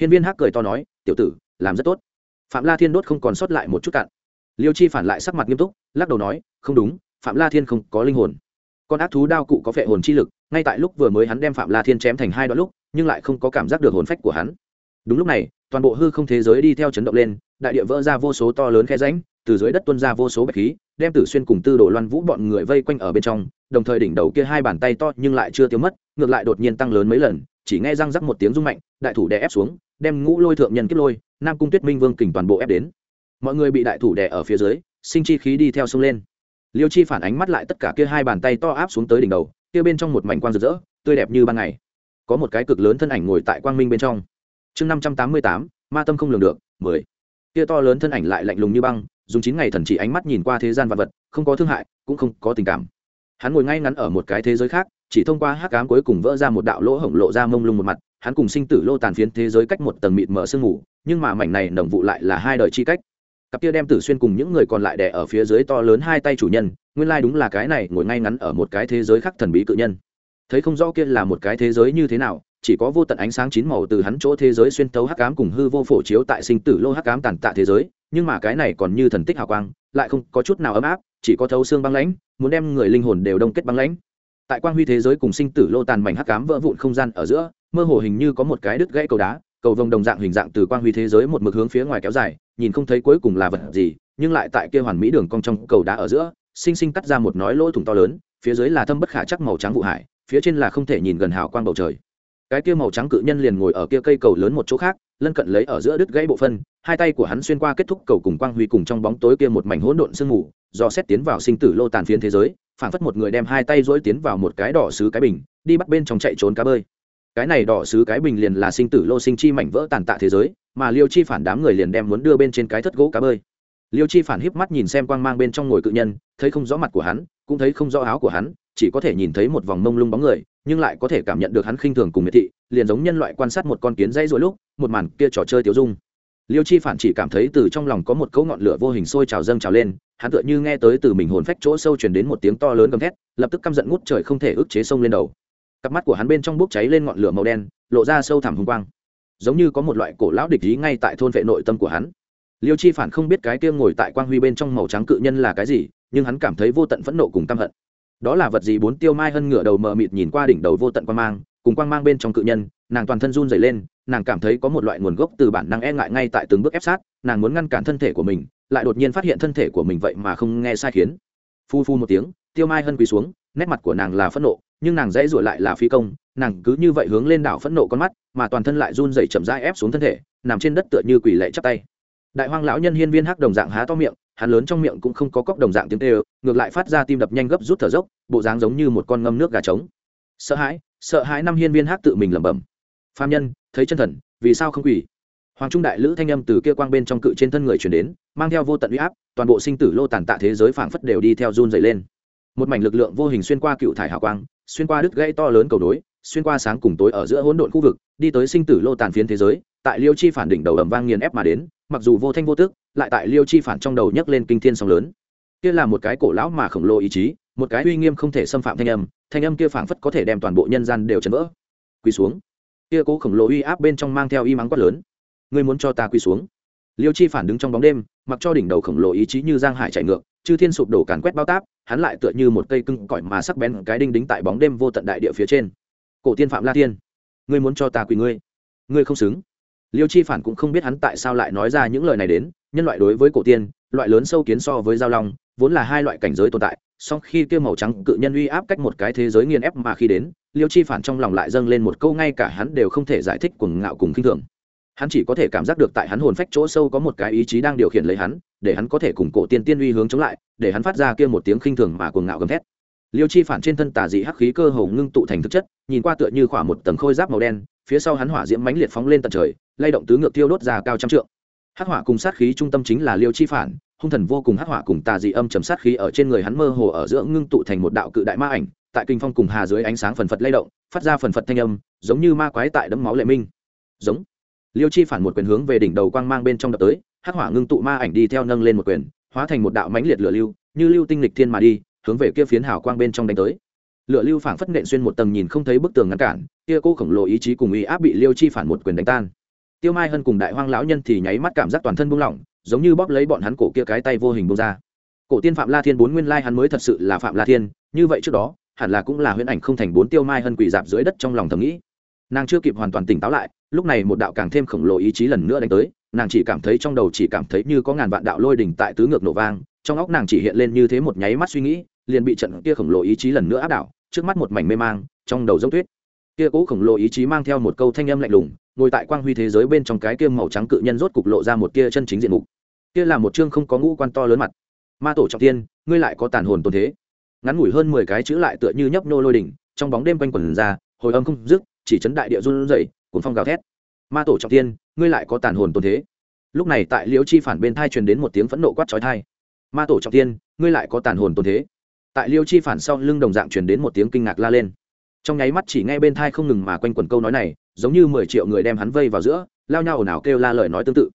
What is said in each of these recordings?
hiên viên hắc cười to nói, tiểu tử, làm rất tốt. Phạm la thiên đốt không còn sót lại một chút cạn. Liêu chi phản lại sắc mặt nghiêm túc, lắc đầu nói, không đúng, phạm la thiên không có linh hồn. Con ác thú đao cụ có phệ hồn chi lực, ngay tại lúc vừa mới hắn đem phạm la thiên chém thành hai đoạn lúc, nhưng lại không có cảm giác được hồn phách của hắn. Đúng lúc này, toàn bộ hư không thế giới đi theo chấn động lên, đại địa vỡ ra vô số to lớn khe ránh từ dưới đất tuân ra vô số bạch khí, đem tử xuyên cùng tư đồ loan vũ bọn người vây quanh ở bên trong, đồng thời đỉnh đầu kia hai bàn tay to nhưng lại chưa tiêu mất, ngược lại đột nhiên tăng lớn mấy lần, chỉ nghe răng rắc một tiếng rung mạnh, đại thủ đè ép xuống đem ngũ lôi thượng nhân kiếp lôi, nam cung tuyết minh vương kình toàn bộ ép đến. Mọi người bị đại thủ đè ở phía dưới, sinh chi khí đi theo sông lên. Liêu chi phản ánh mắt lại tất cả kia hai bàn tay to áp xuống tới đỉnh đầu, kia bên trong một mảnh quang rực rỡ, tươi đẹp như ban ngày. Có một cái cực lớn thân ảnh ngồi tại quang minh bên trong. Chương năm trăm tám mươi tám, ma tâm không lường được, mười. Kia to lớn thân ảnh lại lạnh lùng như băng, dùng chín ngày thần chỉ ánh mắt nhìn qua thế gian vật vật, không có thương hại, cũng không có tình cảm. Hắn ngồi ngay ngắn ở một cái thế giới khác, chỉ thông qua hắc cám cuối cùng vỡ ra một đạo lỗ hổng lộ ra mông lung một mặt hắn cùng sinh tử lô tàn phiến thế giới cách một tầng mịt mở sương mù, nhưng mà mảnh này nồng vụ lại là hai đời chi cách. Cặp kia đem tử xuyên cùng những người còn lại đẻ ở phía dưới to lớn hai tay chủ nhân, nguyên lai đúng là cái này ngồi ngay ngắn ở một cái thế giới khác thần bí cự nhân. Thấy không rõ kia là một cái thế giới như thế nào, chỉ có vô tận ánh sáng chín màu từ hắn chỗ thế giới xuyên tấu hắc ám cùng hư vô phổ chiếu tại sinh tử lô hắc ám tàn tạ thế giới, nhưng mà cái này còn như thần tích hào quang, lại không có chút nào ấm áp, chỉ có thấu xương băng lãnh, muốn đem người linh hồn đều đông kết băng lãnh. Tại quang huy thế giới cùng sinh tử lô tàn mảnh hắc ám vỡ vụn không gian ở giữa mơ hồ hình như có một cái đứt gãy cầu đá, cầu vồng đồng dạng hình dạng từ quang huy thế giới một mực hướng phía ngoài kéo dài, nhìn không thấy cuối cùng là vật gì, nhưng lại tại kia hoàn mỹ đường cong trong cầu đá ở giữa, sinh sinh cắt ra một nói lỗ thủng to lớn, phía dưới là thâm bất khả chắc màu trắng vụ hải, phía trên là không thể nhìn gần hào quang bầu trời. Cái kia màu trắng cự nhân liền ngồi ở kia cây cầu lớn một chỗ khác, lân cận lấy ở giữa đứt gãy bộ phân, hai tay của hắn xuyên qua kết thúc cầu cùng quang huy cùng trong bóng tối kia một mảnh hỗn độn sương mù, do xét tiến vào sinh tử lô tàn phiến thế giới, phảng phất một người đem hai tay dỗi tiến vào một cái đỏ xứ cái bình, đi bắt bên trong chạy trốn cá bơi cái này đỏ xứ cái bình liền là sinh tử lô sinh chi mảnh vỡ tàn tạ thế giới, mà liêu chi phản đám người liền đem muốn đưa bên trên cái thất gỗ cá bơi. Liêu chi phản híp mắt nhìn xem quang mang bên trong ngồi cự nhân, thấy không rõ mặt của hắn, cũng thấy không rõ áo của hắn, chỉ có thể nhìn thấy một vòng mông lung bóng người, nhưng lại có thể cảm nhận được hắn khinh thường cùng miệt thị, liền giống nhân loại quan sát một con kiến dây rồi lúc, một màn kia trò chơi tiêu dung. Liêu chi phản chỉ cảm thấy từ trong lòng có một cấu ngọn lửa vô hình sôi trào dâng trào lên, hắn tựa như nghe tới từ mình hồn phách chỗ sâu truyền đến một tiếng to lớn gầm thét, lập tức căm giận ngút trời không thể ức chế sông lên đầu cặp mắt của hắn bên trong bốc cháy lên ngọn lửa màu đen, lộ ra sâu thẳm hùng quang. Giống như có một loại cổ lão địch ý ngay tại thôn vệ nội tâm của hắn. Liêu chi phản không biết cái kia ngồi tại quang huy bên trong màu trắng cự nhân là cái gì, nhưng hắn cảm thấy vô tận phẫn nộ cùng căm hận. Đó là vật gì bốn tiêu mai hân ngựa đầu mờ mịt nhìn qua đỉnh đầu vô tận quang mang, cùng quang mang bên trong cự nhân, nàng toàn thân run dày lên, nàng cảm thấy có một loại nguồn gốc từ bản năng e ngại ngay tại từng bước ép sát, nàng muốn ngăn cản thân thể của mình, lại đột nhiên phát hiện thân thể của mình vậy mà không nghe sai khiến. Phu phu một tiếng, tiêu mai hân quỳ xuống nét mặt của nàng là phẫn nộ, nhưng nàng dãy rủa lại là phi công, nàng cứ như vậy hướng lên đảo phẫn nộ con mắt, mà toàn thân lại run dày chậm rãi ép xuống thân thể, nằm trên đất tựa như quỳ lệ chắp tay. Đại hoang lão nhân hiên viên hắc đồng dạng há to miệng, hắn lớn trong miệng cũng không có cốc đồng dạng tiếng tê ơ ngược lại phát ra tim đập nhanh gấp rút thở dốc, bộ dáng giống như một con ngâm nước gà trống. Sợ hãi sợ hãi năm hiên viên hắc tự mình lẩm bẩm. Phạm nhân, thấy chân thần, vì sao không quỳ? Hoàng trung đại lữ thanh âm từ kia quang bên trong cự trên thân người chuyển đến, mang theo vô tận uy áp, toàn bộ sinh tử lô tàn tạ thế giới phảng phất đều đi theo run dày lên một mảnh lực lượng vô hình xuyên qua cựu thải hào quang, xuyên qua đứt gãy to lớn cầu đối xuyên qua sáng cùng tối ở giữa hỗn độn khu vực, đi tới sinh tử lô tàn phiến thế giới, tại liêu chi phản đỉnh đầu ầm vang nghiền ép mà đến, mặc dù vô thanh vô tức, lại tại liêu chi phản trong đầu nhấc lên kinh thiên sóng lớn. Kia là một cái cổ lão mà khổng lồ ý chí, một cái uy nghiêm không thể xâm phạm thanh âm thanh âm kia phảng phất có thể đem toàn bộ nhân gian đều chấn vỡ. Quỳ xuống. Kia cố khổng lồ uy áp bên trong mang theo y mắng quát lớn. Ngươi muốn cho ta quỳ xuống. Liêu chi phản đứng trong bóng đêm, mặc cho đỉnh đầu khổng lồ ý chí như giang hải chạy ngược, chư thiên sụp đổ càn quét bao táp hắn lại tựa như một cây cưng cỏi mà sắc bén cái đinh đính tại bóng đêm vô tận đại địa phía trên. Cổ tiên phạm la tiên ngươi muốn cho ta quỳ ngươi? Ngươi không xứng. Liêu chi phản cũng không biết hắn tại sao lại nói ra những lời này đến, nhân loại đối với cổ tiên, loại lớn sâu kiến so với giao long, vốn là hai loại cảnh giới tồn tại, song khi kia màu trắng cự nhân uy áp cách một cái thế giới nghiền ép mà khi đến, liêu chi phản trong lòng lại dâng lên một câu ngay cả hắn đều không thể giải thích cuồng ngạo cùng khinh thường hắn chỉ có thể cảm giác được tại hắn hồn phách chỗ sâu có một cái ý chí đang điều khiển lấy hắn, để hắn có thể cùng cổ tiên tiên uy hướng chống lại, để hắn phát ra kia một tiếng khinh thường mà cuồng ngạo gầm thét. Liêu chi phản trên thân tà dị hắc khí cơ hồ ngưng tụ thành thực chất, nhìn qua tựa như khỏa một tầng khôi giáp màu đen, phía sau hắn hỏa diễm mãnh liệt phóng lên tận trời, lay động tứ ngược tiêu đốt ra cao trăm trượng. Hắc hỏa cùng sát khí trung tâm chính là liêu chi phản, hung thần vô cùng hắc hỏa cùng tà dị âm chầm sát khí ở trên người hắn mơ hồ ở giữa ngưng tụ thành một đạo cự đại ma ảnh, tại kinh phong cùng hà dưới ánh sáng phần phật lay động, phát ra phần phật thanh âm, giống như ma quái tại đấm máu lệ minh. Giống liêu chi phản một quyền hướng về đỉnh đầu quang mang bên trong đập tới, hắc hỏa ngưng tụ ma ảnh đi theo nâng lên một quyền, hóa thành một đạo mãnh liệt lửa lưu, như lưu tinh lịch thiên mà đi, hướng về kia phiến hào quang bên trong đánh tới. Lửa lưu phảng phất nện xuyên một tầng nhìn không thấy bức tường ngăn cản, kia cô khổng lồ ý chí cùng ý áp bị liêu chi phản một quyền đánh tan. Tiêu mai hân cùng đại hoang lão nhân thì nháy mắt cảm giác toàn thân buông lỏng, giống như bóp lấy bọn hắn cổ kia cái tay vô hình buông ra. Cổ tiên phạm la thiên bốn nguyên lai hắn mới thật sự là phạm la thiên, như vậy trước đó, hẳn là cũng là huyễn ảnh không thành bốn tiêu mai hân quỳ dạp dưới đất trong lòng thầm nghĩ nàng chưa kịp hoàn toàn tỉnh táo lại, lúc này một đạo càng thêm khổng lồ ý chí lần nữa đánh tới, nàng chỉ cảm thấy trong đầu chỉ cảm thấy như có ngàn vạn đạo lôi đỉnh tại tứ ngược nổ vang, trong óc nàng chỉ hiện lên như thế một nháy mắt suy nghĩ, liền bị trận kia khổng lồ ý chí lần nữa áp đảo, trước mắt một mảnh mê mang, trong đầu giống tuyết. Kia cố khổng lồ ý chí mang theo một câu thanh âm lạnh lùng, ngồi tại quang huy thế giới bên trong cái kia màu trắng cự nhân rốt cục lộ ra một kia chân chính diện mục. Kia là một chương không có ngũ quan to lớn mặt. Ma tổ trọng tiên, ngươi lại có tàn hồn tồn thế. Ngắn ngủi hơn mười cái chữ lại tựa như nhấp nô lôi đỉnh, trong bóng đêm quanh quẩn ra, hồi âm không dứt chỉ chấn đại địa run rẩy cuốn phong gào thét. Ma tổ trọng tiên ngươi lại có tàn hồn tồn thế. Lúc này tại liễu chi phản bên thai truyền đến một tiếng phẫn nộ quát chói thai ma tổ trọng tiên ngươi lại có tàn hồn tồn thế. Tại liễu chi phản sau lưng đồng dạng truyền đến một tiếng kinh ngạc la lên. Trong nháy mắt chỉ nghe bên thai không ngừng mà quanh quẩn câu nói này, giống như mười triệu người đem hắn vây vào giữa, lao nhau ồn ào kêu la lời nói tương tự.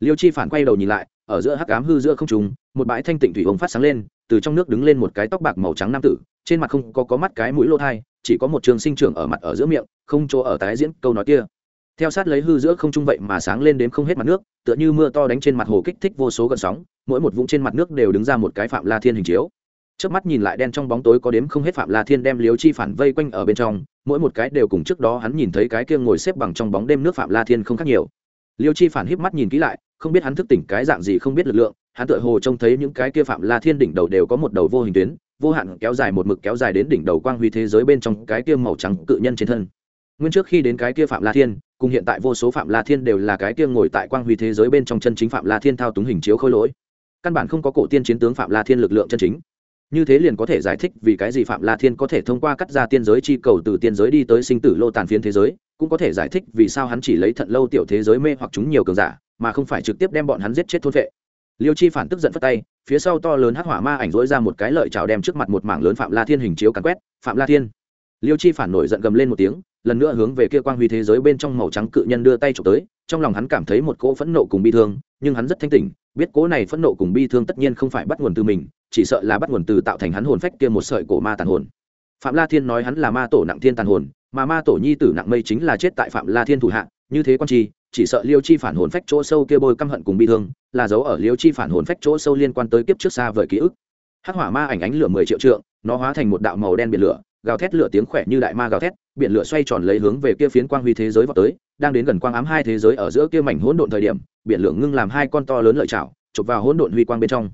Liêu chi phản quay đầu nhìn lại, ở giữa hắc ám hư giữa không trùng một bãi thanh tịnh thủy ống phát sáng lên từ trong nước đứng lên một cái tóc bạc màu trắng nam tử, trên mặt không có có mắt cái mũi lô thai, chỉ có một trường sinh trưởng ở mặt ở giữa miệng, không chỗ ở tái diễn, câu nói kia. Theo sát lấy hư giữa không trung vậy mà sáng lên đến không hết mặt nước, tựa như mưa to đánh trên mặt hồ kích thích vô số gợn sóng, mỗi một vũng trên mặt nước đều đứng ra một cái phạm la thiên hình chiếu. Trước mắt nhìn lại đen trong bóng tối có đếm không hết phạm la thiên đem liếu chi phản vây quanh ở bên trong, mỗi một cái đều cùng trước đó hắn nhìn thấy cái kia ngồi xếp bằng trong bóng đêm nước phạm la thiên không khác nhiều liêu chi phản híp mắt nhìn kỹ lại, không biết hắn thức tỉnh cái dạng gì không biết lực lượng, hắn tựa hồ trông thấy những cái kia phạm la thiên đỉnh đầu đều có một đầu vô hình tuyến, vô hạn kéo dài một mực kéo dài đến đỉnh đầu quang huy thế giới bên trong cái kia màu trắng cự nhân trên thân. Nguyên trước khi đến cái kia phạm la thiên, cùng hiện tại vô số phạm la thiên đều là cái kia ngồi tại quang huy thế giới bên trong chân chính phạm la thiên thao túng hình chiếu khôi lỗi. Căn bản không có cổ tiên chiến tướng phạm la thiên lực lượng chân chính. Như thế liền có thể giải thích vì cái gì phạm la thiên có thể thông qua cắt ra tiên giới chi cầu từ tiên giới đi tới sinh tử lô tàn phiến thế giới cũng có thể giải thích vì sao hắn chỉ lấy thận lâu tiểu thế giới mê hoặc chúng nhiều cường giả, mà không phải trực tiếp đem bọn hắn giết chết thôn vệ. Liêu chi phản tức giận phất tay, phía sau to lớn hắc hỏa ma ảnh dối ra một cái lợi chào đem trước mặt một mảng lớn phạm la thiên hình chiếu cắn quét, phạm la thiên. Liêu chi phản nổi giận gầm lên một tiếng, lần nữa hướng về kia quang huy thế giới bên trong màu trắng cự nhân đưa tay trộm tới, trong lòng hắn cảm thấy một cỗ phẫn nộ cùng bi thương, nhưng hắn rất thanh tỉnh, biết cỗ này phẫn nộ cùng bi thương tất nhiên không phải bắt nguồn từ mình, chỉ sợ là bắt nguồn từ tạo thành hắn hồn phách kia một sợi cổ ma tàn hồn. Phạm la thiên nói hắn là ma tổ nặng thiên tàn hồn mà ma tổ nhi tử nặng mây chính là chết tại phạm la thiên thủ hạ, như thế quan chi, chỉ sợ liêu chi phản hồn phách chỗ sâu kia bôi căm hận cùng bi thương, là dấu ở liêu chi phản hồn phách chỗ sâu liên quan tới kiếp trước xa vời ký ức. Hắc hỏa ma ảnh ánh lửa mười triệu trượng, nó hóa thành một đạo màu đen biển lửa, gào thét lửa tiếng khỏe như đại ma gào thét, biển lửa xoay tròn lấy hướng về kia phiến quang huy thế giới vào tới, đang đến gần quang ám hai thế giới ở giữa kia mảnh hỗn độn thời điểm, biển lửa ngưng làm hai con to lớn lợi chảo, chụp vào hỗn độn huy quang bên trong.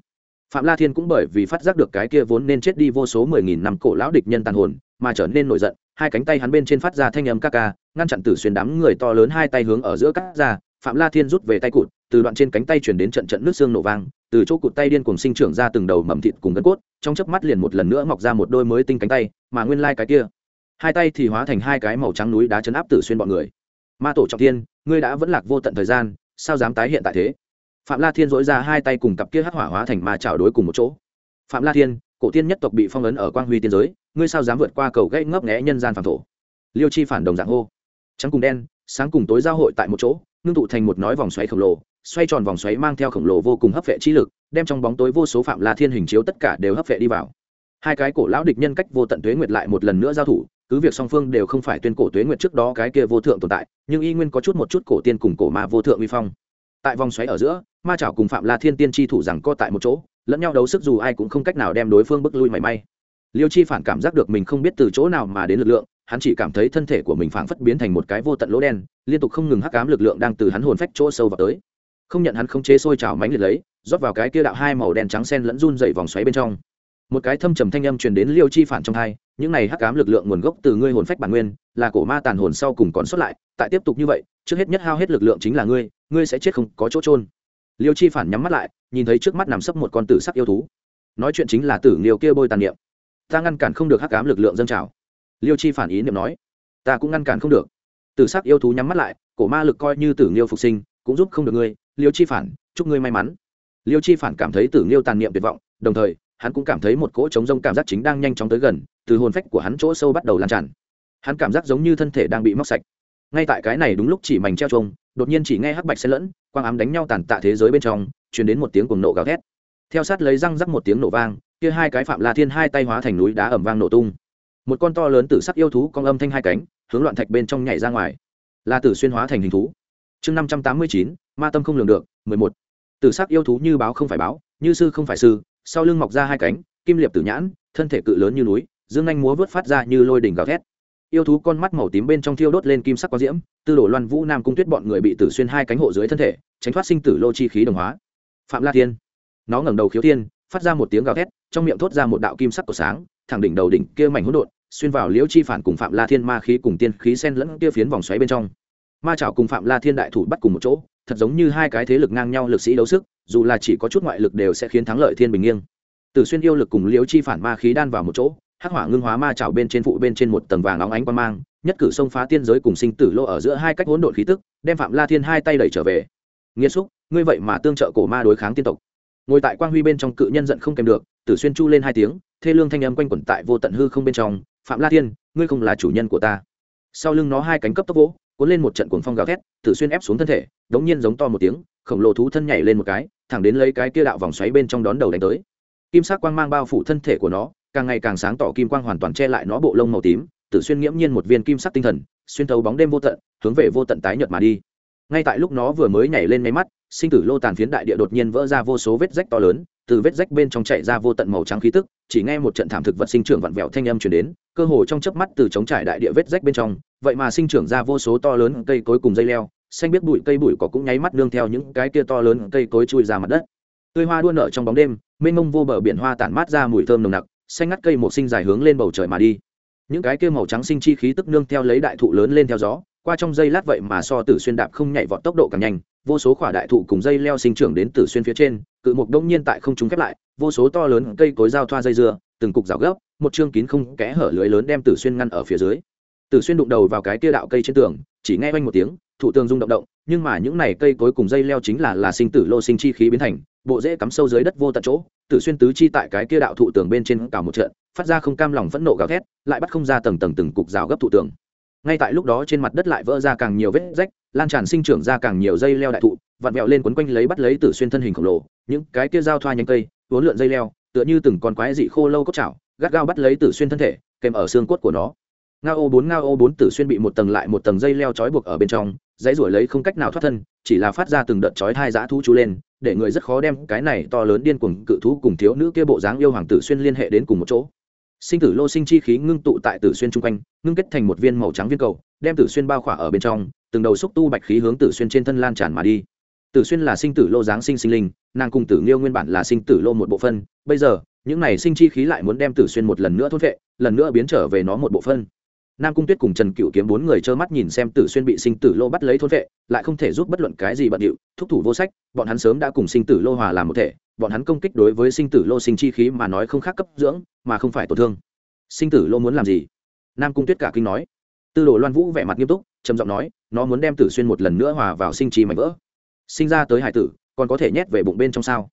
Phạm la thiên cũng bởi vì phát giác được cái kia vốn nên chết đi vô số mười nghìn năm cổ lão địch nhân tàn hồn mà trở nên nổi giận, hai cánh tay hắn bên trên phát ra thanh âm ca ca, ngăn chặn tử xuyên đám người to lớn hai tay hướng ở giữa cắt ra, phạm la thiên rút về tay cụt, từ đoạn trên cánh tay chuyển đến trận trận nước xương nổ vang, từ chỗ cụt tay điên cùng sinh trưởng ra từng đầu mầm thịt cùng gân cốt, trong chớp mắt liền một lần nữa mọc ra một đôi mới tinh cánh tay, mà nguyên lai cái kia, hai tay thì hóa thành hai cái màu trắng núi đá chấn áp tử xuyên bọn người. Ma tổ trọng thiên, ngươi đã vẫn lạc vô tận thời gian, sao dám tái hiện tại thế? Phạm la thiên dỗi ra hai tay cùng cặp kia hắc hỏa hóa thành ma trào đối cùng một chỗ. Phạm la thiên cổ tiên nhất tộc bị phong ấn ở quang huy tiên giới, ngươi sao dám vượt qua cầu gãy ngấp nghẽ nhân gian phản thổ? Liêu chi phản đồng dạng hô. Trắng cùng đen, sáng cùng tối giao hội tại một chỗ, ngưng tụ thành một nói vòng xoáy khổng lồ, xoay tròn vòng xoáy mang theo khổng lồ vô cùng hấp vệ trí lực, đem trong bóng tối vô số phạm la thiên hình chiếu tất cả đều hấp vệ đi vào. Hai cái cổ lão địch nhân cách vô tận tuế nguyệt lại một lần nữa giao thủ, cứ việc song phương đều không phải tuyên cổ tuế nguyệt trước đó cái kia vô thượng tồn tại, nhưng y nguyên có chút một chút cổ tiên cùng cổ ma vô thượng uy phong. Tại vòng xoáy ở giữa, ma chảo cùng phạm la thiên tiên tri thủ rằng co tại một chỗ lẫn nhau đấu sức dù ai cũng không cách nào đem đối phương bước lui mảy may. Liêu chi phản cảm giác được mình không biết từ chỗ nào mà đến lực lượng, hắn chỉ cảm thấy thân thể của mình phảng phất biến thành một cái vô tận lỗ đen, liên tục không ngừng hắc cám lực lượng đang từ hắn hồn phách chỗ sâu vào tới. Không nhận hắn không chế sôi trào mánh liệt lấy, rót vào cái kia đạo hai màu đen trắng sen lẫn run dậy vòng xoáy bên trong. Một cái thâm trầm thanh âm truyền đến liêu chi phản trong hai, những này hắc cám lực lượng nguồn gốc từ ngươi hồn phách bản nguyên, là cổ ma tàn hồn sau cùng còn xuất lại, tại tiếp tục như vậy, trước hết nhất hao hết lực lượng chính là ngươi ngươi sẽ chết không có chỗ trôn liêu chi phản nhắm mắt lại, nhìn thấy trước mắt nằm sấp một con tử sắc yêu thú. Nói chuyện chính là tử liêu kia bôi tàn niệm. Ta ngăn cản không được hắc ám lực lượng dân trào. Liêu chi phản ý niệm nói, ta cũng ngăn cản không được. Tử sắc yêu thú nhắm mắt lại, cổ ma lực coi như tử liêu phục sinh, cũng giúp không được ngươi, liêu chi phản, chúc ngươi may mắn. Liêu chi phản cảm thấy tử liêu tàn niệm tuyệt vọng, đồng thời, hắn cũng cảm thấy một cỗ trống rông cảm giác chính đang nhanh chóng tới gần, từ hồn phách của hắn chỗ sâu bắt đầu lan tràn. Hắn cảm giác giống như thân thể đang bị móc sạch. Ngay tại cái này đúng lúc chỉ mảnh treo trông đột nhiên chỉ nghe hắc bạch xen lẫn quang ám đánh nhau tàn tạ thế giới bên trong, truyền đến một tiếng cuồng nộ gào thét. Theo sát lấy răng rắc một tiếng nổ vang, kia hai cái phạm la thiên hai tay hóa thành núi đá ẩm vang nổ tung. Một con to lớn tử sắc yêu thú con âm thanh hai cánh, hướng loạn thạch bên trong nhảy ra ngoài. Là tử xuyên hóa thành hình thú. Chương năm trăm tám mươi chín, ma tâm không lường được, mười một. Tử sắc yêu thú như báo không phải báo, như sư không phải sư, sau lưng mọc ra hai cánh, kim liệp tử nhãn, thân thể cự lớn như núi, dương anh múa vớt phát ra như lôi đỉnh gào thét yêu thú con mắt màu tím bên trong thiêu đốt lên kim sắc có diễm, tư đổ loan vũ nam cung tuyết bọn người bị tử xuyên hai cánh hộ dưới thân thể, tránh thoát sinh tử lô chi khí đồng hóa. Phạm la thiên, nó ngẩng đầu khiếu thiên, phát ra một tiếng gào thét, trong miệng thốt ra một đạo kim sắc của sáng, thẳng đỉnh đầu đỉnh kia mảnh hỗn độn, xuyên vào liễu chi phản cùng phạm la thiên ma khí cùng tiên khí sen lẫn kia phiến vòng xoáy bên trong. Ma chảo cùng phạm la thiên đại thủ bắt cùng một chỗ, thật giống như hai cái thế lực ngang nhau lực sĩ đấu sức, dù là chỉ có chút ngoại lực đều sẽ khiến thắng lợi thiên bình nghiêng. Tử xuyên yêu lực cùng liễu chi phản ma khí đan vào một chỗ hắc hỏa ngưng hóa ma trảo bên trên phụ bên trên một tầng vàng óng ánh quang mang, nhất cử xông phá tiên giới cùng sinh tử lô ở giữa hai cách hỗn độn khí tức, đem phạm la thiên hai tay đẩy trở về. Nghĩa xúc, ngươi vậy mà tương trợ cổ ma đối kháng tiên tộc. Ngồi tại quang huy bên trong cự nhân giận không kèm được, tử xuyên chu lên hai tiếng, thê lương thanh âm quanh quẩn tại vô tận hư không bên trong, phạm la thiên, ngươi không là chủ nhân của ta. Sau lưng nó hai cánh cấp tốc vỗ, cuốn lên một trận cuồng phong gào thét, tử xuyên ép xuống thân thể, đống nhiên giống to một tiếng, khổng lồ thú thân nhảy lên một cái, thẳng đến lấy cái kia đạo vòng xoáy bên trong đón đầu đánh tới. Kim sắc quang mang bao phủ thân thể của nó càng ngày càng sáng tỏ kim quang hoàn toàn che lại nó bộ lông màu tím, tử xuyên nghiễm nhiên một viên kim sắc tinh thần, xuyên thấu bóng đêm vô tận, hướng về vô tận tái nhợt mà đi. Ngay tại lúc nó vừa mới nhảy lên máy mắt, sinh tử lô tàn phiến đại địa đột nhiên vỡ ra vô số vết rách to lớn, từ vết rách bên trong chạy ra vô tận màu trắng khí tức, chỉ nghe một trận thảm thực vật sinh trưởng vặn vẹo thanh âm chuyển đến, cơ hồ trong chớp mắt từ chống trải đại địa vết rách bên trong, vậy mà sinh trưởng ra vô số to lớn cây cối cùng dây leo, xanh biết bụi cây bụi cỏ cũng nháy mắt nương theo những cái kia to lớn cây cối chui ra mặt đất. Tươi hoa đua nở trong bóng đêm, mênh mông vô bờ biển hoa tản mát ra mùi thơm nồng nặc xanh ngắt cây một sinh dài hướng lên bầu trời mà đi. Những cái kia màu trắng sinh chi khí tức nương theo lấy đại thụ lớn lên theo gió, qua trong dây lát vậy mà so tử xuyên đạp không nhảy vọt tốc độ càng nhanh, vô số khỏa đại thụ cùng dây leo sinh trưởng đến tử xuyên phía trên, cự mục đông nhiên tại không trung khép lại, vô số to lớn cây cối giao thoa dây dưa, từng cục rào gấp, một chương kín không kẽ hở lưới lớn đem tử xuyên ngăn ở phía dưới. Tử xuyên đụng đầu vào cái kia đạo cây trên tường, chỉ nghe oanh một tiếng, thụ tường rung động động, nhưng mà những này cây cối cùng dây leo chính là là sinh tử lô sinh chi khí biến thành bộ rễ cắm sâu dưới đất vô tận chỗ, tử xuyên tứ chi tại cái kia đạo thụ tường bên trên cả một trận, phát ra không cam lòng phẫn nộ gào thét, lại bắt không ra tầng tầng từng cục rào gấp thụ tường. Ngay tại lúc đó trên mặt đất lại vỡ ra càng nhiều vết rách, lan tràn sinh trưởng ra càng nhiều dây leo đại thụ, vặn vẹo lên quấn quanh lấy bắt lấy tử xuyên thân hình khổng lồ, những cái kia giao thoa nhanh cây, uốn lượn dây leo, tựa như từng con quái dị khô lâu cốt chảo, gắt gao bắt lấy tử xuyên thân thể, kèm ở xương cốt của nó ngao ô bốn ngao ô bốn tử xuyên bị một tầng lại một tầng dây leo trói buộc ở bên trong, dãy ruổi lấy không cách nào thoát thân, chỉ là phát ra từng đợt trói thai giã thú chú lên, để người rất khó đem cái này to lớn điên cuồng cự thú cùng thiếu nữ kia bộ dáng yêu hoàng tử xuyên liên hệ đến cùng một chỗ. Sinh tử lô sinh chi khí ngưng tụ tại tử xuyên chung quanh, ngưng kết thành một viên màu trắng viên cầu, đem tử xuyên bao khỏa ở bên trong, từng đầu xúc tu bạch khí hướng tử xuyên trên thân lan tràn mà đi. Tử xuyên là sinh tử lô giáng sinh sinh linh, nàng cùng tử nghiêu nguyên bản là sinh tử lô một bộ phân, bây giờ, những này sinh chi khí lại muốn đem tử xuyên một lần nữa thốt vệ lần nữa biến trở về nó một bộ phân nam cung tuyết cùng trần cựu kiếm bốn người trơ mắt nhìn xem tử xuyên bị sinh tử lô bắt lấy thôn vệ, lại không thể giúp bất luận cái gì bận điệu, thúc thủ vô sách, bọn hắn sớm đã cùng sinh tử lô hòa làm một thể, bọn hắn công kích đối với sinh tử lô sinh chi khí mà nói không khác cấp dưỡng, mà không phải tổn thương. Sinh tử lô muốn làm gì? Nam cung tuyết cả kinh nói. Tư đồ loan vũ vẻ mặt nghiêm túc, trầm giọng nói, nó muốn đem tử xuyên một lần nữa hòa vào sinh chi mạnh vỡ. Sinh ra tới hải tử, còn có thể nhét về bụng bên trong sao?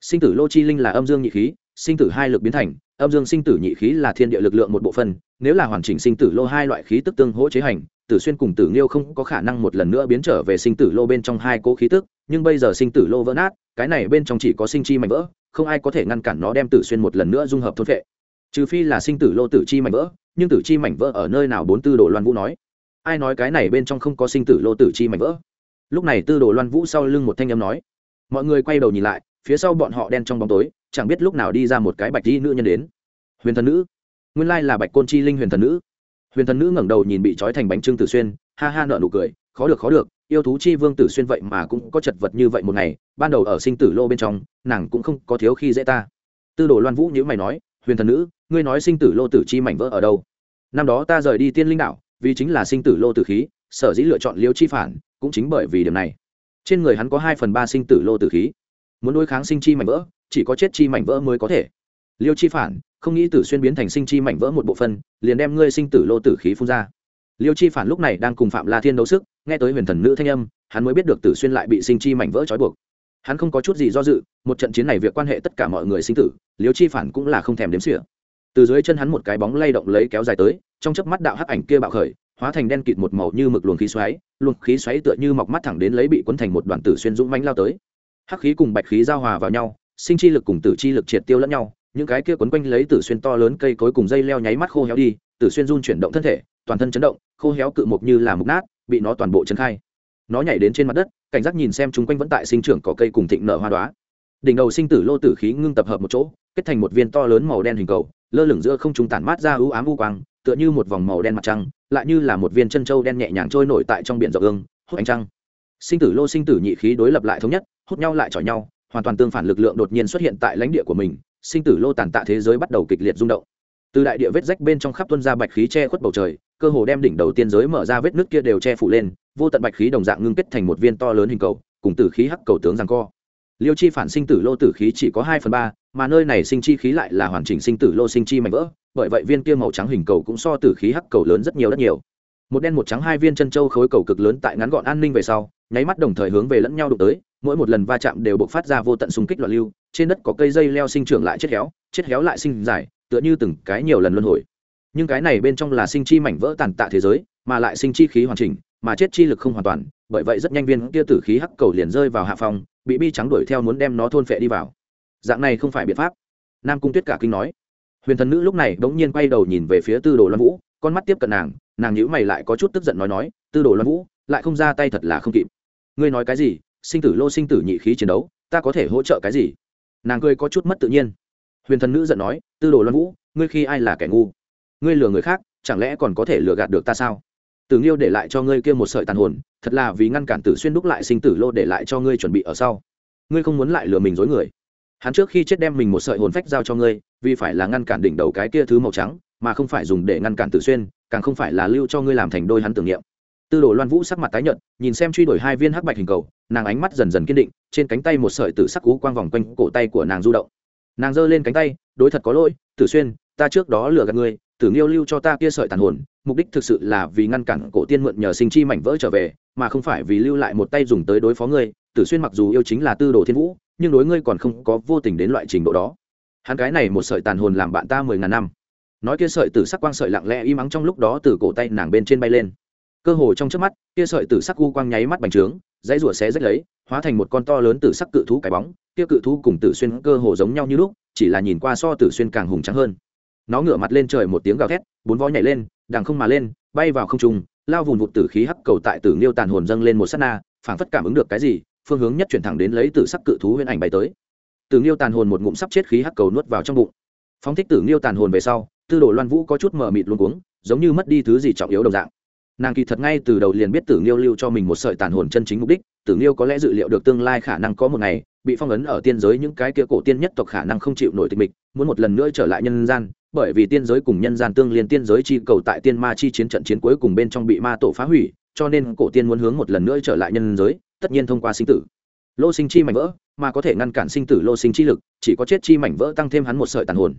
Sinh tử lô chi linh là âm dương nhị khí, sinh tử hai lực biến thành âm dương sinh tử nhị khí là thiên địa lực lượng một bộ phận. nếu là hoàn chỉnh sinh tử lô hai loại khí tức tương hỗ chế hành, tử xuyên cùng tử nghiêu không có khả năng một lần nữa biến trở về sinh tử lô bên trong hai cố khí tức, nhưng bây giờ sinh tử lô vỡ nát, cái này bên trong chỉ có sinh chi mảnh vỡ, không ai có thể ngăn cản nó đem tử xuyên một lần nữa dung hợp thôn vệ trừ phi là sinh tử lô tử chi mảnh vỡ, nhưng tử chi mảnh vỡ ở nơi nào bốn tư đồ loan vũ nói. Ai nói cái này bên trong không có sinh tử lô tử chi mảnh vỡ? Lúc này tư đồ loan vũ sau lưng một thanh âm nói. Mọi người quay đầu nhìn lại, phía sau bọn họ đen trong bóng tối chẳng biết lúc nào đi ra một cái bạch di nữ nhân đến. Huyền thần nữ. Nguyên lai là bạch côn chi linh huyền thần nữ. Huyền thần nữ ngẩng đầu nhìn bị trói thành bánh trưng tử xuyên, ha ha nợ nụ cười, khó được khó được, yêu thú chi vương tử xuyên vậy mà cũng có chật vật như vậy một ngày, ban đầu ở sinh tử lô bên trong, nàng cũng không có thiếu khi dễ ta. Tư đồ loan vũ nhữ mày nói, huyền thần nữ, ngươi nói sinh tử lô tử chi mảnh vỡ ở đâu? Năm đó ta rời đi tiên linh đạo vì chính là sinh tử lô tử khí, sở dĩ lựa chọn liêu chi phản, cũng chính bởi vì điểm này. Trên người hắn có hai phần ba sinh tử lô tử khí. Muốn đối kháng sinh chi mảnh vỡ chỉ có chết chi mảnh vỡ mới có thể. Liêu chi phản, không nghĩ tử xuyên biến thành sinh chi mảnh vỡ một bộ phân liền đem ngươi sinh tử lô tử khí phun ra. Liêu chi phản lúc này đang cùng phạm la thiên đấu sức, nghe tới huyền thần nữ thanh âm, hắn mới biết được tử xuyên lại bị sinh chi mảnh vỡ trói buộc. Hắn không có chút gì do dự, một trận chiến này việc quan hệ tất cả mọi người sinh tử, liêu chi phản cũng là không thèm đếm xỉa. Từ dưới chân hắn một cái bóng lay động lấy kéo dài tới, trong chớp mắt đạo hắc ảnh kia bạo khởi, hóa thành đen kịt một màu như mực luồng khí xoáy, luồng khí xoáy tựa như mọc mắt thẳng đến lấy bị cuốn thành một đoàn tử xuyên dũng mãnh lao tới. Hắc khí cùng bạch khí giao hòa vào nhau sinh chi lực cùng tử chi lực triệt tiêu lẫn nhau, những cái kia quấn quanh lấy tử xuyên to lớn cây cối cùng dây leo nháy mắt khô héo đi, tử xuyên run chuyển động thân thể, toàn thân chấn động, khô héo cự mục như là mục nát, bị nó toàn bộ chấn khai. Nó nhảy đến trên mặt đất, cảnh giác nhìn xem chúng quanh vẫn tại sinh trưởng cỏ cây cùng thịnh nở hoa đoá đỉnh đầu sinh tử lô tử khí ngưng tập hợp một chỗ, kết thành một viên to lớn màu đen hình cầu, lơ lửng giữa không trung tản mát ra ưu ám u quang, tựa như một vòng màu đen mặt trăng, lại như là một viên chân trâu đen nhẹ nhàng trôi nổi tại trong biển rộng ương, hút ánh trăng. Sinh tử lô sinh tử nhị khí đối lập lại thống nhất, hút nhau lại chỏi nhau hoàn toàn tương phản lực lượng đột nhiên xuất hiện tại lãnh địa của mình, sinh tử lô tàn tạ thế giới bắt đầu kịch liệt rung động. Từ đại địa vết rách bên trong khắp tuân ra bạch khí che khuất bầu trời, cơ hồ đem đỉnh đầu tiên giới mở ra vết nước kia đều che phủ lên, vô tận bạch khí đồng dạng ngưng kết thành một viên to lớn hình cầu, cùng tử khí hắc cầu tướng rằng co. Liêu chi phản sinh tử lô tử khí chỉ có hai phần ba, mà nơi này sinh chi khí lại là hoàn chỉnh sinh tử lô sinh chi mạnh vỡ, bởi vậy viên kia màu trắng hình cầu cũng so tử khí hắc cầu lớn rất nhiều rất nhiều một đen một trắng hai viên chân châu khối cầu cực lớn tại ngắn gọn an ninh về sau, nháy mắt đồng thời hướng về lẫn nhau đụng tới, mỗi một lần va chạm đều bộc phát ra vô tận xung kích loạn lưu, trên đất có cây dây leo sinh trưởng lại chết héo chết héo lại sinh dài, tựa như từng cái nhiều lần luân hồi. Nhưng cái này bên trong là sinh chi mảnh vỡ tàn tạ thế giới, mà lại sinh chi khí hoàn chỉnh, mà chết chi lực không hoàn toàn, bởi vậy rất nhanh viên kia tử khí hắc cầu liền rơi vào hạ phòng bị bi trắng đuổi theo muốn đem nó thôn phệ đi vào. Dạng này không phải biện pháp. Nam cung tuyết cả kinh nói. Huyền thần nữ lúc này bỗng nhiên quay đầu nhìn về phía tư đồ loan vũ, con mắt tiếp cận nàng nàng nhữ mày lại có chút tức giận nói nói, tư đồ loan vũ, lại không ra tay thật là không kịp. Ngươi nói cái gì? Sinh tử lô sinh tử nhị khí chiến đấu, ta có thể hỗ trợ cái gì? Nàng cười có chút mất tự nhiên. Huyền thần nữ giận nói, tư đồ loan vũ, ngươi khi ai là kẻ ngu? Ngươi lừa người khác, chẳng lẽ còn có thể lừa gạt được ta sao? Tử nghiêu để lại cho ngươi kia một sợi tàn hồn, thật là vì ngăn cản tử xuyên đúc lại sinh tử lô để lại cho ngươi chuẩn bị ở sau. Ngươi không muốn lại lừa mình dối người. Hắn trước khi chết đem mình một sợi hồn phách giao cho ngươi, vì phải là ngăn cản đỉnh đầu cái kia thứ màu trắng, mà không phải dùng để ngăn cản tử xuyên càng không phải là lưu cho ngươi làm thành đôi hắn tưởng niệm. Tư đồ loan vũ sắc mặt tái nhợt, nhìn xem truy đuổi hai viên hắc bạch hình cầu, nàng ánh mắt dần dần kiên định, trên cánh tay một sợi tử sắc cú quang vòng quanh cổ tay của nàng du động. Nàng giơ lên cánh tay, đối thật có lỗi, tử xuyên, ta trước đó lừa gạt ngươi, tử nghiêu lưu cho ta kia sợi tàn hồn, mục đích thực sự là vì ngăn cản cổ tiên mượn nhờ sinh chi mảnh vỡ trở về, mà không phải vì lưu lại một tay dùng tới đối phó ngươi. Tử xuyên mặc dù yêu chính là tư đồ thiên vũ, nhưng đối ngươi còn không có vô tình đến loại trình độ đó. Hắn cái này một sợi tàn hồn làm bạn ta mười ngàn năm nói kia sợi tử sắc quang sợi lặng lẽ im ắng trong lúc đó từ cổ tay nàng bên trên bay lên. Cơ hồ trong trước mắt, kia sợi tử sắc u quang nháy mắt bành trướng, dãy rủa xé rách lấy, hóa thành một con to lớn tử sắc cự thú cái bóng. Kia cự thú cùng tử xuyên cơ hồ giống nhau như lúc, chỉ là nhìn qua so tử xuyên càng hùng trắng hơn. Nó ngửa mặt lên trời một tiếng gào thét, bốn vó nhảy lên, đằng không mà lên, bay vào không trung, lao vùng vụt tử khí hắc cầu tại tử nghiêu tàn hồn dâng lên một sát na, phảng phất cảm ứng được cái gì, phương hướng nhất chuyển thẳng đến lấy tử sắc cự thú huyễn ảnh bay tới. Tử nghiêu tàn hồn một ngụm sắp chết khí hắc cầu nuốt vào trong bụng. Phóng thích tử nghiêu tàn hồn về sau tư đồ loan vũ có chút mờ mịt luôn cuống, giống như mất đi thứ gì trọng yếu đồng dạng. Nàng kỳ thật ngay từ đầu liền biết tử nghiêu lưu cho mình một sợi tàn hồn chân chính mục đích, tử nghiêu có lẽ dự liệu được tương lai khả năng có một ngày, bị phong ấn ở tiên giới những cái kia cổ tiên nhất tộc khả năng không chịu nổi tịch mịch, muốn một lần nữa trở lại nhân gian, bởi vì tiên giới cùng nhân gian tương liên tiên giới chi cầu tại tiên ma chi chiến trận chiến cuối cùng bên trong bị ma tổ phá hủy, cho nên cổ tiên muốn hướng một lần nữa trở lại nhân giới, tất nhiên thông qua sinh tử. Lô sinh chi mảnh vỡ, mà có thể ngăn cản sinh tử lô sinh chi lực, chỉ có chết chi mảnh vỡ tăng thêm hắn một sợi tàn hồn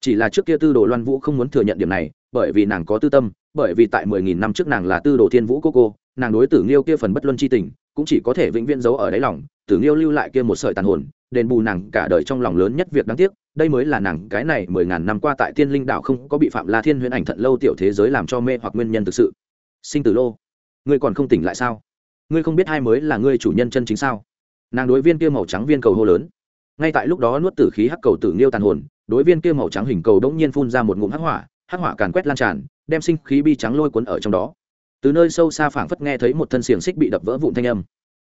chỉ là trước kia tư đồ loan vũ không muốn thừa nhận điểm này, bởi vì nàng có tư tâm, bởi vì tại mười nghìn năm trước nàng là tư đồ thiên vũ cô cô, nàng đối tử nghiêu kia phần bất luân chi tình, cũng chỉ có thể vĩnh viễn giấu ở đáy lòng, tử nghiêu lưu lại kia một sợi tàn hồn, đền bù nàng cả đời trong lòng lớn nhất việc đáng tiếc, đây mới là nàng cái này mười ngàn năm qua tại tiên linh Đạo không có bị phạm la thiên huyễn ảnh thận lâu tiểu thế giới làm cho mê hoặc nguyên nhân thực sự. Sinh tử lô, ngươi còn không tỉnh lại sao? Ngươi không biết hai mới là ngươi chủ nhân chân chính sao? Nàng đối viên kia màu trắng viên cầu hô lớn. Ngay tại lúc đó nuốt tử khí hắc cầu tử nghiêu tàn hồn đối viên kia màu trắng hình cầu đống nhiên phun ra một ngụm hắc hỏa hắc hỏa càn quét lan tràn, đem sinh khí bi trắng lôi cuốn ở trong đó. Từ nơi sâu xa phảng phất nghe thấy một thân xiềng xích bị đập vỡ vụn thanh âm.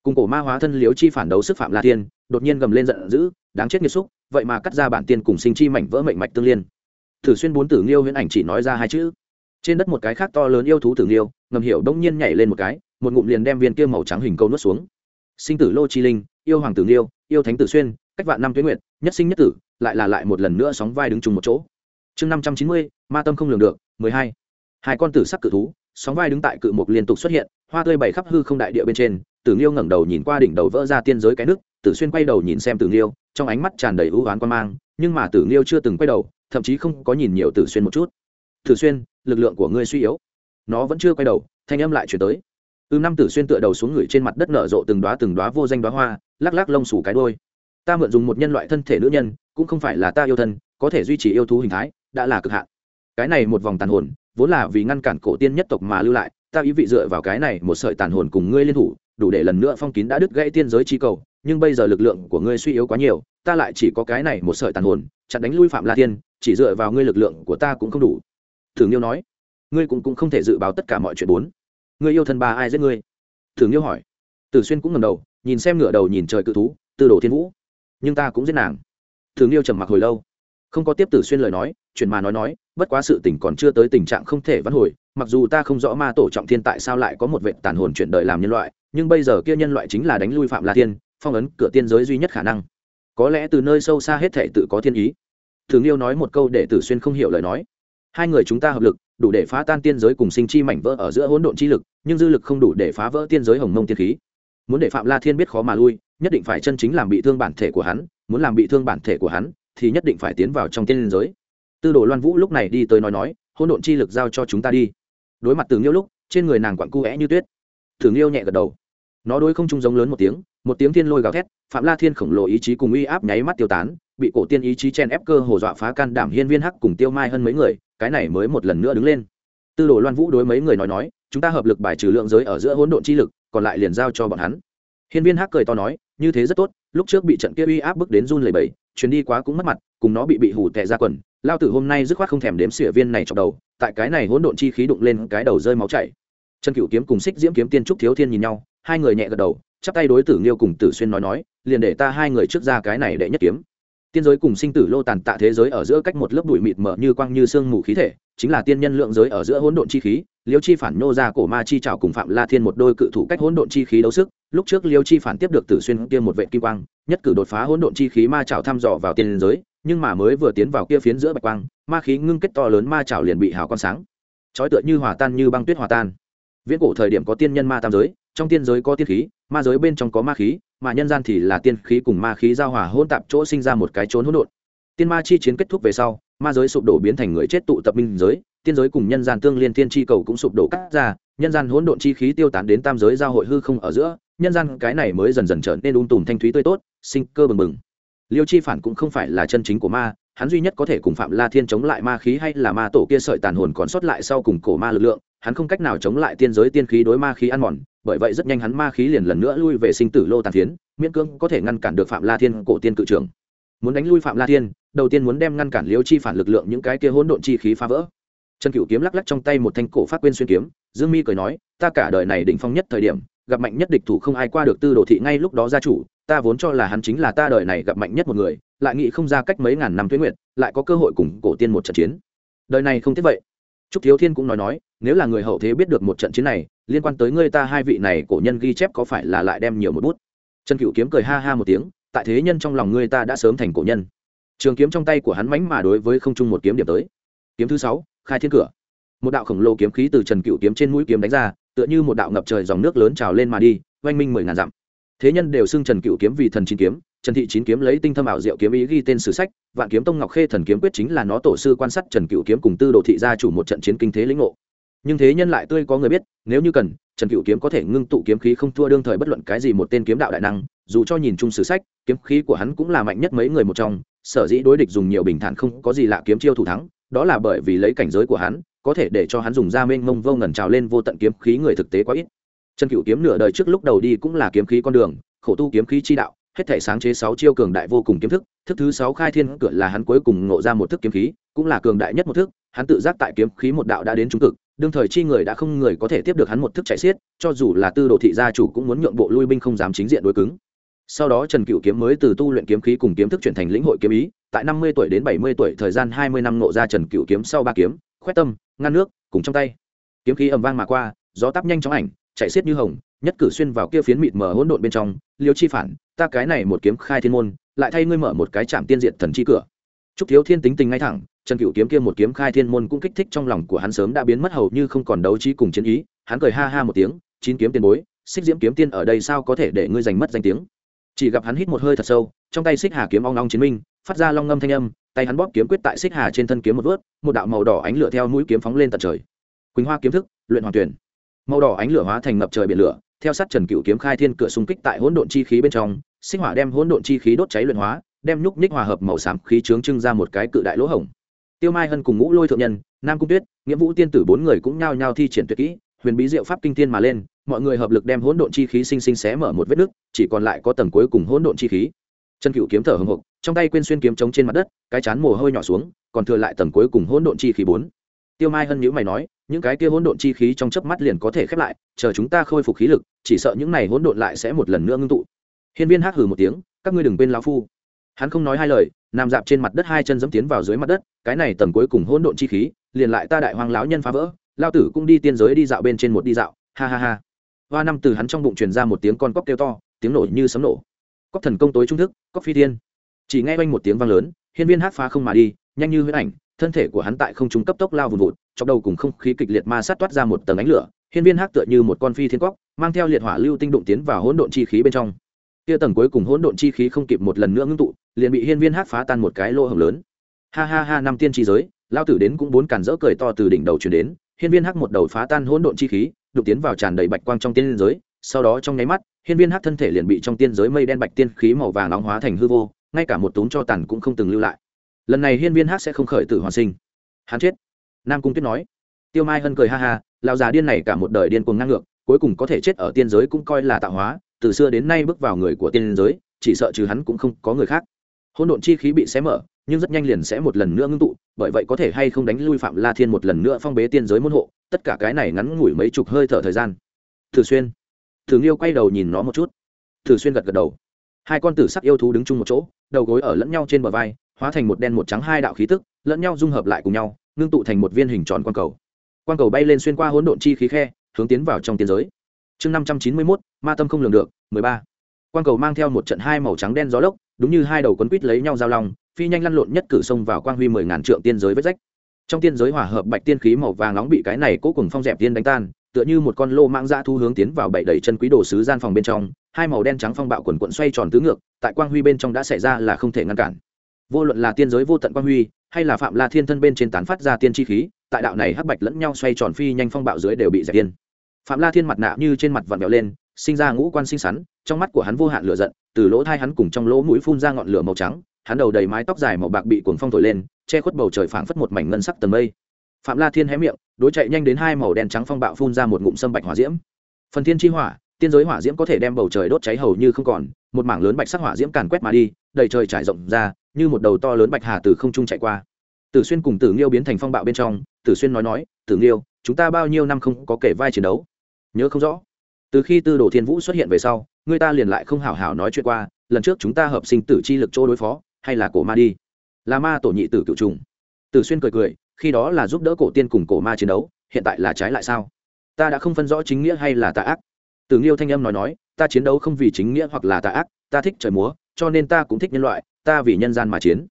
Cùng cổ ma hóa thân liếu chi phản đấu sức phạm la tiên đột nhiên gầm lên giận dữ, đáng chết nghiệt xúc, vậy mà cắt ra bản tiên cùng sinh chi mảnh vỡ mệnh mạch tương liên. Thử xuyên bốn tử nghiêu huyễn ảnh chỉ nói ra hai chữ. Trên đất một cái khác to lớn yêu thú tử nghiêu, ngầm hiểu đông nhiên nhảy lên một cái, một ngụm liền đem viên kia màu trắng hình câu nuốt xuống. Sinh tử lô chi linh, yêu hoàng tử nghiêu, yêu thánh tử xuyên, cách vạn năm tuyến nguyện nhất sinh nhất tử, lại là lại một lần nữa sóng vai đứng chung một chỗ. Chương năm trăm chín mươi, ma tâm không lường được, mười hai. Hai con tử sắc cự thú, sóng vai đứng tại cự mục liên tục xuất hiện, hoa tươi bảy khắp hư không đại địa bên trên, tử nghiêu ngẩng đầu nhìn qua đỉnh đầu vỡ ra tiên giới cái nước, tử xuyên quay đầu nhìn xem tử nghiêu, trong ánh mắt tràn đầy ưu oán quan mang, nhưng mà tử nghiêu chưa từng quay đầu, thậm chí không có nhìn nhiều tử xuyên một chút. Tử xuyên, lực lượng của ngươi suy yếu. Nó vẫn chưa quay đầu, thanh âm lại chuyển tới. Ư năm tử xuyên tựa đầu xuống người trên mặt đất nở rộ từng đoá từng đoá vô danh đoá hoa, lắc lắc lông sủ cái đôi ta mượn dùng một nhân loại thân thể nữ nhân cũng không phải là ta yêu thân có thể duy trì yêu thú hình thái đã là cực hạn. Cái này một vòng tàn hồn vốn là vì ngăn cản cổ tiên nhất tộc mà lưu lại ta ý vị dựa vào cái này một sợi tàn hồn cùng ngươi liên thủ đủ để lần nữa phong kín đã đứt gãy tiên giới chi cầu nhưng bây giờ lực lượng của ngươi suy yếu quá nhiều ta lại chỉ có cái này một sợi tàn hồn chặn đánh lui phạm la tiên chỉ dựa vào ngươi lực lượng của ta cũng không đủ. Thường yêu nói ngươi cũng, cũng không thể dự báo tất cả mọi chuyện bốn. Ngươi yêu thân ba ai giết ngươi? Thường yêu hỏi. Tử xuyên cũng ngầm đầu nhìn xem ngựa đầu nhìn trời cự thú tư đồ thiên vũ nhưng ta cũng giết nàng. Thường yêu trầm mặc hồi lâu, không có tiếp tử xuyên lời nói, chuyện mà nói nói, bất quá sự tình còn chưa tới tình trạng không thể vãn hồi, mặc dù ta không rõ ma tổ trọng thiên tại sao lại có một vệ tàn hồn chuyển đời làm nhân loại, nhưng bây giờ kia nhân loại chính là đánh lui phạm la thiên, phong ấn cửa tiên giới duy nhất khả năng. Có lẽ từ nơi sâu xa hết thể tự có thiên ý. Thường yêu nói một câu để tử xuyên không hiểu lời nói. Hai người chúng ta hợp lực, đủ để phá tan tiên giới cùng sinh chi mảnh vỡ ở giữa hỗn độn chi lực, nhưng dư lực không đủ để phá vỡ tiên giới hồng mông tiên khí muốn để phạm la thiên biết khó mà lui, nhất định phải chân chính làm bị thương bản thể của hắn, muốn làm bị thương bản thể của hắn, thì nhất định phải tiến vào trong tiên giới. Tư đồ loan vũ lúc này đi tới nói nói hôn độn chi lực giao cho chúng ta đi. Đối mặt từ nghiêu lúc, trên người nàng quặn cu é như tuyết. Thử nghiêu nhẹ gật đầu. Nó đối không trung giống lớn một tiếng một tiếng thiên lôi gào thét, phạm la thiên khổng lồ ý chí cùng uy áp nháy mắt tiêu tán, bị cổ tiên ý chí chen ép cơ hồ dọa phá can đảm hiên viên hắc cùng tiêu mai hơn mấy người, cái này mới một lần nữa đứng lên tư đồ loan vũ đối mấy người nói nói, chúng ta hợp lực bài trừ lượng giới ở giữa hỗn độn chi lực, còn lại liền giao cho bọn hắn. Hiên viên hắc cười to nói, như thế rất tốt, lúc trước bị trận kia uy áp bức đến run lẩy bẩy, chuyến đi quá cũng mất mặt, cùng nó bị bị hủ tệ ra quần, lao tử hôm nay dứt khoát không thèm đếm xỉa viên này trong đầu, tại cái này hỗn độn chi khí đụng lên cái đầu rơi máu chảy. Trần cựu kiếm cùng xích diễm kiếm tiên trúc thiếu thiên nhìn nhau, hai người nhẹ gật đầu, chắp tay đối tử nghiêu cùng tử xuyên nói nói, liền để ta hai người trước ra cái này đệ nhất kiếm tiên giới cùng sinh tử lô tàn tạ thế giới ở giữa cách một lớp bụi mịt mờ như quang như sương mù khí thể, chính là tiên nhân lượng giới ở giữa hỗn độn chi khí, liêu chi phản nô ra cổ ma chi trào cùng phạm la thiên một đôi cự thủ cách hỗn độn chi khí đấu sức, lúc trước liêu chi phản tiếp được tử xuyên kia một vệ kim quang, nhất cử đột phá hỗn độn chi khí ma trào thăm dò vào tiên giới, nhưng mà mới vừa tiến vào kia phiến giữa bạch quang, ma khí ngưng kết to lớn ma trào liền bị hào quang sáng. Trói tựa như hòa tan như băng tuyết hòa tan. Viễn cổ thời điểm có tiên nhân ma tam giới, trong tiên giới có tiên khí, ma giới bên trong có ma khí mà nhân gian thì là tiên khí cùng ma khí giao hòa hôn tạp chỗ sinh ra một cái trốn hỗn độn. Tiên ma chi chiến kết thúc về sau, ma giới sụp đổ biến thành người chết tụ tập minh giới, tiên giới cùng nhân gian tương liên tiên chi cầu cũng sụp đổ cắt ra, nhân gian hỗn độn chi khí tiêu tán đến tam giới giao hội hư không ở giữa, nhân gian cái này mới dần dần trở nên ung tùm thanh thúy tươi tốt, sinh cơ bừng bừng. Liêu chi phản cũng không phải là chân chính của ma, hắn duy nhất có thể cùng phạm la thiên chống lại ma khí hay là ma tổ kia sợi tàn hồn còn sót lại sau cùng cổ ma lực lượng hắn không cách nào chống lại tiên giới tiên khí đối ma khí ăn mòn, bởi vậy rất nhanh hắn ma khí liền lần nữa lui về sinh tử lô tàn phiến, miễn cưỡng có thể ngăn cản được phạm la thiên cổ tiên cự trưởng. Muốn đánh lui phạm la thiên, đầu tiên muốn đem ngăn cản liêu chi phản lực lượng những cái kia hỗn độn chi khí phá vỡ. Trần cựu kiếm lắc lắc trong tay một thanh cổ phát quên xuyên kiếm, dương mi cười nói, ta cả đời này đỉnh phong nhất thời điểm, gặp mạnh nhất địch thủ không ai qua được tư đồ thị ngay lúc đó gia chủ, ta vốn cho là hắn chính là ta đời này gặp mạnh nhất một người, lại nghĩ không ra cách mấy ngàn năm tuyến nguyện lại có cơ hội cùng cổ tiên một trận chiến. Đời này không thế vậy trúc thiếu thiên cũng nói nói, nếu là người hậu thế biết được một trận chiến này, liên quan tới ngươi ta hai vị này cổ nhân ghi chép có phải là lại đem nhiều một bút? Trần Cửu kiếm cười ha ha một tiếng, tại thế nhân trong lòng ngươi ta đã sớm thành cổ nhân. Trường kiếm trong tay của hắn mãnh mà đối với không trung một kiếm điểm tới. Kiếm thứ sáu, khai thiên cửa. Một đạo khổng lồ kiếm khí từ trần Cửu kiếm trên mũi kiếm đánh ra, tựa như một đạo ngập trời dòng nước lớn trào lên mà đi, oanh minh mười ngàn dặm. Thế nhân đều xưng trần Cửu kiếm vì thần chín kiếm, trần thị chín kiếm lấy tinh thâm ảo diệu kiếm ý ghi tên sử sách vạn kiếm tông ngọc khê thần kiếm quyết chính là nó tổ sư quan sát trần cựu kiếm cùng tư đồ thị gia chủ một trận chiến kinh thế lĩnh ngộ. Nhưng thế nhân lại tươi có người biết, nếu như cần, trần cựu kiếm có thể ngưng tụ kiếm khí không thua đương thời bất luận cái gì một tên kiếm đạo đại năng, dù cho nhìn chung sử sách, kiếm khí của hắn cũng là mạnh nhất mấy người một trong, sở dĩ đối địch dùng nhiều bình thản không có gì lạ kiếm chiêu thủ thắng, đó là bởi vì lấy cảnh giới của hắn, có thể để cho hắn dùng ra mênh mông vô ngần trào lên vô tận kiếm khí người thực tế quá ít. Trần cựu kiếm nửa đời trước lúc đầu đi cũng là kiếm khí con đường, khổ tu kiếm khí chi đạo hết thể sáng chế sáu chiêu cường đại vô cùng kiếm thức thức thứ sáu khai thiên cửa là hắn cuối cùng ngộ ra một thức kiếm khí, cũng là cường đại nhất một thức, hắn tự giác tại kiếm khí một đạo đã đến trung cực, đương thời chi người đã không người có thể tiếp được hắn một thức chạy xiết, cho dù là tư đồ thị gia chủ cũng muốn nhượng bộ lui binh không dám chính diện đối cứng. Sau đó trần cựu kiếm mới từ tu luyện kiếm khí cùng kiếm thức chuyển thành lĩnh hội kiếm ý, tại năm mươi tuổi đến bảy mươi tuổi thời gian hai mươi năm nộ ra trần cựu kiếm sau ba kiếm, khoét tâm, ngăn nước, cùng trong tay. Kiếm khí ầm vang mà qua, gió táp nhanh chóng ảnh, chạy xiết như hồng, nhất cử xuyên vào kia phiến mịt mờ hỗn độn bên trong liêu chi phản ta cái này một kiếm khai thiên môn lại thay ngươi mở một cái Trạm tiên diện thần chi cửa Trúc Thiếu Thiên tính tình ngay thẳng, Trần Cửu kiếm kia một kiếm khai thiên môn cũng kích thích trong lòng của hắn sớm đã biến mất hầu như không còn đấu trí cùng chiến ý, hắn cười ha ha một tiếng, chín kiếm tiền bối, xích diễm kiếm tiên ở đây sao có thể để ngươi giành mất danh tiếng. Chỉ gặp hắn hít một hơi thật sâu, trong tay xích hà kiếm ong ong chiến minh, phát ra long ngâm thanh âm, tay hắn bóp kiếm quyết tại xích hà trên thân kiếm một vớt, một đạo màu đỏ ánh lửa theo mũi kiếm phóng lên tận trời. Quỳnh Hoa kiếm thức, luyện hoàn tuyển. Màu đỏ ánh lửa hóa thành ngập trời biển lửa, theo sát Trần Cửu kiếm khai thiên cửa xung kích tại hỗn độn chi khí bên trong, sinh hỏa đem hỗn độn chi khí đốt cháy luyện hóa, đem nhúc nhích hòa hợp màu xám khí trướng trưng ra một cái cự đại lỗ hổng. Tiêu mai hân cùng ngũ lôi thượng nhân nam cung tuyết nghĩa vũ tiên tử bốn người cũng nhao nhao thi triển tuyệt kỹ huyền bí diệu pháp kinh tiên mà lên mọi người hợp lực đem hỗn độn chi khí sinh sinh xé mở một vết nứt chỉ còn lại có tầng cuối cùng hỗn độn chi khí. Chân cựu kiếm thở hồng hộc trong tay quên xuyên kiếm trống trên mặt đất cái chán mồ hôi nhỏ xuống còn thừa lại tầng cuối cùng hỗn độn chi khí bốn tiêu mai hân nhữ mày nói, những cái kia hỗn độn chi khí trong chớp mắt liền có thể khép lại, chờ chúng ta khôi phục khí lực, chỉ sợ những này hỗn độn lại sẽ một lần nữa ngưng tụ. Hiên viên hắc hừ một tiếng, các ngươi đừng quên lão phu. Hắn không nói hai lời, nằm dạp trên mặt đất hai chân dẫm tiến vào dưới mặt đất, cái này tầng cuối cùng hỗn độn chi khí, liền lại ta đại hoàng lão nhân phá vỡ lao tử cũng đi tiên giới đi dạo bên trên một đi dạo, ha ha ha. Hoa năm từ hắn trong bụng truyền ra một tiếng con cóc kêu to, tiếng nổ như sấm nổ. Cóc thần công tối trung thức, cóc phi thiên. Chỉ nghe quanh một tiếng vang lớn, hiên viên hát phá không mà đi, nhanh như huyết ảnh thân thể của hắn tại không trung cấp tốc lao vùn vụt trong đầu cùng không khí kịch liệt ma sát toát ra một tầng ánh lửa, hiên viên hắc tựa như một con phi thiên cóc, mang theo liệt hỏa lưu tinh đụng tiến vào hỗn độn chi khí bên trong. Kia tầng cuối cùng hỗn độn chi khí không kịp một lần nữa ngưng tụ, liền bị hiên viên hắc phá tan một cái lỗ hồng lớn. Ha ha ha, năm tiên chi giới, lao tử đến cũng bốn càn rỡ cười to từ đỉnh đầu chuyển đến, hiên viên hắc một đầu phá tan hỗn độn chi khí, đụng tiến vào tràn đầy bạch quang trong tiên giới, sau đó trong nháy mắt, hiên viên hắc thân thể liền bị trong tiên giới mây đen bạch tiên khí màu vàng nóng hóa thành hư vô, ngay cả một túm cho tàn cũng không từng lưu lại lần này hiên viên hát sẽ không khởi tử hoàn sinh. Hắn chết. Nam cung tuyết nói. Tiêu mai hân cười ha ha, lão già điên này cả một đời điên cuồng ngang ngược, cuối cùng có thể chết ở tiên giới cũng coi là tạo hóa, từ xưa đến nay bước vào người của tiên giới, chỉ sợ trừ hắn cũng không có người khác. Hỗn độn chi khí bị xé mở, nhưng rất nhanh liền sẽ một lần nữa ngưng tụ, bởi vậy có thể hay không đánh lui phạm la thiên một lần nữa phong bế tiên giới môn hộ, tất cả cái này ngắn ngủi mấy chục hơi thở thời gian. Thường xuyên. Thường yêu quay đầu nhìn nó một chút. Thường xuyên gật gật đầu. Hai con tử sắc yêu thú đứng chung một chỗ, đầu gối ở lẫn nhau trên bờ vai hóa thành một đen một trắng hai đạo khí tức, lẫn nhau dung hợp lại cùng nhau, ngưng tụ thành một viên hình tròn quang cầu. Quang cầu bay lên xuyên qua hỗn độn chi khí khe, hướng tiến vào trong tiên giới. Chương năm trăm chín mươi mốt, ma tâm không lường được, mười ba. Quang cầu mang theo một trận hai màu trắng đen gió lốc, đúng như hai đầu quấn quít lấy nhau giao long, phi nhanh lăn lộn nhất cử xông vào quang huy mười ngàn trượng tiên giới vết rách. Trong tiên giới hòa hợp bạch tiên khí màu vàng nóng bị cái này cố cùng phong dẹp tiên đánh tan, tựa như một con lô mang ra thu hướng tiến vào bảy đầy chân quý đồ sứ gian phòng bên trong, hai màu đen trắng phong bạo quần quận xoay tròn tứ ngược, tại quang huy bên trong đã xảy ra là không thể ngăn cản vô luận là tiên giới vô tận quang huy, hay là phạm la thiên thân bên trên tán phát ra tiên chi khí, tại đạo này hắc bạch lẫn nhau xoay tròn phi nhanh phong bạo dưới đều bị dẹp tiên phạm la thiên mặt nạ như trên mặt vặn vẹo lên, sinh ra ngũ quan xinh xắn trong mắt của hắn vô hạn lửa giận, từ lỗ thai hắn cùng trong lỗ mũi phun ra ngọn lửa màu trắng, hắn đầu đầy mái tóc dài màu bạc bị cuồng phong thổi lên, che khuất bầu trời phảng phất một mảnh ngân sắc tầm mây. Phạm la thiên hé miệng, đối chạy nhanh đến hai màu đen trắng phong bạo phun ra một ngụm sâm bạch hỏa diễm. Phần thiên chi hỏa, tiên giới hỏa diễm có thể đem bầu trời đốt cháy hầu như không còn, một mảng lớn bạch sắc hỏa diễm càn quét mà đi đầy trời trải rộng ra, như một đầu to lớn bạch hà từ không trung chạy qua. Tử xuyên cùng tử nghiêu biến thành phong bạo bên trong, tử xuyên nói nói, tử nghiêu, chúng ta bao nhiêu năm không có kể vai chiến đấu? Nhớ không rõ? Từ khi tư đồ thiên vũ xuất hiện về sau, người ta liền lại không hảo hảo nói chuyện qua, lần trước chúng ta hợp sinh tử chi lực chỗ đối phó, hay là cổ ma đi? Là ma tổ nhị tử cựu trùng. Tử xuyên cười cười, khi đó là giúp đỡ cổ tiên cùng cổ ma chiến đấu, hiện tại là trái lại sao? Ta đã không phân rõ chính nghĩa hay là tà ác. Tử nghiêu thanh âm nói nói, ta chiến đấu không vì chính nghĩa hoặc là tà ác, ta thích trời múa cho nên ta cũng thích nhân loại, ta vì nhân gian mà chiến.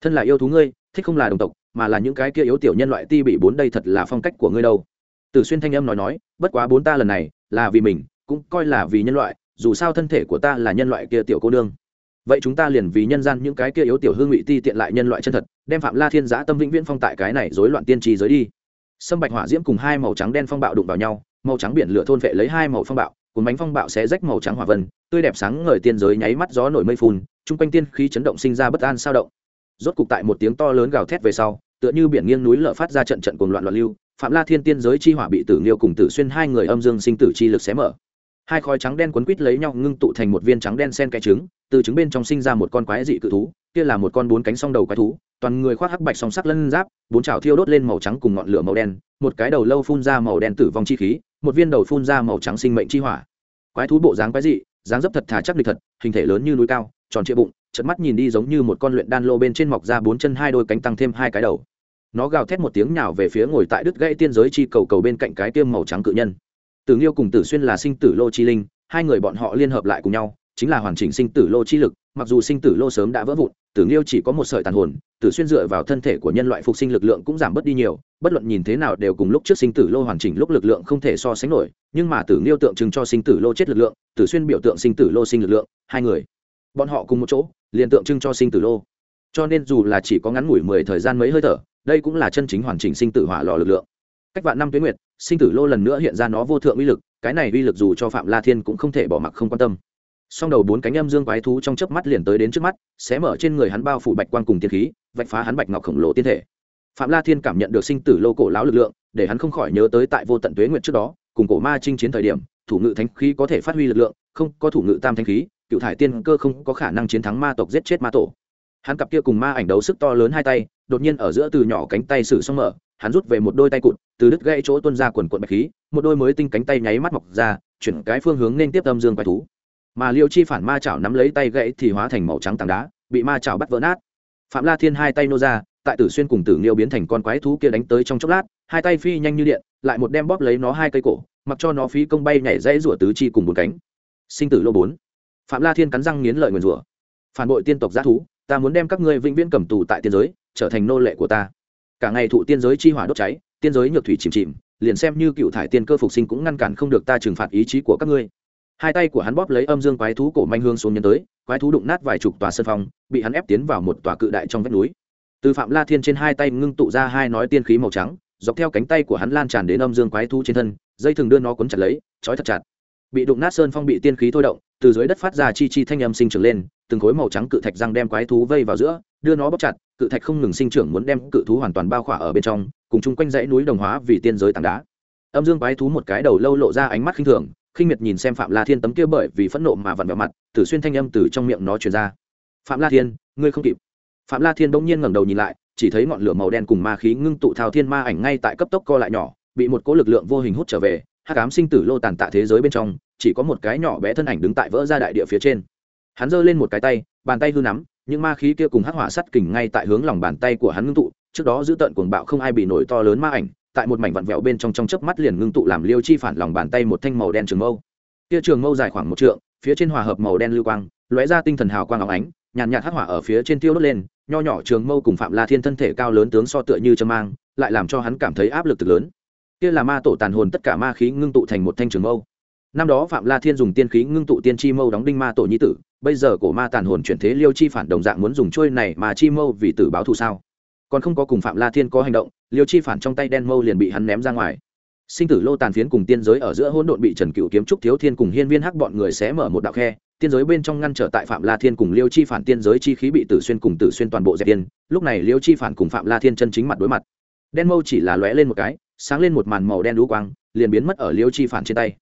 Thân là yêu thú ngươi, thích không là đồng tộc, mà là những cái kia yếu tiểu nhân loại ti bị bốn đây thật là phong cách của ngươi đâu. Tử xuyên thanh âm nói nói, bất quá bốn ta lần này là vì mình, cũng coi là vì nhân loại, dù sao thân thể của ta là nhân loại kia tiểu cô đương vậy chúng ta liền vì nhân gian những cái kia yếu tiểu hương ngụy ti tiện lại nhân loại chân thật, đem phạm la thiên giã tâm vĩnh viễn phong tại cái này rối loạn tiên trì giới đi. Sâm bạch hỏa diễm cùng hai màu trắng đen phong bạo đụng vào nhau, màu trắng biển lửa thôn vệ lấy hai màu phong bạo cuốn bánh phong bạo sẽ rách màu trắng hỏa vân, tươi đẹp sáng ngời tiên giới nháy mắt gió nổi mây phun, chung quanh tiên khí chấn động sinh ra bất an sao động. Rốt cục tại một tiếng to lớn gào thét về sau, tựa như biển nghiêng núi lở phát ra trận trận cuồng loạn loạn lưu, phạm la thiên tiên giới chi hỏa bị tử nghiêu cùng tử xuyên hai người âm dương sinh tử chi lực xé mở. Hai khói trắng đen quấn quít lấy nhau ngưng tụ thành một viên trắng đen sen cái trứng, từ trứng bên trong sinh ra một con quái dị cự thú, kia là một con bốn cánh song đầu quái thú, toàn người khoác hắc bạch song sắc lân giáp, bốn chảo thiêu đốt lên màu trắng cùng ngọn lửa màu đen, một cái đầu lâu phun ra màu đen tử vong chi khí một viên đầu phun ra màu trắng sinh mệnh chi hỏa. Quái thú bộ dáng quái dị, dáng dấp thật thà chắc lịch thật, hình thể lớn như núi cao, tròn trịa bụng chật mắt nhìn đi giống như một con luyện đan lô bên trên mọc ra bốn chân hai đôi cánh tăng thêm hai cái đầu. Nó gào thét một tiếng nhào về phía ngồi tại đứt gãy tiên giới chi cầu cầu bên cạnh cái tiêm màu trắng cự nhân. Tử nghiêu cùng tử xuyên là sinh tử lô chi linh, hai người bọn họ liên hợp lại cùng nhau, chính là hoàn chỉnh sinh tử lô chi lực mặc dù sinh tử lô sớm đã vỡ vụn, tử nghiêu chỉ có một sợi tàn hồn, tử xuyên dựa vào thân thể của nhân loại phục sinh lực lượng cũng giảm bớt đi nhiều, bất luận nhìn thế nào đều cùng lúc trước sinh tử lô hoàn chỉnh lúc lực lượng không thể so sánh nổi, nhưng mà tử nghiêu tượng trưng cho sinh tử lô chết lực lượng, tử xuyên biểu tượng sinh tử lô sinh lực lượng, hai người, bọn họ cùng một chỗ, liền tượng trưng cho sinh tử lô. Cho nên dù là chỉ có ngắn ngủi mười thời gian mấy hơi thở, đây cũng là chân chính hoàn chỉnh sinh tử hỏa lò lực lượng. Cách vạn năm tuyến nguyệt, sinh tử lô lần nữa hiện ra nó vô thượng uy lực, cái này uy lực dù cho phạm la thiên cũng không thể bỏ mặc không quan tâm song đầu bốn cánh âm dương quái thú trong chớp mắt liền tới đến trước mắt, xé mở trên người hắn bao phủ bạch quang cùng tiên khí, vạch phá hắn bạch ngọc khổng lồ tiên thể. Phạm la thiên cảm nhận được sinh tử lô cổ lão lực lượng, để hắn không khỏi nhớ tới tại vô tận tuế nguyệt trước đó, cùng cổ ma chinh chiến thời điểm, thủ ngự thánh khí có thể phát huy lực lượng, không có thủ ngự tam thánh khí, cựu thải tiên cơ không có khả năng chiến thắng ma tộc giết chết ma tổ. Hắn cặp kia cùng ma ảnh đấu sức to lớn hai tay, đột nhiên ở giữa từ nhỏ cánh tay sử xong mở, hắn rút về một đôi tay cụt, từ đứt gãy chỗ tuân ra quần quận bạch khí, một đôi mới tinh cánh tay nháy mắt mọc ra, chuyển cái phương hướng nên tiếp âm dương quái thú mà liêu chi phản ma chảo nắm lấy tay gãy thì hóa thành màu trắng tảng đá, bị ma chảo bắt vỡ nát. Phạm la thiên hai tay nô ra, tại tử xuyên cùng tử nghiêu biến thành con quái thú kia đánh tới trong chốc lát, hai tay phi nhanh như điện, lại một đem bóp lấy nó hai cây cổ, mặc cho nó phí công bay nhảy dãy rủa tứ chi cùng bốn cánh. Sinh tử lô bốn. Phạm la thiên cắn răng nghiến lợi nguyền rủa. Phản bội tiên tộc g thú, ta muốn đem các ngươi vĩnh viễn cầm tù tại tiên giới, trở thành nô lệ của ta. Cả ngày thụ tiên giới chi hỏa đốt cháy, tiên giới nhược thủy chìm chìm, liền xem như cựu thải tiên cơ phục sinh cũng ngăn cản không được ta trừng phạt ý chí của các ngươi hai tay của hắn bóp lấy âm dương quái thú cổ manh hương xuống nhân tới, quái thú đụng nát vài chục tòa sân phong bị hắn ép tiến vào một tòa cự đại trong vách núi. Từ phạm la thiên trên hai tay ngưng tụ ra hai nói tiên khí màu trắng, dọc theo cánh tay của hắn lan tràn đến âm dương quái thú trên thân, dây thường đưa nó cuốn chặt lấy, trói thật chặt. Bị đụng nát sơn phong bị tiên khí thôi động, từ dưới đất phát ra chi chi thanh âm sinh trưởng lên, từng khối màu trắng cự thạch răng đem quái thú vây vào giữa, đưa nó bóp chặt, cự thạch không ngừng sinh trưởng muốn đem cự thú hoàn toàn bao khỏa ở bên trong, cùng chung quanh dãy núi đồng hóa vì tiên giới tảng đá. Âm dương quái thú một cái đầu lâu lộ ra ánh mắt khinh thường khinh miệt nhìn xem phạm la thiên tấm kia bởi vì phẫn nộ mà vặn vẹo mặt tử xuyên thanh âm từ trong miệng nó truyền ra. Phạm la thiên, ngươi không kịp. Phạm la thiên bỗng nhiên ngẩng đầu nhìn lại, chỉ thấy ngọn lửa màu đen cùng ma khí ngưng tụ thao thiên ma ảnh ngay tại cấp tốc co lại nhỏ, bị một cỗ lực lượng vô hình hút trở về hát cám sinh tử lô tàn tạ thế giới bên trong, chỉ có một cái nhỏ bé thân ảnh đứng tại vỡ ra đại địa phía trên. Hắn giơ lên một cái tay, bàn tay hư nắm, những ma khí kia cùng hắc hỏa sắt kình ngay tại hướng lòng bàn tay của hắn ngưng tụ, trước đó giữ tận cuồng bạo không ai bị nổi to lớn ma ảnh tại một mảnh vặn vẹo bên trong trong chớp mắt liền ngưng tụ làm liêu chi phản lòng bàn tay một thanh màu đen trường mâu. Kia trường mâu dài khoảng một trượng, phía trên hòa hợp màu đen lưu quang, lóe ra tinh thần hào quang óng ánh, nhàn nhạt hắc hỏa ở phía trên tiêu đốt lên, nho nhỏ trường mâu cùng phạm la thiên thân thể cao lớn tướng so tựa như châm mang, lại làm cho hắn cảm thấy áp lực từ lớn. Kia là ma tổ tàn hồn tất cả ma khí ngưng tụ thành một thanh trường mâu. Năm đó phạm la thiên dùng tiên khí ngưng tụ tiên chi mâu đóng đinh ma tổ nhi tử, bây giờ cổ ma tàn hồn chuyển thế liêu chi phản đồng dạng muốn dùng trôi này mà chi mâu vì tử báo thù sao? Còn không có cùng phạm la thiên có hành động liêu chi phản trong tay đen mâu liền bị hắn ném ra ngoài. Sinh tử lô tàn phiến cùng tiên giới ở giữa hỗn độn bị trần cựu kiếm trúc thiếu thiên cùng hiên viên hắc bọn người sẽ mở một đạo khe, tiên giới bên trong ngăn trở tại phạm la thiên cùng liêu chi phản tiên giới chi khí bị tử xuyên cùng tử xuyên toàn bộ dẹp tiên lúc này liêu chi phản cùng phạm la thiên chân chính mặt đối mặt. Đen mâu chỉ là lóe lên một cái, sáng lên một màn màu đen đũ quang, liền biến mất ở liêu chi phản trên tay.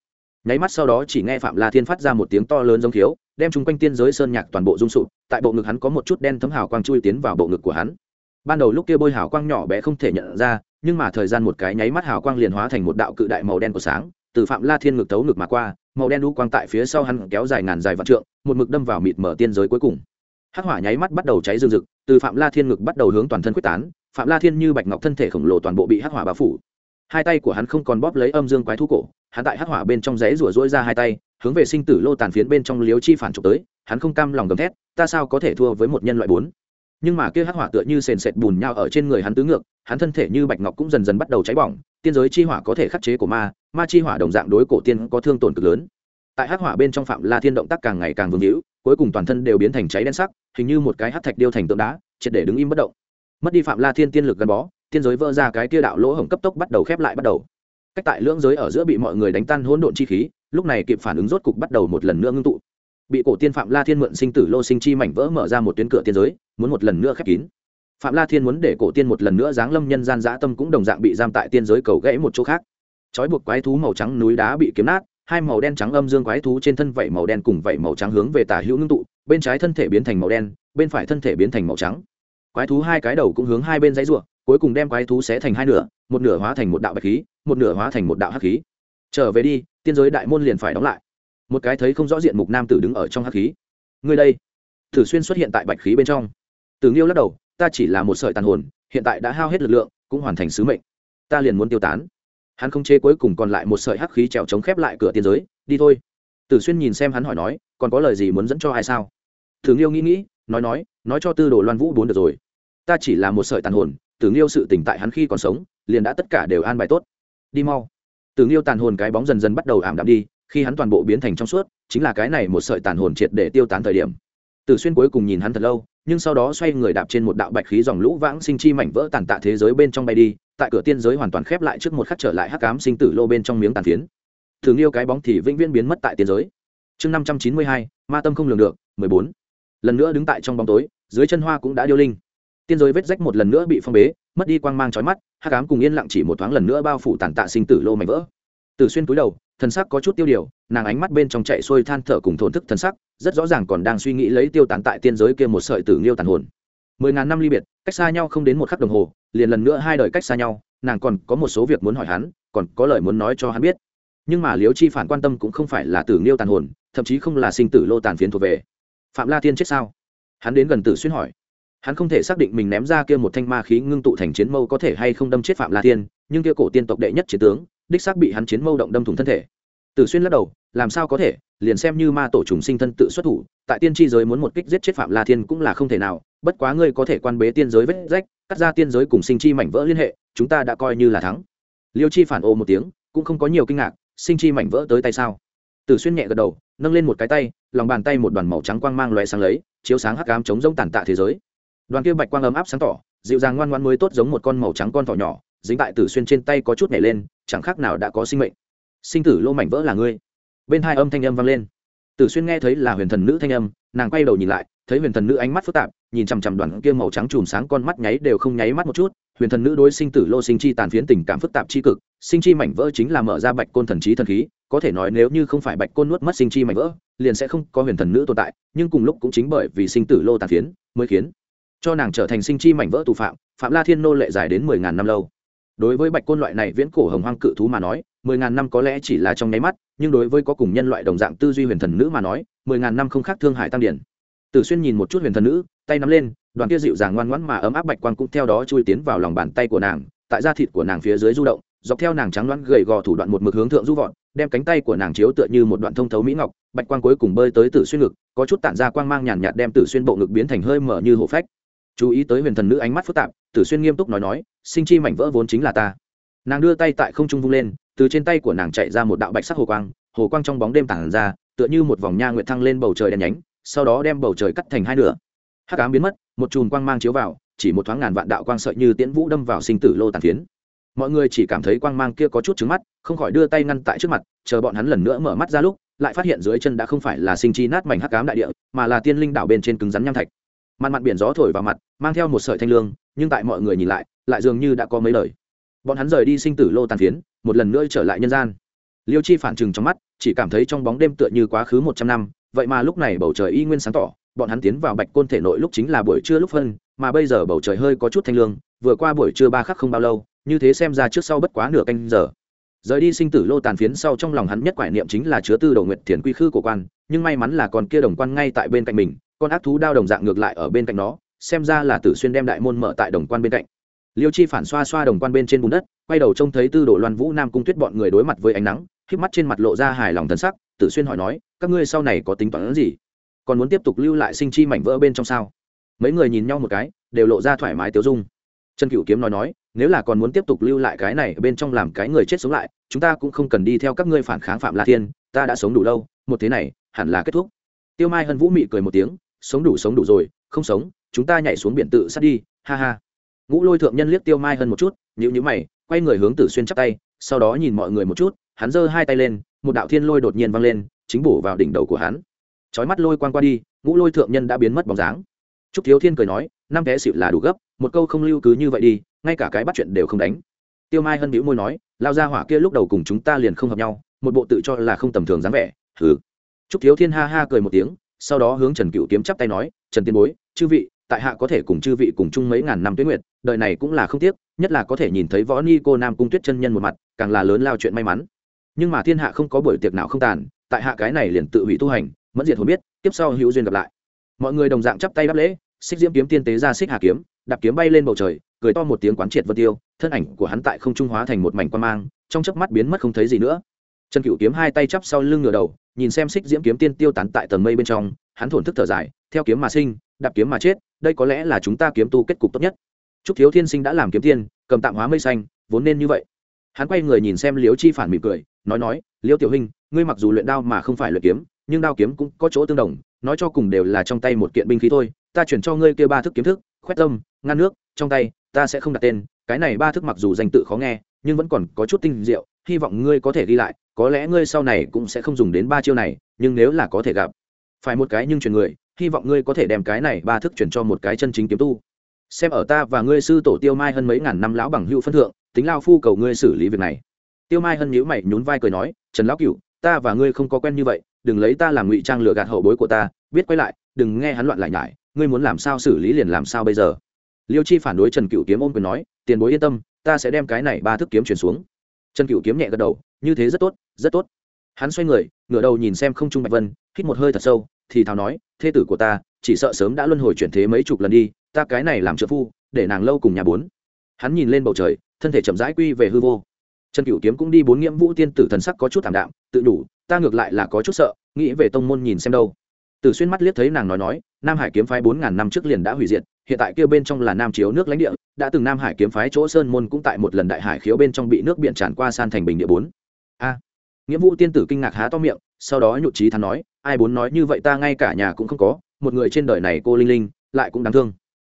Nháy mắt sau đó chỉ nghe phạm la thiên phát ra một tiếng to lớn giống thiếu, đem chung quanh tiên giới sơn nhạc toàn bộ rung sụp, tại bộ ngực hắn có một chút đen thấm hào quang chui tiến vào bộ ngực của hắn ban đầu lúc kia bôi hào quang nhỏ bé không thể nhận ra, nhưng mà thời gian một cái nháy mắt hào quang liền hóa thành một đạo cự đại màu đen của sáng, từ phạm la thiên ngực tấu ngực mà qua, màu đen đu quang tại phía sau hắn kéo dài ngàn dài vạn trượng, một mực đâm vào mịt mở tiên giới cuối cùng. Hắc hỏa nháy mắt bắt đầu cháy rừng rực, từ phạm la thiên ngực bắt đầu hướng toàn thân quyết tán, phạm la thiên như bạch ngọc thân thể khổng lồ toàn bộ bị hắc hỏa bao phủ. Hai tay của hắn không còn bóp lấy âm dương quái thú cổ, hắn tại hắc hỏa bên trong rẽ rủa rỗi ra hai tay, hướng về sinh tử lô tàn phiến bên trong liếu chi phản trục tới, hắn không cam lòng gầm thét, ta sao có thể thua với một nhân loại bốn? Nhưng mà kia hắc hỏa tựa như sền sệt bùn nhau ở trên người hắn tứ ngược, hắn thân thể như bạch ngọc cũng dần dần bắt đầu cháy bỏng, tiên giới chi hỏa có thể khắc chế của ma ma chi hỏa đồng dạng đối cổ tiên có thương tổn cực lớn. Tại hắc hỏa bên trong phạm la thiên động tác càng ngày càng vương hữu, cuối cùng toàn thân đều biến thành cháy đen sắc, hình như một cái hắc thạch điêu thành tượng đá, triệt để đứng im bất động. Mất đi phạm la thiên tiên lực gắn bó, tiên giới vỡ ra cái kia đạo lỗ hổng cấp tốc bắt đầu khép lại bắt đầu. Cách tại lưỡng giới ở giữa bị mọi người đánh tan hỗn độn chi khí, lúc này kịp phản ứng rốt cục bắt đầu một lần nữa ngưng tụ bị cổ tiên phạm la thiên mượn sinh tử lô sinh chi mảnh vỡ mở ra một tuyến cửa tiên giới, muốn một lần nữa khép kín. Phạm la thiên muốn để cổ tiên một lần nữa giáng lâm nhân gian dã tâm cũng đồng dạng bị giam tại tiên giới cầu gãy một chỗ khác. Trói buộc quái thú màu trắng núi đá bị kiếm nát, hai màu đen trắng âm dương quái thú trên thân vảy màu đen cùng vảy màu trắng hướng về tả hữu ngưng tụ, bên trái thân thể biến thành màu đen, bên phải thân thể biến thành màu trắng. Quái thú hai cái đầu cũng hướng hai bên dãy ruộng cuối cùng đem quái thú xé thành hai nửa, một nửa hóa thành một đạo bạch khí, một nửa hóa thành một đạo hắc khí. Trở về đi, tiên giới đại môn liền phải đóng lại một cái thấy không rõ diện mục nam tử đứng ở trong hắc khí. Người đây, thử xuyên xuất hiện tại bạch khí bên trong. Tử nghiêu lắc đầu, ta chỉ là một sợi tàn hồn, hiện tại đã hao hết lực lượng, cũng hoàn thành sứ mệnh. Ta liền muốn tiêu tán. Hắn không chế cuối cùng còn lại một sợi hắc khí trèo chống khép lại cửa tiên giới, đi thôi. Tử xuyên nhìn xem hắn hỏi nói, còn có lời gì muốn dẫn cho ai sao? Tử nghiêu nghĩ nghĩ, nói nói nói cho tư đồ loan vũ bốn được rồi. Ta chỉ là một sợi tàn hồn tử nghiêu sự tỉnh tại hắn khi còn sống, liền đã tất cả đều an bài tốt. Đi mau. Tử nghiêu tàn hồn cái bóng dần dần bắt đầu ảm đạm đi khi hắn toàn bộ biến thành trong suốt, chính là cái này một sợi tàn hồn triệt để tiêu tán thời điểm. Tử xuyên cuối cùng nhìn hắn thật lâu, nhưng sau đó xoay người đạp trên một đạo bạch khí dòng lũ vãng sinh chi mảnh vỡ tàn tạ thế giới bên trong bay đi, tại cửa tiên giới hoàn toàn khép lại trước một khắc trở lại hắc cám sinh tử lô bên trong miếng tàn phiến. Thường yêu cái bóng thì vĩnh viễn biến mất tại tiên giới. Chương năm trăm chín mươi hai, ma tâm không lường được, mười bốn. Lần nữa đứng tại trong bóng tối, dưới chân hoa cũng đã điêu linh. Tiên giới vết rách một lần nữa bị phong bế, mất đi quang mang trói mắt, hắc ám cùng yên lặng chỉ một thoáng lần nữa bao phủ tàn tạ sinh tử lô mảnh vỡ. Tử xuyên cúi đầu thần sắc có chút tiêu điều, nàng ánh mắt bên trong chạy xuôi than thở cùng thổn thức thần sắc, rất rõ ràng còn đang suy nghĩ lấy tiêu tán tại tiên giới kia một sợi tử nghiêu tàn hồn. Mười ngàn năm ly biệt, cách xa nhau không đến một khắc đồng hồ, liền lần nữa hai đời cách xa nhau, nàng còn có một số việc muốn hỏi hắn, còn có lời muốn nói cho hắn biết. Nhưng mà liếu chi phản quan tâm cũng không phải là tử nghiêu tàn hồn, thậm chí không là sinh tử lô tàn phiến thuộc về. Phạm la thiên chết sao? Hắn đến gần tử xuyên hỏi hắn không thể xác định mình ném ra kia một thanh ma khí ngưng tụ thành chiến mâu có thể hay không đâm chết phạm la thiên, nhưng kia cổ tiên tộc đệ nhất chiến tướng, đích xác bị hắn chiến mâu động đâm thủng thân thể. Tử xuyên lắc đầu, làm sao có thể, liền xem như ma tổ trùng sinh thân tự xuất thủ, tại tiên tri giới muốn một kích giết chết phạm la thiên cũng là không thể nào, bất quá ngươi có thể quan bế tiên giới vết rách, cắt ra tiên giới cùng sinh chi mảnh vỡ liên hệ, chúng ta đã coi như là thắng. Liêu chi phản ô một tiếng, cũng không có nhiều kinh ngạc, sinh chi mảnh vỡ tới tay sao? Tử xuyên nhẹ gật đầu, nâng lên một cái tay, lòng bàn tay một đoàn màu trắng quang mang loé sáng lấy, chiếu sáng hắc ám chống rông tàn tạ thế giới đoàn kia bạch quang ấm áp sáng tỏ, dịu dàng ngoan ngoan mới tốt giống một con màu trắng con thỏ nhỏ, dính tại tử xuyên trên tay có chút nhảy lên, chẳng khác nào đã có sinh mệnh. Sinh tử lô mảnh vỡ là ngươi. Bên hai âm thanh âm vang lên. Tử xuyên nghe thấy là huyền thần nữ thanh âm, nàng quay đầu nhìn lại, thấy huyền thần nữ ánh mắt phức tạp, nhìn chằm chằm đoàn kia màu trắng chùm sáng con mắt nháy đều không nháy mắt một chút, huyền thần nữ đối sinh tử lô sinh chi tàn phiến tình cảm phức tạp chi cực, sinh chi mảnh vỡ chính là mở ra bạch côn thần trí thần khí, có thể nói nếu như không phải bạch côn nuốt mất sinh chi mảnh vỡ, liền sẽ không có huyền thần nữ tồn tại, nhưng cùng lúc cũng chính bởi vì sinh tử lô tàn phiến mới khiến cho nàng trở thành sinh chi mảnh vỡ tù phạm phạm la thiên nô lệ dài đến mười ngàn năm lâu. Đối với bạch côn loại này viễn cổ hồng hoang cự thú mà nói, mười ngàn năm có lẽ chỉ là trong nháy mắt, nhưng đối với có cùng nhân loại đồng dạng tư duy huyền thần nữ mà nói, mười ngàn năm không khác thương hại tăng điển. Tử xuyên nhìn một chút huyền thần nữ, tay nắm lên, đoàn kia dịu dàng ngoan ngoãn mà ấm áp bạch quang cũng theo đó chui tiến vào lòng bàn tay của nàng, tại da thịt của nàng phía dưới du động, dọc theo nàng trắng loãng gầy gò thủ đoạn một mực hướng thượng du vọt, đem cánh tay của nàng chiếu tựa như một đoạn thông thấu mỹ ngọc, bạch quang cuối cùng bơi tới tử xuyên ngực, có chút tản ra quang mang nhàn nhạt đem tử xuyên bộ ngực biến thành hơi mở như hổ phách chú ý tới huyền thần nữ ánh mắt phức tạp, tử xuyên nghiêm túc nói nói, sinh chi mảnh vỡ vốn chính là ta. Nàng đưa tay tại không trung vung lên, từ trên tay của nàng chạy ra một đạo bạch sắc hồ quang hồ quang trong bóng đêm tản ra, tựa như một vòng nha nguyệt thăng lên bầu trời đèn nhánh, sau đó đem bầu trời cắt thành hai nửa. Hắc ám biến mất, một chùm quang mang chiếu vào, chỉ một thoáng ngàn vạn đạo quang sợi như tiễn vũ đâm vào sinh tử lô tàn phiến. Mọi người chỉ cảm thấy quang mang kia có chút trứng mắt, không khỏi đưa tay ngăn tại trước mặt, chờ bọn hắn lần nữa mở mắt ra lúc, lại phát hiện dưới chân đã không phải là sinh chi nát mảnh hắc ám đại địa, mà là tiên linh đảo bên trên cứng rắn nham thạch mặn mặn biển gió thổi vào mặt, mang theo một sợi thanh lương, nhưng tại mọi người nhìn lại lại dường như đã có mấy lời. Bọn hắn rời đi sinh tử lô tàn phiến, một lần nữa trở lại nhân gian. Liêu chi phản chừng trong mắt, chỉ cảm thấy trong bóng đêm tựa như quá khứ một trăm năm, vậy mà lúc này bầu trời y nguyên sáng tỏ, bọn hắn tiến vào bạch côn thể nội lúc chính là buổi trưa lúc phân, mà bây giờ bầu trời hơi có chút thanh lương, vừa qua buổi trưa ba khắc không bao lâu, như thế xem ra trước sau bất quá nửa canh giờ. Rời đi sinh tử lô tàn phiến sau trong lòng hắn nhất quải niệm chính là chứa tư đầu nguyệt thiền quy khư của quan, nhưng may mắn là còn kia đồng quan ngay tại bên cạnh mình con ác thú đao đồng dạng ngược lại ở bên cạnh nó, xem ra là tử xuyên đem đại môn mở tại đồng quan bên cạnh. Liêu chi phản xoa xoa đồng quan bên trên bùn đất, quay đầu trông thấy tư đồ loan vũ nam cung tuyết bọn người đối mặt với ánh nắng híp mắt trên mặt lộ ra hài lòng thân sắc, tử xuyên hỏi nói, các ngươi sau này có tính toán gì? Còn muốn tiếp tục lưu lại sinh chi mảnh vỡ bên trong sao? Mấy người nhìn nhau một cái, đều lộ ra thoải mái tiêu dung. Trần cựu kiếm nói nói, nếu là còn muốn tiếp tục lưu lại cái này bên trong làm cái người chết sống lại, chúng ta cũng không cần đi theo các ngươi phản kháng phạm la thiên, ta đã sống đủ lâu, một thế này, hẳn là kết thúc. Tiêu mai hân vũ mị cười một tiếng sống đủ sống đủ rồi, không sống, chúng ta nhảy xuống biển tự sát đi, ha ha. Ngũ lôi thượng nhân liếc tiêu mai hơn một chút nhữ nhữ mày, quay người hướng tử xuyên chắp tay, sau đó nhìn mọi người một chút, hắn giơ hai tay lên, một đạo thiên lôi đột nhiên văng lên, chính bổ vào đỉnh đầu của hắn. Trói mắt lôi quang qua đi, ngũ lôi thượng nhân đã biến mất bóng dáng. Trúc thiếu thiên cười nói, năm té xịu là đủ gấp, một câu không lưu cứ như vậy đi, ngay cả cái bắt chuyện đều không đánh. Tiêu mai hân hữu môi nói lao ra hỏa kia lúc đầu cùng chúng ta liền không hợp nhau, một bộ tự cho là không tầm thường dáng vẻ. Thử trúc thiếu thiên ha ha cười một tiếng sau đó hướng trần cựu kiếm chắp tay nói, trần tiên bối, chư vị, tại hạ có thể cùng chư vị cùng chung mấy ngàn năm tuyết nguyệt, đời này cũng là không tiếc, nhất là có thể nhìn thấy võ ni cô nam cung tuyết chân nhân một mặt, càng là lớn lao chuyện may mắn. Nhưng mà thiên hạ không có buổi tiệc nào không tàn, tại hạ cái này liền tự hủy tu hành, mẫn diệt hồn biết tiếp sau hữu duyên gặp lại. Mọi người đồng dạng chắp tay đáp lễ, xích diễm kiếm tiên tế ra xích hà kiếm, đạp kiếm bay lên bầu trời, cười to một tiếng quán triệt vân tiêu, thân ảnh của hắn tại không trung hóa thành một mảnh quan mang, trong chớp mắt biến mất không thấy gì nữa. Trần cựu kiếm hai tay chắp sau lưng ngửa đầu nhìn xem xích diễm kiếm tiên tiêu tán tại tầng mây bên trong, hắn thổn thức thở dài, theo kiếm mà sinh, đạp kiếm mà chết, đây có lẽ là chúng ta kiếm tu kết cục tốt nhất. Chúc thiếu thiên sinh đã làm kiếm tiên, cầm tạm hóa mây xanh, vốn nên như vậy. Hắn quay người nhìn xem liễu chi phản mỉm cười, nói nói, liễu tiểu hình ngươi mặc dù luyện đao mà không phải luyện kiếm, nhưng đao kiếm cũng có chỗ tương đồng, nói cho cùng đều là trong tay một kiện binh khí thôi, ta chuyển cho ngươi kia ba thức kiếm thức, khoét tâm, ngăn nước, trong tay, ta sẽ không đặt tên, cái này ba thức mặc dù danh tự khó nghe, nhưng vẫn còn có chút tinh diệu, hy vọng ngươi có thể ghi lại có lẽ ngươi sau này cũng sẽ không dùng đến ba chiêu này, nhưng nếu là có thể gặp, phải một cái nhưng truyền người, hy vọng ngươi có thể đem cái này ba thức chuyển cho một cái chân chính kiếm tu. Xem ở ta và ngươi sư tổ tiêu mai hơn mấy ngàn năm lão bằng hữu phân thượng, tính lao phu cầu ngươi xử lý việc này. Tiêu mai hân nhíu mày, nhún vai cười nói, trần lão cửu, ta và ngươi không có quen như vậy, đừng lấy ta làm ngụy trang lừa gạt hậu bối của ta, biết quay lại, đừng nghe hắn loạn lại nhải, ngươi muốn làm sao xử lý liền làm sao bây giờ. Liêu chi phản đối trần cựu kiếm ôm quyền nói, tiền bối yên tâm, ta sẽ đem cái này ba thức kiếm chuyển xuống. Trần cựu kiếm nhẹ gật đầu, như thế rất tốt rất tốt. Hắn xoay người, ngửa đầu nhìn xem không trung bạch vân, hít một hơi thật sâu, thì thào nói, thê tử của ta, chỉ sợ sớm đã luân hồi chuyển thế mấy chục lần đi, ta cái này làm trợ phu, để nàng lâu cùng nhà bốn. Hắn nhìn lên bầu trời, thân thể chậm rãi quy về hư vô. Trần cửu kiếm cũng đi bốn nghiễm vũ tiên tử thần sắc có chút thảm đạm, tự đủ, ta ngược lại là có chút sợ, nghĩ về tông môn nhìn xem đâu. Từ xuyên mắt liếc thấy nàng nói nói, nam hải kiếm phái bốn ngàn năm trước liền đã hủy diệt, hiện tại kia bên trong là nam chiếu nước lãnh địa, đã từng nam hải kiếm phái chỗ sơn môn cũng tại một lần đại hải khiếu bên trong bị nước biển tràn qua san thành bình địa bốn. A nghĩa vụ tiên tử kinh ngạc há to miệng, sau đó nhụt trí thắn nói, ai muốn nói như vậy ta ngay cả nhà cũng không có, một người trên đời này cô linh linh, lại cũng đáng thương.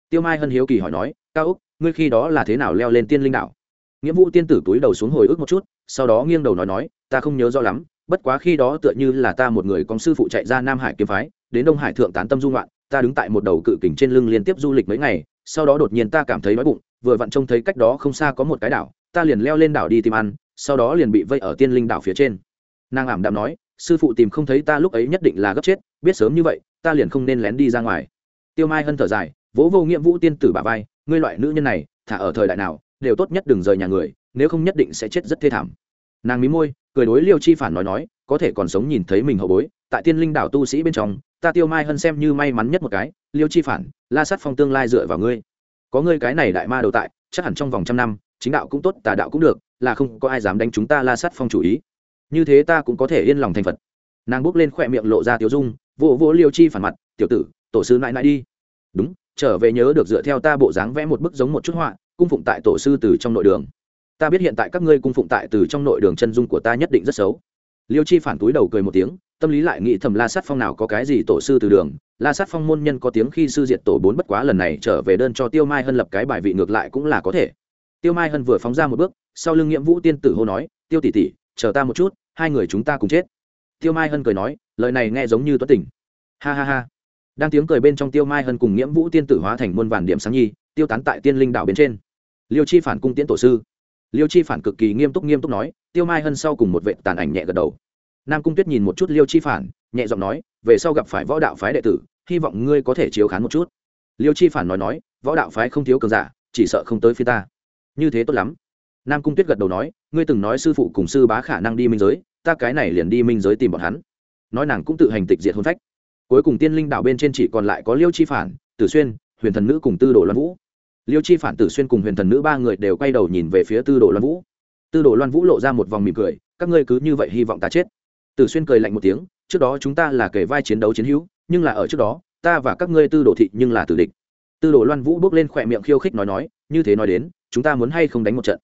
Tiêu mai hân hiếu kỳ hỏi nói, cao úc, ngươi khi đó là thế nào leo lên tiên linh đạo nghĩa vụ tiên tử túi đầu xuống hồi ức một chút, sau đó nghiêng đầu nói nói, ta không nhớ rõ lắm, bất quá khi đó tựa như là ta một người con sư phụ chạy ra nam hải kiếm phái, đến đông hải thượng tán tâm dung loạn ta đứng tại một đầu cự kình trên lưng liên tiếp du lịch mấy ngày, sau đó đột nhiên ta cảm thấy đói bụng, vừa vặn trông thấy cách đó không xa có một cái đảo, ta liền leo lên đảo đi tìm ăn sau đó liền bị vây ở tiên linh đảo phía trên. Nàng ảm đạm nói, sư phụ tìm không thấy ta lúc ấy nhất định là gấp chết, biết sớm như vậy, ta liền không nên lén đi ra ngoài. Tiêu mai hân thở dài, vỗ vô nghiệm vũ tiên tử bà vai, ngươi loại nữ nhân này, thả ở thời đại nào, đều tốt nhất đừng rời nhà người, nếu không nhất định sẽ chết rất thê thảm. Nàng mí môi, cười đối liêu chi phản nói nói, có thể còn sống nhìn thấy mình hậu bối, tại tiên linh đảo tu sĩ bên trong, ta tiêu mai hân xem như may mắn nhất một cái, liêu chi phản, la sát phong tương lai dựa vào ngươi. Có ngươi cái này đại ma đầu tại, chắc hẳn trong vòng trăm năm, chính đạo cũng tốt, tà đạo cũng được là không có ai dám đánh chúng ta la sát phong chủ ý. Như thế ta cũng có thể yên lòng thành phật. Nàng bước lên khỏe miệng lộ ra tiểu dung vỗ vỗ liêu chi phản mặt, tiểu tử, tổ sư nãi nãi đi. Đúng, trở về nhớ được dựa theo ta bộ dáng vẽ một bức giống một chút họa, cung phụng tại tổ sư từ trong nội đường. Ta biết hiện tại các ngươi cung phụng tại từ trong nội đường chân dung của ta nhất định rất xấu. Liêu chi phản túi đầu cười một tiếng, tâm lý lại nghĩ thầm la sát phong nào có cái gì tổ sư từ đường. La sát phong môn nhân có tiếng khi sư diệt tổ bốn bất quá lần này trở về đơn cho tiêu mai hân lập cái bài vị ngược lại cũng là có thể. Tiêu mai hân vừa phóng ra một bước sau lưng nghiệm vũ tiên tử hô nói, tiêu tỷ tỷ, chờ ta một chút, hai người chúng ta cùng chết. Tiêu mai hân cười nói, lời này nghe giống như tuất tỉnh ha ha ha. Đang tiếng cười bên trong tiêu mai hân cùng nghiễm vũ tiên tử hóa thành muôn vàn điểm sáng nhi, tiêu tán tại tiên linh đạo bên trên. Liêu chi phản cung tiễn tổ sư. Liêu chi phản cực kỳ nghiêm túc nghiêm túc nói, tiêu mai hân sau cùng một vệ tàn ảnh nhẹ gật đầu. Nam cung tuyết nhìn một chút liêu chi phản, nhẹ giọng nói, về sau gặp phải võ đạo phái đệ tử, hy vọng ngươi có thể chiếu khán một chút. Liêu chi phản nói nói, võ đạo phái không thiếu cường giả, chỉ sợ không tới phía ta. Như thế tốt lắm nam cung tuyết gật đầu nói, ngươi từng nói sư phụ cùng sư bá khả năng đi minh giới, ta cái này liền đi minh giới tìm bọn hắn. Nói nàng cũng tự hành tịch diệt hôn phách. Cuối cùng tiên linh đảo bên trên chỉ còn lại có liêu chi phản, tử xuyên, huyền thần nữ cùng tư đồ loan vũ. Liêu chi phản, tử xuyên cùng huyền thần nữ ba người đều quay đầu nhìn về phía tư đồ loan vũ. Tư đồ loan vũ lộ ra một vòng mỉm cười, các ngươi cứ như vậy hy vọng ta chết. Tử xuyên cười lạnh một tiếng, trước đó chúng ta là kể vai chiến đấu chiến hữu, nhưng là ở trước đó, ta và các ngươi tư đồ thị nhưng là tử địch. Tư đồ loan vũ bước lên khỏe miệng khiêu khích nói nói, như thế nói đến, chúng ta muốn hay không đánh một trận?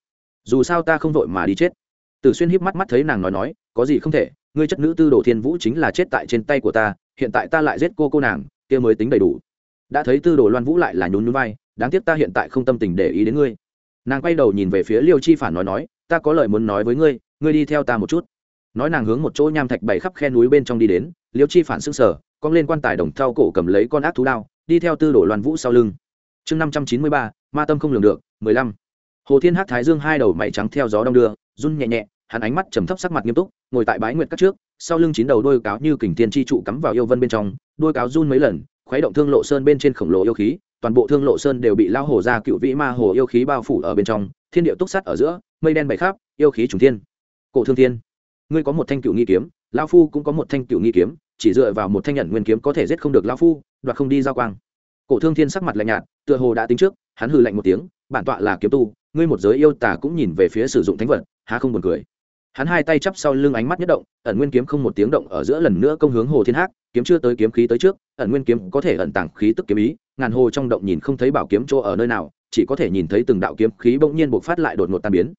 Dù sao ta không vội mà đi chết. Tử xuyên híp mắt mắt thấy nàng nói nói, có gì không thể, ngươi chất nữ tư đồ thiên vũ chính là chết tại trên tay của ta, hiện tại ta lại giết cô cô nàng, kia mới tính đầy đủ. Đã thấy tư đồ loan vũ lại là nhún nhún vai, đáng tiếc ta hiện tại không tâm tình để ý đến ngươi. Nàng quay đầu nhìn về phía liêu chi phản nói nói, ta có lời muốn nói với ngươi ngươi đi theo ta một chút. Nói nàng hướng một chỗ nham thạch bày khắp khe núi bên trong đi đến, liêu chi phản s ư n g sở cong lên quan tài đồng thao cổ cầm lấy con ác thú đao, đi theo tư đồ loan vũ sau lưng. Chương năm trăm chín mươi ba, ma tâm không lường được, mười lăm hồ thiên hát thái dương hai đầu mày trắng theo gió đong đưa, run nhẹ nhẹ, hắn ánh mắt trầm thấp sắc mặt nghiêm túc, ngồi tại bái nguyệt cắt trước, sau lưng chín đầu đôi cáo như kình thiên chi trụ cắm vào yêu vân bên trong, đôi cáo run mấy lần, khuấy động thương lộ sơn bên trên khổng lồ yêu khí, toàn bộ thương lộ sơn đều bị lao hồ ra cựu vĩ ma hồ yêu khí bao phủ ở bên trong, thiên điệu túc sắt ở giữa, mây đen bày khắp, yêu khí trùng thiên. Cổ thương thiên, ngươi có một thanh cựu nghi kiếm lao phu cũng có một thanh cựu nghi kiếm, chỉ dựa vào một thanh nhận nguyên kiếm có thể giết không được lao phu, đoạt không đi giao quang cổ thương thiên sắc mặt lạnh nhạt, tựa hồ đã tính trước, hắn hừ lạnh một tiếng, bản tọa là kiếm tu, ngươi một giới yêu tà cũng nhìn về phía sử dụng thánh vật, há không buồn cười? Hắn hai tay chắp sau lưng ánh mắt nhất động, ẩn nguyên kiếm không một tiếng động ở giữa lần nữa công hướng hồ thiên hắc, kiếm chưa tới kiếm khí tới trước, ẩn nguyên kiếm có thể ẩn tàng khí tức kiếm ý, ngàn hồ trong động nhìn không thấy bảo kiếm chỗ ở nơi nào, chỉ có thể nhìn thấy từng đạo kiếm khí bỗng nhiên bộc phát lại đột ngột tan biến.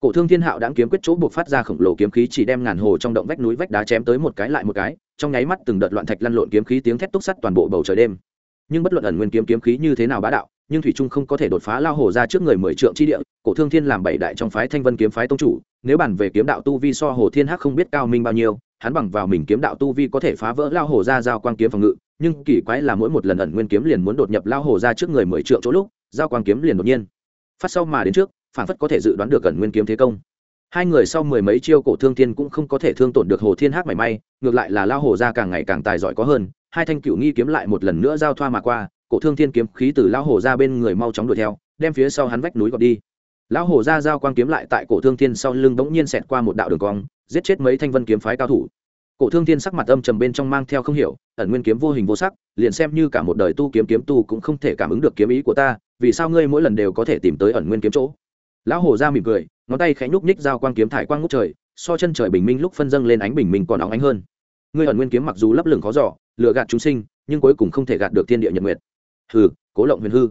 Cổ thương thiên hạo đáng kiếm quyết chỗ bộc phát ra khổng lồ kiếm khí chỉ đem ngàn hồ trong động vách núi vách đá chém tới một cái lại một cái, trong nháy mắt từng đợt loạn thạch lăn lộn kiếm khí tiếng thét túc sắt toàn bộ bầu trời đêm nhưng bất luận ẩn nguyên kiếm kiếm khí như thế nào bá đạo, nhưng thủy trung không có thể đột phá lao hồ ra trước người mười trượng chi địa, cổ thương thiên làm bảy đại trong phái thanh vân kiếm phái tông chủ, nếu bàn về kiếm đạo tu vi so hồ thiên hắc không biết cao minh bao nhiêu, hắn bằng vào mình kiếm đạo tu vi có thể phá vỡ lao hồ ra giao quang kiếm phòng ngự, nhưng kỳ quái là mỗi một lần ẩn nguyên kiếm liền muốn đột nhập lao hồ ra trước người mười trượng chỗ lúc, giao quang kiếm liền đột nhiên phát sau mà đến trước, phản phất có thể dự đoán được ẩn nguyên kiếm thế công. Hai người sau mười mấy chiêu cổ thương thiên cũng không có thể thương tổn được hồ thiên hắc mảy may, ngược lại là lao hồ ra càng ngày càng tài giỏi có hơn hai thanh cựu nghi kiếm lại một lần nữa giao thoa mà qua, cổ thương thiên kiếm khí từ lão hồ ra bên người mau chóng đuổi theo, đem phía sau hắn vách núi gọt đi. Lão hồ ra giao quang kiếm lại tại cổ thương thiên sau lưng bỗng nhiên xẹt qua một đạo đường cong, giết chết mấy thanh vân kiếm phái cao thủ. Cổ thương thiên sắc mặt âm trầm bên trong mang theo không hiểu, ẩn nguyên kiếm vô hình vô sắc, liền xem như cả một đời tu kiếm kiếm tu cũng không thể cảm ứng được kiếm ý của ta, vì sao ngươi mỗi lần đều có thể tìm tới ẩn nguyên kiếm chỗ? Lão hồ ra mỉm cười, ngón tay khẽ nhúc nhích giao quang kiếm thải quang ngút trời, so chân trời bình minh lúc phân dâng lên ánh bình minh còn óng ánh hơn ngươi ẩn nguyên kiếm mặc dù lấp lửng khó giỏ lừa gạt chúng sinh nhưng cuối cùng không thể gạt được thiên địa nhật nguyệt. Hừ cố lộng huyền hư.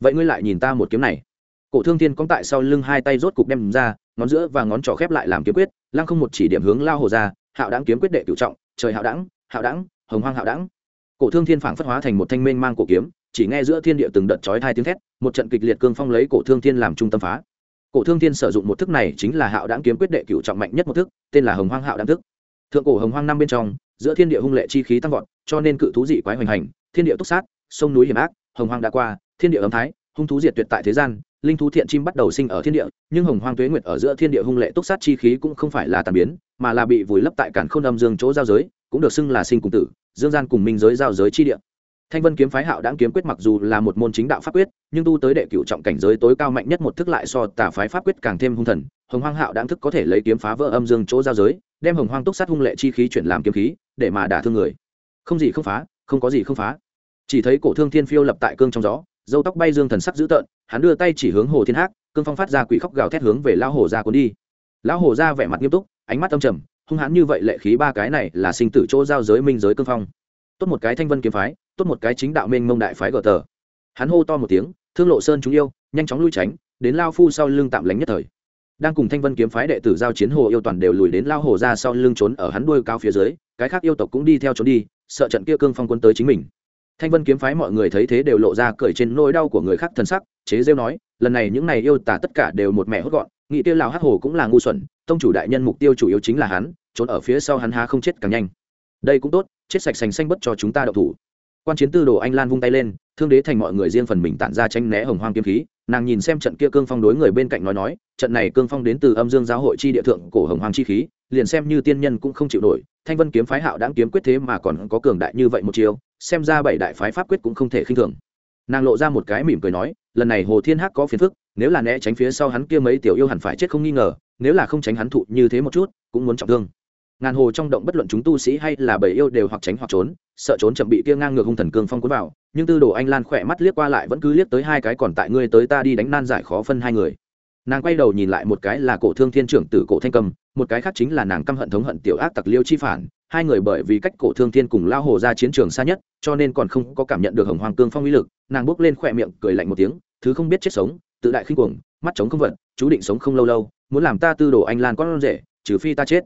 Vậy ngươi lại nhìn ta một kiếm này. Cổ thương thiên cong tại sau lưng hai tay rốt cục đem ra ngón giữa và ngón trỏ khép lại làm kiếm quyết lăng không một chỉ điểm hướng lao hồ ra hạo đáng kiếm quyết đệ cựu trọng trời hạo đẳng, hạo đẳng, hồng hoang hạo đẳng. cổ thương thiên phảng phất hóa thành một thanh mênh mang cổ kiếm chỉ nghe giữa thiên địa từng đợt chói hai tiếng thét một trận kịch liệt cương phong lấy cổ thương thiên làm trung tâm phá. Cổ thương thiên sử dụng một thức này chính là hạo đáng kiếm quyết đệ cựu trọng mạnh nhất một thức tên là hồng hoang hạo đáng thức thượng cổ hồng hoang năm bên trong, giữa thiên địa hung lệ chi khí tăng vọt, cho nên cự thú dị quái hoành hành, thiên địa túc sát, sông núi hiểm ác, hồng hoang đã qua, thiên địa ấm thái, hung thú diệt tuyệt tại thế gian, linh thú thiện chim bắt đầu sinh ở thiên địa, nhưng hồng hoang tuế nguyệt ở giữa thiên địa hung lệ túc sát chi khí cũng không phải là tàn biến, mà là bị vùi lấp tại cản khôn âm dương chỗ giao giới, cũng được xưng là sinh cùng tử, dương gian cùng minh giới giao giới chi địa. Thanh vân kiếm phái hạo đáng kiếm quyết mặc dù là một môn chính đạo pháp quyết, nhưng tu tới đệ cựu trọng cảnh giới tối cao mạnh nhất một thức lại so tà phái pháp quyết càng thêm hung thần, hồng hoang hạo đáng thức có thể lấy kiếm phá vỡ âm dương chỗ giao giới đem hồng hoang túc sát hung lệ chi khí chuyển làm kiếm khí để mà đả thương người. Không gì không phá không có gì không phá. Chỉ thấy cổ thương thiên phiêu lập tại cương trong gió dâu tóc bay dương thần sắc dữ tợn hắn đưa tay chỉ hướng hồ thiên hắc, cương phong phát ra quỷ khóc gào thét hướng về lão hồ ra cuốn đi. Lão hồ ra vẻ mặt nghiêm túc ánh mắt âm trầm hung hãn như vậy lệ khí ba cái này là sinh tử chỗ giao giới minh giới cương phong. Tốt một cái thanh vân kiếm phái tốt một cái chính đạo minh mông đại phái gờ tờ. Hắn hô to một tiếng thương lộ sơn chúng yêu nhanh chóng lui tránh đến lao phu sau lưng tạm lánh nhất thời đang cùng thanh vân kiếm phái đệ tử giao chiến hồ yêu toàn đều lùi đến lao hồ ra sau lưng trốn ở hắn đuôi cao phía dưới, cái khác yêu tộc cũng đi theo trốn đi, sợ trận kia cương phong quân tới chính mình. Thanh vân kiếm phái mọi người thấy thế đều lộ ra cởi trên nỗi đau của người khác thân sắc, chế rêu nói, lần này những này yêu tả tất cả đều một mẹ hốt gọn nghị tiêu lào hắc hồ cũng là ngu xuẩn, tông chủ đại nhân mục tiêu chủ yếu chính là hắn, trốn ở phía sau hắn há không chết càng nhanh. Đây cũng tốt, chết sạch sành xanh bất cho chúng ta đậu thủ. Quan chiến tư đồ anh lan vung tay lên, thương đế thành mọi người riêng phần mình tản ra tranh né hồng hoang kiếm khí nàng nhìn xem trận kia cương phong đối người bên cạnh nói nói, trận này cương phong đến từ âm dương giáo hội chi địa thượng cổ hồng hoàng chi khí, liền xem như tiên nhân cũng không chịu nổi, thanh vân kiếm phái hạo đáng kiếm quyết thế mà còn có cường đại như vậy một chiều xem ra bảy đại phái pháp quyết cũng không thể khinh thường. Nàng lộ ra một cái mỉm cười nói, lần này hồ thiên hắc có phiền phức, nếu là né tránh phía sau hắn kia mấy tiểu yêu hẳn phải chết không nghi ngờ, nếu là không tránh hắn thụ như thế một chút, cũng muốn trọng thương. Ngàn hồ trong động bất luận chúng tu sĩ hay là bầy yêu đều hoặc tránh hoặc trốn, sợ trốn chậm bị kia ngang ngược hung thần cương phong cuốn vào nhưng tư đồ anh lan khỏe mắt liếc qua lại vẫn cứ liếc tới hai cái còn tại ngươi tới ta đi đánh nan giải khó phân hai người. Nàng quay đầu nhìn lại một cái là cổ thương thiên trưởng tử cổ thanh cầm, một cái khác chính là nàng căm hận thống hận tiểu ác tặc liêu chi phản. Hai người bởi vì cách cổ thương thiên cùng lao hồ ra chiến trường xa nhất, cho nên còn không có cảm nhận được hồng hoàng cương phong uy lực, nàng bước lên khỏe miệng, cười lạnh một tiếng, thứ không biết chết sống, tự đại khinh cuồng, mắt chống không vận, chú định sống không lâu lâu, muốn làm ta tư đồ anh lan con rể, trừ phi ta chết.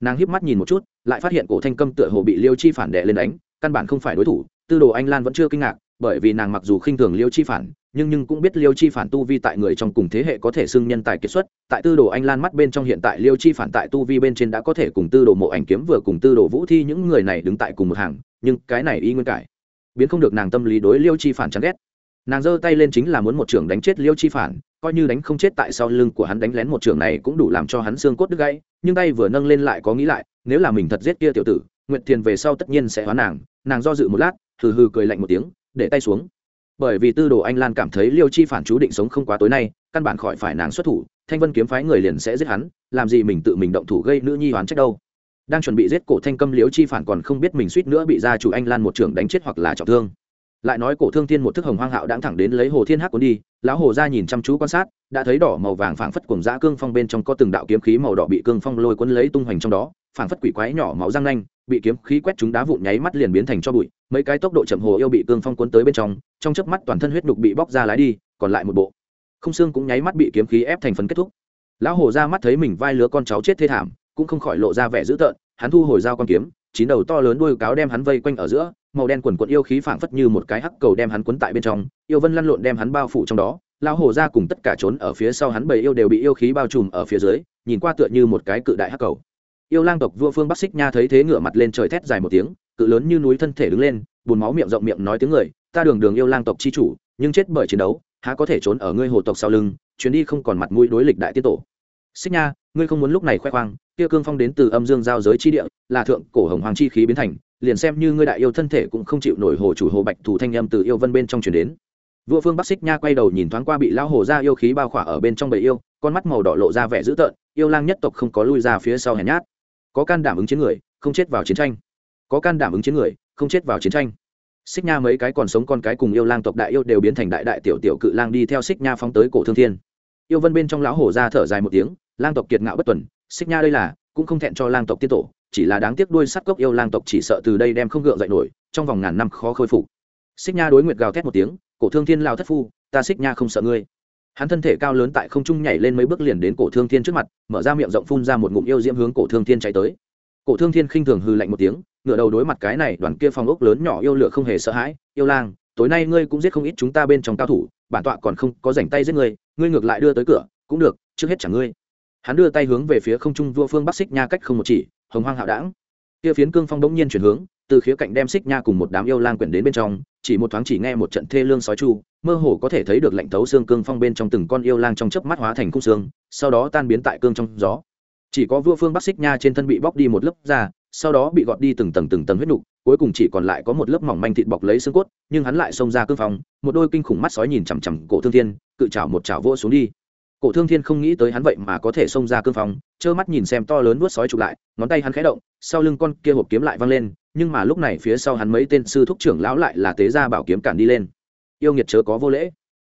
Nàng híp mắt nhìn một chút, lại phát hiện cổ thanh cầm tựa hồ bị liêu chi phản đệ lên đánh, căn bản không phải đối thủ tư đồ anh lan vẫn chưa kinh ngạc, bởi vì nàng mặc dù khinh thường liêu chi phản, nhưng nhưng cũng biết liêu chi phản tu vi tại người trong cùng thế hệ có thể xưng nhân tài kiệt xuất. Tại tư đồ anh lan mắt bên trong hiện tại liêu chi phản tại tu vi bên trên đã có thể cùng tư đồ mộ ảnh kiếm vừa cùng tư đồ vũ thi những người này đứng tại cùng một hàng, nhưng cái này y nguyên cải. Biến không được nàng tâm lý đối liêu chi phản chán ghét. Nàng giơ tay lên chính là muốn một trưởng đánh chết liêu chi phản, coi như đánh không chết tại sau lưng của hắn đánh lén một trưởng này cũng đủ làm cho hắn xương cốt đứt gãy, nhưng tay vừa nâng lên lại có nghĩ lại, nếu là mình thật giết kia tiểu tử, nguyệt thiền về sau tất nhiên sẽ hóa nàng. Nàng do dự một lát hừ hừ cười lạnh một tiếng, để tay xuống. Bởi vì tư đồ anh lan cảm thấy liêu chi phản chú định sống không quá tối nay, căn bản khỏi phải nàng xuất thủ, thanh vân kiếm phái người liền sẽ giết hắn, làm gì mình tự mình động thủ gây nữ nhi hoán trách đâu. Đang chuẩn bị giết cổ thanh câm, liêu chi phản còn không biết mình suýt nữa bị gia chủ anh lan một trưởng đánh chết hoặc là trọng thương. Lại nói cổ thương thiên một thức hồng hoang hạo đang thẳng đến lấy hồ thiên hắc cuốn đi, lão hồ ra nhìn chăm chú quan sát, đã thấy đỏ màu vàng phảng phất cùng dã cương phong bên trong có từng đạo kiếm khí màu đỏ bị cương phong lôi cuốn lấy tung hoành trong đó, phảng phất quỷ quái nhỏ máu răng nanh bị kiếm khí quét chúng đá vụn nháy mắt liền biến thành cho bụi, mấy cái tốc độ chậm hồ yêu bị cương phong cuốn tới bên trong trong chớp mắt toàn thân huyết nhục bị bóc ra lái đi, còn lại một bộ. Không xương cũng nháy mắt bị kiếm khí ép thành phần kết thúc. Lão hồ ra mắt thấy mình vai lứa con cháu chết thê thảm, cũng không khỏi lộ ra vẻ dữ tợn, hắn thu hồi dao con kiếm, chín đầu to lớn đuôi cáo đem hắn vây quanh ở giữa, màu đen quần quận yêu khí phảng phất như một cái hắc cầu đem hắn quấn tại bên trong, yêu vân lăn lộn đem hắn bao phủ trong đó. Lão hồ ra cùng tất cả trốn ở phía sau hắn bầy yêu đều bị yêu khí bao trùm ở phía dưới, nhìn qua tựa như một cái cự đại hắc cầu yêu lang tộc vua phương bắc xích nha thấy thế ngửa mặt lên trời thét dài một tiếng, cự lớn như núi thân thể đứng lên bùn máu miệng rộng miệng nói tiếng người, ta đường đường yêu lang tộc chi chủ, nhưng chết bởi chiến đấu, há có thể trốn ở ngươi hồ tộc sau lưng, chuyến đi không còn mặt mũi đối lịch đại tiết tổ. Xích nha, ngươi không muốn lúc này khoe khoang, kia cương phong đến từ âm dương giao giới chi địa, là thượng cổ hồng hoàng chi khí biến thành, liền xem như ngươi đại yêu thân thể cũng không chịu nổi hồ chủ hồ bạch thủ thanh âm từ yêu vân bên trong truyền đến. Vua phương bắc xích nha quay đầu nhìn thoáng qua bị lão hồ ra yêu khí bao khỏa ở bên trong bầy yêu, con mắt màu đỏ lộ ra vẻ dữ tợn, yêu lang nhất tộc không có lui ra phía sau hèn nhát có can đảm ứng chiến người, không chết vào chiến tranh. Có can đảm ứng chiến người, không chết vào chiến tranh. Xích nha mấy cái còn sống con cái cùng yêu lang tộc đại yêu đều biến thành đại đại tiểu tiểu cự lang đi theo xích nha phóng tới cổ thương thiên. Yêu vân bên trong lão hổ ra thở dài một tiếng, lang tộc kiệt ngạo bất tuần, xích nha đây là, cũng không thẹn cho lang tộc tiên tổ, chỉ là đáng tiếc đuôi sắt cốc yêu lang tộc chỉ sợ từ đây đem không gượng dậy nổi, trong vòng ngàn năm khó khôi phục. Xích nha đối nguyệt gào thét một tiếng, cổ thương thiên lao thất phu, ta xích nha không sợ ngươi hắn thân thể cao lớn tại không trung nhảy lên mấy bước liền đến cổ thương thiên trước mặt, mở ra miệng rộng phun ra một ngụm yêu diễm hướng cổ thương thiên chạy tới. Cổ thương thiên khinh thường hư lạnh một tiếng ngựa đầu đối mặt cái này, đoàn kia phong ốc lớn nhỏ yêu lửa không hề sợ hãi, yêu lang, tối nay ngươi cũng giết không ít chúng ta bên trong cao thủ, bản tọa còn không có rảnh tay giết ngươi ngươi ngược lại đưa tới cửa, cũng được, trước hết chẳng ngươi. Hắn đưa tay hướng về phía không trung vua phương bắc xích nha cách không một chỉ, hồng hoang hạo đảng. Kia phiến cương phong đống nhiên chuyển hướng từ khía cạnh đem xích nha cùng một đám yêu lang quyển đến bên trong, chỉ một thoáng chỉ nghe một trận thê lương sói chu, mơ hồ có thể thấy được lạnh thấu xương cương phong bên trong từng con yêu lang trong chớp mắt hóa thành cung xương, sau đó tan biến tại cương trong gió. Chỉ có vua phương bắc xích nha trên thân bị bóc đi một lớp da, sau đó bị gọt đi từng tầng từng tầng huyết nục, cuối cùng chỉ còn lại có một lớp mỏng manh thịt bọc lấy xương cốt, nhưng hắn lại xông ra cương phong, một đôi kinh khủng mắt sói nhìn chằm chằm cổ thương thiên, cự chảo một chảo vỗ xuống đi cổ thương thiên không nghĩ tới hắn vậy mà có thể xông ra cương phóng trơ mắt nhìn xem to lớn vuốt sói chụp lại, ngón tay hắn khẽ động, sau lưng con kia hộp kiếm lại văng lên, nhưng mà lúc này phía sau hắn mấy tên sư thúc trưởng lão lại là tế ra bảo kiếm cản đi lên. Yêu nghiệt chớ có vô lễ.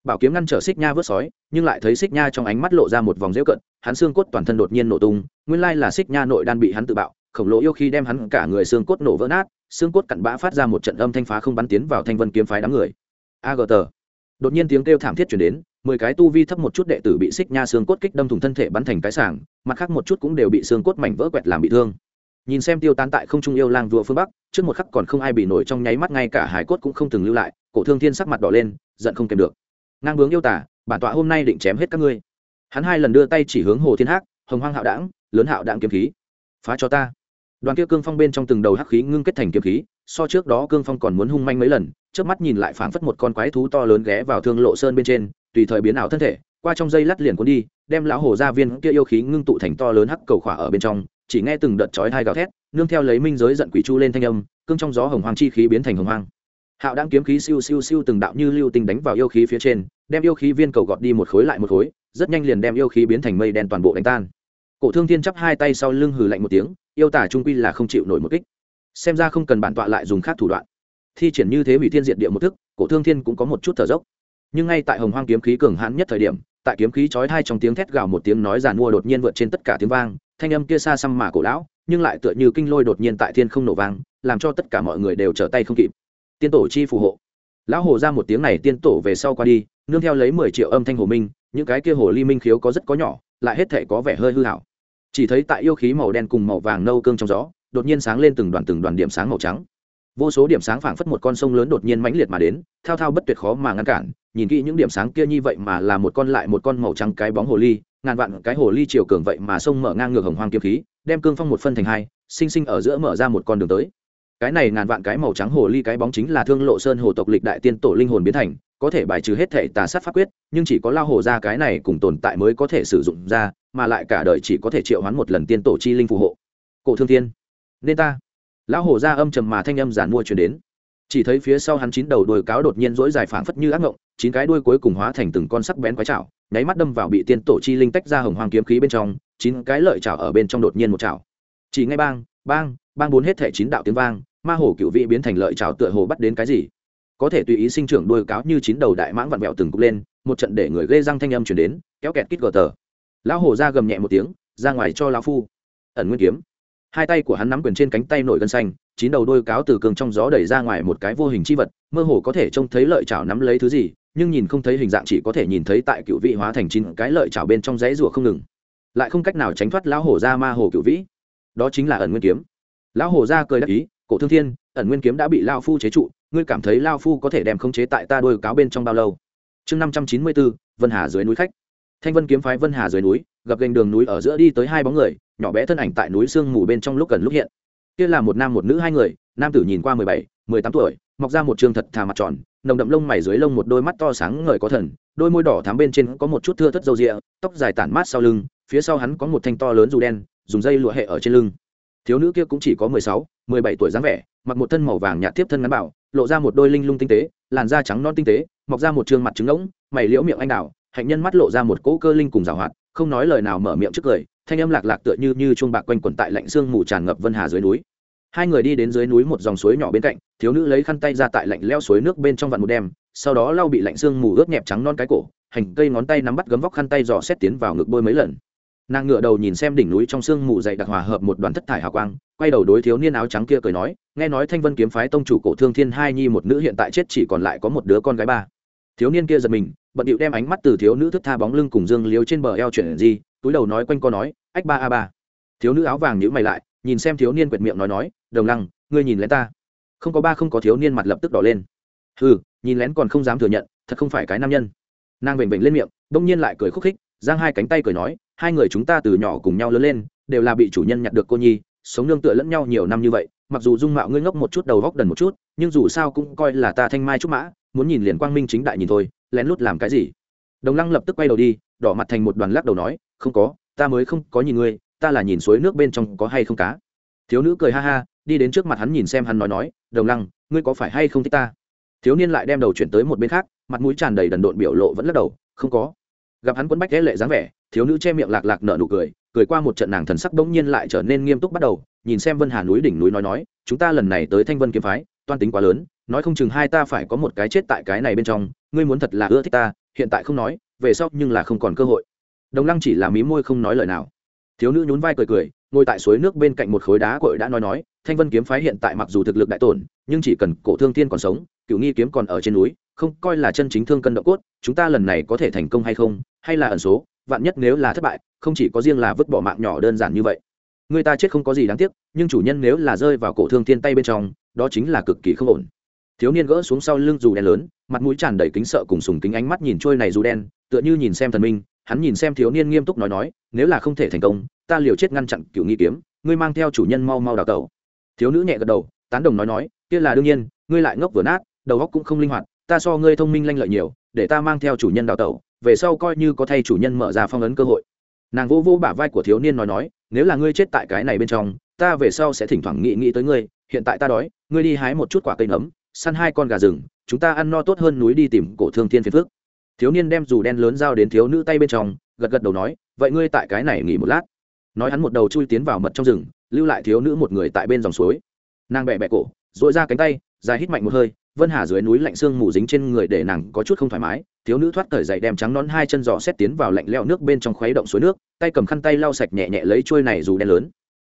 Bảo kiếm ngăn trở xích nha vớt sói, nhưng lại thấy xích nha trong ánh mắt lộ ra một vòng dễu cận, hắn xương cốt toàn thân đột nhiên nổ tung, nguyên lai là xích nha nội đan bị hắn tự bạo, khổng lồ yêu khi đem hắn cả người xương cốt nổ vỡ nát, xương cốt cặn bã phát ra một trận âm thanh phá không bắn tiến vào thanh vân kiếm phái đám người. Agt đột nhiên tiếng kêu thảm thiết chuyển đến, mười cái tu vi thấp một chút đệ tử bị xích nha xương cốt kích đâm thủng thân thể bắn thành cái sảng, mặt khác một chút cũng đều bị xương cốt mảnh vỡ quẹt làm bị thương. Nhìn xem tiêu tán tại không trung yêu lang vua phương bắc, trước một khắc còn không ai bị nổi trong nháy mắt, ngay cả hải cốt cũng không từng lưu lại, cổ thương thiên sắc mặt đỏ lên, giận không kèm được. Ngang bướng yêu tả, bản tọa hôm nay định chém hết các ngươi. Hắn hai lần đưa tay chỉ hướng hồ thiên hắc, hồng hoang hạo đảng, lớn hạo đảng kiếm khí. Phá cho ta. Đoàn kia cương phong bên trong từng đầu hắc khí ngưng kết thành kiếm khí so trước đó cương phong còn muốn hung manh mấy lần trước mắt nhìn lại phảng phất một con quái thú to lớn ghé vào thương lộ sơn bên trên, tùy thời biến ảo thân thể, qua trong dây lắt liền cuốn đi, đem lão hồ gia viên kia yêu khí ngưng tụ thành to lớn hắc cầu khỏa ở bên trong, chỉ nghe từng đợt chói hai gào thét, nương theo lấy minh giới giận quỷ chu lên thanh âm, cương trong gió hồng hoàng chi khí biến thành hồng hoang. Hạo đang kiếm khí siêu siêu siêu từng đạo như lưu tinh đánh vào yêu khí phía trên, đem yêu khí viên cầu gọt đi một khối lại một khối, rất nhanh liền đem yêu khí biến thành mây đen toàn bộ đánh tan. Cổ thương thiên chắp hai tay sau lưng hừ lạnh một tiếng, yêu tả trung quy là không chịu nổi một kích xem ra không cần bản tọa lại dùng khác thủ đoạn. Thi triển như thế hủy thiên diện địa một thức, cổ thương thiên cũng có một chút thở dốc. Nhưng ngay tại hồng hoang kiếm khí cường hãn nhất thời điểm, tại kiếm khí chói thai trong tiếng thét gào một tiếng nói giàn mua đột nhiên vượt trên tất cả tiếng vang, thanh âm kia xa xăm mà cổ lão, nhưng lại tựa như kinh lôi đột nhiên tại thiên không nổ vang, làm cho tất cả mọi người đều trở tay không kịp. Tiên tổ chi phù hộ. Lão hồ ra một tiếng này tiên tổ về sau qua đi, nương theo lấy mười triệu âm thanh hồ minh, những cái kia hồ ly minh khiếu có rất có nhỏ, lại hết thể có vẻ hơi hư hảo. Chỉ thấy tại yêu khí màu đen cùng màu vàng nâu cương trong gió đột nhiên sáng lên từng đoàn từng đoàn điểm sáng màu trắng. Vô số điểm sáng phảng phất một con sông lớn đột nhiên mãnh liệt mà đến, thao thao bất tuyệt khó mà ngăn cản. Nhìn kỹ những điểm sáng kia như vậy mà là một con lại một con màu trắng cái bóng hồ ly, ngàn vạn cái hồ ly chiều cường vậy mà sông mở ngang ngược hồng hoang kiếm khí, đem cương phong một phân thành hai, sinh sinh ở giữa mở ra một con đường tới. Cái này ngàn vạn cái màu trắng hồ ly cái bóng chính là thương lộ sơn hồ tộc lịch đại tiên tổ linh hồn biến thành, có thể bài trừ hết thể tà sát pháp quyết, nhưng chỉ có lao hồ ra cái này cùng tồn tại mới có thể sử dụng ra, mà lại cả đời chỉ có thể triệu hoán một lần tiên tổ chi linh phù hộ. Cổ thương thiên nên ta. Lão hồ ra âm trầm mà thanh âm giản mua chuyển đến. Chỉ thấy phía sau hắn chín đầu đuôi cáo đột nhiên rỗi dài phảng phất như ác ngộng, chín cái đuôi cuối cùng hóa thành từng con sắc bén quái chảo nháy mắt đâm vào bị tiên tổ chi linh tách ra hồng hoàng kiếm khí bên trong, chín cái lợi chảo ở bên trong đột nhiên một chảo chỉ ngay bang bang bang bốn hết thể chín đạo tiếng vang, ma hồ cựu vị biến thành lợi chảo tựa hồ bắt đến cái gì? Có thể tùy ý sinh trưởng đuôi cáo như chín đầu đại mãng vặn vẹo từng cục lên, một trận để người gây răng thanh âm chuyển đến, kéo kẹt kít gờ tờ. Lão hổ ra gầm nhẹ một tiếng, ra ngoài cho lão phu. Ẩn nguyên kiếm hai tay của hắn nắm quyền trên cánh tay nổi gân xanh, chín đầu đôi cáo từ cường trong gió đẩy ra ngoài một cái vô hình chi vật, mơ hồ có thể trông thấy lợi chảo nắm lấy thứ gì, nhưng nhìn không thấy hình dạng chỉ có thể nhìn thấy tại cựu vị hóa thành chín cái lợi chảo bên trong dãy rùa không ngừng. Lại không cách nào tránh thoát lão hổ ra ma hồ cựu vĩ. Đó chính là ẩn nguyên kiếm. Lão hổ ra cười đắc ý, cổ thương thiên, ẩn nguyên kiếm đã bị lao phu chế trụ, ngươi cảm thấy lao phu có thể đem khống chế tại ta đôi cáo bên trong bao lâu? Chương năm trăm chín mươi bốn, vân hà dưới núi khách. Thanh vân kiếm phái vân hà dưới núi, gặp gành đường núi ở giữa đi tới hai bóng người nhỏ bé thân ảnh tại núi sương mù bên trong lúc gần lúc hiện. Kia là một nam một nữ hai người, nam tử nhìn qua mười bảy, mười tám tuổi, mọc ra một trường thật thà mặt tròn, nồng đậm lông mày dưới lông một đôi mắt to sáng ngời có thần, đôi môi đỏ thắm bên trên có một chút thưa thất dầu rịa tóc dài tản mát sau lưng, phía sau hắn có một thanh to lớn dù đen, dùng dây lụa hệ ở trên lưng. Thiếu nữ kia cũng chỉ có mười sáu, mười bảy tuổi dáng vẻ, mặc một thân màu vàng nhạt tiếp thân ngắn bảo, lộ ra một đôi linh lung tinh tế, làn da trắng non tinh tế, mọc ra một trường mặt trứng ngỗng mày liễu miệng anh đào, hạnh nhân mắt lộ ra một cỗ cơ linh cùng rào hoạt không nói lời nào mở miệng trước cười, thanh âm lạc lạc tựa như như chuông bạc quanh quẩn tại lạnh sương mù tràn ngập vân hà dưới núi. Hai người đi đến dưới núi một dòng suối nhỏ bên cạnh, thiếu nữ lấy khăn tay ra tại lạnh leo suối nước bên trong vặn một đêm, sau đó lau bị lạnh sương mù ướt nhẹp trắng non cái cổ, hành cây ngón tay nắm bắt gấm vóc khăn tay dò xét tiến vào ngực bôi mấy lần. Nàng ngựa đầu nhìn xem đỉnh núi trong sương mù dày đặc hòa hợp một đoàn thất thải hào quang, quay đầu đối thiếu niên áo trắng kia cười nói, nghe nói thanh vân kiếm phái tông chủ cổ thương thiên hai nhi một nữ hiện tại chết chỉ còn lại có một đứa con gái ba. Thiếu niên kia giật mình bận điệu đem ánh mắt từ thiếu nữ thức tha bóng lưng cùng dương liếu trên bờ eo chuyển gì túi đầu nói quanh co nói, ách ba a ba. Thiếu nữ áo vàng nhữ mày lại, nhìn xem thiếu niên quệt miệng nói nói, đồng lăng, ngươi nhìn lén ta. Không có ba không có thiếu niên mặt lập tức đỏ lên. Ừ nhìn lén còn không dám thừa nhận, thật không phải cái nam nhân. Nàng vểnh vểnh lên miệng, đông nhiên lại cười khúc khích, giang hai cánh tay cười nói, hai người chúng ta từ nhỏ cùng nhau lớn lên, đều là bị chủ nhân nhặt được cô nhi, sống nương tựa lẫn nhau nhiều năm như vậy mặc dù dung mạo ngươi ngốc một chút đầu góc đần một chút, nhưng dù sao cũng coi là ta thanh mai trúc mã, muốn nhìn liền quang minh chính đại nhìn thôi, lén lút làm cái gì? Đồng lăng lập tức quay đầu đi, đỏ mặt thành một đoàn lắc đầu nói, không có, ta mới không có nhìn ngươi, ta là nhìn suối nước bên trong có hay không cá. Thiếu nữ cười ha ha, đi đến trước mặt hắn nhìn xem hắn nói nói, đồng lăng, ngươi có phải hay không thích ta? Thiếu niên lại đem đầu chuyển tới một bên khác, mặt mũi tràn đầy đần độn biểu lộ vẫn lắc đầu, không có. Gặp hắn quấn bách ghé lệ dáng vẻ, thiếu nữ che miệng lạc lạc nở nụ cười cười qua một trận nàng thần sắc bỗng nhiên lại trở nên nghiêm túc bắt đầu nhìn xem vân hà núi đỉnh núi nói nói, chúng ta lần này tới thanh vân kiếm phái, toan tính quá lớn, nói không chừng hai ta phải có một cái chết tại cái này bên trong, ngươi muốn thật là ưa thích ta, hiện tại không nói, về sau nhưng là không còn cơ hội. Đồng lăng chỉ là mí môi không nói lời nào. Thiếu nữ nhún vai cười cười, ngồi tại suối nước bên cạnh một khối đá cội đã nói nói, thanh vân kiếm phái hiện tại mặc dù thực lực đại tổn, nhưng chỉ cần cổ thương tiên còn sống, cựu nghi kiếm còn ở trên núi, không coi là chân chính thương cân độ cốt, chúng ta lần này có thể thành công hay không, hay là ẩn số, vạn nhất nếu là thất bại, không chỉ có riêng là vứt bỏ mạng nhỏ đơn giản như vậy người ta chết không có gì đáng tiếc, nhưng chủ nhân nếu là rơi vào cổ thương Thiên tay bên trong, đó chính là cực kỳ không ổn. Thiếu niên gỡ xuống sau lưng dù đen lớn, mặt mũi tràn đầy kính sợ cùng sùng kính ánh mắt nhìn trôi này dù đen, tựa như nhìn xem thần minh, hắn nhìn xem thiếu niên nghiêm túc nói nói, nếu là không thể thành công, ta liều chết ngăn chặn cựu nghi kiếm, ngươi mang theo chủ nhân mau mau đào tẩu. Thiếu nữ nhẹ gật đầu, tán đồng nói nói, kia là đương nhiên, ngươi lại ngốc vừa nát, đầu óc cũng không linh hoạt, ta so ngươi thông minh lanh lợi nhiều, để ta mang theo chủ nhân đào tẩu, về sau coi như có thay chủ nhân mở ra phong ấn cơ hội nàng vô vô bả vai của thiếu niên nói nói, nếu là ngươi chết tại cái này bên trong, ta về sau sẽ thỉnh thoảng nghĩ nghĩ tới ngươi. Hiện tại ta đói, ngươi đi hái một chút quả cây nấm, săn hai con gà rừng, chúng ta ăn no tốt hơn núi đi tìm cổ thương thiên phiền phước thiếu niên đem dù đen lớn giao đến thiếu nữ tay bên trong, gật gật đầu nói, vậy ngươi tại cái này nghỉ một lát. Nói hắn một đầu chui tiến vào mật trong rừng, lưu lại thiếu nữ một người tại bên dòng suối. Nàng bẹ bẹ cổ dội ra cánh tay, dài hít mạnh một hơi vân hà dưới núi lạnh xương mù dính trên người để nàng có chút không thoải mái, thiếu nữ thoát cởi dậy đem trắng nón hai chân giò xét tiến vào lạnh leo nước bên trong khuấy động suối nước, tay cầm khăn tay lau sạch nhẹ nhẹ lấy chuôi này dù đen lớn.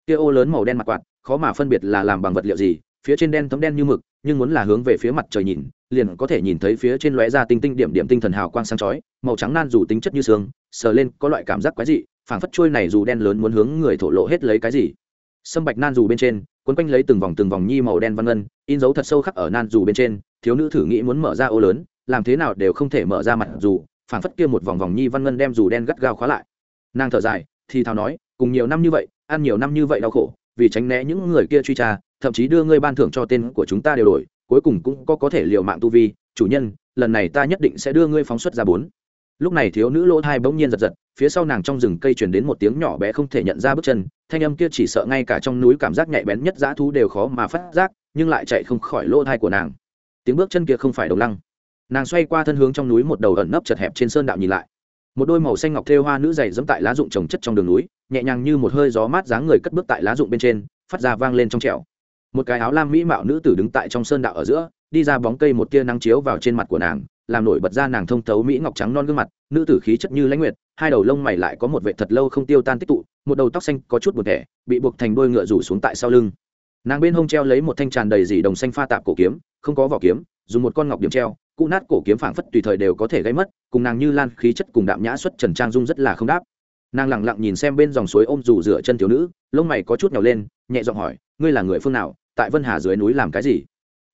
Kia ô lớn màu đen mặt quạt, khó mà phân biệt là làm bằng vật liệu gì, phía trên đen thấm đen như mực, nhưng muốn là hướng về phía mặt trời nhìn, liền có thể nhìn thấy phía trên lóe ra tinh tinh điểm điểm tinh thần hào quang sáng chói, màu trắng nan dù tính chất như xương, sờ lên có loại cảm giác quái dị, phảng phất trôi này dù đen lớn muốn hướng người thổ lộ hết lấy cái gì. Sâm bạch nan dù bên trên quấn quanh lấy từng vòng từng vòng nhi màu đen văn ngân, in dấu thật sâu khắc ở nan dù bên trên, thiếu nữ thử nghĩ muốn mở ra ô lớn, làm thế nào đều không thể mở ra mặt dù phản phất kia một vòng vòng nhi văn ngân đem dù đen gắt gao khóa lại. Nàng thở dài, thì thào nói, cùng nhiều năm như vậy, ăn nhiều năm như vậy đau khổ, vì tránh né những người kia truy tra, thậm chí đưa ngươi ban thưởng cho tên của chúng ta đều đổi, cuối cùng cũng có có thể liều mạng tu vi, chủ nhân, lần này ta nhất định sẽ đưa ngươi phóng xuất ra bốn lúc này thiếu nữ lỗ thai bỗng nhiên giật giật, phía sau nàng trong rừng cây truyền đến một tiếng nhỏ bé không thể nhận ra bước chân, thanh âm kia chỉ sợ ngay cả trong núi cảm giác nhạy bén nhất dã thú đều khó mà phát giác, nhưng lại chạy không khỏi lỗ thai của nàng. Tiếng bước chân kia không phải đồng lăng. Nàng xoay qua thân hướng trong núi một đầu ẩn nấp chật hẹp trên sơn đạo nhìn lại. Một đôi màu xanh ngọc thêu hoa nữ dày dẫm tại lá rụng trồng chất trong đường núi, nhẹ nhàng như một hơi gió mát dáng người cất bước tại lá rụng bên trên, phát ra vang lên trong trẻo. Một cái áo lam mỹ mạo nữ tử đứng tại trong sơn đạo ở giữa, đi ra bóng cây một tia nắng chiếu vào trên mặt của nàng làm nổi bật ra nàng thông thấu mỹ ngọc trắng non gương mặt, nữ tử khí chất như lãnh nguyệt, hai đầu lông mày lại có một vệ thật lâu không tiêu tan tích tụ, một đầu tóc xanh có chút buồn thẻ, bị buộc thành đôi ngựa rủ xuống tại sau lưng. Nàng bên hông treo lấy một thanh tràn đầy dỉ đồng xanh pha tạp cổ kiếm, không có vỏ kiếm, dùng một con ngọc điểm treo cụ nát cổ kiếm phảng phất tùy thời đều có thể gây mất, cùng nàng như lan khí chất cùng đạm nhã xuất trần trang dung rất là không đáp. Nàng lẳng lặng nhìn xem bên dòng suối ôm rủ rửa chân thiếu nữ, lông mày có chút nhỏ lên, nhẹ giọng hỏi, ngươi là người phương nào? Tại vân hà dưới núi làm cái gì?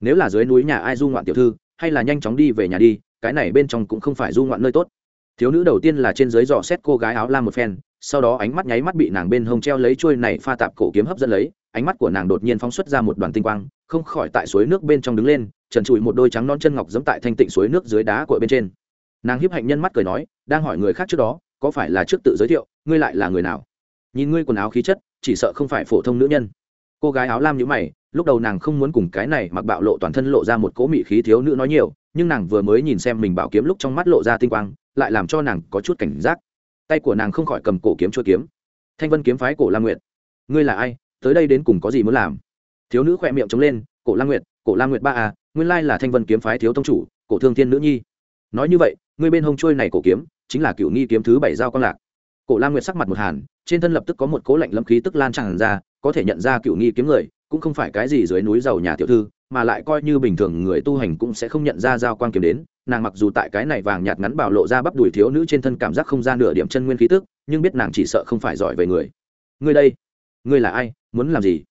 Nếu là dưới núi nhà ai du ngoạn tiểu thư hay là nhanh chóng đi về nhà đi, cái này bên trong cũng không phải du ngoạn nơi tốt. Thiếu nữ đầu tiên là trên dưới dò xét cô gái áo lam một phen, sau đó ánh mắt nháy mắt bị nàng bên hông treo lấy trôi này pha tạp cổ kiếm hấp dẫn lấy, ánh mắt của nàng đột nhiên phóng xuất ra một đoàn tinh quang, không khỏi tại suối nước bên trong đứng lên, trần trụi một đôi trắng non chân ngọc giẫm tại thanh tịnh suối nước dưới đá của bên trên. Nàng hiếp hạnh nhân mắt cười nói, đang hỏi người khác trước đó, có phải là trước tự giới thiệu, ngươi lại là người nào? Nhìn ngươi quần áo khí chất, chỉ sợ không phải phổ thông nữ nhân. Cô gái áo lam nhữ mày lúc đầu nàng không muốn cùng cái này mặc bạo lộ toàn thân lộ ra một cỗ mị khí thiếu nữ nói nhiều, nhưng nàng vừa mới nhìn xem mình bảo kiếm lúc trong mắt lộ ra tinh quang, lại làm cho nàng có chút cảnh giác. Tay của nàng không khỏi cầm cổ kiếm chua kiếm. Thanh vân kiếm phái cổ la nguyệt. Ngươi là ai? Tới đây đến cùng có gì muốn làm? Thiếu nữ khỏe miệng trống lên, cổ la nguyệt, cổ la nguyệt ba a nguyên lai là thanh vân kiếm phái thiếu tông chủ, cổ thương thiên nữ nhi. Nói như vậy, ngươi bên hông trôi này cổ kiếm, chính là cựu nghi kiếm thứ bảy giao quang lạc. Cổ la nguyệt sắc mặt một hàn, trên thân lập tức có một cố lạnh lâm khí tức lan tràn ra, có thể nhận ra cựu nghi kiếm người cũng không phải cái gì dưới núi giàu nhà tiểu thư, mà lại coi như bình thường người tu hành cũng sẽ không nhận ra giao quan kiếm đến. Nàng mặc dù tại cái này vàng nhạt ngắn bảo lộ ra bắp đùi thiếu nữ trên thân cảm giác không ra nửa điểm chân nguyên khí tức, nhưng biết nàng chỉ sợ không phải giỏi về người. Ngươi đây, ngươi là ai, muốn làm gì?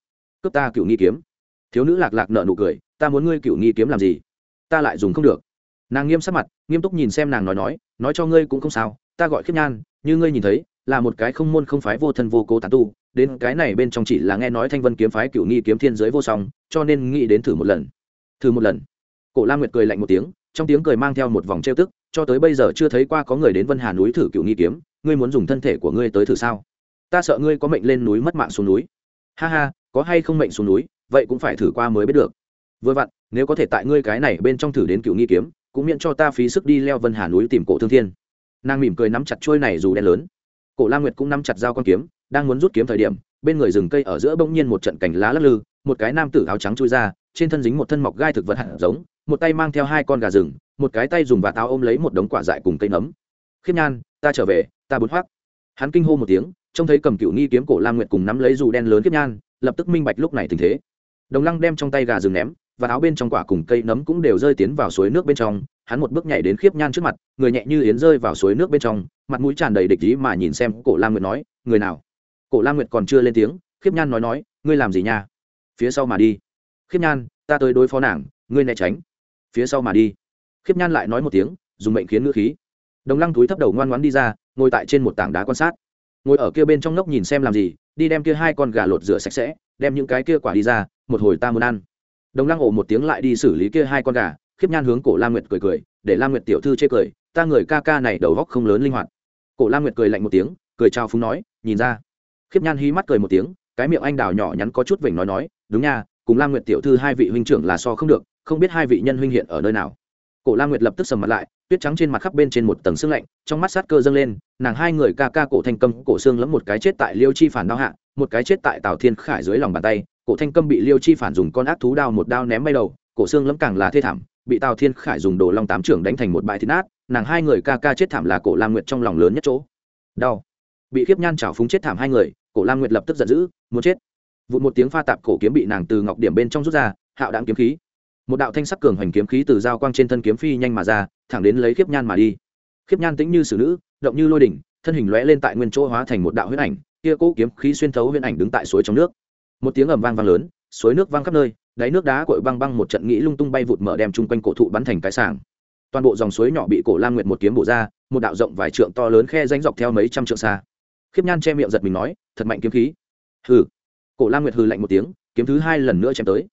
Cướp ta cựu nghi kiếm. Thiếu nữ lạc lạc nợ nụ cười, ta muốn ngươi cựu nghi kiếm làm gì? Ta lại dùng không được. Nàng nghiêm sắc mặt, nghiêm túc nhìn xem nàng nói nói nói cho ngươi cũng không sao, ta gọi khiếp nhan, như ngươi nhìn thấy là một cái không môn không phái vô thân vô cố tán tu, đến cái này bên trong chỉ là nghe nói thanh vân kiếm phái cựu nghi kiếm thiên giới vô song, cho nên nghĩ đến thử một lần. Thử một lần. Cổ la nguyệt cười lạnh một tiếng, trong tiếng cười mang theo một vòng trêu tức, cho tới bây giờ chưa thấy qua có người đến vân hà núi thử cựu nghi kiếm, ngươi muốn dùng thân thể của ngươi tới thử sao? Ta sợ ngươi có mệnh lên núi mất mạng xuống núi. Ha ha, có hay không mệnh xuống núi, vậy cũng phải thử qua mới biết được. Vừa vặn, nếu có thể tại ngươi cái này bên trong thử đến cựu nghi kiếm, cũng miễn cho ta phí sức đi leo vân hà núi tìm cổ thương thiên. Nàng mỉm cười nắm chặt trôi này dù đen lớn cổ la nguyệt cũng nắm chặt dao con kiếm, đang muốn rút kiếm thời điểm, bên người rừng cây ở giữa bỗng nhiên một trận cành lá lắc lư, một cái nam tử áo trắng chui ra, trên thân dính một thân mọc gai thực vật hạt giống, một tay mang theo hai con gà rừng, một cái tay dùng và táo ôm lấy một đống quả dại cùng cây nấm. Khiếp nhan, ta trở về, ta bốn hoác hắn kinh hô một tiếng, trông thấy cầm cựu nghi kiếm cổ lam nguyệt cùng nắm lấy dù đen lớn khiếp nhan, lập tức minh bạch lúc này tình thế. Đồng lăng đem trong tay gà rừng ném và áo bên trong quả cùng cây nấm cũng đều rơi tiến vào suối nước bên trong. Hắn một bước nhảy đến khiếp nhan trước mặt, người nhẹ như yến rơi vào suối nước bên trong, mặt mũi tràn đầy địch ý mà nhìn xem cổ lam nguyệt nói, người nào? Cổ lam nguyệt còn chưa lên tiếng, khiếp nhan nói nói, ngươi làm gì nha? Phía sau mà đi. Khiếp nhan, ta tới đối phó nàng, ngươi né tránh. Phía sau mà đi. Khiếp nhan lại nói một tiếng, dùng mệnh khiến ngữ khí. Đồng lăng túi thấp đầu ngoan ngoãn đi ra, ngồi tại trên một tảng đá quan sát. Ngồi ở kia bên trong ngốc nhìn xem làm gì, đi đem kia hai con gà lột rửa sạch sẽ, đem những cái kia quả đi ra, một hồi ta muốn ăn đồng lăng ổ một tiếng lại đi xử lý kia hai con gà, khiếp nhan hướng cổ la nguyệt cười cười, để la nguyệt tiểu thư chê cười, ta người ca ca này đầu góc không lớn linh hoạt. Cổ la nguyệt cười lạnh một tiếng, cười trao phúng nói, nhìn ra. Khiếp nhan hí mắt cười một tiếng, cái miệng anh đào nhỏ nhắn có chút vểnh nói nói, đúng nha, cùng la nguyệt tiểu thư hai vị huynh trưởng là so không được, không biết hai vị nhân huynh hiện ở nơi nào. Cổ la nguyệt lập tức sầm mặt lại, tuyết trắng trên mặt khắp bên trên một tầng xương lạnh, trong mắt sát cơ dâng lên, nàng hai người ca ca cổ thanh cầm cổ xương lẫm một cái chết tại liêu chi phản đao hạ, một cái chết tại tào thiên khải dưới lòng bàn tay cổ thanh câm bị liêu chi phản dùng con ác thú đao một đao ném bay đầu, cổ xương lẫm càng là thê thảm, bị tào thiên khải dùng đồ long tám trưởng đánh thành một bãi thịt nát, nàng hai người ca ca chết thảm là cổ lam nguyệt trong lòng lớn nhất chỗ. Đau. Bị khiếp nhan trào phúng chết thảm hai người, cổ lam nguyệt lập tức giận dữ, muốn chết. Vụt một tiếng pha tạp cổ kiếm bị nàng từ ngọc điểm bên trong rút ra, hạo đạn kiếm khí. Một đạo thanh sắc cường hoành kiếm khí từ dao quang trên thân kiếm phi nhanh mà ra, thẳng đến lấy khiếp nhan mà đi. Khiếp nhan tĩnh như xử nữ, động như lôi đỉnh, thân hình lóe lên tại nguyên chỗ hóa thành một đạo huyết ảnh, kia cỗ kiếm khí xuyên thấu huyết ảnh đứng tại suối trong nước một tiếng ầm vang vang lớn, suối nước vang khắp nơi, đáy nước đá cội băng băng một trận nghĩ lung tung bay vụt mở đem chung quanh cổ thụ bắn thành cái sàng toàn bộ dòng suối nhỏ bị cổ lam nguyệt một kiếm bổ ra, một đạo rộng vài trượng to lớn khe danh dọc theo mấy trăm trượng xa. Khiếp nhan che miệng giật mình nói, thật mạnh kiếm khí. Hừ. Cổ lam nguyệt hừ lạnh một tiếng, kiếm thứ hai lần nữa chém tới.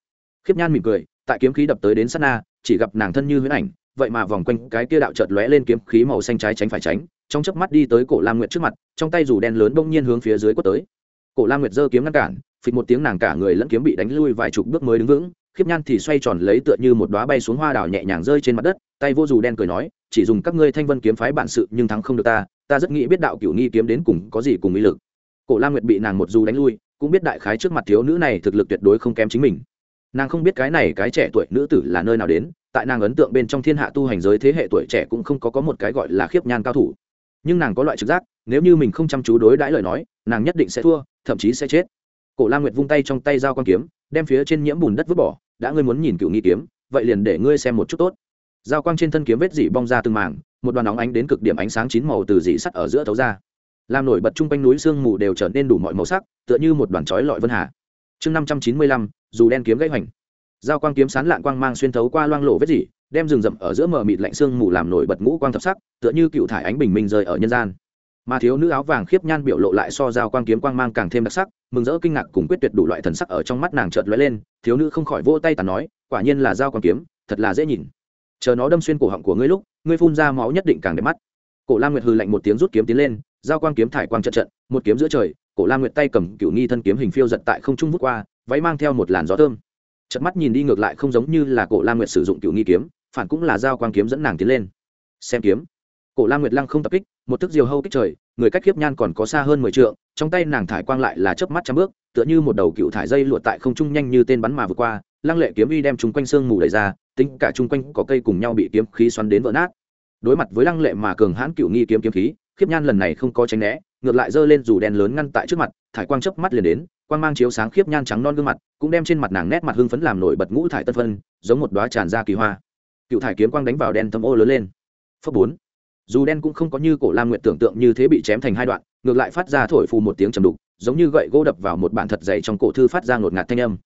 Khiếp nhan mỉm cười, tại kiếm khí đập tới đến sát na, chỉ gặp nàng thân như huyễn ảnh, vậy mà vòng quanh cái kia đạo chợt lóe lên kiếm khí màu xanh trái tránh phải tránh, trong chớp mắt đi tới cổ lam nguyệt trước mặt, trong tay dù đen lớn bỗng nhiên hướng phía dưới quất tới. Cổ lam nguyệt giơ kiếm ngăn cản phịch một tiếng nàng cả người lẫn kiếm bị đánh lui vài chục bước mới đứng vững, khiếp nhan thì xoay tròn lấy tựa như một đóa bay xuống hoa đào nhẹ nhàng rơi trên mặt đất, tay vô dù đen cười nói, chỉ dùng các ngươi thanh vân kiếm phái bản sự nhưng thắng không được ta ta rất nghĩ biết đạo cửu nghi kiếm đến cùng có gì cùng ý lực. Cổ la nguyệt bị nàng một dù đánh lui, cũng biết đại khái trước mặt thiếu nữ này thực lực tuyệt đối không kém chính mình. Nàng không biết cái này cái trẻ tuổi nữ tử là nơi nào đến, tại nàng ấn tượng bên trong thiên hạ tu hành giới thế hệ tuổi trẻ cũng không có có một cái gọi là khiếp nhan cao thủ. Nhưng nàng có loại trực giác, nếu như mình không chăm chú đối đãi lời nói, nàng nhất định sẽ thua, thậm chí sẽ chết cổ la nguyệt vung tay trong tay dao con kiếm, đem phía trên nhiễm bùn đất vứt bỏ. Đã ngươi muốn nhìn cựu nghi kiếm, vậy liền để ngươi xem một chút tốt. Dao quang trên thân kiếm vết dỉ bong ra từng mảng, một đoàn nóng ánh đến cực điểm ánh sáng chín màu từ dỉ sắt ở giữa thấu ra. Làm nổi bật chung quanh núi sương mù đều trở nên đủ mọi màu sắc, tựa như một đoàn chói lọi vân hà. Chương năm trăm chín mươi lăm, dù đen kiếm gãy hoành. Dao quang kiếm sán lạng quang mang xuyên thấu qua loang lộ vết dỉ, đem rừng rậm ở giữa mờ mịt lạnh sương mù làm nổi bật ngũ quang thập sắc, tựa như cựu thải ánh bình minh rơi ở nhân gian mà thiếu nữ áo vàng khiếp nhan biểu lộ lại so dao quang kiếm quang mang càng thêm đặc sắc, mừng rỡ kinh ngạc cùng quyết tuyệt đủ loại thần sắc ở trong mắt nàng chợt lóe lên, thiếu nữ không khỏi vỗ tay tàn nói, quả nhiên là dao quang kiếm, thật là dễ nhìn. Chờ nó đâm xuyên cổ họng của ngươi lúc, ngươi phun ra máu nhất định càng đẹp mắt. Cổ lam nguyệt hừ lạnh một tiếng rút kiếm tiến lên dao quang kiếm thải quang trận trận, một kiếm giữa trời, cổ lam nguyệt tay cầm cựu nghi thân kiếm hình phiêu giật tại không trung vút qua, váy mang theo một làn gió thơm. Trận mắt nhìn đi ngược lại không giống như là cổ lam nguyệt sử dụng cựu nghi kiếm, phản cũng là giao quang kiếm dẫn nàng tiến lên. Xem kiếm. Cổ lam nguyệt lăng không tập kích một thức diều hâu kích trời, người cách khiếp nhan còn có xa hơn mười t trong tay nàng thải quang lại là chớp mắt trăm bước, tựa như một đầu cựu thải dây lụa tại không trung nhanh như tên bắn mà vừa qua, lăng lệ kiếm uy đem chúng quanh sương mù đẩy ra, tính cả chung quanh có cây cùng nhau bị kiếm khí xoắn đến vỡ nát. Đối mặt với lăng lệ mà cường hãn cựu nghi kiếm kiếm khí, khiếp nhan lần này không có tránh né, ngược lại giơ lên dù đen lớn ngăn tại trước mặt, thải quang chớp mắt liền đến, quang mang chiếu sáng khiếp nhan trắng non gương mặt, cũng đem trên mặt nàng nét mặt hưng phấn làm nổi bật ngũ thải tân phân, giống một đoá tràn ra kỳ hoa. Cựu thải kiếm quang đánh vào đen thâm ô lớn lên. Phấp bốn dù đen cũng không có như cổ lam nguyện tưởng tượng như thế bị chém thành hai đoạn, ngược lại phát ra thổi phù một tiếng trầm đục, giống như gậy gỗ đập vào một bản thật dày trong cổ thư phát ra ngột ngạt thanh âm.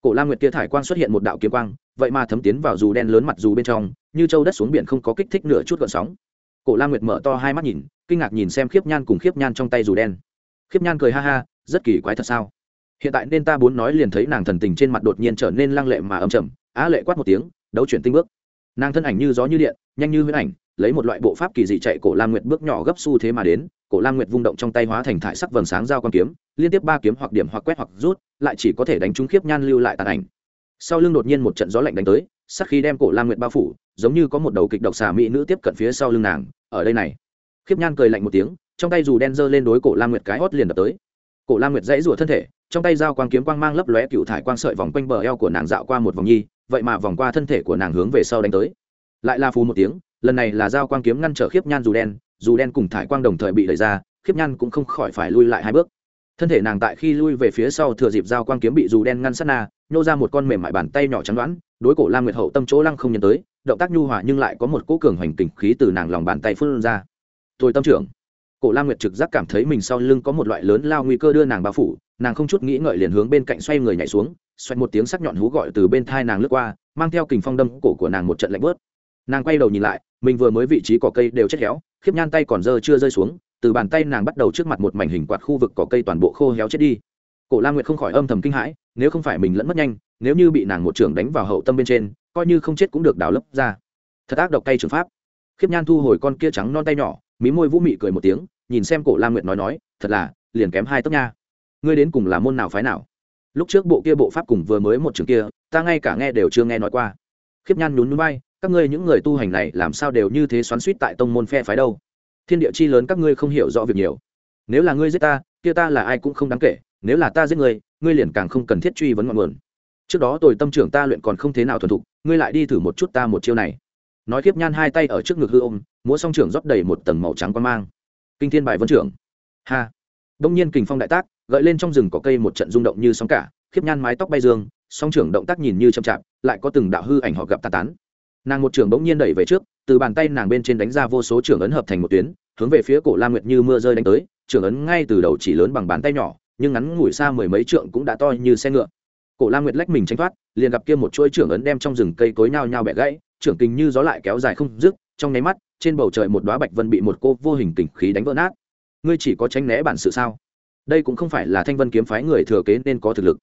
Cổ lam nguyệt kia thải quang xuất hiện một đạo kiếm quang, vậy mà thấm tiến vào dù đen lớn mặt dù bên trong, như châu đất xuống biển không có kích thích nửa chút gợn sóng. Cổ lam nguyệt mở to hai mắt nhìn, kinh ngạc nhìn xem khiếp nhan cùng khiếp nhan trong tay dù đen. Khiếp nhan cười ha ha, rất kỳ quái thật sao? Hiện tại nên ta muốn nói liền thấy nàng thần tình trên mặt đột nhiên trở nên lăng lệ mà âm trầm, á lệ quát một tiếng, đấu chuyển tinh bước. Nàng thân ảnh như gió như điện, nhanh như huyễn ảnh lấy một loại bộ pháp kỳ dị chạy cổ lam nguyệt bước nhỏ gấp xu thế mà đến, cổ lam nguyệt vung động trong tay hóa thành thải sắc vầng sáng giao quan kiếm, liên tiếp ba kiếm hoặc điểm hoặc quét hoặc rút, lại chỉ có thể đánh trúng khiếp nhan lưu lại tàn ảnh. Sau lưng đột nhiên một trận gió lạnh đánh tới sắc khi đem cổ lam nguyệt bao phủ, giống như có một đầu kịch độc xà mỹ nữ tiếp cận phía sau lưng nàng, ở đây này. Khiếp nhan cười lạnh một tiếng, trong tay dù đen giơ lên đối cổ lam nguyệt cái hót liền đập tới. Cổ lam nguyệt dãy rủa thân thể, trong tay dao quang kiếm quang mang lấp lóe cựu thải quang sợi vòng quanh bờ eo của nàng dạo qua một vòng nhi, vậy mà vòng qua thân thể của nàng hướng về sau đánh tới lại la phù một tiếng, lần này là dao quang kiếm ngăn trở khiếp nhan dù đen dù đen cùng thải quang đồng thời bị đẩy ra, khiếp nhan cũng không khỏi phải lui lại hai bước. Thân thể nàng tại khi lui về phía sau thừa dịp dao quang kiếm bị dù đen ngăn sát na, nhô ra một con mềm mại bàn tay nhỏ trắng đoán, đối cổ lam nguyệt hậu tâm chỗ lăng không nhận tới, động tác nhu hòa nhưng lại có một cỗ cường hoành kình khí từ nàng lòng bàn tay phun ra. Tôi tâm trưởng. Cổ lam nguyệt trực giác cảm thấy mình sau lưng có một loại lớn lao nguy cơ đưa nàng bao phủ, nàng không chút nghĩ ngợi liền hướng bên cạnh xoay người nhảy xuống xoay một tiếng sắc nhọn hú gọi từ bên thai nàng lướt qua, mang theo kình phong đâm cổ của nàng một trận lạnh bớt nàng quay đầu nhìn lại, mình vừa mới vị trí cỏ cây đều chết héo, khiếp nhan tay còn dơ chưa rơi xuống, từ bàn tay nàng bắt đầu trước mặt một mảnh hình quạt khu vực cỏ cây toàn bộ khô héo chết đi. Cổ lam nguyệt không khỏi âm thầm kinh hãi, nếu không phải mình lẫn mất nhanh, nếu như bị nàng một trưởng đánh vào hậu tâm bên trên, coi như không chết cũng được đào lấp ra. Thật ác độc tay trường pháp. Khiếp nhan thu hồi con kia trắng non tay nhỏ, mí môi vũ mị cười một tiếng, nhìn xem cổ lam nguyệt nói nói, thật là, liền kém hai tấc nha. Ngươi đến cùng là môn nào phái nào? Lúc trước bộ kia bộ pháp cùng vừa mới một trường kia, ta ngay cả nghe đều chưa nghe nói qua. Khiếp nhan nhún núi bay các ngươi những người tu hành này làm sao đều như thế xoắn suýt tại tông môn phe phái đâu? Thiên địa chi lớn các ngươi không hiểu rõ việc nhiều. Nếu là ngươi giết ta, kia ta là ai cũng không đáng kể. Nếu là ta giết ngươi ngươi liền càng không cần thiết truy vấn ngọn nguồn. Trước đó tôi tâm trưởng ta luyện còn không thế nào thuần thục, ngươi lại đi thử một chút ta một chiêu này. Nói kiếp nhan hai tay ở trước ngực hư ôm, múa song trưởng rót đầy một tầng màu trắng quan mang. Kinh thiên bài vân trưởng. Ha. Đông nhiên kình phong đại tác, gợi lên trong rừng có cây một trận rung động như sóng cả, khiếp nhan mái tóc bay dương, song trưởng động tác nhìn như chậm chạp, lại có từng đạo hư ảnh họ gặp tà tán nàng một trưởng bỗng nhiên đẩy về trước, từ bàn tay nàng bên trên đánh ra vô số trưởng ấn hợp thành một tuyến, hướng về phía cổ La nguyệt như mưa rơi đánh tới, trưởng ấn ngay từ đầu chỉ lớn bằng bàn tay nhỏ, nhưng ngắn ngủi xa mười mấy trượng cũng đã to như xe ngựa. Cổ La nguyệt lách mình tránh thoát, liền gặp kia một chuỗi trưởng ấn đem trong rừng cây cối nhao nhao bẻ gãy, trưởng tình như gió lại kéo dài không dứt, trong nháy mắt, trên bầu trời một đoá bạch vân bị một cô vô hình tỉnh khí đánh vỡ nát. Ngươi chỉ có tránh né bản sự sao? Đây cũng không phải là thanh vân kiếm phái người thừa kế nên có thực lực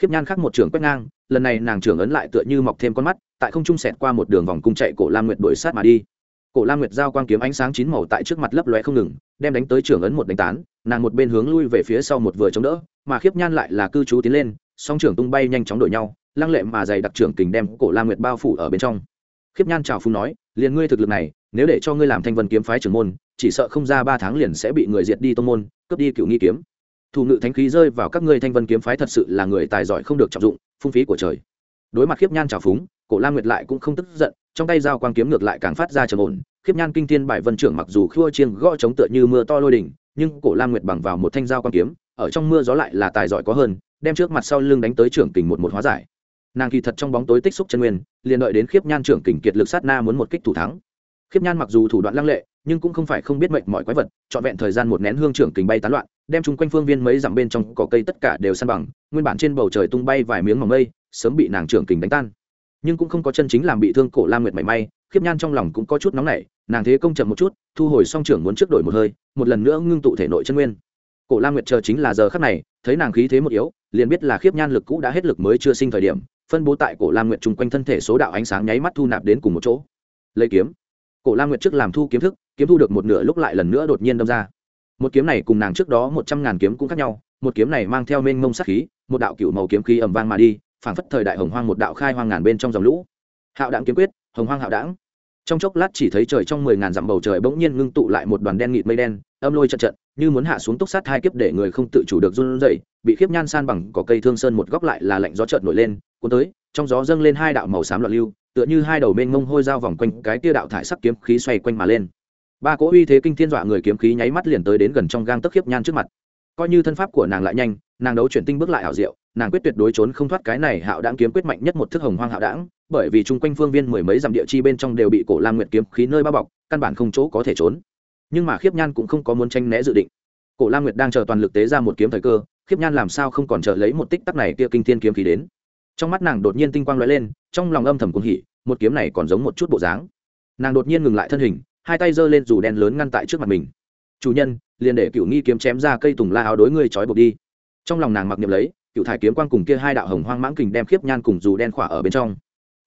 khiếp nhan khác một trường quét ngang, lần này nàng trưởng ấn lại tựa như mọc thêm con mắt, tại không trung sẹt qua một đường vòng cung chạy cổ lam nguyệt đuổi sát mà đi. Cổ lam nguyệt giao quang kiếm ánh sáng chín màu tại trước mặt lấp lóe không ngừng, đem đánh tới trưởng ấn một đánh tán, nàng một bên hướng lui về phía sau một vừa chống đỡ, mà khiếp nhan lại là cư trú tiến lên, song trưởng tung bay nhanh chóng đổi nhau, lăng lệ mà dày đặc trưởng kình đem cổ lam nguyệt bao phủ ở bên trong. Khiếp nhan chào phung nói, liền ngươi thực lực này, nếu để cho ngươi làm thanh vân kiếm phái trưởng môn, chỉ sợ không ra ba tháng liền sẽ bị người diệt đi tô môn, cướp đi cựu nghi kiếm thủ ngự thánh khí rơi vào các ngươi thanh vân kiếm phái thật sự là người tài giỏi không được trọng dụng, phung phí của trời. Đối mặt khiếp nhan trào phúng, cổ lam nguyệt lại cũng không tức giận, trong tay dao quang kiếm ngược lại càng phát ra trầm ổn. Khiếp nhan kinh thiên bài vân trưởng mặc dù khua chiêng gõ chống tựa như mưa to lôi đỉnh, nhưng cổ lam nguyệt bằng vào một thanh dao quang kiếm, ở trong mưa gió lại là tài giỏi có hơn, đem trước mặt sau lưng đánh tới trưởng kình một một hóa giải. Nàng kỳ thật trong bóng tối tích xúc chân nguyên, liền đợi đến khiếp nhan trưởng kình kiệt lực sát na muốn một kích thủ thắng. Khiếp nhan mặc dù thủ đoạn lăng lệ, nhưng cũng không phải không biết mệnh mọi quái vật, trọn vẹn thời gian một nén hương trưởng kình bay tán loạn đem chung quanh phương viên mấy dặm bên trong cỏ cây tất cả đều san bằng, nguyên bản trên bầu trời tung bay vài miếng mỏng mây, sớm bị nàng trưởng kình đánh tan. Nhưng cũng không có chân chính làm bị thương cổ lam nguyệt mảy may, khiếp nhan trong lòng cũng có chút nóng nảy, nàng thế công chậm một chút, thu hồi song trưởng muốn trước đổi một hơi, một lần nữa ngưng tụ thể nội chân nguyên. Cổ lam nguyệt chờ chính là giờ khắc này, thấy nàng khí thế một yếu, liền biết là khiếp nhan lực cũ đã hết lực mới chưa sinh thời điểm, phân bố tại cổ lam nguyệt chung quanh thân thể số đạo ánh sáng nháy mắt thu nạp đến cùng một chỗ. Lấy kiếm. Cổ lam nguyệt trước làm thu kiếm thức, kiếm thu được một nửa lúc lại lần nữa đột nhiên đâm ra một kiếm này cùng nàng trước đó một trăm ngàn kiếm cũng khác nhau, một kiếm này mang theo mênh mông sắc khí, một đạo cựu màu kiếm khí ẩm vang mà đi, phảng phất thời đại hồng hoang một đạo khai hoang ngàn bên trong dòng lũ. Hạo đạn kiếm quyết, hồng hoang hạo đảng. Trong chốc lát chỉ thấy trời trong mười ngàn dặm bầu trời bỗng nhiên ngưng tụ lại một đoàn đen nghịt mây đen, âm lôi trận trận như muốn hạ xuống túc sát hai kiếp để người không tự chủ được run rẩy, bị khiếp nhan san bằng có cây thương sơn một góc lại là lạnh gió chợt nổi lên, cuốn tới, trong gió dâng lên hai đạo màu xám loạn lưu, tựa như hai đầu mênh mông hôi dao vòng quanh cái tia đạo thải sắc kiếm khí xoay quanh mà lên ba cỗ uy thế kinh thiên dọa người kiếm khí nháy mắt liền tới đến gần trong gang tấc khiếp nhan trước mặt. Coi như thân pháp của nàng lại nhanh, nàng đấu chuyển tinh bước lại hảo diệu, nàng quyết tuyệt đối trốn không thoát cái này hạo đáng kiếm quyết mạnh nhất một thức hồng hoang hạo đáng bởi vì chung quanh phương viên mười mấy dặm địa chi bên trong đều bị cổ lam nguyệt kiếm khí nơi bao bọc, căn bản không chỗ có thể trốn. Nhưng mà khiếp nhan cũng không có muốn tranh né dự định. Cổ lam nguyệt đang chờ toàn lực tế ra một kiếm thời cơ, khiếp nhan làm sao không còn chờ lấy một tích tắc này kia kinh thiên kiếm khí đến. Trong mắt nàng đột nhiên tinh quang lóe lên, trong lòng âm thầm cuồng hỉ, một kiếm này còn giống một chút bộ dáng. Nàng đột nhiên ngừng lại thân hình hai tay giơ lên dù đen lớn ngăn tại trước mặt mình. Chủ nhân, liền để cựu nghi kiếm chém ra cây tùng la áo đối ngươi trói buộc đi. Trong lòng nàng mặc niệm lấy cựu thải kiếm quang cùng kia hai đạo hồng hoang mãng kình đem khiếp nhan cùng dù đen khỏa ở bên trong.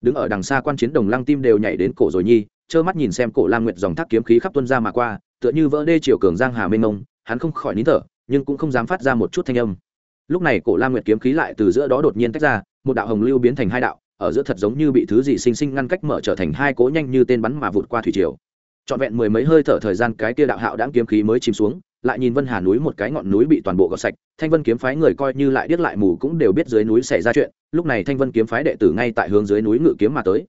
Đứng ở đằng xa quan chiến đồng lăng tim đều nhảy đến cổ rồi nhi, trơ mắt nhìn xem cổ lam nguyệt dòng thác kiếm khí khắp tuân ra mà qua, tựa như vỡ đê chiều cường giang hà mênh mông, hắn không khỏi nín thở, nhưng cũng không dám phát ra một chút thanh âm. Lúc này cổ lam nguyệt kiếm khí lại từ giữa đó đột nhiên tách ra, một đạo hồng lưu biến thành hai đạo, ở giữa thật giống như bị thứ gì sinh sinh ngăn cách mở trở thành hai cố nhanh như tên bắn mà vụt qua thủy triều trọn vẹn mười mấy hơi thở thời gian cái kia đạo hạo đãng kiếm khí mới chìm xuống, lại nhìn vân hà núi một cái ngọn núi bị toàn bộ gọt sạch, thanh vân kiếm phái người coi như lại điếc lại mù cũng đều biết dưới núi xảy ra chuyện, lúc này thanh vân kiếm phái đệ tử ngay tại hướng dưới núi ngự kiếm mà tới.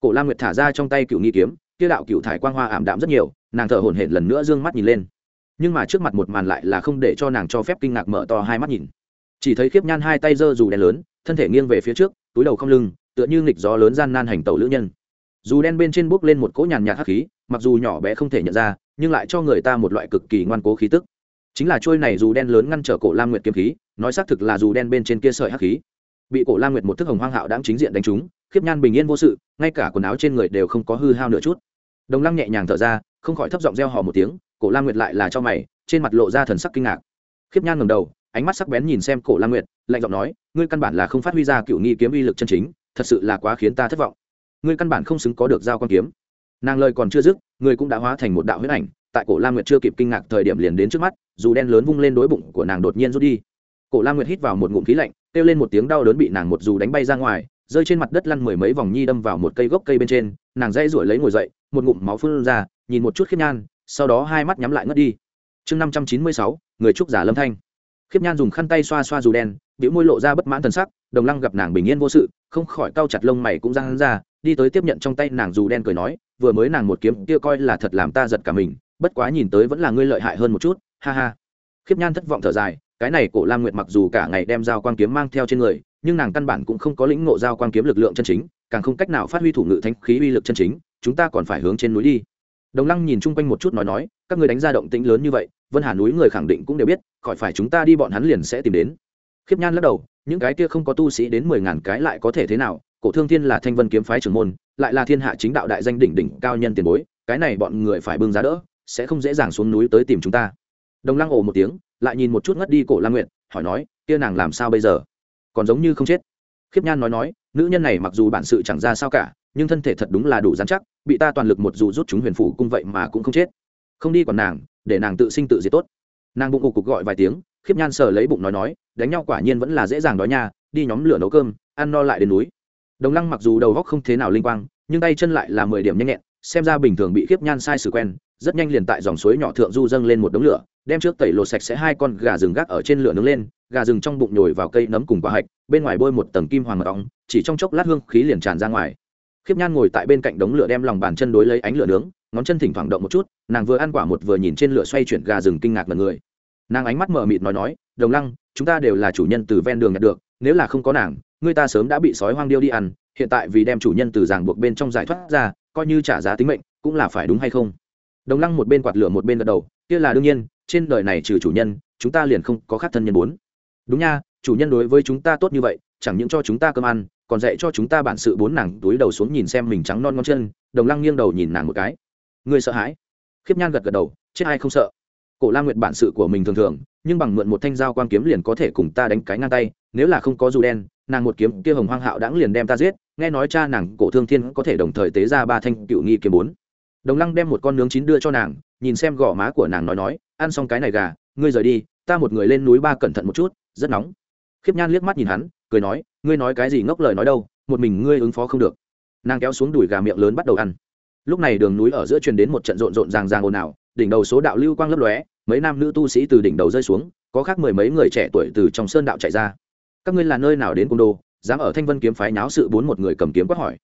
Cổ lam nguyệt thả ra trong tay cựu nghi kiếm, kia đạo cựu thải quang hoa ảm đạm rất nhiều, nàng thở hổn hển lần nữa d ư ơ n g mắt nhìn lên. Nhưng mà trước mặt một màn lại là không để cho nàng cho phép kinh ngạc mở to hai mắt nhìn. Chỉ thấy khiếp nhan hai tay giơ dù đen lớn, thân thể nghiêng về phía trước, túi đầu không lưng, tựa như nghịch gió lớn gian nan hành tàu lữ nhân. Dù đen bên trên bốc lên một cỗ nhàn nhạt hắc khí mặc dù nhỏ bé không thể nhận ra, nhưng lại cho người ta một loại cực kỳ ngoan cố khí tức. Chính là trôi này dù đen lớn ngăn trở cổ lam nguyệt kiếm khí, nói xác thực là dù đen bên trên kia sợi hắc khí. Bị cổ lam nguyệt một thức hồng hoang hạo đáng chính diện đánh trúng, khiếp nhan bình yên vô sự, ngay cả quần áo trên người đều không có hư hao nửa chút. Đồng lăng nhẹ nhàng thở ra, không khỏi thấp giọng reo hò một tiếng, cổ lam nguyệt lại là cho mày, trên mặt lộ ra thần sắc kinh ngạc. Khiếp nhan ngầm đầu, ánh mắt sắc bén nhìn xem cổ lam nguyệt, lạnh giọng nói, ngươi căn bản là không phát huy ra cựu nghi kiếm uy lực chân chính, thật sự là quá khiến ta thất vọng. Ngươi căn bản không xứng có được giao quan kiếm nàng lời còn chưa dứt, người cũng đã hóa thành một đạo huyết ảnh, tại cổ La nguyệt chưa kịp kinh ngạc thời điểm liền đến trước mắt, dù đen lớn vung lên đối bụng của nàng đột nhiên rút đi. Cổ La nguyệt hít vào một ngụm khí lạnh, kêu lên một tiếng đau đớn bị nàng một dù đánh bay ra ngoài, rơi trên mặt đất lăn mười mấy vòng nhi đâm vào một cây gốc cây bên trên, nàng dây rủi lấy ngồi dậy, một ngụm máu phun ra, nhìn một chút khiếp nhan, sau đó hai mắt nhắm lại ngất đi. Chương năm trăm chín mươi sáu, người trúc giả lâm thanh. Khiếp nhan dùng khăn tay xoa xoa dù đen, biểu môi lộ ra bất mãn thần sắc, đồng lăng gặp nàng bình yên vô sự, không khỏi cau chặt lông mày cũng ra hắn ra, đi tới tiếp nhận trong tay nàng dù đen cười nói vừa mới nàng một kiếm kia coi là thật làm ta giật cả mình, bất quá nhìn tới vẫn là ngươi lợi hại hơn một chút, ha ha. Khiếp nhan thất vọng thở dài, cái này cổ lam nguyệt mặc dù cả ngày đem dao quang kiếm mang theo trên người, nhưng nàng căn bản cũng không có lĩnh ngộ dao quang kiếm lực lượng chân chính, càng không cách nào phát huy thủ ngự thanh khí uy lực chân chính, chúng ta còn phải hướng trên núi đi. Đồng lăng nhìn chung quanh một chút nói nói, các người đánh ra động tĩnh lớn như vậy, vân hà núi người khẳng định cũng đều biết, khỏi phải chúng ta đi bọn hắn liền sẽ tìm đến. Khiếp nhan lắc đầu, những cái kia không có tu sĩ đến mười ngàn cái lại có thể thế nào? Cổ thương thiên là thanh vân kiếm phái trưởng môn lại là thiên hạ chính đạo đại danh đỉnh đỉnh cao nhân tiền bối, cái này bọn người phải bưng giá đỡ, sẽ không dễ dàng xuống núi tới tìm chúng ta. Đồng lăng ồ một tiếng, lại nhìn một chút ngất đi cổ la nguyện hỏi nói, kia nàng làm sao bây giờ? Còn giống như không chết. Khiếp nhan nói nói, nữ nhân này mặc dù bản sự chẳng ra sao cả, nhưng thân thể thật đúng là đủ dán chắc, bị ta toàn lực một dù rút chúng huyền phủ cung vậy mà cũng không chết. Không đi còn nàng, để nàng tự sinh tự diệt tốt. Nàng bụng cục cục gọi vài tiếng, khiếp nhan sờ lấy bụng nói nói, đánh nhau quả nhiên vẫn là dễ dàng đói nha, đi nhóm lửa nấu cơm, ăn no lại đến núi đồng lăng mặc dù đầu góc không thế nào linh quang, nhưng tay chân lại là mười điểm nhanh nhẹn, xem ra bình thường bị khiếp nhan sai sự quen, rất nhanh liền tại dòng suối nhỏ thượng du dâng lên một đống lửa, đem trước tẩy lột sạch sẽ hai con gà rừng gác ở trên lửa nướng lên, gà rừng trong bụng nhồi vào cây nấm cùng quả hạch, bên ngoài bôi một tầng kim hoàng mật ong, chỉ trong chốc lát hương khí liền tràn ra ngoài. Khiếp nhan ngồi tại bên cạnh đống lửa đem lòng bàn chân đối lấy ánh lửa nướng, ngón chân thỉnh thoảng động một chút, nàng vừa ăn quả một vừa nhìn trên lửa xoay chuyển gà rừng kinh ngạc mật người. Nàng ánh mắt mờ mịt nói nói, đồng lăng, chúng ta đều là chủ nhân từ ven đường nhặt được, nếu là không có nàng người ta sớm đã bị sói hoang điêu đi ăn, hiện tại vì đem chủ nhân từ ràng buộc bên trong giải thoát ra, coi như trả giá tính mệnh, cũng là phải đúng hay không? Đồng lăng một bên quạt lửa một bên gật đầu, kia là đương nhiên, trên đời này trừ chủ nhân, chúng ta liền không có khác thân nhân bốn. Đúng nha, chủ nhân đối với chúng ta tốt như vậy, chẳng những cho chúng ta cơm ăn, còn dạy cho chúng ta bản sự bốn nàng túi đầu xuống nhìn xem mình trắng non ngón chân, đồng lăng nghiêng đầu nhìn nàng một cái. Ngươi sợ hãi? Khiếp nhan gật gật đầu, chết ai không sợ. Cổ la nguyệt bản sự của mình thường thường, nhưng bằng mượn một thanh dao quan kiếm liền có thể cùng ta đánh cái ngang tay, nếu là không có dù đen nàng một kiếm kia hồng hoang hạo đãng liền đem ta giết, nghe nói cha nàng cổ thương thiên có thể đồng thời tế ra ba thanh cựu nghi kiếm bốn. Đồng lăng đem một con nướng chín đưa cho nàng, nhìn xem gò má của nàng nói nói, ăn xong cái này gà, ngươi rời đi, ta một người lên núi ba cẩn thận một chút, rất nóng. Khiếp nhan liếc mắt nhìn hắn, cười nói, ngươi nói cái gì ngốc lời nói đâu, một mình ngươi ứng phó không được. Nàng kéo xuống đùi gà miệng lớn bắt đầu ăn. Lúc này đường núi ở giữa truyền đến một trận rộn rộn ràng ràng ồn ào, đỉnh đầu số đạo lưu quang lấp lóe, mấy nam nữ tu sĩ từ đỉnh đầu rơi xuống, có khác mười mấy người trẻ tuổi từ trong sơn đạo chạy ra các ngươi là nơi nào đến cung đô, dám ở thanh vân kiếm phái náo sự bốn một người cầm kiếm quát hỏi.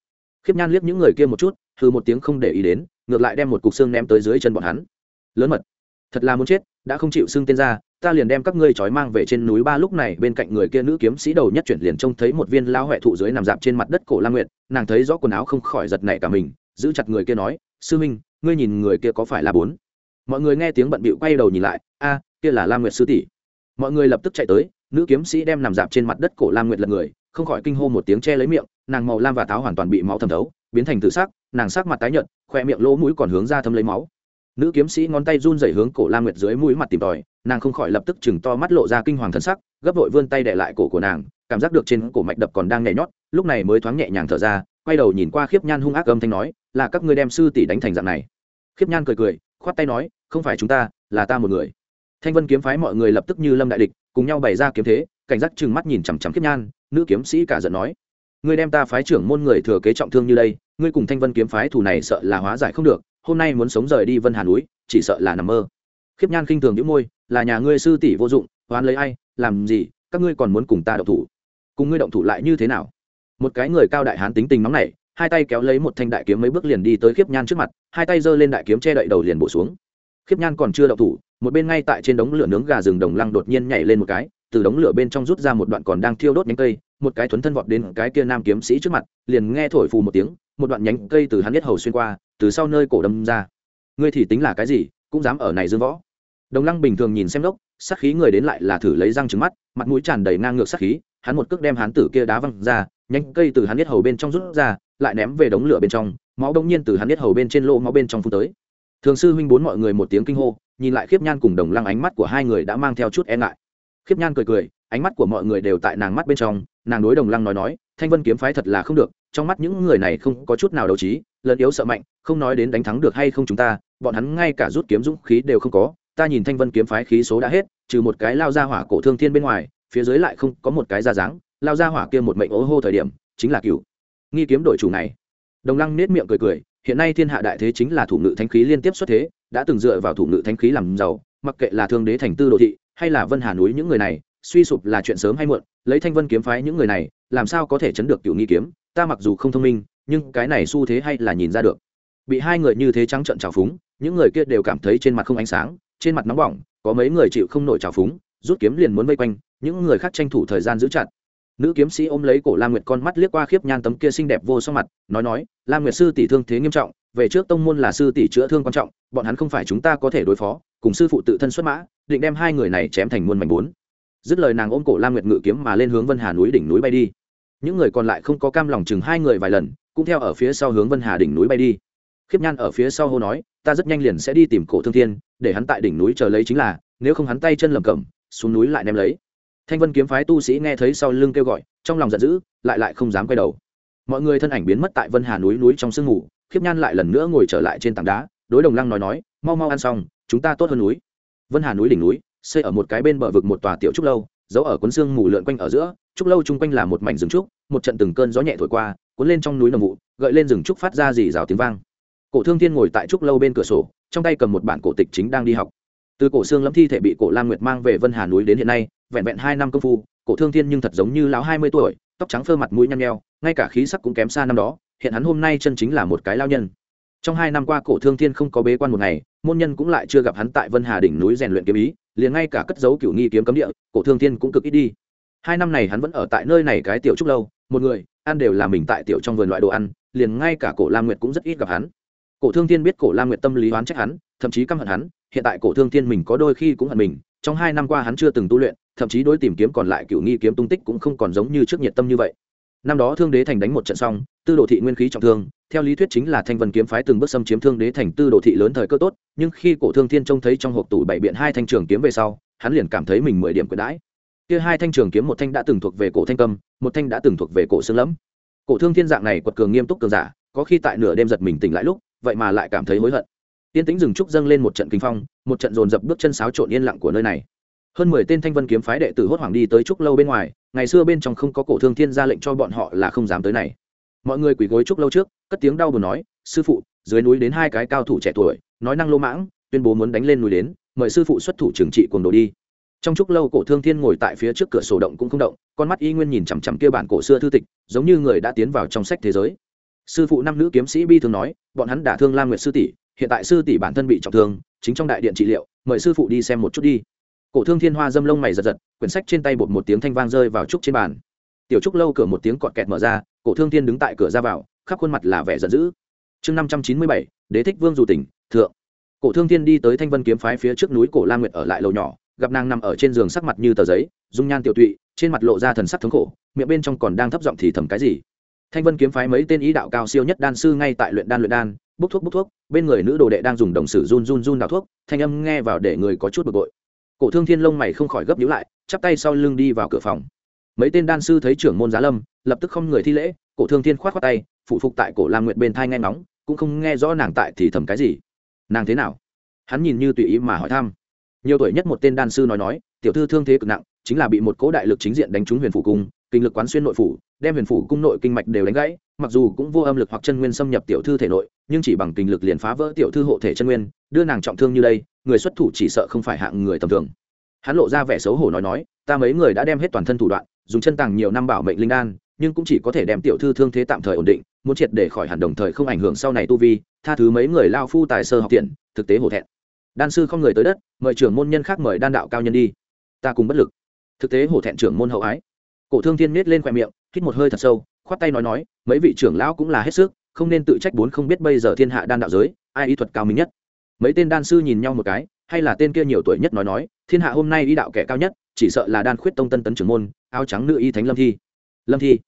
Khiếp nhan liếc những người kia một chút hư một tiếng không để ý đến, ngược lại đem một cục xương ném tới dưới chân bọn hắn. Lớn mật, thật là muốn chết, đã không chịu xương tên ra ta liền đem các ngươi trói mang về trên núi ba lúc này, bên cạnh người kia nữ kiếm sĩ đầu nhất chuyển liền trông thấy một viên lao huệ thụ dưới nằm dạp trên mặt đất cổ la nguyệt, nàng thấy rõ quần áo không khỏi giật nảy cả mình, giữ chặt người kia nói, sư minh, ngươi nhìn người kia có phải là bốn? Mọi người nghe tiếng bận bịu quay đầu nhìn lại, a, kia là la nguyệt sư tỷ. Mọi người lập tức chạy tới nữ kiếm sĩ đem nằm dạp trên mặt đất cổ lam nguyệt lật người, không khỏi kinh hô một tiếng che lấy miệng, nàng màu lam và táo hoàn toàn bị máu thẩm thấu, biến thành tự sắc, nàng sắc mặt tái nhợt khoe miệng lỗ mũi còn hướng ra thâm lấy máu. Nữ kiếm sĩ ngón tay run dày hướng cổ lam nguyệt dưới mũi mặt tìm tòi, nàng không khỏi lập tức chừng to mắt lộ ra kinh hoàng thân sắc, gấp vội vươn tay để lại cổ của nàng, cảm giác được trên cổ mạch đập còn đang nhảy nhót, lúc này mới thoáng nhẹ nhàng thở ra, quay đầu nhìn qua khiếp nhan hung ác âm thanh nói, là các ngươi đem sư tỷ đánh thành dạng này. Khiếp nhan cười cười, khoát tay nói, không phải chúng ta, là ta một người. Thanh vân kiếm phái mọi người lập tức như lâm đại địch cùng nhau bày ra kiếm thế cảnh giác chừng mắt nhìn chằm chằm Kiếp nhan nữ kiếm sĩ cả giận nói ngươi đem ta phái trưởng môn người thừa kế trọng thương như đây ngươi cùng thanh vân kiếm phái thù này sợ là hóa giải không được hôm nay muốn sống rời đi vân hà núi chỉ sợ là nằm mơ. Khiếp nhan khinh thường những môi là nhà ngươi sư tỷ vô dụng oán lấy ai làm gì các ngươi còn muốn cùng ta động thủ? Cùng ngươi động thủ lại như thế nào? Một cái người cao đại hán tính tình nóng này, hai tay kéo lấy một thanh đại kiếm mấy bước liền đi tới khiếp nhan trước mặt hai tay giơ lên đại kiếm che đậy đầu liền bổ xuống khiếp nhan còn chưa đậu thủ, một bên ngay tại trên đống lửa nướng gà rừng đồng lăng đột nhiên nhảy lên một cái, từ đống lửa bên trong rút ra một đoạn còn đang thiêu đốt nhánh cây, một cái thuấn thân vọt đến cái kia nam kiếm sĩ trước mặt, liền nghe thổi phù một tiếng, một đoạn nhánh cây từ hắn biết hầu xuyên qua, từ sau nơi cổ đâm ra. Ngươi thì tính là cái gì, cũng dám ở này dương võ? Đồng lăng bình thường nhìn xem đốc, sát khí người đến lại là thử lấy răng trứng mắt, mặt mũi tràn đầy ngang ngược sát khí, hắn một cước đem hắn tử kia đá văng ra, nhánh cây từ hắn biết hầu bên trong rút ra, lại ném về đống lửa bên trong, máu đông nhiên từ hắn biết hầu bên trên lỗ máu bên trong phun tới thường sư huynh bốn mọi người một tiếng kinh hô, nhìn lại khiếp nhan cùng đồng lăng ánh mắt của hai người đã mang theo chút e ngại. Khiếp nhan cười cười, ánh mắt của mọi người đều tại nàng mắt bên trong, nàng đối đồng lăng nói nói, thanh vân kiếm phái thật là không được, trong mắt những người này không có chút nào đấu trí, lẫn yếu sợ mạnh, không nói đến đánh thắng được hay không chúng ta, bọn hắn ngay cả rút kiếm dũng khí đều không có, ta nhìn thanh vân kiếm phái khí số đã hết, trừ một cái lao ra hỏa cổ thương thiên bên ngoài, phía dưới lại không có một cái ra dáng, lao ra hỏa kia một mệnh ố hô thời điểm, chính là cựu nghi kiếm đội chủ này. Đồng lăng nết miệng cười cười hiện nay thiên hạ đại thế chính là thủ ngự thánh khí liên tiếp xuất thế, đã từng dựa vào thủ ngự thánh khí làm giàu, mặc kệ là thương đế thành tư đồ thị, hay là vân hà núi những người này, suy sụp là chuyện sớm hay muộn, lấy thanh vân kiếm phái những người này, làm sao có thể chấn được cựu nghi kiếm, ta mặc dù không thông minh, nhưng cái này xu thế hay là nhìn ra được. Bị hai người như thế trắng trợn trào phúng, những người kia đều cảm thấy trên mặt không ánh sáng, trên mặt nóng bỏng, có mấy người chịu không nổi trào phúng, rút kiếm liền muốn vây quanh, những người khác tranh thủ thời gian giữ chặt nữ kiếm sĩ ôm lấy cổ lam nguyệt con mắt liếc qua khiếp nhan tấm kia xinh đẹp vô so mặt, nói nói, lam nguyệt sư tỷ thương thế nghiêm trọng, về trước tông môn là sư tỷ chữa thương quan trọng, bọn hắn không phải chúng ta có thể đối phó, cùng sư phụ tự thân xuất mã, định đem hai người này chém thành muôn mảnh bốn. Dứt lời nàng ôm cổ lam nguyệt ngự kiếm mà lên hướng vân hà núi đỉnh núi bay đi. Những người còn lại không có cam lòng chừng hai người vài lần, cũng theo ở phía sau hướng vân hà đỉnh núi bay đi. Khiếp nhan ở phía sau hô nói, ta rất nhanh liền sẽ đi tìm cổ thương thiên, để hắn tại đỉnh núi chờ lấy chính là, nếu không hắn tay chân lầm cẩm, xuống núi lại ném lấy thanh vân kiếm phái tu sĩ nghe thấy sau lưng kêu gọi, trong lòng giận dữ, lại lại không dám quay đầu. Mọi người thân ảnh biến mất tại vân hà núi núi trong sương ngủ khiếp nhan lại lần nữa ngồi trở lại trên tảng đá, đối đồng lăng nói nói, mau mau ăn xong, chúng ta tốt hơn núi. Vân hà núi đỉnh núi, xây ở một cái bên bờ vực một tòa tiểu trúc lâu, giấu ở cuốn xương mù lượn quanh ở giữa, trúc lâu chung quanh là một mảnh rừng trúc, một trận từng cơn gió nhẹ thổi qua, cuốn lên trong núi nồng vụ, gợi lên rừng trúc phát ra dì rào tiếng vang. Cổ thương thiên ngồi tại trúc lâu bên cửa sổ, trong tay cầm một bản cổ tịch chính đang đi học từ cổ xương lâm thi thể bị cổ lam nguyệt mang về vân hà núi đến hiện nay, vẹn vẹn hai năm công phu, cổ thương thiên nhưng thật giống như lão hai mươi tuổi, tóc trắng phơ mặt mũi nhăn nheo, ngay cả khí sắc cũng kém xa năm đó, hiện hắn hôm nay chân chính là một cái lao nhân. Trong hai năm qua cổ thương thiên không có bế quan một ngày, môn nhân cũng lại chưa gặp hắn tại vân hà đỉnh núi rèn luyện kiếm ý, liền ngay cả cất dấu cựu nghi kiếm cấm địa, cổ thương thiên cũng cực ít đi. Hai năm này hắn vẫn ở tại nơi này cái tiểu trúc lâu, một người, ăn đều là mình tại tiểu trong vườn loại đồ ăn, liền ngay cả cổ lam nguyệt cũng rất ít gặp hắn. Cổ thương thiên biết cổ lam nguyệt tâm lý oán trách hắn, thậm chí căm hận hắn hiện tại cổ thương thiên mình có đôi khi cũng hận mình, trong hai năm qua hắn chưa từng tu luyện, thậm chí đối tìm kiếm còn lại cựu nghi kiếm tung tích cũng không còn giống như trước nhiệt tâm như vậy. Năm đó thương đế thành đánh một trận xong, tư đồ thị nguyên khí trọng thương, theo lý thuyết chính là thanh vân kiếm phái từng bước xâm chiếm thương đế thành tư đồ thị lớn thời cơ tốt, nhưng khi cổ thương thiên trông thấy trong hộp tủ bảy biện hai thanh trường kiếm về sau, hắn liền cảm thấy mình mười điểm quyền đãi. Kia hai thanh trường kiếm một thanh đã từng thuộc về cổ thanh cầm một thanh đã từng thuộc về cổ xương lẫm. Cổ thương thiên dạng này quật cường nghiêm túc cường giả, có khi tại nửa đêm giật mình tỉnh lại lúc, vậy mà lại cảm thấy hối hận tiên tĩnh rừng trúc dâng lên một trận kinh phong, một trận dồn dập bước chân sáo trộn yên lặng của nơi này. Hơn mười tên thanh vân kiếm phái đệ tử hốt hoảng đi tới trúc lâu bên ngoài, ngày xưa bên trong không có cổ thương thiên ra lệnh cho bọn họ là không dám tới này. Mọi người quỳ gối trúc lâu trước, cất tiếng đau buồn nói, sư phụ, dưới núi đến hai cái cao thủ trẻ tuổi, nói năng lô mãng, tuyên bố muốn đánh lên núi đến, mời sư phụ xuất thủ trừng trị cuồng đồ đi. Trong trúc lâu cổ thương thiên ngồi tại phía trước cửa sổ động cũng không động, con mắt y nguyên nhìn chằm chằm kia bản cổ xưa thư tịch, giống như người đã tiến vào trong sách thế giới. Sư phụ năm nữ kiếm sĩ bi thường nói, bọn hắn đả thương lam nguyệt sư tỷ hiện tại sư tỷ bản thân bị trọng thương, chính trong đại điện trị liệu, mời sư phụ đi xem một chút đi. Cổ thương thiên hoa dâm lông mày giật giật, quyển sách trên tay bột một tiếng thanh vang rơi vào trúc trên bàn. Tiểu trúc lâu cửa một tiếng cọt kẹt mở ra, cổ thương thiên đứng tại cửa ra vào, khắp khuôn mặt là vẻ giận dữ. Chương năm trăm chín mươi bảy, đế thích vương dù tỉnh, thượng. Cổ thương thiên đi tới thanh vân kiếm phái phía trước núi cổ la nguyệt ở lại lầu nhỏ, gặp nàng nằm ở trên giường sắc mặt như tờ giấy, dung nhan tiểu tụy, trên mặt lộ ra thần sắc thống khổ, miệng bên trong còn đang thấp giọng thì thầm cái gì. Thanh vân kiếm phái mấy tên ý đạo cao siêu nhất đan sư ngay tại luyện đan luyện đan bốc thuốc bốc thuốc. Bên người nữ đồ đệ đang dùng đồng sử run run run đào thuốc. Thanh âm nghe vào để người có chút bực bội. Cổ thương thiên lông mày không khỏi gấp nhíu lại, chắp tay sau lưng đi vào cửa phòng. Mấy tên đan sư thấy trưởng môn giá lâm, lập tức không người thi lễ. Cổ thương thiên khoát khoát tay phụ phục tại cổ lam nguyệt bên thai nghe ngóng, cũng không nghe rõ nàng tại thì thầm cái gì. Nàng thế nào? Hắn nhìn như tùy ý mà hỏi thăm. Nhiều tuổi nhất một tên đan sư nói nói, tiểu thư thương thế cực nặng, chính là bị một cố đại lực chính diện đánh trúng huyền phủ cung, kinh lực quán xuyên nội phủ, đem huyền phủ cung nội kinh mạch đều đánh gãy mặc dù cũng vô âm lực hoặc chân nguyên xâm nhập tiểu thư thể nội, nhưng chỉ bằng kinh lực liền phá vỡ tiểu thư hộ thể chân nguyên, đưa nàng trọng thương như đây, người xuất thủ chỉ sợ không phải hạng người tầm thường. Hắn lộ ra vẻ xấu hổ nói nói, ta mấy người đã đem hết toàn thân thủ đoạn, dùng chân tàng nhiều năm bảo mệnh linh đan, nhưng cũng chỉ có thể đem tiểu thư thương thế tạm thời ổn định, muốn triệt để khỏi hẳn đồng thời không ảnh hưởng sau này tu vi, tha thứ mấy người lao phu tài sơ học tiện, thực tế hổ thẹn. Đan sư không người tới đất, mời trưởng môn nhân khác mời đan đạo cao nhân đi. Ta cùng bất lực. Thực tế hổ thẹn trưởng môn hậu ái. Cổ thương thiên miết lên khoe miệng, hít một hơi thật sâu khoát tay nói nói, mấy vị trưởng lão cũng là hết sức, không nên tự trách bốn không biết bây giờ thiên hạ đan đạo giới, ai ý thuật cao minh nhất. Mấy tên đan sư nhìn nhau một cái, hay là tên kia nhiều tuổi nhất nói nói, thiên hạ hôm nay y đạo kẻ cao nhất, chỉ sợ là đan khuyết tông tân tấn trưởng môn, áo trắng nữ y thánh lâm thi. Lâm thi.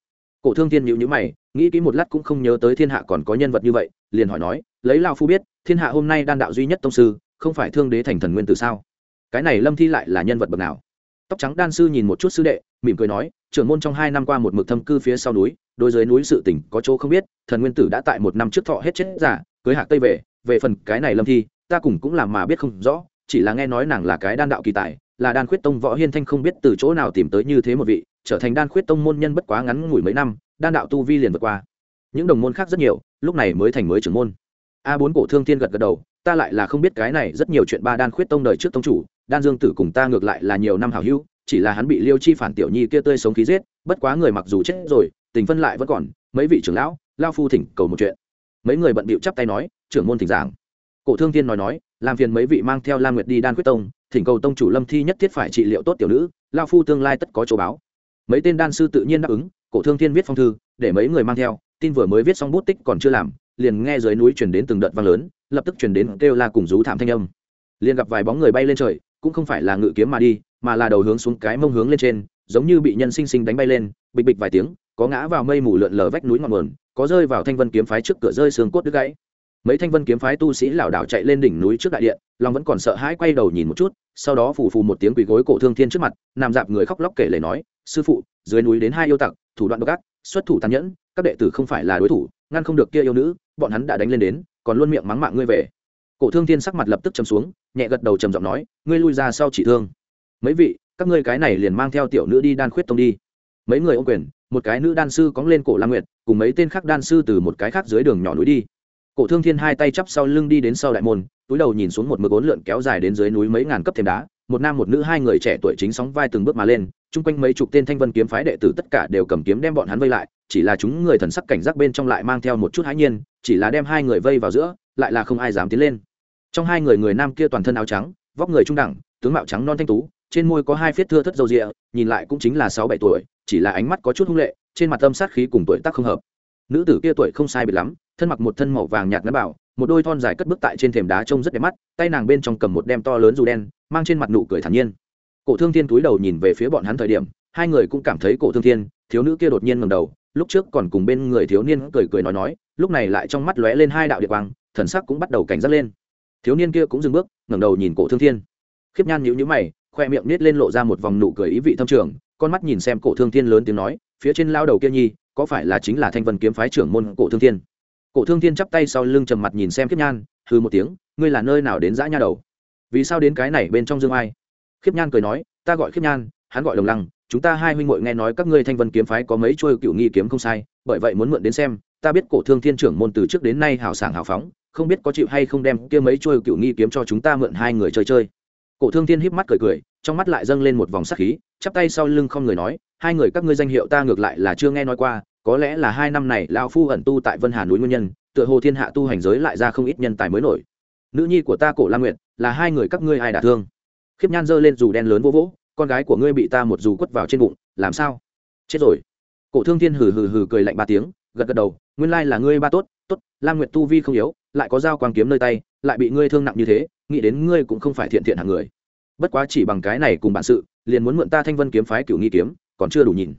Cổ thương thiên nhịu nhữ mày, nghĩ kỹ một lát cũng không nhớ tới thiên hạ còn có nhân vật như vậy, liền hỏi nói, lấy lao phu biết, thiên hạ hôm nay đan đạo duy nhất tông sư, không phải thương đế thành thần nguyên từ sao? Cái này lâm thi lại là nhân vật bậc nào? Tóc trắng đan sư nhìn một chút sư đệ, mỉm cười nói, trưởng môn trong hai năm qua một mực thâm cư phía sau núi đôi dưới núi sự tỉnh có chỗ không biết, thần nguyên tử đã tại một năm trước thọ hết chết giả, cưới hạc tây về về phần cái này lâm thi, ta cùng cũng làm mà biết không rõ, chỉ là nghe nói nàng là cái đan đạo kỳ tài, là đan khuyết tông võ hiên thanh không biết từ chỗ nào tìm tới như thế một vị, trở thành đan khuyết tông môn nhân bất quá ngắn ngủi mấy năm, đan đạo tu vi liền vượt qua. Những đồng môn khác rất nhiều, lúc này mới thành mới trưởng môn. A bốn cổ thương thiên gật gật đầu, ta lại là không biết cái này rất nhiều chuyện ba đan khuyết tông đời trước tông chủ đan dương tử cùng ta ngược lại là nhiều năm hảo hữu, chỉ là hắn bị liêu chi phản tiểu nhi kia tươi sống khí giết, bất quá người mặc dù chết rồi, tình phân lại vẫn còn, mấy vị trưởng lão, lao phu thỉnh cầu một chuyện. Mấy người bận bịu chắp tay nói, trưởng môn thỉnh giảng. Cổ thương thiên nói nói, làm phiền mấy vị mang theo la nguyệt đi đan quyết tông, thỉnh cầu tông chủ lâm thi nhất thiết phải trị liệu tốt tiểu nữ, lao phu tương lai tất có chỗ báo. Mấy tên đan sư tự nhiên đáp ứng, cổ thương thiên viết phong thư, để mấy người mang theo, tin vừa mới viết xong bút tích còn chưa làm, liền nghe dưới núi chuyển đến từng đợt vang lớn, lập tức chuyển đến kêu la cùng rú thảm thanh âm. Liền gặp vài bóng người bay lên trời cũng không phải là ngự kiếm mà đi, mà là đầu hướng xuống cái mông hướng lên trên, giống như bị nhân sinh sinh đánh bay lên, bịch bịch vài tiếng, có ngã vào mây mù lượn lờ vách núi ngọn nguồn, có rơi vào thanh vân kiếm phái trước cửa rơi xương cốt đứt gãy. Mấy thanh vân kiếm phái tu sĩ lảo đảo chạy lên đỉnh núi trước đại điện long vẫn còn sợ hãi quay đầu nhìn một chút, sau đó phù phù một tiếng quỳ gối cổ thương thiên trước mặt, nằm dạp người khóc lóc kể lời nói, sư phụ, dưới núi đến hai yêu tặc, thủ đoạn độc ác, xuất thủ tàn nhẫn, các đệ tử không phải là đối thủ, ngăn không được kia yêu nữ, bọn hắn đã đánh lên đến, còn luôn miệng mắng mạng ngươi về. Cổ thương thiên sắc mặt lập tức chầm xuống nhẹ gật đầu trầm giọng nói, ngươi lui ra sau chỉ thương. Mấy vị, các ngươi cái này liền mang theo tiểu nữ đi đan khuyết tông đi. Mấy người ô quyền, một cái nữ đan sư cóng lên cổ lam nguyệt, cùng mấy tên khác đan sư từ một cái khác dưới đường nhỏ núi đi. Cổ thương thiên hai tay chắp sau lưng đi đến sau đại môn, túi đầu nhìn xuống một mực ốn lượn kéo dài đến dưới núi mấy ngàn cấp thềm đá, một nam một nữ hai người trẻ tuổi chính sóng vai từng bước mà lên, chung quanh mấy chục tên thanh vân kiếm phái đệ tử tất cả đều cầm kiếm đem bọn hắn vây lại, chỉ là chúng người thần sắc cảnh giác bên trong lại mang theo một chút hãi nhiên, chỉ là đem hai người vây vào giữa, lại là không ai dám tiến lên trong hai người người nam kia toàn thân áo trắng, vóc người trung đẳng, tướng mạo trắng non thanh tú, trên môi có hai phiết thưa thất dầu rịa nhìn lại cũng chính là sáu bảy tuổi, chỉ là ánh mắt có chút hung lệ, trên mặt tâm sát khí cùng tuổi tác không hợp. Nữ tử kia tuổi không sai biệt lắm, thân mặc một thân màu vàng nhạt ngắn bảo, một đôi thon dài cất bước tại trên thềm đá trông rất đẹp mắt, tay nàng bên trong cầm một đem to lớn dù đen, mang trên mặt nụ cười thản nhiên. Cổ thương thiên túi đầu nhìn về phía bọn hắn thời điểm, hai người cũng cảm thấy cổ thương thiên, thiếu nữ kia đột nhiên ngầm đầu, lúc trước còn cùng bên người thiếu niên cười cười nói nói, lúc này lại trong mắt lóe lên hai đạo địa quang, thần sắc cũng bắt đầu cảnh giác lên thiếu niên kia cũng dừng bước, ngẩng đầu nhìn cổ thương thiên. Khiếp nhan nhữ nhữ mày, khoe miệng nết lên lộ ra một vòng nụ cười ý vị thâm trường, con mắt nhìn xem cổ thương thiên lớn tiếng nói, phía trên lao đầu kia nhi, có phải là chính là thanh vân kiếm phái trưởng môn cổ thương thiên? Cổ thương thiên chắp tay sau lưng trầm mặt nhìn xem khiếp nhan hư một tiếng, ngươi là nơi nào đến dã nha đầu? Vì sao đến cái này bên trong dương ai? Khiếp nhan cười nói, ta gọi khiếp nhan, hắn gọi đồng lăng, chúng ta hai huynh muội nghe nói các ngươi thanh vân kiếm phái có mấy chuôi cựu nghi kiếm không sai, bởi vậy muốn mượn đến xem, ta biết cổ thương thiên trưởng môn từ trước đến nay hào sảng hào phóng không biết có chịu hay không đem kia mấy trôi cựu nghi kiếm cho chúng ta mượn hai người chơi chơi. Cổ thương thiên híp mắt cười cười, trong mắt lại dâng lên một vòng sắc khí, chắp tay sau lưng không người nói, hai người các ngươi danh hiệu ta ngược lại là chưa nghe nói qua, có lẽ là hai năm này lao phu ẩn tu tại vân hà núi nguyên nhân, tựa hồ thiên hạ tu hành giới lại ra không ít nhân tài mới nổi. Nữ nhi của ta, cổ la nguyệt, là hai người các ngươi ai đả thương? Khiếp nhan giơ lên dù đen lớn vô vỗ, con gái của ngươi bị ta một dù quất vào trên bụng, làm sao? Chết rồi. Cổ thương thiên hừ hừ hừ cười lạnh ba tiếng, gật gật đầu, nguyên lai là ngươi ba tốt tốt la nguyệt tu vi không yếu lại có dao quang kiếm nơi tay, lại bị ngươi thương nặng như thế, nghĩ đến ngươi cũng không phải thiện thiện hạng người. Bất quá chỉ bằng cái này cùng bản sự, liền muốn mượn ta thanh vân kiếm phái cựu nghi kiếm, còn chưa đủ nhìn.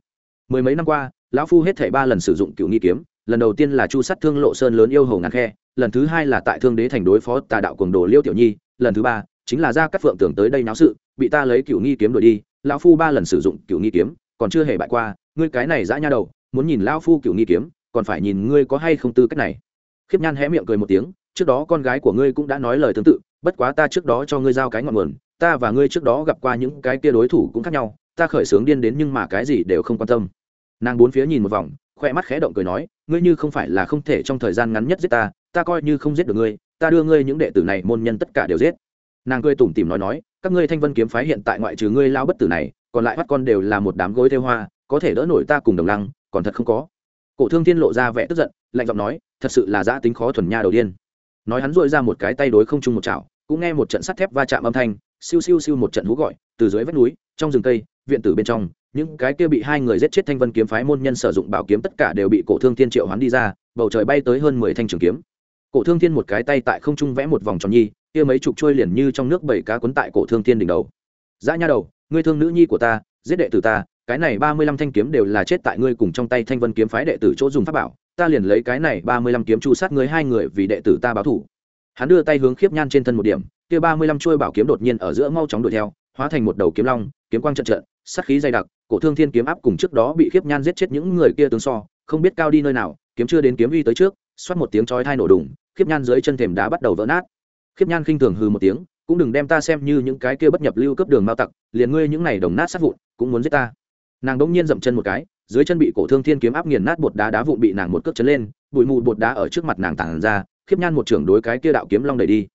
Mười mấy năm qua, lão phu hết thảy ba lần sử dụng cựu nghi kiếm, lần đầu tiên là chu sát thương lộ sơn lớn yêu hầu ngàn khe, lần thứ hai là tại thương đế thành đối phó tà đạo cuồng đồ liêu tiểu nhi, lần thứ ba chính là ra các phượng tưởng tới đây náo sự, bị ta lấy cựu nghi kiếm đuổi đi, lão phu ba lần sử dụng cựu nghi kiếm, còn chưa hề bại qua, ngươi cái này dã nha đầu, muốn nhìn lão phu cựu nghi kiếm, còn phải nhìn ngươi có hay không tư cách này khiếp nhan hé miệng cười một tiếng, trước đó con gái của ngươi cũng đã nói lời tương tự, bất quá ta trước đó cho ngươi giao cái ngọn nguồn, ta và ngươi trước đó gặp qua những cái kia đối thủ cũng khác nhau, ta khởi sướng điên đến nhưng mà cái gì đều không quan tâm. Nàng bốn phía nhìn một vòng, khoe mắt khẽ động cười nói, ngươi như không phải là không thể trong thời gian ngắn nhất giết ta ta coi như không giết được ngươi, ta đưa ngươi những đệ tử này môn nhân tất cả đều giết. Nàng cười tủm tỉm nói nói, các ngươi thanh vân kiếm phái hiện tại ngoại trừ ngươi lao bất tử này, còn lại bắt con đều là một đám gối theo hoa, có thể đỡ nổi ta cùng đồng lăng, còn thật không có cổ thương thiên lộ ra vẻ tức giận, lạnh giọng nói, thật sự là giã tính khó thuần nha đầu điên. nói hắn dội ra một cái tay đối không chung một chảo, cũng nghe một trận sắt thép va chạm âm thanh, siêu siêu siêu một trận hú gọi, từ dưới vách núi, trong rừng cây, viện tử bên trong, những cái kia bị hai người giết chết thanh vân kiếm phái môn nhân sử dụng bảo kiếm tất cả đều bị cổ thương thiên triệu hoán đi ra, bầu trời bay tới hơn mười thanh trường kiếm cổ thương thiên một cái tay tại không trung vẽ một vòng tròn nhi, kia mấy chục trôi liền như trong nước bảy cá quấn tại cổ thương thiên đỉnh đầu dã nha đầu, ngươi thương nữ nhi của ta, giết đệ tử ta cái này ba mươi lăm thanh kiếm đều là chết tại ngươi cùng trong tay thanh vân kiếm phái đệ tử chỗ dùng pháp bảo, ta liền lấy cái này ba mươi lăm kiếm chu sát ngươi hai người vì đệ tử ta báo thủ. Hắn đưa tay hướng khiếp nhan trên thân một điểm, kia ba mươi lăm chuôi bảo kiếm đột nhiên ở giữa mau chóng đuổi theo, hóa thành một đầu kiếm long, kiếm quang trận trận, sát khí dày đặc, cổ thương thiên kiếm áp cùng trước đó bị khiếp nhan giết chết những người kia tướng so, không biết cao đi nơi nào, kiếm chưa đến kiếm uy tới trước, xoát một tiếng chói thai nổ đùng, khiếp nhan dưới chân thềm đá bắt đầu vỡ nát. Khiếp nhan khinh thường hừ một tiếng, cũng đừng đem ta xem như những cái kia bất nhập lưu cấp đường mao tặc, liền ngươi những này đồng nát sát vụn, cũng muốn giết ta nàng bỗng nhiên dậm chân một cái, dưới chân bị cổ thương thiên kiếm áp nghiền nát bột đá đá vụn bị nàng một cước chấn lên, bụi mù bột đá ở trước mặt nàng tản ra, khiếp nhan một trưởng đối cái kia đạo kiếm long đẩy đi.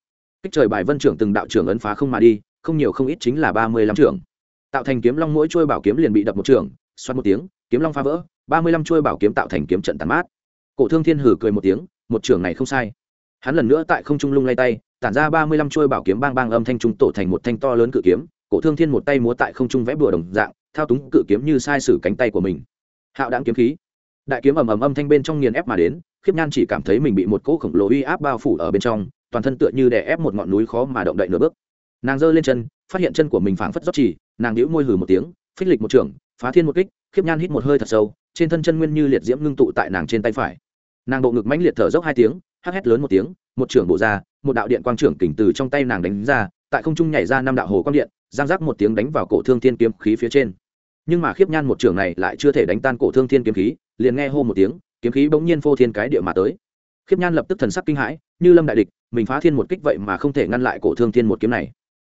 Kích trời bài vân trưởng từng đạo trưởng ấn phá không mà đi, không nhiều không ít chính là ba mươi lăm trưởng. Tạo thành kiếm long mỗi trôi bảo kiếm liền bị đập một trưởng xoát một tiếng, kiếm long phá vỡ, ba mươi lăm trôi bảo kiếm tạo thành kiếm trận tàn mát. Cổ thương thiên hử cười một tiếng, một trưởng này không sai. Hắn lần nữa tại không trung lung lay tay, tản ra ba mươi lăm trôi bảo kiếm bang bang âm thanh trung tổ thành một thanh to lớn cự kiếm, cổ thương thiên một tay múa tại không trung vẽ bùa đồng dạng thao túng cự kiếm như sai sử cánh tay của mình. Hạo đáng kiếm khí. Đại kiếm ầm ầm âm thanh bên trong nghiền ép mà đến, khiếp nhan chỉ cảm thấy mình bị một cỗ khổng lồ uy áp bao phủ ở bên trong, toàn thân tựa như đè ép một ngọn núi khó mà động đậy nửa bước. Nàng giơ lên chân, phát hiện chân của mình phảng phất rót chỉ, nàng đĩu môi hừ một tiếng, phích lịch một trường, phá thiên một kích, khiếp nhan hít một hơi thật sâu, trên thân chân nguyên như liệt diễm ngưng tụ tại nàng trên tay phải. Nàng bộ ngực mãnh liệt thở dốc hai tiếng, hắc hét lớn một tiếng, một trưởng bộ ra, một đạo điện quang trưởng kình từ trong tay nàng đánh ra, tại không trung nhảy ra năm đạo hồ quang điện, giang giác một tiếng đánh vào cổ thương thiên kiếm khí phía trên nhưng mà khiếp nhan một trưởng này lại chưa thể đánh tan cổ thương thiên kiếm khí, liền nghe hô một tiếng, kiếm khí bỗng nhiên phô thiên cái địa mà tới. Khiếp nhan lập tức thần sắc kinh hãi, như lâm đại địch, mình phá thiên một kích vậy mà không thể ngăn lại cổ thương thiên một kiếm này.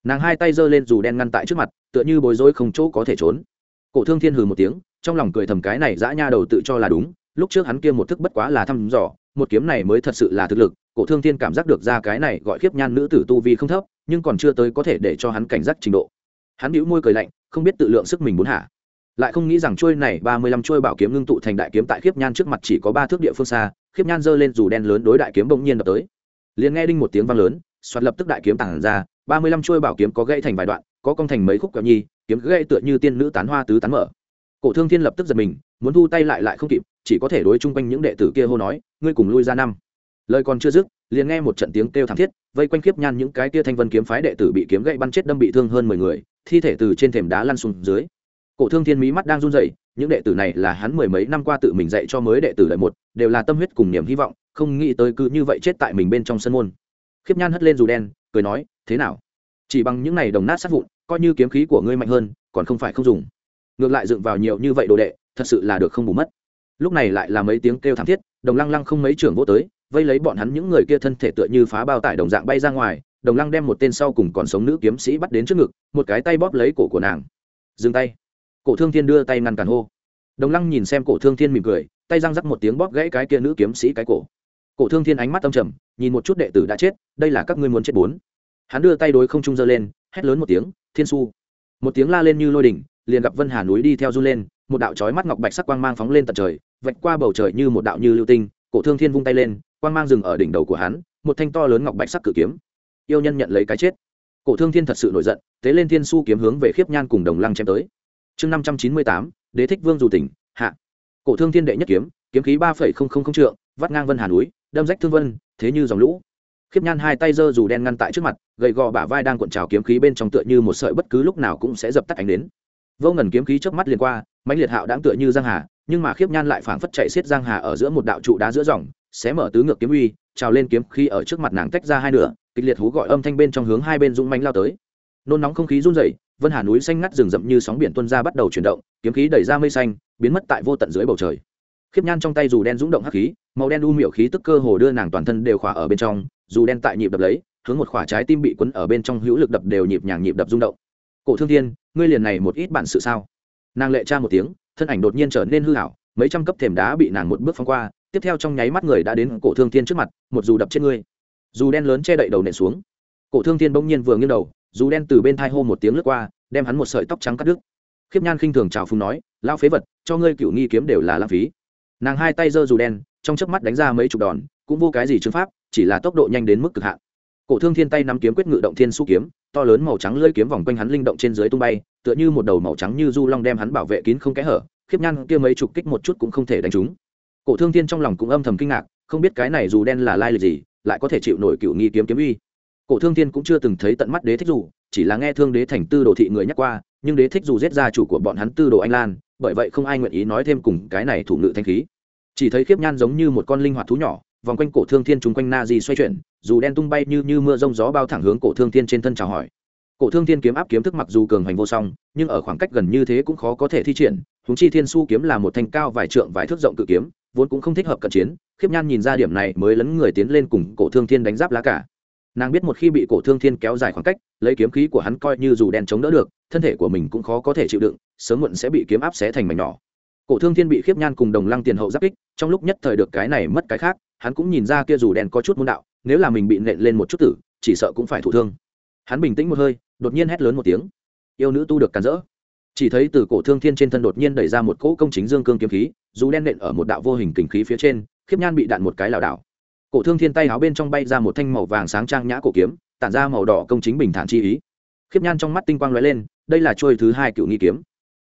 Nàng hai tay giơ lên dù đen ngăn tại trước mặt, tựa như bối rối không chỗ có thể trốn. Cổ thương thiên hừ một tiếng, trong lòng cười thầm cái này dã nha đầu tự cho là đúng, lúc trước hắn kia một thức bất quá là thăm dò, một kiếm này mới thật sự là thực lực, cổ thương thiên cảm giác được ra cái này gọi khiếp nhan nữ tử tu vi không thấp, nhưng còn chưa tới có thể để cho hắn cảnh giác trình độ. Hắn bĩu môi cười lạnh, không biết tự lượng sức mình muốn hạ lại không nghĩ rằng trôi này ba mươi lăm trôi bảo kiếm ngưng tụ thành đại kiếm tại khiếp nhan trước mặt chỉ có ba thước địa phương xa, khiếp nhan giơ lên dù đen lớn đối đại kiếm bỗng nhiên đập tới. Liền nghe đinh một tiếng vang lớn xoạt lập tức đại kiếm tản ra, ba mươi lăm trôi bảo kiếm có gãy thành vài đoạn, có cong thành mấy khúc kẹo nhi, kiếm gãy tựa như tiên nữ tán hoa tứ tán mở. Cổ thương thiên lập tức giật mình, muốn thu tay lại lại không kịp, chỉ có thể đối chung quanh những đệ tử kia hô nói, ngươi cùng lui ra năm. Lời còn chưa dứt, liền nghe một trận tiếng kêu thảm thiết, vây quanh khiếp nhan những cái kia thanh vân kiếm phái đệ tử bị kiếm gậy bắn chết đâm bị thương hơn mười người, thi thể từ trên thềm đá lăn xuống dưới cổ thương thiên mỹ mắt đang run rẩy, những đệ tử này là hắn mười mấy năm qua tự mình dạy cho mới đệ tử lợi một, đều là tâm huyết cùng niềm hy vọng, không nghĩ tới cứ như vậy chết tại mình bên trong sân môn. Khiếp nhan hất lên dù đen, cười nói, thế nào? Chỉ bằng những này đồng nát sát vụn, coi như kiếm khí của ngươi mạnh hơn, còn không phải không dùng. Ngược lại dựng vào nhiều như vậy đồ đệ, thật sự là được không bù mất. Lúc này lại là mấy tiếng kêu thảm thiết, đồng lăng lăng không mấy trưởng vô tới, vây lấy bọn hắn những người kia thân thể tựa như phá bao tải đồng dạng bay ra ngoài. Đồng lăng đem một tên sau cùng còn sống nữ kiếm sĩ bắt đến trước ngực, một cái tay bóp lấy cổ của nàng. Dừng tay cổ thương thiên đưa tay ngăn cản hô. Đồng lăng nhìn xem cổ thương thiên mỉm cười, tay răng rắc một tiếng bóp gãy cái kia nữ kiếm sĩ cái cổ. Cổ thương thiên ánh mắt tâm trầm, nhìn một chút đệ tử đã chết, đây là các ngươi muốn chết bốn. Hắn đưa tay đối không trung giơ lên, hét lớn một tiếng, thiên su. Một tiếng la lên như lôi đỉnh, liền gặp vân hà núi đi theo du lên, một đạo chói mắt ngọc bạch sắc quang mang phóng lên tận trời, vạch qua bầu trời như một đạo như lưu tinh. Cổ thương thiên vung tay lên, quang mang dừng ở đỉnh đầu của hắn, một thanh to lớn ngọc bạch sắc cử kiếm. Yêu nhân nhận lấy cái chết. Cổ thương thiên thật sự nổi giận, thế lên thiên su kiếm hướng về khiếp nhan cùng đồng lăng chém tới chương năm trăm chín mươi tám, đế thích vương dù tỉnh, hạ. Cổ thương thiên đệ nhất kiếm kiếm khí ba phẩy không không không trượng, vắt ngang vân hà núi, đâm rách thương vân, thế như dòng lũ. Khiếp nhan hai tay giơ dù đen ngăn tại trước mặt gậy gò bả vai đang cuộn trào kiếm khí bên trong tựa như một sợi bất cứ lúc nào cũng sẽ dập tắt ánh đến vô ngần kiếm khí trước mắt liền qua, mãnh liệt hạo đáng tựa như giang hà, nhưng mà khiếp nhan lại phảng phất chạy xiết giang hà ở giữa một đạo trụ đá giữa dòng, xé mở tứ ngược kiếm uy, trào lên kiếm khí ở trước mặt nàng tách ra hai nửa, kịch liệt hú gọi âm thanh bên trong hướng hai bên dũng mánh lao tới. Nôn nóng không khí run rẩy vân hà núi xanh ngắt rừng rậm như sóng biển tuôn ra bắt đầu chuyển động, kiếm khí đẩy ra mây xanh, biến mất tại vô tận dưới bầu trời. Khiếp nhan trong tay dù đen rung động hắc khí, màu đen u miểu khí tức cơ hồ đưa nàng toàn thân đều khỏa ở bên trong, dù đen tại nhịp đập lấy, hướng một khỏa trái tim bị quấn ở bên trong hữu lực đập đều nhịp nhàng nhịp đập rung động. Cổ thương thiên, ngươi liền này một ít bản sự sao? Nàng lệ tra một tiếng, thân ảnh đột nhiên trở nên hư hảo mấy trăm cấp thềm đá bị nàng một bước phong qua, tiếp theo trong nháy mắt người đã đến cổ thương thiên trước mặt, một dù đập trên ngươi. Dù đen lớn che đậy đầu nện xuống. Cổ thương thiên bỗng nhiên vừa nghiêng đầu dù đen từ bên thai hô một tiếng lướt qua, đem hắn một sợi tóc trắng cắt đứt. Khiếp nhan khinh thường chào phùng nói lao phế vật, cho ngươi cựu nghi kiếm đều là lãng phí. Nàng hai tay giơ dù đen, trong chớp mắt đánh ra mấy chục đòn, cũng vô cái gì chứng pháp, chỉ là tốc độ nhanh đến mức cực hạn. Cổ thương thiên tay nắm kiếm quyết ngự động thiên su kiếm, to lớn màu trắng lơi kiếm vòng quanh hắn linh động trên dưới tung bay, tựa như một đầu màu trắng như du long đem hắn bảo vệ kín không kẽ hở. Khiếp nhan kia mấy chục kích một chút cũng không thể đánh trúng. Cổ thương thiên trong lòng cũng âm thầm kinh ngạc, không biết cái này dù đen là lai lịch gì, lại có thể chịu nổi cựu nghi kiếm kiếm uy cổ thương thiên cũng chưa từng thấy tận mắt đế thích dù, chỉ là nghe thương đế thành tư đồ thị người nhắc qua, nhưng đế thích dù giết ra chủ của bọn hắn tư đồ anh lan, bởi vậy không ai nguyện ý nói thêm cùng cái này thủ ngự thanh khí. Chỉ thấy khiếp nhan giống như một con linh hoạt thú nhỏ, vòng quanh cổ thương thiên chung quanh na di xoay chuyển, dù đen tung bay như như mưa rông gió bao thẳng hướng cổ thương thiên trên thân chào hỏi. Cổ thương thiên kiếm áp kiếm thức mặc dù cường hành vô song, nhưng ở khoảng cách gần như thế cũng khó có thể thi triển húng chi thiên su kiếm là một thanh cao vài trượng vài thước rộng cự kiếm, vốn cũng không thích hợp cận chiến, khiếp nhan nhìn ra điểm này mới lấn người tiến lên cùng cổ thương thiên đánh giáp lá cả nàng biết một khi bị cổ thương thiên kéo dài khoảng cách, lấy kiếm khí của hắn coi như dù đen chống đỡ được, thân thể của mình cũng khó có thể chịu đựng, sớm muộn sẽ bị kiếm áp xé thành mảnh nhỏ. Cổ thương thiên bị khiếp nhan cùng đồng lăng tiền hậu giáp kích, trong lúc nhất thời được cái này mất cái khác, hắn cũng nhìn ra kia dù đen có chút môn đạo, nếu là mình bị nện lên một chút tử, chỉ sợ cũng phải thụ thương. Hắn bình tĩnh một hơi, đột nhiên hét lớn một tiếng. Yêu nữ tu được cản rỡ. Chỉ thấy từ cổ thương thiên trên thân đột nhiên đẩy ra một cỗ công chính dương cương kiếm khí, dù đen nện ở một đạo vô hình kình khí phía trên, khiếp nhan bị đạn một cái lảo đảo cổ thương thiên tay áo bên trong bay ra một thanh màu vàng sáng trang nhã cổ kiếm, tản ra màu đỏ công chính bình thản chi ý. Khiếp nhan trong mắt tinh quang lóe lên, đây là trôi thứ hai cựu nghi kiếm.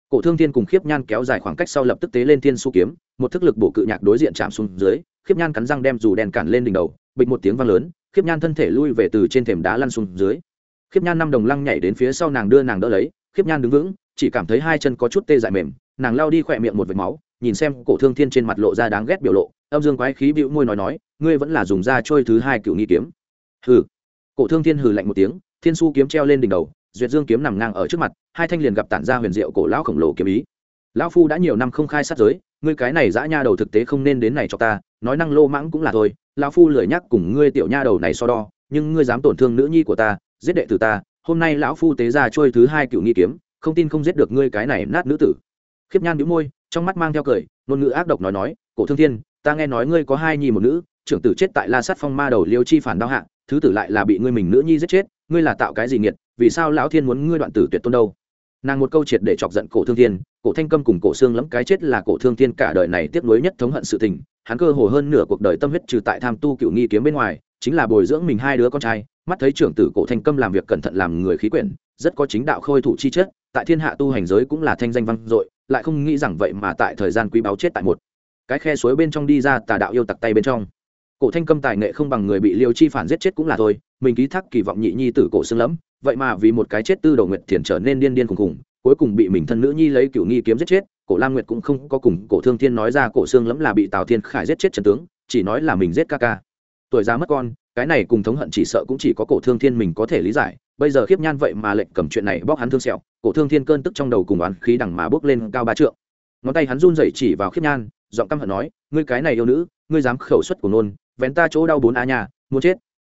Cổ thương thiên cùng khiếp nhan kéo dài khoảng cách sau lập tức tế lên thiên su kiếm, một thức lực bổ cự nhạc đối diện chạm xuống dưới, khiếp nhan cắn răng đem dù đèn cản lên đỉnh đầu, bịch một tiếng vang lớn, khiếp nhan thân thể lui về từ trên thềm đá lăn xuống dưới. Khiếp nhan năm đồng lăng nhảy đến phía sau nàng đưa nàng đỡ lấy, khiếp nhan đứng vững, chỉ cảm thấy hai chân có chút tê dại mềm, nàng lao đi khỏe miệng một vệt máu nhìn xem cổ thương thiên trên mặt lộ ra đáng ghét biểu lộ, âm dương quái khí bịu môi nói nói, ngươi vẫn là dùng da trôi thứ hai cựu nghi kiếm. Hừ. Cổ thương thiên hừ lạnh một tiếng, thiên su kiếm treo lên đỉnh đầu, duyệt dương kiếm nằm ngang ở trước mặt, hai thanh liền gặp tản ra huyền diệu cổ lão khổng lồ kiếm ý. Lão phu đã nhiều năm không khai sát giới, ngươi cái này dã nha đầu thực tế không nên đến này cho ta, nói năng lô mãng cũng là thôi, lão phu lười nhắc cùng ngươi tiểu nha đầu này so đo, nhưng ngươi dám tổn thương nữ nhi của ta, giết đệ tử ta, hôm nay lão phu tế ra trôi thứ hai cựu nghi kiếm, không tin không giết được ngươi cái này nát nữ tử. Khiếp nhan đĩu môi trong mắt mang theo cười, ngôn ngữ ác độc nói nói, cổ thương thiên, ta nghe nói ngươi có hai nhi một nữ, trưởng tử chết tại la sát phong ma đầu liêu chi phản đao hạ, thứ tử lại là bị ngươi mình nữ nhi giết chết, ngươi là tạo cái gì nghiệt, vì sao lão thiên muốn ngươi đoạn tử tuyệt tôn đâu? Nàng một câu triệt để chọc giận cổ thương thiên, cổ thanh câm cùng cổ xương lẫm cái chết là cổ thương thiên cả đời này tiếp nối nhất thống hận sự tình, hắn cơ hồ hơn nửa cuộc đời tâm huyết trừ tại tham tu cựu nghi kiếm bên ngoài, chính là bồi dưỡng mình hai đứa con trai, mắt thấy trưởng tử cổ thanh câm làm việc cẩn thận làm người khí quyển, rất có chính đạo khôi thủ chi chất tại thiên hạ tu hành giới cũng là thanh danh văn dội, lại không nghĩ rằng vậy mà tại thời gian quý báu chết tại một. Cái khe suối bên trong đi ra tà đạo yêu tặc tay bên trong. Cổ thanh câm tài nghệ không bằng người bị liêu chi phản giết chết cũng là thôi, mình ký thác kỳ vọng nhị nhi tử cổ xương lẫm, vậy mà vì một cái chết tư đầu nguyệt thiền trở nên điên điên khùng khùng, cuối cùng bị mình thân nữ nhi lấy cựu nghi kiếm giết chết, cổ lam nguyệt cũng không có cùng cổ thương thiên nói ra cổ xương lẫm là bị tào thiên khải giết chết trần tướng, chỉ nói là mình giết ca ca. Tuổi già mất con, cái này cùng thống hận chỉ sợ cũng chỉ có cổ thương thiên mình có thể lý giải bây giờ khiếp nhan vậy mà lệnh cầm chuyện này bóc hắn thương sẹo, cổ thương thiên cơn tức trong đầu cùng oán khí đằng mà bước lên cao ba trượng. Ngón tay hắn run rẩy chỉ vào khiếp nhan, giọng căm hận nói, ngươi cái này yêu nữ, ngươi dám khẩu xuất của nôn, vén ta chỗ đau bốn a nhà muốn chết.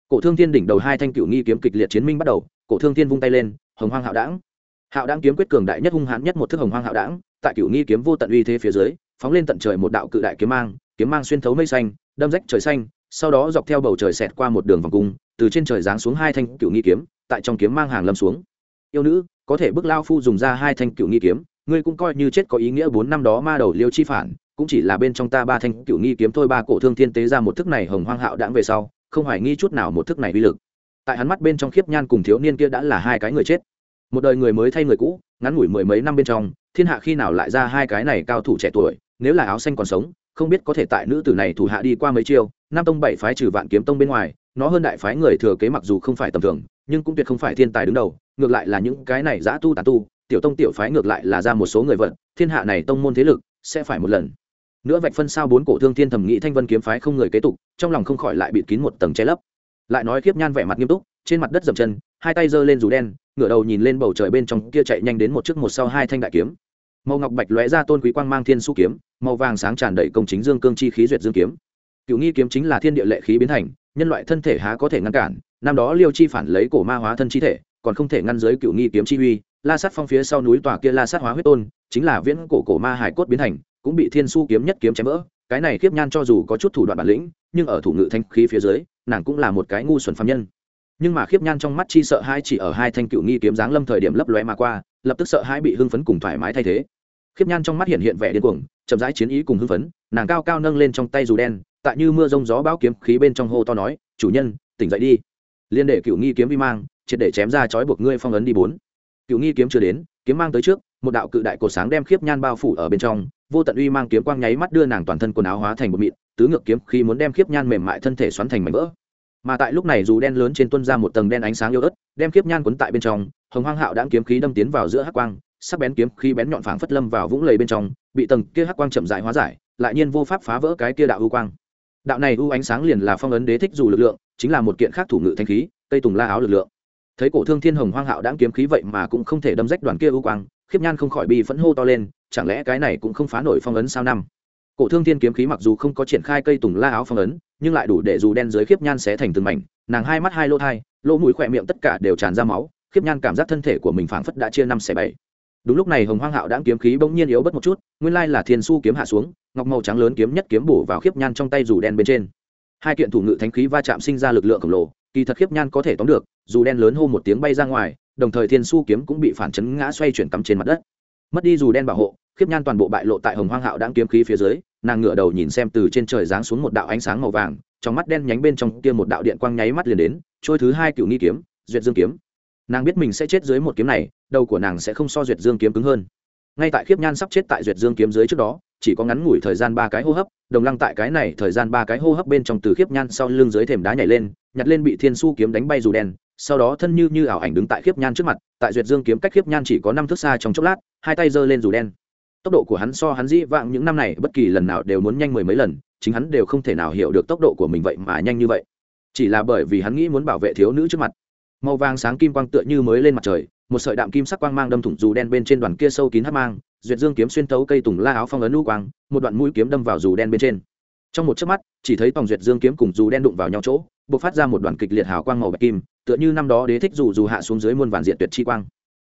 Cổ thương thiên đỉnh đầu hai thanh cựu nghi kiếm kịch liệt chiến minh bắt đầu, cổ thương thiên vung tay lên, hồng hoang hạo đảng hạo đảng kiếm quyết cường đại nhất hung hãn nhất một thức hồng hoang hạo đảng tại cựu nghi kiếm vô tận uy thế phía dưới, phóng lên tận trời một đạo cự đại kiếm mang kiếm mang xuyên thấu mây xanh, đâm rách trời xanh, sau đó dọc theo bầu trời xẹt qua một đường vòng cung, từ trên trời giáng xuống hai thanh cựu nghi kiếm tại trong kiếm mang hàng lâm xuống. Yêu nữ, có thể bức lao phu dùng ra hai thanh cựu nghi kiếm, ngươi cũng coi như chết có ý nghĩa bốn năm đó ma đầu liêu chi phản, cũng chỉ là bên trong ta ba thanh cựu nghi kiếm thôi, ba cổ thương thiên tế ra một thức này hồng hoang hạo đãng về sau, không hoài nghi chút nào một thức này uy lực. Tại hắn mắt bên trong khiếp nhan cùng thiếu niên kia đã là hai cái người chết. Một đời người mới thay người cũ, ngắn ngủi mười mấy năm bên trong, thiên hạ khi nào lại ra hai cái này cao thủ trẻ tuổi, nếu là áo xanh còn sống, không biết có thể tại nữ tử này thủ hạ đi qua mấy chiêu, nam tông bảy phái trừ vạn kiếm tông bên ngoài, nó hơn đại phái người thừa kế mặc dù không phải tầm thường nhưng cũng tuyệt không phải thiên tài đứng đầu ngược lại là những cái này giã tu tàn tu tiểu tông tiểu phái ngược lại là ra một số người vật, thiên hạ này tông môn thế lực sẽ phải một lần. Nữa vạch phân sao bốn cổ thương thiên thẩm nghĩ thanh vân kiếm phái không người kế tục trong lòng không khỏi lại bịt kín một tầng che lấp. Lại nói kiếp nhan vẻ mặt nghiêm túc trên mặt đất dậm chân hai tay giơ lên dù đen ngửa đầu nhìn lên bầu trời bên trong kia chạy nhanh đến một chiếc một sau hai thanh đại kiếm. Màu ngọc bạch lóe ra tôn quý quang mang thiên su kiếm màu vàng sáng tràn đầy công chính dương cương chi khí duyệt dương kiếm cựu nghi kiếm chính là thiên địa lệ khí biến thành, nhân loại thân thể há có thể ngăn cản, năm đó liêu chi phản lấy cổ ma hóa thân chi thể, còn không thể ngăn giới cựu nghi kiếm chi uy, la sát phong phía sau núi tòa kia la sát hóa huyết tôn, chính là viễn cổ cổ ma hải cốt biến thành, cũng bị thiên su kiếm nhất kiếm chém vỡ, cái này kiếp nhan cho dù có chút thủ đoạn bản lĩnh, nhưng ở thủ ngự thanh khí phía dưới, nàng cũng là một cái ngu xuẩn phạm nhân. Nhưng mà khiếp nhan trong mắt chi sợ hai chỉ ở hai thanh cựu nghi kiếm giáng lâm thời điểm lấp lóe mà qua, lập tức sợ hai bị hưng phấn cùng thoải mái thay thế. Khiếp nhan trong mắt hiện hiện vẻ điên cuồng, chậm rãi chiến ý cùng hưng phấn, nàng cao cao nâng lên trong tay dù đen tại như mưa rông gió bão kiếm khí bên trong hô to nói, chủ nhân, tỉnh dậy đi. Liên để cựu nghi kiếm vi mang, triệt để chém ra chói buộc ngươi phong ấn đi bốn. Cựu nghi kiếm chưa đến, kiếm mang tới trước, một đạo cự đại cổ sáng đem khiếp nhan bao phủ ở bên trong, vô tận uy mang kiếm quang nháy mắt đưa nàng toàn thân quần áo hóa thành một mịn, tứ ngược kiếm khi muốn đem khiếp nhan mềm mại thân thể xoắn thành mảnh vỡ. Mà tại lúc này dù đen lớn trên tuân ra một tầng đen ánh sáng yêu ớt, đem khiếp nhan quấn tại bên trong, hồng hoang hạo đã kiếm khí đâm tiến vào giữa hắc quang, sắc bén kiếm khí bén nhọn phảng phất lâm vào vũng lầy bên trong, bị tầng kia hắc quang chậm dại hóa giải, lại nhiên vô pháp phá vỡ cái kia đạo ưu quang đạo này ưu ánh sáng liền là phong ấn đế thích dù lực lượng, chính là một kiện khác thủ ngự thanh khí, cây tùng la áo lực lượng. Thấy cổ thương thiên hồng hoang hạo đã kiếm khí vậy mà cũng không thể đâm rách đoàn kia ưu quang, khiếp nhan không khỏi bị phẫn hô to lên, chẳng lẽ cái này cũng không phá nổi phong ấn sao năm? Cổ thương thiên kiếm khí mặc dù không có triển khai cây tùng la áo phong ấn, nhưng lại đủ để dù đen dưới khiếp nhan xé thành từng mảnh, nàng hai mắt hai lỗ thai, lỗ mũi khỏe miệng tất cả đều tràn ra máu, khiếp nhan cảm giác thân thể của mình phảng phất đã chia năm xẻ bảy đúng lúc này hồng hoang hạo đã kiếm khí bỗng nhiên yếu bớt một chút, nguyên lai là thiên su kiếm hạ xuống, ngọc màu trắng lớn kiếm nhất kiếm bổ vào khiếp nhan trong tay dù đen bên trên. Hai kiện thủ ngự thánh khí va chạm sinh ra lực lượng khổng lồ, kỳ thật khiếp nhan có thể tóm được, dù đen lớn hô một tiếng bay ra ngoài, đồng thời thiên su kiếm cũng bị phản chấn ngã xoay chuyển cắm trên mặt đất. Mất đi dù đen bảo hộ, khiếp nhan toàn bộ bại lộ tại hồng hoang hạo đang kiếm khí phía dưới, nàng ngửa đầu nhìn xem từ trên trời giáng xuống một đạo ánh sáng màu vàng, trong mắt đen nhánh bên trong kia một đạo điện quang nháy mắt liền đến, trôi thứ hai cựu nghi kiếm, duyệt dương kiếm nàng biết mình sẽ chết dưới một kiếm này, đầu của nàng sẽ không so duyệt dương kiếm cứng hơn. Ngay tại khiếp nhan sắp chết tại duyệt dương kiếm dưới trước đó, chỉ có ngắn ngủi thời gian ba cái hô hấp, đồng lăng tại cái này thời gian ba cái hô hấp bên trong từ khiếp nhan sau lưng dưới thềm đá nhảy lên, nhặt lên bị thiên su kiếm đánh bay dù đen, sau đó thân như như ảo ảnh đứng tại khiếp nhan trước mặt, tại duyệt dương kiếm cách khiếp nhan chỉ có năm thước xa trong chốc lát, hai tay giơ lên dù đen. Tốc độ của hắn so hắn dĩ vãng những năm này bất kỳ lần nào đều muốn nhanh mười mấy lần, chính hắn đều không thể nào hiểu được tốc độ của mình vậy mà nhanh như vậy. Chỉ là bởi vì hắn nghĩ muốn bảo vệ thiếu nữ trước mặt màu vàng sáng kim quang tựa như mới lên mặt trời, một sợi đạm kim sắc quang mang đâm thủng dù đen bên trên đoàn kia sâu kín hắc mang, duyệt dương kiếm xuyên thấu cây tùng la áo phong ấn u quang, một đoạn mũi kiếm đâm vào dù đen bên trên. Trong một chớp mắt, chỉ thấy tòng duyệt dương kiếm cùng dù đen đụng vào nhau chỗ b ộ c phát ra một đoàn kịch liệt hào quang màu bạch kim, tựa như năm đó đế thích dù dù hạ xuống dưới muôn vàn diện tuyệt chi quang.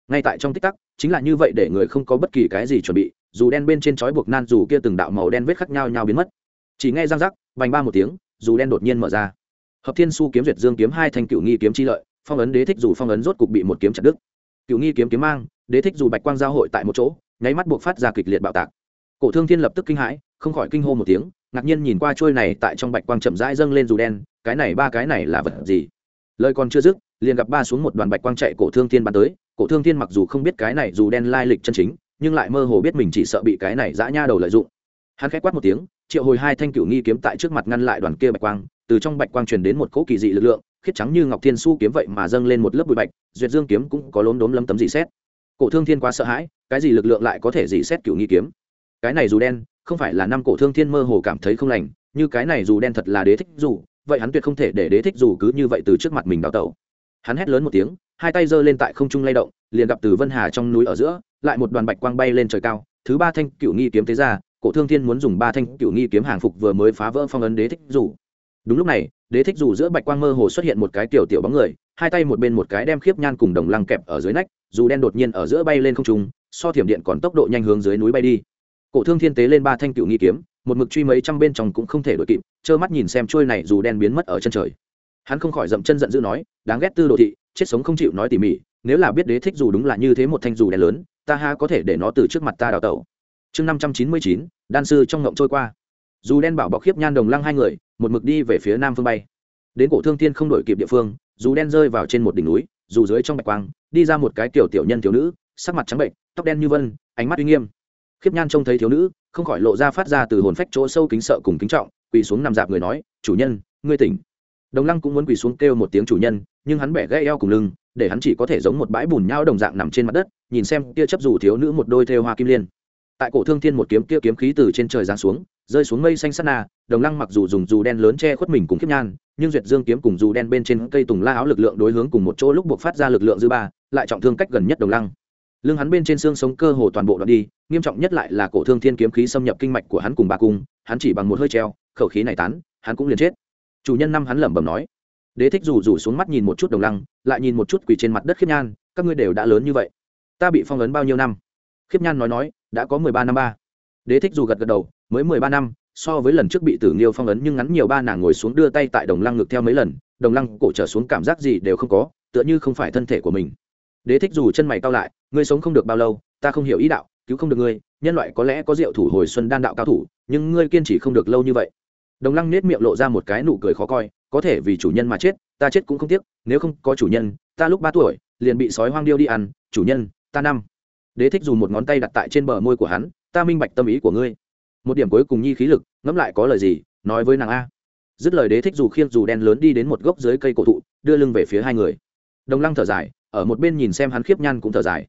Ngay tại trong tích tắc, chính là như vậy để người không có bất kỳ cái gì chuẩn bị, dù đen bên trên chói buộc nan dù kia từng đạo màu đen vết khắc nhau nhau biến mất. Chỉ nghe răng rắc vành ba một tiếng, dù đen đột nhiên mở ra. Hợp thiên su kiếm duyệt dương kiếm hai thanh cựu nghi kiếm chi lợi phong ấn đế thích dù phong ấn rốt cục bị một kiếm chặt đứt. Cựu nghi kiếm kiếm mang, đế thích dù bạch quang giao hội tại một chỗ, nháy mắt buộc phát ra kịch liệt bạo tạc. Cổ thương thiên lập tức kinh hãi, không khỏi kinh hô một tiếng, ngạc nhiên nhìn qua trôi này tại trong bạch quang chậm rãi dâng lên dù đen, cái này ba cái này là vật gì? Lời còn chưa dứt, liền gặp ba xuống một đoàn bạch quang chạy cổ thương thiên bắn tới, cổ thương thiên mặc dù không biết cái này dù đen lai lịch chân chính, nhưng lại mơ hồ biết mình chỉ sợ bị cái này dã nha đầu lợi dụng. Hắn khẽ quát một tiếng, triệu hồi hai thanh cửu nghi kiếm tại trước mặt ngăn lại đoàn kia bạch quang, từ trong bạch quang truyền đến một cỗ kỳ dị lực lượng khiết trắng như ngọc thiên su kiếm vậy mà dâng lên một lớp bụi bạch, duyệt dương kiếm cũng có lốm đốm lấm tấm dị xét. Cổ thương thiên quá sợ hãi, cái gì lực lượng lại có thể dị xét cửu nghi kiếm? Cái này dù đen, không phải là năm cổ thương thiên mơ hồ cảm thấy không lành, như cái này dù đen thật là đế thích dù, vậy hắn tuyệt không thể để đế thích dù cứ như vậy từ trước mặt mình đào tẩu. Hắn hét lớn một tiếng, hai tay giơ lên tại không trung lay động, liền gặp từ vân hà trong núi ở giữa, lại một đoàn bạch quang bay lên trời cao, thứ ba thanh cựu nghi kiếm thế ra, cổ thương thiên muốn dùng ba thanh cựu nghi kiếm hàng phục vừa mới phá vỡ phong ấn đế thích dù đúng lúc này, đế thích dù giữa bạch quang mơ hồ xuất hiện một cái tiểu tiểu bóng người, hai tay một bên một cái đem khiếp nhan cùng đồng lăng kẹp ở dưới nách, dù đen đột nhiên ở giữa bay lên không trung, so thiểm điện còn tốc độ nhanh hướng dưới núi bay đi. Cổ thương thiên tế lên ba thanh cựu nghi kiếm, một mực truy mấy trăm bên trong cũng không thể đuổi kịp, trơ mắt nhìn xem trôi này dù đen biến mất ở chân trời. Hắn không khỏi dậm chân giận dữ nói, đáng ghét tư đồ thị, chết sống không chịu nói tỉ mỉ, nếu là biết đế thích dù đúng là như thế một thanh dù đen lớn, ta ha có thể để nó từ trước mặt ta đào tẩu. Chương năm trăm chín mươi chín, đan sư trong ngộng trôi qua dù đen bảo bọc khiếp nhan đồng lăng hai người, một mực đi về phía nam phương bay. Đến cổ thương thiên không đổi kịp địa phương, dù đen rơi vào trên một đỉnh núi, dù dưới trong bạch quang, đi ra một cái tiểu tiểu nhân thiếu nữ, sắc mặt trắng bệnh, tóc đen như vân, ánh mắt uy nghiêm. Khiếp nhan trông thấy thiếu nữ, không khỏi lộ ra phát ra từ hồn phách chỗ sâu kính sợ cùng kính trọng, quỳ xuống nằm dạp người nói, chủ nhân, ngươi tỉnh. Đồng lăng cũng muốn quỳ xuống kêu một tiếng chủ nhân, nhưng hắn bẻ gãy eo cùng lưng, để hắn chỉ có thể giống một bãi bùn nhau đồng dạng nằm trên mặt đất, nhìn xem tia chấp dù thiếu nữ một đôi thêu hoa kim liên tại cổ thương thiên một kiếm kia kiếm khí từ trên trời giáng xuống, rơi xuống mây xanh sắt na, đồng lăng mặc dù dùng dù đen lớn che khuất mình cùng khiếp nhan, nhưng duyệt dương kiếm cùng dù đen bên trên cây tùng la áo lực lượng đối hướng cùng một chỗ lúc buộc phát ra lực lượng dư ba, lại trọng thương cách gần nhất đồng lăng. Lưng hắn bên trên xương sống cơ hồ toàn bộ đoạn đi, nghiêm trọng nhất lại là cổ thương thiên kiếm khí xâm nhập kinh mạch của hắn cùng ba cung, hắn chỉ bằng một hơi treo, khẩu khí này tán, hắn cũng liền chết. Chủ nhân năm hắn lẩm bẩm nói. Đế thích rủ rủ xuống mắt nhìn một chút đồng lăng, lại nhìn một chút quỳ trên mặt đất khiếp nhan, các ngươi đều đã lớn như vậy, ta bị phong ấn bao nhiêu năm? Khiếp nhan nói nói đã có mười ba năm ba. Đế thích dù gật gật đầu, mới mười ba năm, so với lần trước bị tử nghiêu phong ấn nhưng ngắn nhiều ba nàng ngồi xuống đưa tay tại đồng lăng ngực theo mấy lần, đồng lăng cổ trở xuống cảm giác gì đều không có, tựa như không phải thân thể của mình. Đế thích dù chân mày cao lại, ngươi sống không được bao lâu, ta không hiểu ý đạo, cứu không được ngươi, nhân loại có lẽ có diệu thủ hồi xuân đan đạo cao thủ, nhưng ngươi kiên trì không được lâu như vậy. Đồng lăng nết miệng lộ ra một cái nụ cười khó coi, có thể vì chủ nhân mà chết, ta chết cũng không tiếc, nếu không có chủ nhân, ta lúc ba tuổi, liền bị sói hoang điêu đi ăn, chủ nhân, ta năm đế thích dùng một ngón tay đặt tại trên bờ môi của hắn, ta minh bạch tâm ý của ngươi. Một điểm cuối cùng nhi khí lực, ngẫm lại có lời gì, nói với nàng a. Dứt lời đế thích dù khiêng dù đen lớn đi đến một gốc dưới cây cổ thụ, đưa lưng về phía hai người. Đồng lăng thở dài, ở một bên nhìn xem hắn khiếp nhan cũng thở dài.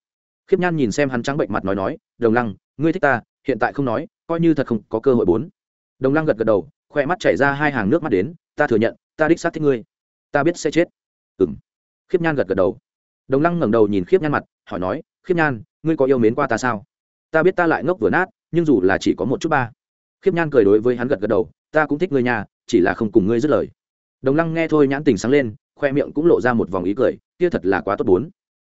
Khiếp nhan nhìn xem hắn trắng bệnh mặt nói nói, đồng lăng, ngươi thích ta, hiện tại không nói, coi như thật không có cơ hội bốn. Đồng lăng gật gật đầu, khoe mắt chảy ra hai hàng nước mắt đến, ta thừa nhận, ta đích xác thích ngươi. Ta biết sẽ chết. Ừ m khiếp nhan gật gật đầu. Đồng lăng ngẩng đầu nhìn khiếp nhan mặt, hỏi nói, khiếp nhan ngươi có yêu mến qua ta sao? Ta biết ta lại ngốc vừa nát, nhưng dù là chỉ có một chút ba. Khiếp nhan cười đối với hắn gật gật đầu, ta cũng thích ngươi nhà chỉ là không cùng ngươi dứt lời. Đồng lăng nghe thôi nhãn tình sáng lên, khoe miệng cũng lộ ra một vòng ý cười, kia thật là quá tốt bốn.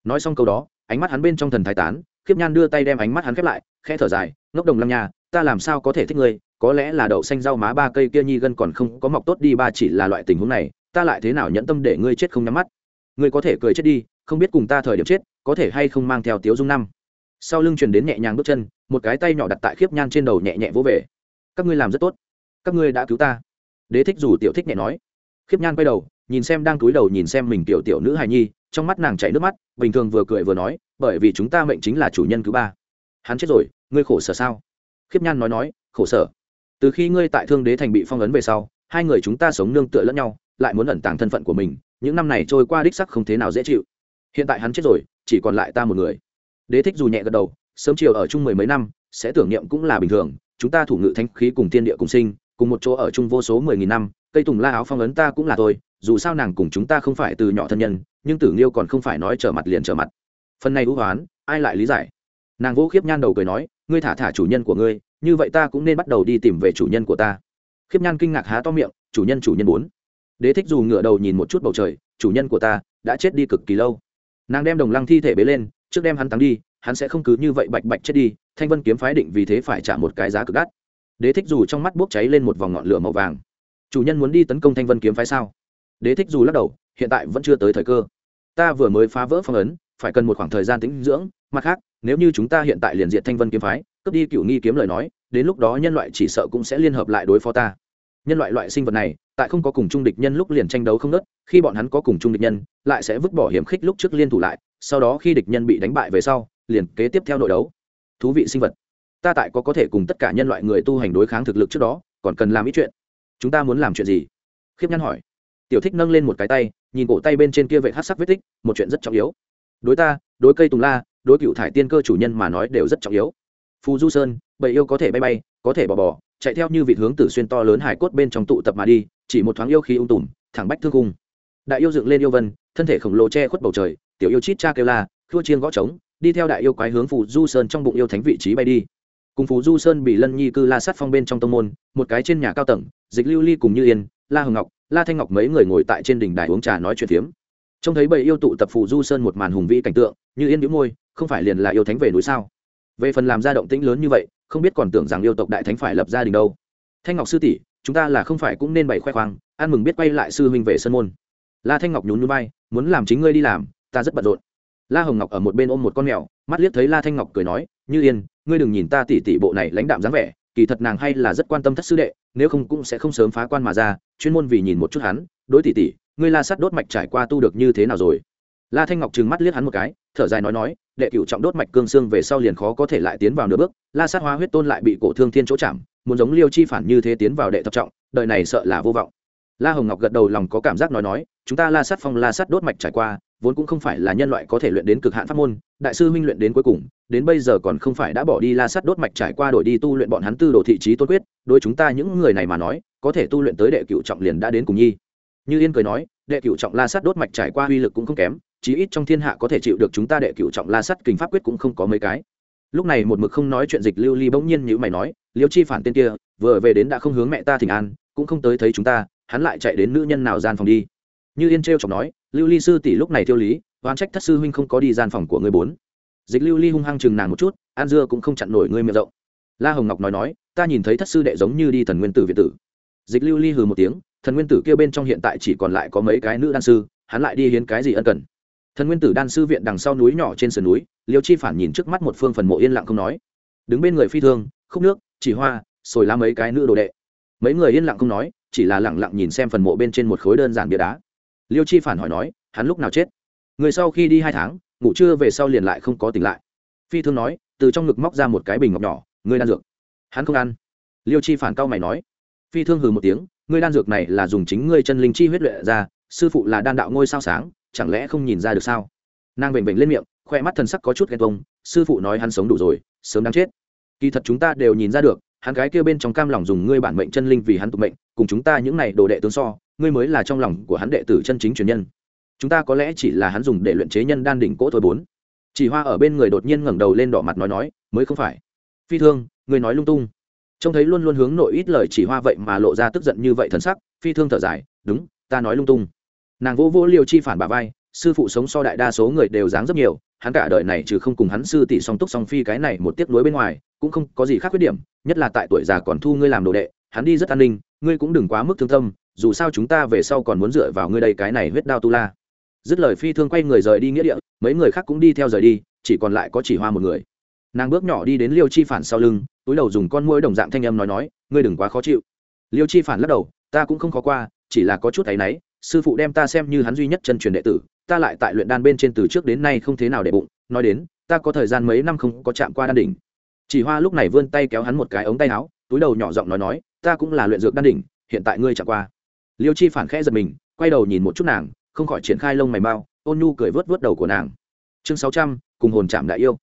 Nói xong câu đó, ánh mắt hắn bên trong thần thái tán, khiếp nhan đưa tay đem ánh mắt hắn khép lại, khẽ thở dài, ngốc đồng lăng nhà ta làm sao có thể thích ngươi? Có lẽ là đậu xanh rau má ba cây kia nhi gân còn không có mọc tốt đi ba chỉ là loại tình huống này, ta lại thế nào nhẫn tâm để ngươi chết không nhắm mắt? Ngươi có thể cười chết đi, không biết cùng ta thời điểm chết, có thể hay không mang theo tiếu dung năm? Sau lưng truyền đến nhẹ nhàng bước chân, một cái tay nhỏ đặt tại khiếp nhan trên đầu nhẹ nhẹ vỗ về. Các ngươi làm rất tốt. Các ngươi đã cứu ta. Đế thích dù tiểu thích nhẹ nói. Khiếp nhan quay đầu, nhìn xem đang túi đầu nhìn xem mình tiểu tiểu nữ hài nhi, trong mắt nàng chảy nước mắt, bình thường vừa cười vừa nói, bởi vì chúng ta mệnh chính là chủ nhân thứ ba. Hắn chết rồi, ngươi khổ sở sao? Khiếp nhan nói nói, khổ sở. Từ khi ngươi tại thương đế thành bị phong ấn về sau, hai người chúng ta sống nương tựa lẫn nhau, lại muốn ẩn tàng thân phận của mình, những năm này trôi qua đích sắc không thế nào dễ chịu. Hiện tại hắn chết rồi, chỉ còn lại ta một người đế thích dù nhẹ gật đầu, sớm chiều ở chung mười mấy năm, sẽ tưởng niệm cũng là bình thường, chúng ta thủ ngự thanh khí cùng tiên địa cùng sinh, cùng một chỗ ở chung vô số mười nghìn năm, cây tùng la áo phong ấn ta cũng là tôi, dù sao nàng cùng chúng ta không phải từ nhỏ thân nhân, nhưng tử nghiêu còn không phải nói trở mặt liền trở mặt. Phần này hữu hoán, ai lại lý giải? Nàng vô khiếp nhan đầu cười nói, ngươi thả thả chủ nhân của ngươi, như vậy ta cũng nên bắt đầu đi tìm về chủ nhân của ta. Khiếp nhan kinh ngạc há to miệng, chủ nhân chủ nhân bốn. Đế thích dù ngựa đầu nhìn một chút bầu trời, chủ nhân của ta đã chết đi cực kỳ lâu. Nàng đem đồng lăng thi thể bế lên trước đem hắn táng đi, hắn sẽ không cứ như vậy bạch bạch chết đi, thanh vân kiếm phái định vì thế phải trả một cái giá cực đắt. Đế thích dù trong mắt bốc cháy lên một vòng ngọn lửa màu vàng. Chủ nhân muốn đi tấn công thanh vân kiếm phái sao? Đế thích dù lắc đầu, hiện tại vẫn chưa tới thời cơ. Ta vừa mới phá vỡ phong ấn, phải cần một khoảng thời gian tĩnh dưỡng, mặt khác, nếu như chúng ta hiện tại liền diện thanh vân kiếm phái, cướp đi cựu nghi kiếm lời nói, đến lúc đó nhân loại chỉ sợ cũng sẽ liên hợp lại đối phó ta nhân loại loại sinh vật này, tại không có cùng chung địch nhân lúc liền tranh đấu không nớt, khi bọn hắn có cùng chung địch nhân, lại sẽ vứt bỏ hiểm khích lúc trước liên thủ lại, sau đó khi địch nhân bị đánh bại về sau, liền kế tiếp theo nội đấu. Thú vị sinh vật. Ta tại có có thể cùng tất cả nhân loại người tu hành đối kháng thực lực trước đó, còn cần làm ít chuyện. Chúng ta muốn làm chuyện gì? Khiếp nhăn hỏi. Tiểu thích nâng lên một cái tay, nhìn cổ tay bên trên kia vệ hát sắc vết tích, một chuyện rất trọng yếu. Đối ta, đối cây tùng la, đối cựu thải tiên cơ chủ nhân mà nói đều rất trọng yếu. Phù du sơn, bầy yêu có thể bay bay, có thể bỏ bỏ chạy theo như vị hướng tử xuyên to lớn hải cốt bên trong tụ tập mà đi, chỉ một thoáng yêu khí ung tùm, thẳng bách thương cung đại yêu dựng lên yêu vân, thân thể khổng lồ che khuất bầu trời, tiểu yêu chít cha kêu la, khua chiên gõ trống, đi theo đại yêu quái hướng phù du sơn trong bụng yêu thánh vị trí bay đi. Cùng phù du sơn bị lân nhi cư la sát phong bên trong tông môn, một cái trên nhà cao tầng, dịch lưu ly cùng như yên, la hồng ngọc, la thanh ngọc mấy người ngồi tại trên đỉnh đài uống trà nói chuyện phiếm. Trông thấy bầy yêu tụ tập phù du sơn một màn hùng vĩ cảnh tượng, như yên đĩu môi, không phải liền là yêu thánh về núi sao? Về phần làm ra động tĩnh lớn như vậy không biết còn tưởng rằng yêu tộc đại thánh phải lập gia đình đâu. Thanh ngọc sư tỷ, chúng ta là không phải cũng nên bày khoe khoang, ăn mừng biết quay lại sư huynh về sân môn. La thanh ngọc nhún núi bay muốn làm chính ngươi đi làm, ta rất bận rộn. La hồng ngọc ở một bên ôm một con mèo, mắt liếc thấy la thanh ngọc cười nói, như yên, ngươi đừng nhìn ta tỉ tỉ bộ này lãnh đạm dáng vẻ, kỳ thật nàng hay là rất quan tâm thất sư đệ, nếu không cũng sẽ không sớm phá quan mà ra, chuyên môn vì nhìn một chút hắn, đối tỉ tỉ, ngươi la sắt đốt mạch trải qua tu được như thế nào rồi? La thanh ngọc trừng mắt liếc hắn một cái, thở dài nói nói, đệ cựu trọng đốt mạch cương xương về sau liền khó có thể lại tiến vào nửa bước, la sát hóa huyết tôn lại bị cổ thương thiên chỗ chạm, muốn giống liêu chi phản như thế tiến vào đệ thập trọng, đời này sợ là vô vọng. La hồng ngọc gật đầu lòng có cảm giác nói nói, chúng ta la sát phong, la sát đốt mạch trải qua, vốn cũng không phải là nhân loại có thể luyện đến cực hạn pháp môn, đại sư huynh luyện đến cuối cùng, đến bây giờ còn không phải đã bỏ đi la sát đốt mạch trải qua đổi đi tu luyện bọn hắn tư đồ thị trí tôn quyết, đối chúng ta những người này mà nói, có thể tu luyện tới đệ cựu trọng liền đã đến cùng nhi. Như yên cười nói, đệ cựu trọng la sát đốt mạch trải qua uy lực cũng không kém chí ít trong thiên hạ có thể chịu được chúng ta đệ cựu trọng la sát kình pháp quyết cũng không có mấy cái. Lúc này một mực không nói chuyện dịch lưu ly bỗng nhiên như mày nói, liêu chi phản tên kia, vừa về đến đã không hướng mẹ ta thỉnh an, cũng không tới thấy chúng ta, hắn lại chạy đến nữ nhân nào gian phòng đi? Như yên t r chọc nói, lưu ly sư tỷ lúc này tiêu lý oan trách thất sư huynh không có đi gian phòng của người bốn. Dịch lưu ly hung hăng chừng nàng một chút, an dưa cũng không chặn nổi ngươi miệng rộng. La hồng ngọc nói nói, ta nhìn thấy thất sư đệ giống như đi thần nguyên tử việt tử. Dịch lưu ly hừ một tiếng, thần nguyên tử kia bên trong hiện tại chỉ còn lại có mấy cái nữ đan sư, hắn lại đi hiến cái gì ân cần? Thần nguyên tử đan sư viện đằng sau núi nhỏ trên sườn núi, liêu chi phản nhìn trước mắt một phương phần mộ yên lặng không nói. Đứng bên người phi thương, khúc nước, chỉ hoa, sồi lá mấy cái nữ đồ đệ. Mấy người yên lặng không nói, chỉ là lặng lặng nhìn xem phần mộ bên trên một khối đơn giản bia đá. Liêu chi phản hỏi nói, hắn lúc nào chết? Người sau khi đi hai tháng, ngủ trưa về sau liền lại không có tỉnh lại. Phi thương nói, từ trong ngực móc ra một cái bình ngọc nhỏ, ngươi đan dược. Hắn không ăn. Liêu chi phản cao mày nói. Phi thương hừ một tiếng, ngươi đan dược này là dùng chính ngươi chân linh chi huyết luyện ra, sư phụ là đan đạo ngôi sao sáng chẳng lẽ không nhìn ra được sao? Nàng vểnh vểnh lên miệng, khoe mắt thần sắc có chút ghen tông sư phụ nói hắn sống đủ rồi, sớm đáng chết. Kỳ thật chúng ta đều nhìn ra được, hắn cái kia bên trong cam lòng dùng ngươi bản mệnh chân linh vì hắn tục mệnh, cùng chúng ta những này đồ đệ tướng so, ngươi mới là trong lòng của hắn đệ tử chân chính truyền nhân. Chúng ta có lẽ chỉ là hắn dùng để luyện chế nhân đan đỉnh cỗ thôi bốn. Chỉ hoa ở bên người đột nhiên ngẩng đầu lên đỏ mặt nói nói, mới không phải. Phi thương, ngươi nói lung tung. Trông thấy luôn luôn hướng nội ít lời chỉ hoa vậy mà lộ ra tức giận như vậy thần sắc, phi thương thở dài, đúng, ta nói lung tung nàng vô vô liều chi phản bà vai, sư phụ sống so đại đa số người đều dáng rất nhiều, hắn cả đời này trừ không cùng hắn sư tỷ song túc song phi cái này một tiếc nuối bên ngoài, cũng không có gì khác khuyết điểm, nhất là tại tuổi già còn thu ngươi làm đồ đệ, hắn đi rất an ninh, ngươi cũng đừng quá mức thương tâm, dù sao chúng ta về sau còn muốn dựa vào ngươi đây cái này huyết đao tu la. Dứt lời phi thương quay người rời đi nghĩa địa, mấy người khác cũng đi theo rời đi, chỉ còn lại có chỉ hoa một người. Nàng bước nhỏ đi đến liêu chi phản sau lưng, túi đầu dùng con mũi đồng dạng thanh âm nói nói, ngươi đừng quá khó chịu. Liêu chi phản lắc đầu, ta cũng không khó qua, chỉ là có chút thấy náy sư phụ đem ta xem như hắn duy nhất chân truyền đệ tử, ta lại tại luyện đan bên trên từ trước đến nay không thế nào để bụng, nói đến, ta có thời gian mấy năm không có chạm qua đan đỉnh. Chỉ hoa lúc này vươn tay kéo hắn một cái ống tay áo, túi đầu nhỏ giọng nói nói, ta cũng là luyện dược đan đỉnh, hiện tại ngươi chạm qua. Liêu chi phản khẽ giật mình, quay đầu nhìn một chút nàng, không khỏi triển khai lông mày mau, ôn nhu cười vớt vớt đầu của nàng. Chương sáu trăm, cùng hồn chạm đại yêu.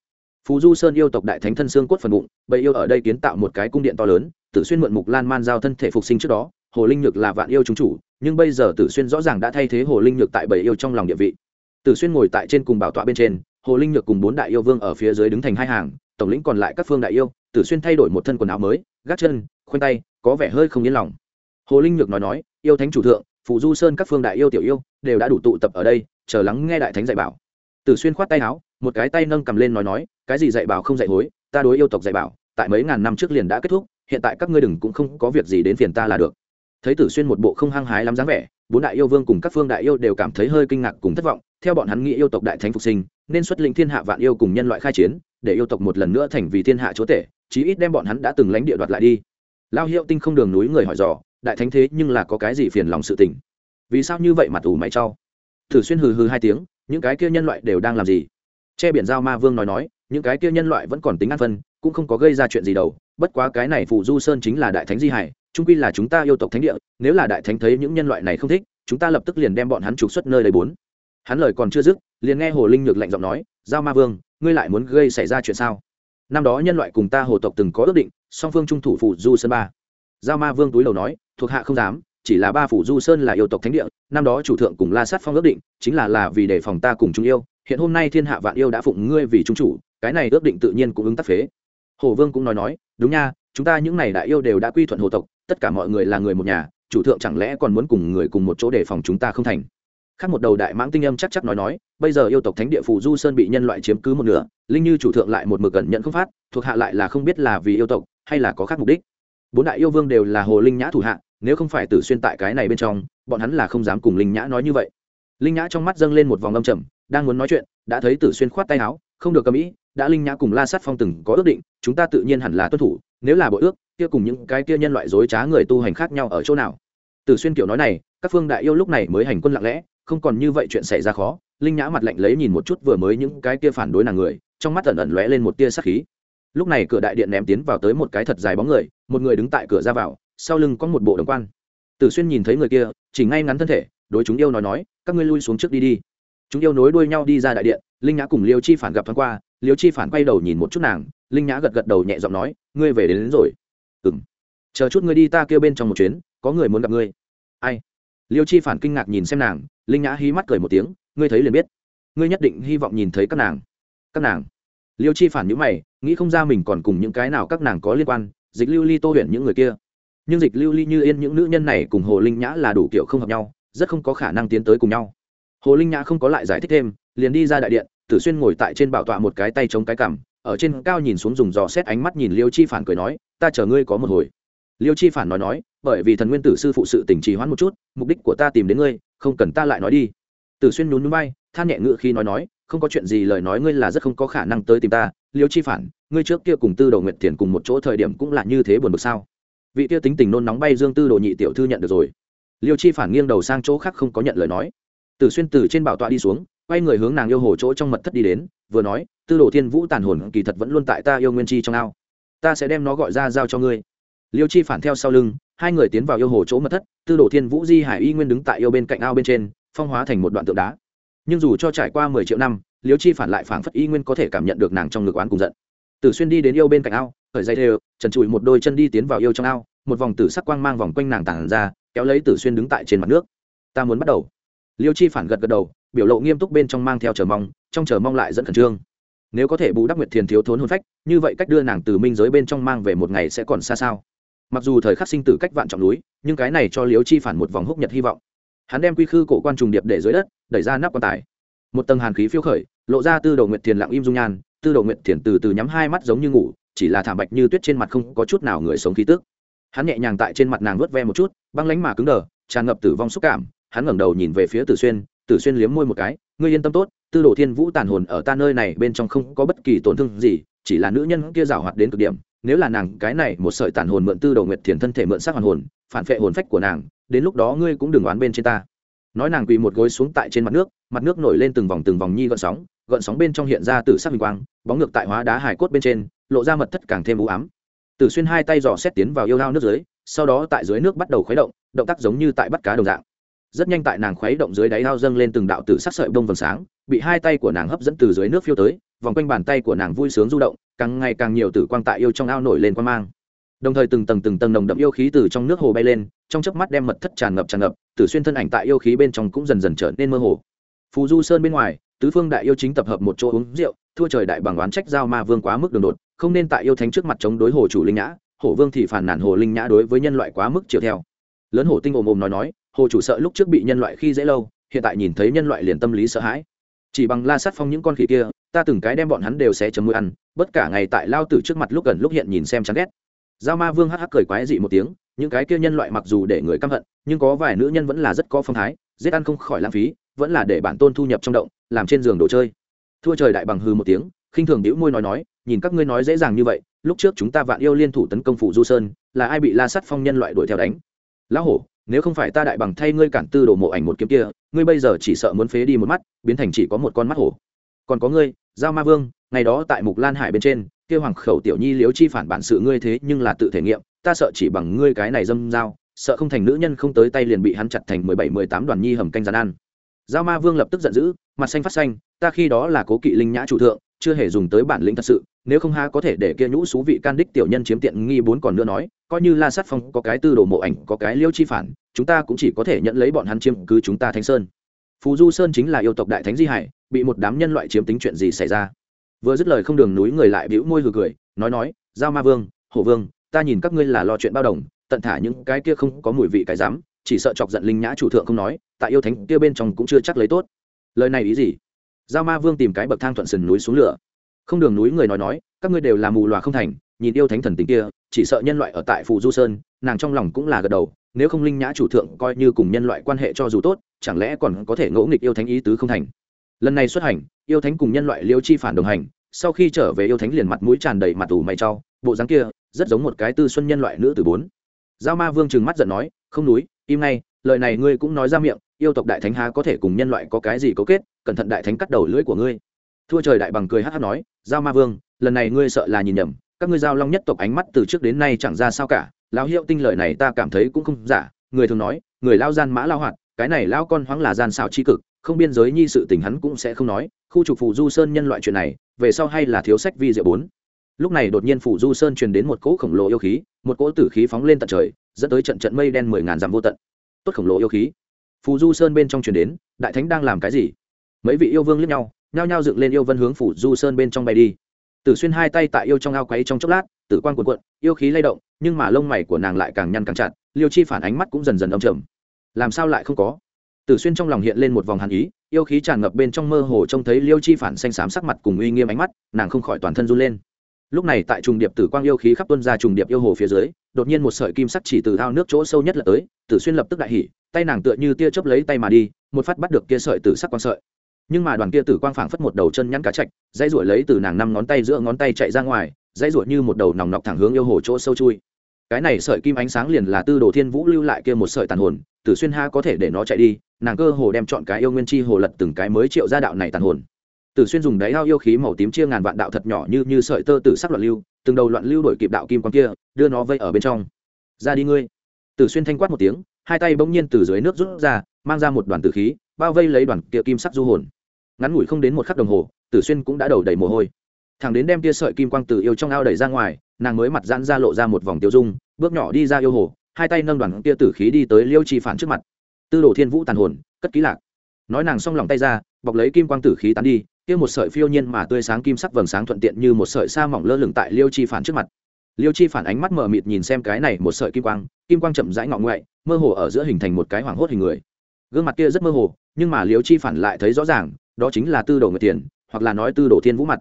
Phú du sơn yêu tộc đại thánh thân xương cốt phần bụng, bầy yêu ở đây kiến tạo một cái cung điện to lớn, tự xuyên mượn mục lan man giao thân thể phục sinh trước đó hồ linh nhược là vạn yêu chúng chủ, nhưng bây giờ tử xuyên rõ ràng đã thay thế hồ linh nhược tại bảy yêu trong lòng địa vị. Tử xuyên ngồi tại trên cùng bảo tọa bên trên, hồ linh nhược cùng bốn đại yêu vương ở phía dưới đứng thành hai hàng, tổng lĩnh còn lại các phương đại yêu, tử xuyên thay đổi một thân quần áo mới, gác chân, khoanh tay, có vẻ hơi không yên lòng. Hồ linh nhược nói nói, yêu thánh chủ thượng phụ du sơn các phương đại yêu tiểu yêu đều đã đủ tụ tập ở đây, chờ lắng nghe đại thánh dạy bảo. Tử xuyên khoát tay áo, một cái tay nâng cầm lên nói nói, cái gì dạy bảo không dạy hối, ta đối yêu tộc dạy bảo, tại mấy ngàn năm trước liền đã kết thúc, hiện tại các ngươi đừng cũng không có việc gì đến phiền ta là được thấy tử xuyên một bộ không hăng hái lắm dáng vẻ, bốn đại yêu vương cùng các phương đại yêu đều cảm thấy hơi kinh ngạc cùng thất vọng, theo bọn hắn nghĩ yêu tộc đại thánh phục sinh, nên xuất lĩnh thiên hạ vạn yêu cùng nhân loại khai chiến, để yêu tộc một lần nữa thành vì thiên hạ chúa tể, chí ít đem bọn hắn đã từng lánh địa đoạt lại đi. Lao hiệu tinh không đường núi người hỏi dò, đại thánh thế nhưng là có cái gì phiền lòng sự tình? Vì sao như vậy mà tù mày trao? Thử xuyên hừ hừ hai tiếng, những cái kia nhân loại đều đang làm gì? Che biển giao ma vương nói nói, những cái kia nhân loại vẫn còn tính ăn phân, cũng không có gây ra chuyện gì đâu, bất quá cái này phù du sơn chính là đại thánh di hải trung quy là chúng ta yêu tộc thánh địa, nếu là đại thánh thấy những nhân loại này không thích, chúng ta lập tức liền đem bọn hắn trục xuất nơi đầy bốn. Hắn lời còn chưa dứt, liền nghe hồ linh nhược lạnh giọng nói, giao ma vương, ngươi lại muốn gây xảy ra chuyện sao? Năm đó nhân loại cùng ta hồ tộc từng có ước định, song phương trung thủ phủ du sơn ba. Giao ma vương túi đầu nói, thuộc hạ không dám, chỉ là ba phủ du sơn là yêu tộc thánh địa, năm đó chủ thượng cùng la sát phong ước định, chính là là vì đề phòng ta cùng chúng yêu, hiện hôm nay thiên hạ vạn yêu đã phụng ngươi vì trung chủ, cái này ước định tự nhiên cũng ứng tắc phế. Hồ vương cũng nói nói, đúng nha chúng ta những này đại yêu đều đã quy thuận hồ tộc, tất cả mọi người là người một nhà, chủ thượng chẳng lẽ còn muốn cùng người cùng một chỗ để phòng chúng ta không thành? Khác một đầu đại mãng tinh âm chắc chắc nói nói, bây giờ yêu tộc thánh địa phù du sơn bị nhân loại chiếm cứ một nửa, linh như chủ thượng lại một mực cẩn nhận không phát, thuộc hạ lại là không biết là vì yêu tộc, hay là có khác mục đích. Bốn đại yêu vương đều là hồ linh nhã thủ hạ, nếu không phải tử xuyên tại cái này bên trong, bọn hắn là không dám cùng linh nhã nói như vậy. Linh nhã trong mắt dâng lên một vòng âm trầm, đang muốn nói chuyện, đã thấy tử xuyên khoát tay áo, không được cầm ý, đã linh nhã cùng la sát phong từng có ước định, chúng ta tự nhiên hẳn là tuân thủ nếu là bộ ước, kia cùng những cái kia nhân loại dối trá người tu hành khác nhau ở chỗ nào? Từ xuyên kiểu nói này, các phương đại yêu lúc này mới hành quân lặng lẽ, không còn như vậy chuyện xảy ra khó, linh nhã mặt lạnh lấy nhìn một chút vừa mới những cái kia phản đối nàng người, trong mắt ẩn ẩn lóe lên một tia sắc khí. Lúc này cửa đại điện ném tiến vào tới một cái thật dài bóng người, một người đứng tại cửa ra vào, sau lưng có một bộ đồng quan. Tử xuyên nhìn thấy người kia, chỉ ngay ngắn thân thể, đối chúng yêu nói nói, các ngươi lui xuống trước đi đi. Chúng yêu nối đuôi nhau đi ra đại điện, linh nhã cùng liêu chi phản gặp thoáng qua, liêu chi phản quay đầu nhìn một chút nàng linh nhã gật gật đầu nhẹ giọng nói ngươi về đến, đến rồi. Ừ m chờ chút ngươi đi ta kêu bên trong một chuyến có người muốn gặp ngươi. Ai? Liêu chi phản kinh ngạc nhìn xem nàng linh nhã hí mắt cười một tiếng ngươi thấy liền biết. Ngươi nhất định hy vọng nhìn thấy các nàng. Các nàng? Liêu chi phản nhữ mày nghĩ không ra mình còn cùng những cái nào các nàng có liên quan dịch lưu ly tô huyện những người kia. Nhưng dịch lưu ly như yên những nữ nhân này cùng hồ linh nhã là đủ kiểu không hợp nhau rất không có khả năng tiến tới cùng nhau. Hồ linh nhã không có lại giải thích thêm liền đi ra đại điện tử xuyên ngồi tại trên bảo tọa một cái tay chống cái cằm ở trên cao nhìn xuống dùng dò xét ánh mắt nhìn liêu chi phản cười nói, ta chờ ngươi có một hồi. Liêu chi phản nói nói, bởi vì thần nguyên tử sư phụ sự tỉnh trì hoãn một chút, mục đích của ta tìm đến ngươi, không cần ta lại nói đi. Tử xuyên nhún núi bay than nhẹ ngự khi nói nói, không có chuyện gì lời nói ngươi là rất không có khả năng tới tìm ta, liêu chi phản, ngươi trước kia cùng tư đồ nguyện thiền cùng một chỗ thời điểm cũng là như thế buồn bực sao? Vị kia tính tình nôn nóng bay dương tư đồ nhị tiểu thư nhận được rồi. Liêu chi phản nghiêng đầu sang chỗ khác không có nhận lời nói. Tử xuyên từ trên bảo tọa đi xuống quay người hướng nàng yêu hồ chỗ trong mật thất đi đến, vừa nói, tư đồ thiên vũ tàn hồn kỳ thật vẫn luôn tại ta yêu nguyên chi trong ao. Ta sẽ đem nó gọi ra giao cho ngươi. Liêu chi phản theo sau lưng, hai người tiến vào yêu hồ chỗ mật thất, tư đồ thiên vũ di hải y nguyên đứng tại yêu bên cạnh ao bên trên, phong hóa thành một đoạn tượng đá. Nhưng dù cho trải qua mười triệu năm, liêu chi phản lại phảng phất y nguyên có thể cảm nhận được nàng trong ngực oán cùng giận. Tử xuyên đi đến yêu bên cạnh ao, khởi dây đều, trần trụi một đôi chân đi tiến vào yêu trong ao, một vòng tử sắc quang mang vòng quanh nàng tàn ra, kéo lấy tử xuyên đứng tại trên mặt nước. Ta muốn bắt đầu liêu chi phản gật gật đầu, biểu lộ nghiêm túc bên trong mang theo chờ mong, trong chờ mong lại dẫn khẩn trương. Nếu có thể bù đắp nguyệt thiền thiếu thốn hôn phách, như vậy cách đưa nàng từ minh giới bên trong mang về một ngày sẽ còn xa sao? Mặc dù thời khắc sinh tử cách vạn trọng núi, nhưng cái này cho liêu chi phản một vòng húc nhật hy vọng. Hắn đem quy khư cổ quan trùng điệp để dưới đất, đẩy ra nắp quan tài. Một tầng hàn khí phiêu khởi, lộ ra tư đầu nguyệt thiền lặng im dung nhan, tư đầu nguyệt thiền từ từ nhắm hai mắt giống như ngủ, chỉ là thảm bạch như tuyết trên mặt không có chút nào người sống khí tức. Hắn nhẹ nhàng tại trên mặt nàng vớt ve một chút, băng lánh mà cứng đờ, tràn ngập tử vong xúc cảm hắn ngẩng đầu nhìn về phía tử xuyên tử xuyên liếm môi một cái, ngươi yên tâm tốt, tư đồ thiên vũ tàn hồn ở ta nơi này bên trong không có bất kỳ tổn thương gì, chỉ là nữ nhân kia rào hoạt đến cực điểm, nếu là nàng cái này một sợi tàn hồn mượn tư đồ nguyệt thiền thân thể mượn xác hoàn hồn, phản phệ hồn phách của nàng, đến lúc đó ngươi cũng đừng oán bên trên ta. Nói nàng quỳ một gối xuống tại trên mặt nước mặt nước nổi lên từng vòng từng vòng nhi gợn sóng gợn sóng bên trong hiện ra từ sắc hình quang, bóng ngược tại hóa đá hải cốt bên trên, lộ ra mật thất càng thêm u ám. Tử xuyên hai tay dò xét tiến vào yêu lao nước dưới, sau đó tại dưới nước bắt đầu khuấy động động tác giống như tại bắt cá đồng dạng rất nhanh tại nàng khuấy động dưới đáy ao dâng lên từng đạo tử sắc sợi bông vầng sáng, bị hai tay của nàng hấp dẫn từ dưới nước phiêu tới, vòng quanh bàn tay của nàng vui sướng du động, càng ngày càng nhiều tử quang tại yêu trong ao nổi lên quan mang. Đồng thời từng tầng từng tầng nồng đậm yêu khí từ trong nước hồ bay lên, trong chớp mắt đem mật thất tràn ngập tràn ngập, tử xuyên thân ảnh tại yêu khí bên trong cũng dần dần trở nên mơ hồ. Phù du sơn bên ngoài, tứ phương đại yêu chính tập hợp một chỗ uống rượu, thua trời đại bằng oán trách giao ma vương quá mức đường đột, không nên tại yêu thánh trước mặt chống đối hồ chủ linh nhã, hổ vương thì phản nản hồ linh nhã đối với nhân loại quá mức chiều theo. Lớn hổ tinh ồm ồm nói nói hồ chủ sợ lúc trước bị nhân loại khi dễ lâu, hiện tại nhìn thấy nhân loại liền tâm lý sợ hãi. Chỉ bằng la sát phong những con khỉ kia, ta từng cái đem bọn hắn đều sẽ chấm mũi ăn, bất cả ngày tại lao tử trước mặt lúc gần lúc hiện nhìn xem chán ghét. Giao ma vương hắc hắc cười quái dị một tiếng, những cái kia nhân loại mặc dù để người căm hận, nhưng có vài nữ nhân vẫn là rất có phong thái, giết ăn không khỏi lãng phí, vẫn là để bản tôn thu nhập trong động, làm trên giường đồ chơi. Thua trời đại bằng hư một tiếng, khinh thường đĩu môi nói nói, nhìn các ngươi nói dễ dàng như vậy, lúc trước chúng ta vạn yêu liên thủ tấn công phủ du sơn, là ai bị la sát phong nhân loại đuổi theo đánh? Lão hổ nếu không phải ta đại bằng thay ngươi cản tư đồ mộ ảnh một kiếm kia, ngươi bây giờ chỉ sợ muốn phế đi một mắt, biến thành chỉ có một con mắt hổ. Còn có ngươi, giao ma vương, ngày đó tại mục lan hải bên trên, kia hoàng khẩu tiểu nhi liếu chi phản bản sự ngươi thế nhưng là tự thể nghiệm, ta sợ chỉ bằng ngươi cái này dâm dao, sợ không thành nữ nhân không tới tay liền bị hắn chặt thành mười bảy, mười tám đoàn nhi hầm canh gian ăn. Giao ma vương lập tức giận dữ, mặt xanh phát xanh, ta khi đó là cố kỵ linh nhã chủ thượng, chưa hề dùng tới bản lĩnh thật sự, nếu không ha có thể để kia nhũ xú vị can đích tiểu nhân chiếm tiện nghi bốn còn nữa nói coi như la sát phong có cái tư đồ mộ ảnh, có cái liêu chi phản, chúng ta cũng chỉ có thể nhận lấy bọn hắn chiếm cứ chúng ta thánh sơn. Phù du sơn chính là yêu tộc đại thánh di hải, bị một đám nhân loại chiếm tính chuyện gì xảy ra? Vừa dứt lời không đường núi người lại bĩu môi hừ cười, nói nói, giao ma vương, hổ vương, ta nhìn các ngươi là lo chuyện bao đồng, tận thả những cái kia không có mùi vị cái dám, chỉ sợ chọc giận linh nhã chủ thượng không nói, tại yêu thánh kia bên trong cũng chưa chắc lấy tốt. Lời này ý gì? Giao ma vương tìm cái bậc thang thuận sườn núi xuống lửa. Không đường núi người nói nói, các ngươi đều là mù loà không thành nhìn yêu thánh thần tình kia, chỉ sợ nhân loại ở tại phù du sơn, nàng trong lòng cũng là gật đầu, nếu không linh nhã chủ thượng coi như cùng nhân loại quan hệ cho dù tốt, chẳng lẽ còn có thể ngỗ nghịch yêu thánh ý tứ không thành? Lần này xuất hành, yêu thánh cùng nhân loại liêu chi phản đồng hành, sau khi trở về yêu thánh liền mặt mũi tràn đầy mặt ủ mày trau bộ dáng kia, rất giống một cái tư xuân nhân loại nữ từ bốn. Giao ma vương trừng mắt giận nói, không núi, im ngay, lời này ngươi cũng nói ra miệng, yêu tộc đại thánh há có thể cùng nhân loại có cái gì cấu kết, cẩn thận đại thánh cắt đầu lưỡi của ngươi. Thua trời đại bằng cười hát hát nói, giao ma vương, lần này ngươi sợ là nhìn nhầm các ngươi giao long nhất tộc ánh mắt từ trước đến nay chẳng ra sao cả, lão hiệu tinh lợi này ta cảm thấy cũng không giả, người thường nói, người lao gian mã lao hoạt, cái này lao con hoáng là gian xảo chi cực, không biên giới nhi sự tình hắn cũng sẽ không nói, khu trục phù du sơn nhân loại chuyện này, về sau hay là thiếu sách vi diệu bốn. Lúc này đột nhiên phủ du sơn truyền đến một cỗ khổng lồ yêu khí, một cỗ tử khí phóng lên tận trời, dẫn tới trận trận mây đen mười ngàn dặm vô tận. Tốt khổng lồ yêu khí. Phù du sơn bên trong truyền đến, đại thánh đang làm cái gì? Mấy vị yêu vương liếc nhau, nhao nhao dựng lên yêu vân hướng phủ du sơn bên trong bay đi tử xuyên hai tay tại yêu trong ao quấy trong chốc lát, tử quan cuộn cuộn, yêu khí lay động, nhưng mà lông mày của nàng lại càng nhăn càng chặt, liêu chi phản ánh mắt cũng dần dần âm trầm. Làm sao lại không có? Tử xuyên trong lòng hiện lên một vòng hàn ý, yêu khí tràn ngập bên trong mơ hồ trông thấy liêu chi phản xanh xám sắc mặt cùng uy nghiêm ánh mắt, nàng không khỏi toàn thân run lên. Lúc này tại trùng điệp tử quang yêu khí khắp tuân ra trùng điệp yêu hồ phía dưới, đột nhiên một sợi kim sắc chỉ từ ao nước chỗ sâu nhất là tới, tử xuyên lập tức đại hỉ, tay nàng tựa như tia chớp lấy tay mà đi, một phát bắt được kia sợi tử sắc quang sợi nhưng mà đoàn kia tử quang phảng phất một đầu chân nhăn cá chạch dãy ruổi lấy từ nàng năm ngón tay giữa ngón tay chạy ra ngoài, dãy ruổi như một đầu nòng nọc thẳng hướng yêu hồ chỗ sâu chui. Cái này sợi kim ánh sáng liền là tư đồ thiên vũ lưu lại kia một sợi tàn hồn, tử xuyên ha có thể để nó chạy đi, nàng cơ hồ đem chọn cái yêu nguyên chi hồ lật từng cái mới triệu ra đạo này tàn hồn. Tử xuyên dùng đáy ao yêu khí màu tím chia ngàn vạn đạo thật nhỏ như như sợi tơ tử sắc loạn lưu, từng đầu loạn lưu đổi kịp đạo kim quang kia, đưa nó vây ở bên trong. Ra đi ngươi. Tử xuyên thanh quát một tiếng, hai tay bỗng nhiên từ dưới nước rút ra, mang ra một đoàn tử khí, bao vây lấy đoàn kia kim sắc du hồn ngắn ngủi không đến một khắc đồng hồ, tử xuyên cũng đã đầu đầy mồ hôi. Thằng đến đem tia sợi kim quang từ yêu trong ao đẩy ra ngoài, nàng mới mặt giãn ra lộ ra một vòng tiêu dung, bước nhỏ đi ra yêu hồ, hai tay nâng đoàn tia tử khí đi tới liêu chi phản trước mặt. Tư đồ thiên vũ tàn hồn, cất ký lạc. Nói nàng xong lòng tay ra, bọc lấy kim quang tử khí tán đi, kia một sợi phiêu nhiên mà tươi sáng kim sắc vầng sáng thuận tiện như một sợi sa mỏng lơ lửng tại liêu chi phản trước mặt. Liêu chi phản ánh mắt mờ mịt nhìn xem cái này một sợi kim quang kim quang chậm rãi ngọ ngoại, mơ hồ ở giữa hình thành một cái hoảng hốt hình người. Gương mặt kia rất mơ hồ, nhưng mà liêu chi phản lại thấy rõ ràng đó chính là tư đồ người tiền hoặc là nói tư đồ thiên vũ mặt.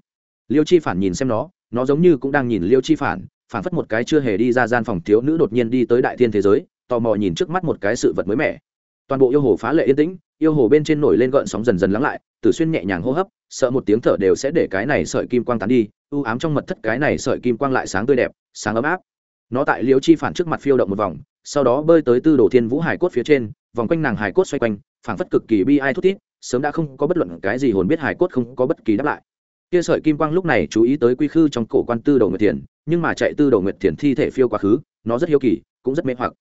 Liêu chi phản nhìn xem nó nó giống như cũng đang nhìn liêu chi phản phản phất một cái chưa hề đi ra gian phòng thiếu nữ đột nhiên đi tới đại thiên thế giới, tò mò nhìn trước mắt một cái sự vật mới mẻ. Toàn bộ yêu hồ phá lệ yên tĩnh, yêu hồ bên trên nổi lên gợn sóng dần dần lắng lại, tử xuyên nhẹ nhàng hô hấp, sợ một tiếng thở đều sẽ để cái này sợi kim quang tán đi, u ám trong mật thất cái này sợi kim quang lại sáng tươi đẹp, sáng ấm áp. Nó tại liêu chi phản trước mặt phiêu động một vòng, sau đó bơi tới tư đồ thiên vũ hải cốt phía trên, vòng quanh nàng hải cốt xoay quanh, phảng phất cực kỳ bi ai thút thít sớm đã không có bất luận cái gì hồn biết hải cốt không có bất kỳ đáp lại. Kia sợi kim quang lúc này chú ý tới quy khư trong cổ quan tư đầu nguyệt thiền, nhưng mà chạy tư đầu nguyệt thiền thi thể phiêu quá khứ, nó rất hiếu kỳ, cũng rất mê hoặc.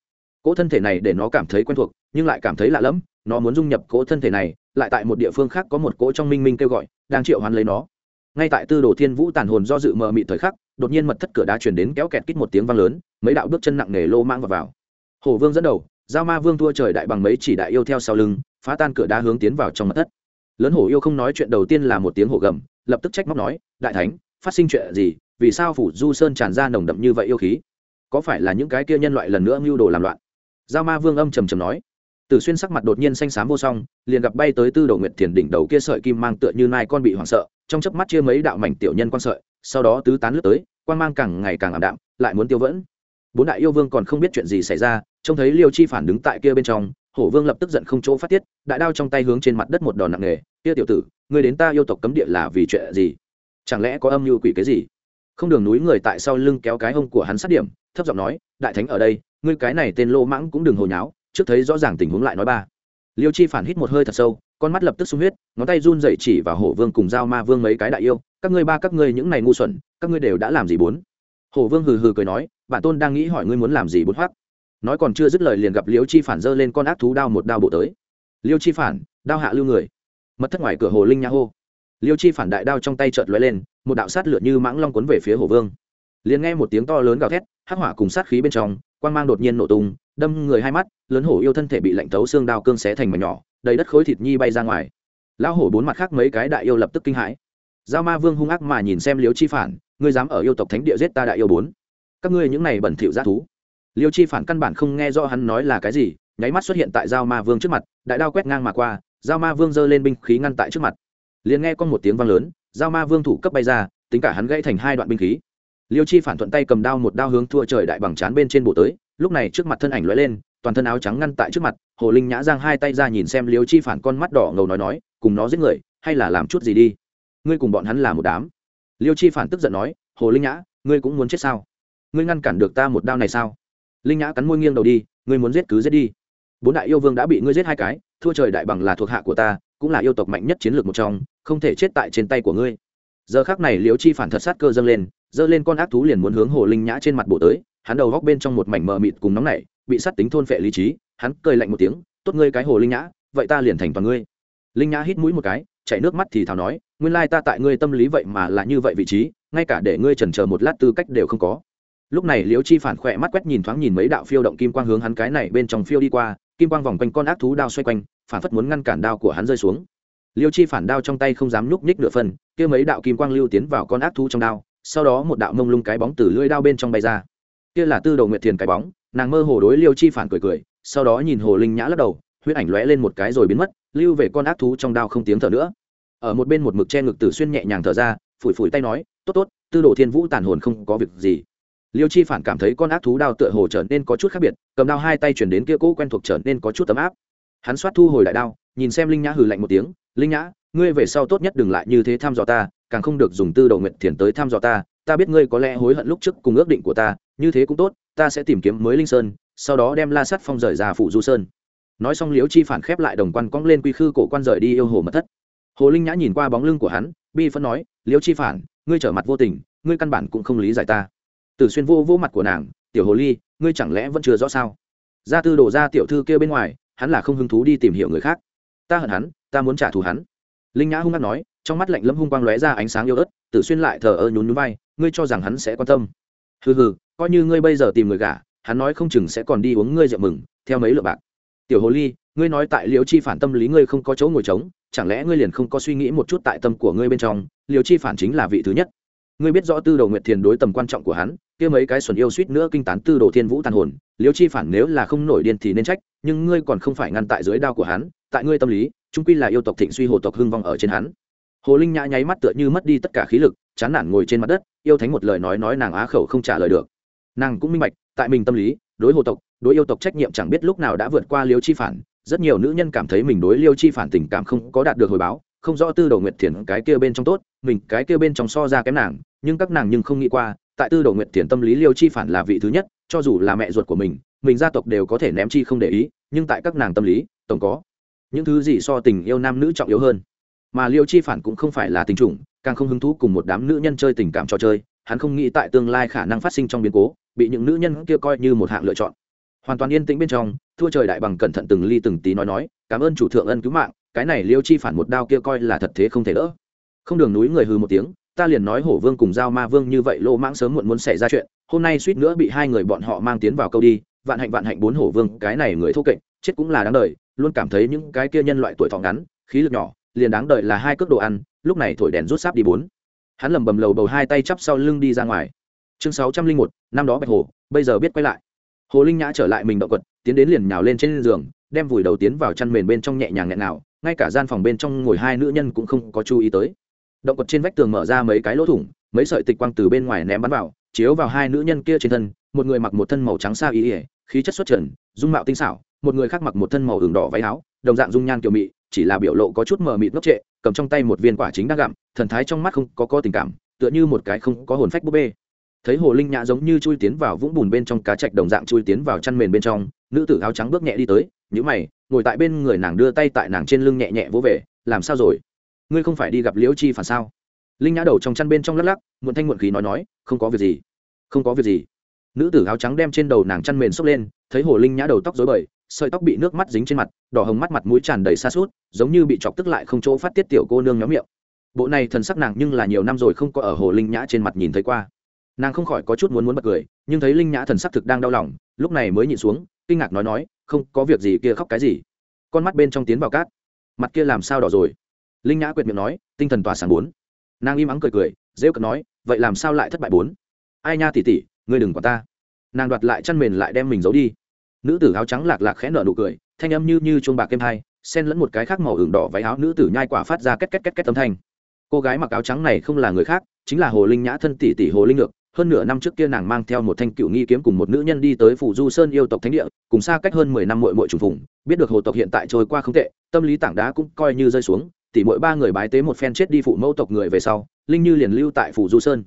Cỗ thân thể này để nó cảm thấy quen thuộc, nhưng lại cảm thấy lạ lẫm, nó muốn dung nhập cỗ thân thể này, lại tại một địa phương khác có một cỗ trong minh minh kêu gọi, đang triệu hoán lấy nó. Ngay tại tư đồ thiên vũ tàn hồn do dự mờ mị thời khắc, đột nhiên mật thất cửa đá chuyển đến kéo kẹt kít một tiếng vang lớn, mấy đạo bước chân nặng nề lô mang vào vào. Hổ vương dẫn đầu, giao ma vương thua trời đại bằng mấy chỉ đại yêu theo sau lưng phá tan cửa đá hướng tiến vào trong mặt thất. Lớn hổ yêu không nói chuyện đầu tiên là một tiếng hổ gầm lập tức trách móc nói đại thánh phát sinh chuyện gì? Vì sao phủ du sơn tràn ra nồng đậm như vậy yêu khí? Có phải là những cái kia nhân loại lần nữa mưu đồ làm loạn? Giao ma vương âm trầm trầm nói. Tử xuyên sắc mặt đột nhiên xanh xám vô song, liền gặp bay tới Tư Đồ Nguyệt Thiền đỉnh đầu kia sợi kim mang tựa như nai con bị hoảng sợ, trong chớp mắt chia mấy đạo mảnh tiểu nhân quan sợi, sau đó tứ tán lướt tới, quan mang càng ngày càng ảm đạm, lại muốn tiêu vẫn. Bốn đại yêu vương còn không biết chuyện gì xảy ra, trông thấy Liêu Chi phản đứng tại kia bên trong, Hổ Vương lập tức giận không chỗ phát tiết, đại đao trong tay hướng trên mặt đất một đòn nặng nề, "Kia tiểu tử, ngươi đến ta yêu tộc cấm địa là vì chuyện gì? Chẳng lẽ có âm mưu quỷ cái gì?" Không đường núi người tại sau lưng kéo cái hông của hắn sát điểm, thấp giọng nói, "Đại thánh ở đây, ngươi cái này tên lô mãng cũng đừng hồ nháo, trước thấy rõ ràng tình huống lại nói ba." liêu chi phản hít một hơi thật sâu con mắt lập tức sung huyết ngón tay run dậy chỉ vào hổ vương cùng giao ma vương mấy cái đại yêu các ngươi ba các ngươi những này ngu xuẩn các ngươi đều đã làm gì bốn hổ vương hừ hừ cười nói bản tôn đang nghĩ hỏi ngươi muốn làm gì bốn hoắc nói còn chưa dứt lời liền gặp liêu chi phản giơ lên con ác thú đao một đao bổ tới. Liêu chi phản, đao hạ lưu người. Mất thất ngoài cửa hồ linh nha hô. Liêu chi phản đại đao trong tay chợt lóe lên, một đạo sát lửa như mãng long cuốn về phía hồ vương. Liền nghe một tiếng to lớn gào thét, hắc hỏa cùng sát khí bên trong, quang mang đột nhiên nổ tung, đâm người hai mắt, lớn hổ yêu thân thể bị lạnh thấu xương đao cương xé thành mảnh nhỏ, đầy đất khối thịt nhi bay ra ngoài. Lão hổ bốn mặt khác mấy cái đại yêu lập tức kinh hãi. Giao ma vương hung ác mà nhìn xem liêu chi phản, ngươi dám ở yêu tộc thánh địa giết ta đại yêu bốn? Các ngươi những này bẩn thỉu g thú liêu chi phản căn bản không nghe rõ hắn nói là cái gì, nháy mắt xuất hiện tại giao ma vương trước mặt, đại đao quét ngang mà qua, giao ma vương giơ lên binh khí ngăn tại trước mặt. Liền nghe con một tiếng vang lớn, giao ma vương thủ cấp bay ra, tính cả hắn gãy thành hai đoạn binh khí. Liêu chi phản thuận tay cầm đao một đao hướng thua trời đại bằng chán bên trên bộ tới, lúc này trước mặt thân ảnh lóe lên, toàn thân áo trắng ngăn tại trước mặt, hồ linh nhã giang hai tay ra nhìn xem liêu chi phản con mắt đỏ ngầu nói nói, cùng nó giết người, hay là làm chút gì đi? Ngươi cùng bọn hắn là một đám. Liêu chi phản tức giận nói, hồ linh nhã, ngươi cũng muốn chết sao? Ngươi ngăn cản được ta một đao này sao? Linh nhã cắn môi nghiêng đầu đi, ngươi muốn giết cứ giết đi. Bốn đại yêu vương đã bị ngươi giết hai cái, thua trời đại bằng là thuộc hạ của ta, cũng là yêu tộc mạnh nhất chiến lược một trong, không thể chết tại trên tay của ngươi. Giờ khác này liễu chi phản thật sát cơ dâng lên dơ lên con ác thú liền muốn hướng hồ linh nhã trên mặt bộ tới, hắn đầu góc bên trong một mảnh mờ mịt cùng nóng nảy, bị sát tính thôn phệ lý trí, hắn cười lạnh một tiếng, tốt ngươi cái hồ linh nhã, vậy ta liền thành toàn ngươi. Linh nhã hít mũi một cái, chảy nước mắt thì thào nói, nguyên lai ta tại ngươi tâm lý vậy mà là như vậy vị trí, ngay cả để ngươi chần chờ một lát tư cách đều không có lúc này liễu chi phản khỏe mắt quét nhìn thoáng nhìn mấy đạo phiêu động kim quang hướng hắn cái này bên trong phiêu đi qua, kim quang vòng quanh con ác thú đao xoay quanh, phản phất muốn ngăn cản đao của hắn rơi xuống. Liêu chi phản đao trong tay không dám nhúc nhích nửa phần, kia mấy đạo kim quang lưu tiến vào con ác thú trong đao, sau đó một đạo mông lung cái bóng từ lưỡi đao bên trong bay ra. Kia là tư đầu nguyệt thiền cái bóng, nàng mơ hồ đối liêu chi phản cười cười, sau đó nhìn hồ linh nhã lắc đầu, huyết ảnh lóe lên một cái rồi biến mất, lưu về con ác thú trong đao không tiếng thở nữa. Ở một bên một mực che ngực tử xuyên nhẹ nhàng thở ra, phủi phủi tay nói, tốt tốt, tư đồ thiên vũ tàn hồn không có việc gì liêu chi phản cảm thấy con ác thú đao tựa hồ trở nên có chút khác biệt, cầm đao hai tay chuyển đến kia cũ quen thuộc trở nên có chút tấm áp. Hắn xoát thu hồi đại đao, nhìn xem linh nhã hừ lạnh một tiếng, linh nhã, ngươi về sau tốt nhất đừng lại như thế thăm dò ta, càng không được dùng tư đầu nguyện thiền tới thăm dò ta ta biết ngươi có lẽ hối hận lúc trước cùng ước định của ta, như thế cũng tốt, ta sẽ tìm kiếm mới linh sơn, sau đó đem la sắt phong rời ra phủ du sơn. Nói xong liễu chi phản khép lại đồng quan cong lên quy khư cổ quan rời đi yêu hồ mật thất. Hồ linh nhã nhìn qua bóng lưng của hắn, bi phân nói liễu chi phản, ngươi trở mặt vô tình, ngươi căn bản cũng không lý giải ta tử xuyên vô vô mặt của nàng, tiểu hồ ly, ngươi chẳng lẽ vẫn chưa rõ sao? Gia tư đổ ra tiểu thư kia bên ngoài, hắn là không hứng thú đi tìm hiểu người khác. Ta hận hắn, ta muốn trả thù hắn. Linh nhã hung hăng nói, trong mắt lạnh lẫm hung quang lóe ra ánh sáng yếu ớt, tử xuyên lại thờ ơ nhún nhún vai, ngươi cho rằng hắn sẽ quan tâm. Hừ hừ, coi như ngươi bây giờ tìm người gả, hắn nói không chừng sẽ còn đi uống ngươi rượu mừng, theo mấy lượng bạc. Tiểu hồ ly, ngươi nói tại liễu chi phản tâm lý ngươi không có chỗ ngồi trống, chẳng lẽ ngươi liền không có suy nghĩ một chút tại tâm của ngươi bên trong, Liễu chi phản chính là vị thứ nhất? Ngươi biết rõ tư đồ nguyệt thiền đối tầm quan trọng của hắn kia mấy cái xuẩn yêu suýt nữa kinh tán tư đồ thiên vũ tàn hồn, liêu chi phản nếu là không nổi điên thì nên trách, nhưng ngươi còn không phải ngăn tại dưới đao của hắn, tại ngươi tâm lý, trung quy là yêu tộc thịnh suy hồ tộc hưng vong ở trên hắn. Hồ linh nhã nháy mắt tựa như mất đi tất cả khí lực, chán nản ngồi trên mặt đất, yêu thánh một lời nói nói nàng á khẩu không trả lời được. Nàng cũng minh bạch, tại mình tâm lý, đối hồ tộc, đối yêu tộc trách nhiệm chẳng biết lúc nào đã vượt qua liêu chi phản, rất nhiều nữ nhân cảm thấy mình đối liêu chi phản tình cảm không có đạt được hồi báo, không rõ tư đồ nguyệt thiền cái kia bên trong tốt, mình cái kia bên trong so ra kém nàng, nhưng các nàng nhưng không nghĩ qua tại tư đồ nguyện tiền tâm lý liêu chi phản là vị thứ nhất, cho dù là mẹ ruột của mình mình gia tộc đều có thể ném chi không để ý, nhưng tại các nàng tâm lý, tổng có những thứ gì so tình yêu nam nữ trọng yếu hơn. Mà liêu chi phản cũng không phải là tình chủng, càng không hứng thú cùng một đám nữ nhân chơi tình cảm trò chơi, hắn không nghĩ tại tương lai khả năng phát sinh trong biến cố, bị những nữ nhân kia coi như một hạng lựa chọn. Hoàn toàn yên tĩnh bên trong, thua trời đại bằng cẩn thận từng ly từng tí nói nói, cảm ơn chủ thượng ân cứu mạng, cái này liêu chi phản một đao kia coi là thật thế không thể đỡ. Không đường núi người hư một tiếng ta liền nói hổ vương cùng giao ma vương như vậy lô mãng sớm muộn muốn xảy ra chuyện, hôm nay suýt nữa bị hai người bọn họ mang tiến vào câu đi, vạn hạnh vạn hạnh bốn hổ vương, cái này người thô kệch, chết cũng là đáng đời, luôn cảm thấy những cái kia nhân loại tuổi thọ ngắn, khí lực nhỏ, liền đáng đời là hai cước đồ ăn, lúc này thổi đèn rút sáp đi bốn. Hắn lầm bầm lầu bầu hai tay chắp sau lưng đi ra ngoài. Chương sáu trăm linh một, năm đó bạch hồ bây giờ biết quay lại. Hồ linh nhã trở lại mình động quật, tiến đến liền nhào lên trên giường, đem vùi đầu tiến vào chăn mền bên trong nhẹ nhàng nghẹn nào, ngay cả gian phòng bên trong ngồi hai nữ nhân cũng không có chú ý tới động quật trên vách tường mở ra mấy cái lỗ thủng, mấy sợi tịch quang từ bên ngoài ném bắn vào, chiếu vào hai nữ nhân kia trên thân, một người mặc một thân màu trắng xa ý ỉa khí chất xuất trần, dung mạo tinh xảo, một người khác mặc một thân màu hưởng đỏ váy áo, đồng dạng dung nhan kiểu mị, chỉ là biểu lộ có chút mờ mịt ngốc trệ, cầm trong tay một viên quả chính đang gặm, thần thái trong mắt không có có tình cảm, tựa như một cái không có hồn phách búp bê. Thấy hồ linh nhã giống như chui tiến vào vũng bùn bên trong cá chạch đồng dạng chui tiến vào chăn mền bên trong, nữ tử áo trắng bước nhẹ đi tới nhữ mày, ngồi tại bên người nàng đưa tay tại nàng trên lưng nhẹ nhẹ vỗ về, làm sao rồi? Ngươi không phải đi gặp liễu chi phản sao? Linh nhã đầu trong chăn bên trong lắc lắc, muộn thanh muộn khí nói nói, không có việc gì, không có việc gì. Nữ tử áo trắng đem trên đầu nàng chăn mền xốc lên, thấy hồ linh nhã đầu tóc dối bời, sợi tóc bị nước mắt dính trên mặt, đỏ hồng mắt mặt mũi tràn đầy xa suốt giống như bị chọc tức lại không chỗ phát tiết tiểu cô nương nhóm miệng. Bộ này thần sắc nàng nhưng là nhiều năm rồi không có ở hồ linh nhã trên mặt nhìn thấy qua. Nàng không khỏi có chút muốn muốn bật cười, nhưng thấy linh nhã thần sắc thực đang đau lòng, lúc này mới nhịn xuống, kinh ngạc nói nói, không có việc gì kia khóc cái gì. Con mắt bên trong tiến vào cát. Mặt kia làm sao đỏ rồi? Linh nhã quyệt miệng nói, tinh thần tỏa sáng bốn. Nàng im ắng cười cười dễ cận nói, vậy làm sao lại thất bại bốn? Ai nha tỉ tỉ ngươi đừng quản ta. Nàng đoạt lại chăn mền lại đem mình giấu đi. Nữ tử áo trắng lạc lạc khẽ nở nụ cười, thanh âm như như chuông bạc kem hai, xen lẫn một cái khác màu ửng đỏ váy áo nữ tử nhai quả phát ra két két két két âm thanh. Cô gái mặc áo trắng này không là người khác, chính là hồ linh nhã thân tỷ tỷ hồ linh ngược. Hơn nửa năm trước kia nàng mang theo một thanh cựu nghi kiếm cùng một nữ nhân đi tới phủ du sơn yêu tộc thánh địa, cùng xa cách hơn mười năm mội mội trùng phùng, biết được hồ tộc hiện tại trôi qua không tệ, tâm lý tảng đá cũng coi như rơi xuống tỉ mỗi ba người bái tế một phen chết đi phụ mẫu tộc người về sau, linh như liền lưu tại phủ du sơn.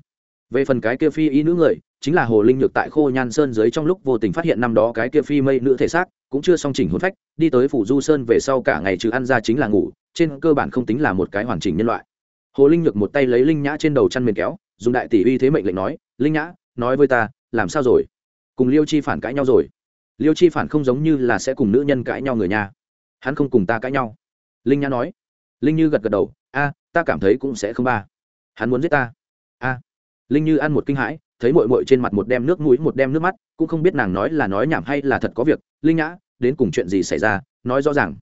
Về phần cái kia phi ý nữ người, chính là hồ linh nhược tại khô nhan sơn dưới trong lúc vô tình phát hiện năm đó cái kia phi mây nữ thể xác, cũng chưa song chỉnh hôn phách, đi tới phủ du sơn về sau cả ngày trừ ăn ra chính là ngủ, trên cơ bản không tính là một cái hoàn chỉnh nhân loại. Hồ linh nhược một tay lấy linh nhã trên đầu chăn mền kéo, dùng đại tỷ uy thế mệnh lệnh nói, linh nhã, nói với ta, làm sao rồi? Cùng liêu chi phản cãi nhau rồi. Liêu chi phản không giống như là sẽ cùng nữ nhân cãi nhau người nhà. Hắn không cùng ta cãi nhau. Linh nhã nói linh như gật gật đầu, a, ta cảm thấy cũng sẽ không ba. Hắn muốn giết ta. A. Linh như ăn một kinh hãi, thấy mội mội trên mặt một đem nước mũi, một đem nước mắt, cũng không biết nàng nói là nói nhảm hay là thật có việc. Linh nhã, đến cùng chuyện gì xảy ra? Nói rõ ràng.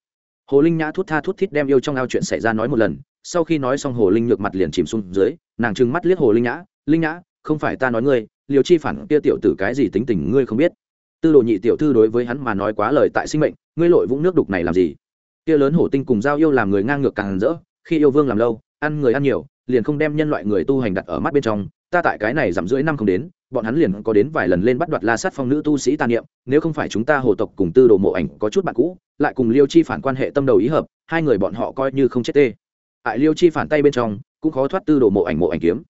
Hồ linh nhã thút tha thút thít đem yêu trong ao chuyện xảy ra nói một lần. Sau khi nói xong, hồ linh nhược mặt liền chìm xuống dưới, nàng trừng mắt liếc hồ linh nhã. Linh nhã, không phải ta nói ngươi, liều chi phản kia tiểu tử cái gì tính tình ngươi không biết. Tư đồ nhị tiểu thư đối với hắn mà nói quá lời tại sinh mệnh, ngươi lội vũng nước đục này làm gì? Kia lớn hổ tinh cùng giao yêu làm người ngang ngược càng rỡ, khi yêu vương làm lâu, ăn người ăn nhiều, liền không đem nhân loại người tu hành đặt ở mắt bên trong. Ta tại cái này giảm rưỡi năm không đến, bọn hắn liền có đến vài lần lên bắt đoạt la sát phong nữ tu sĩ tàn niệm, nếu không phải chúng ta hồ tộc cùng tư đồ mộ ảnh có chút bạn cũ, lại cùng liêu chi phản quan hệ tâm đầu ý hợp, hai người bọn họ coi như không chết tê. Tại liêu chi phản tay bên trong, cũng khó thoát tư đồ mộ ảnh mộ ảnh kiếm.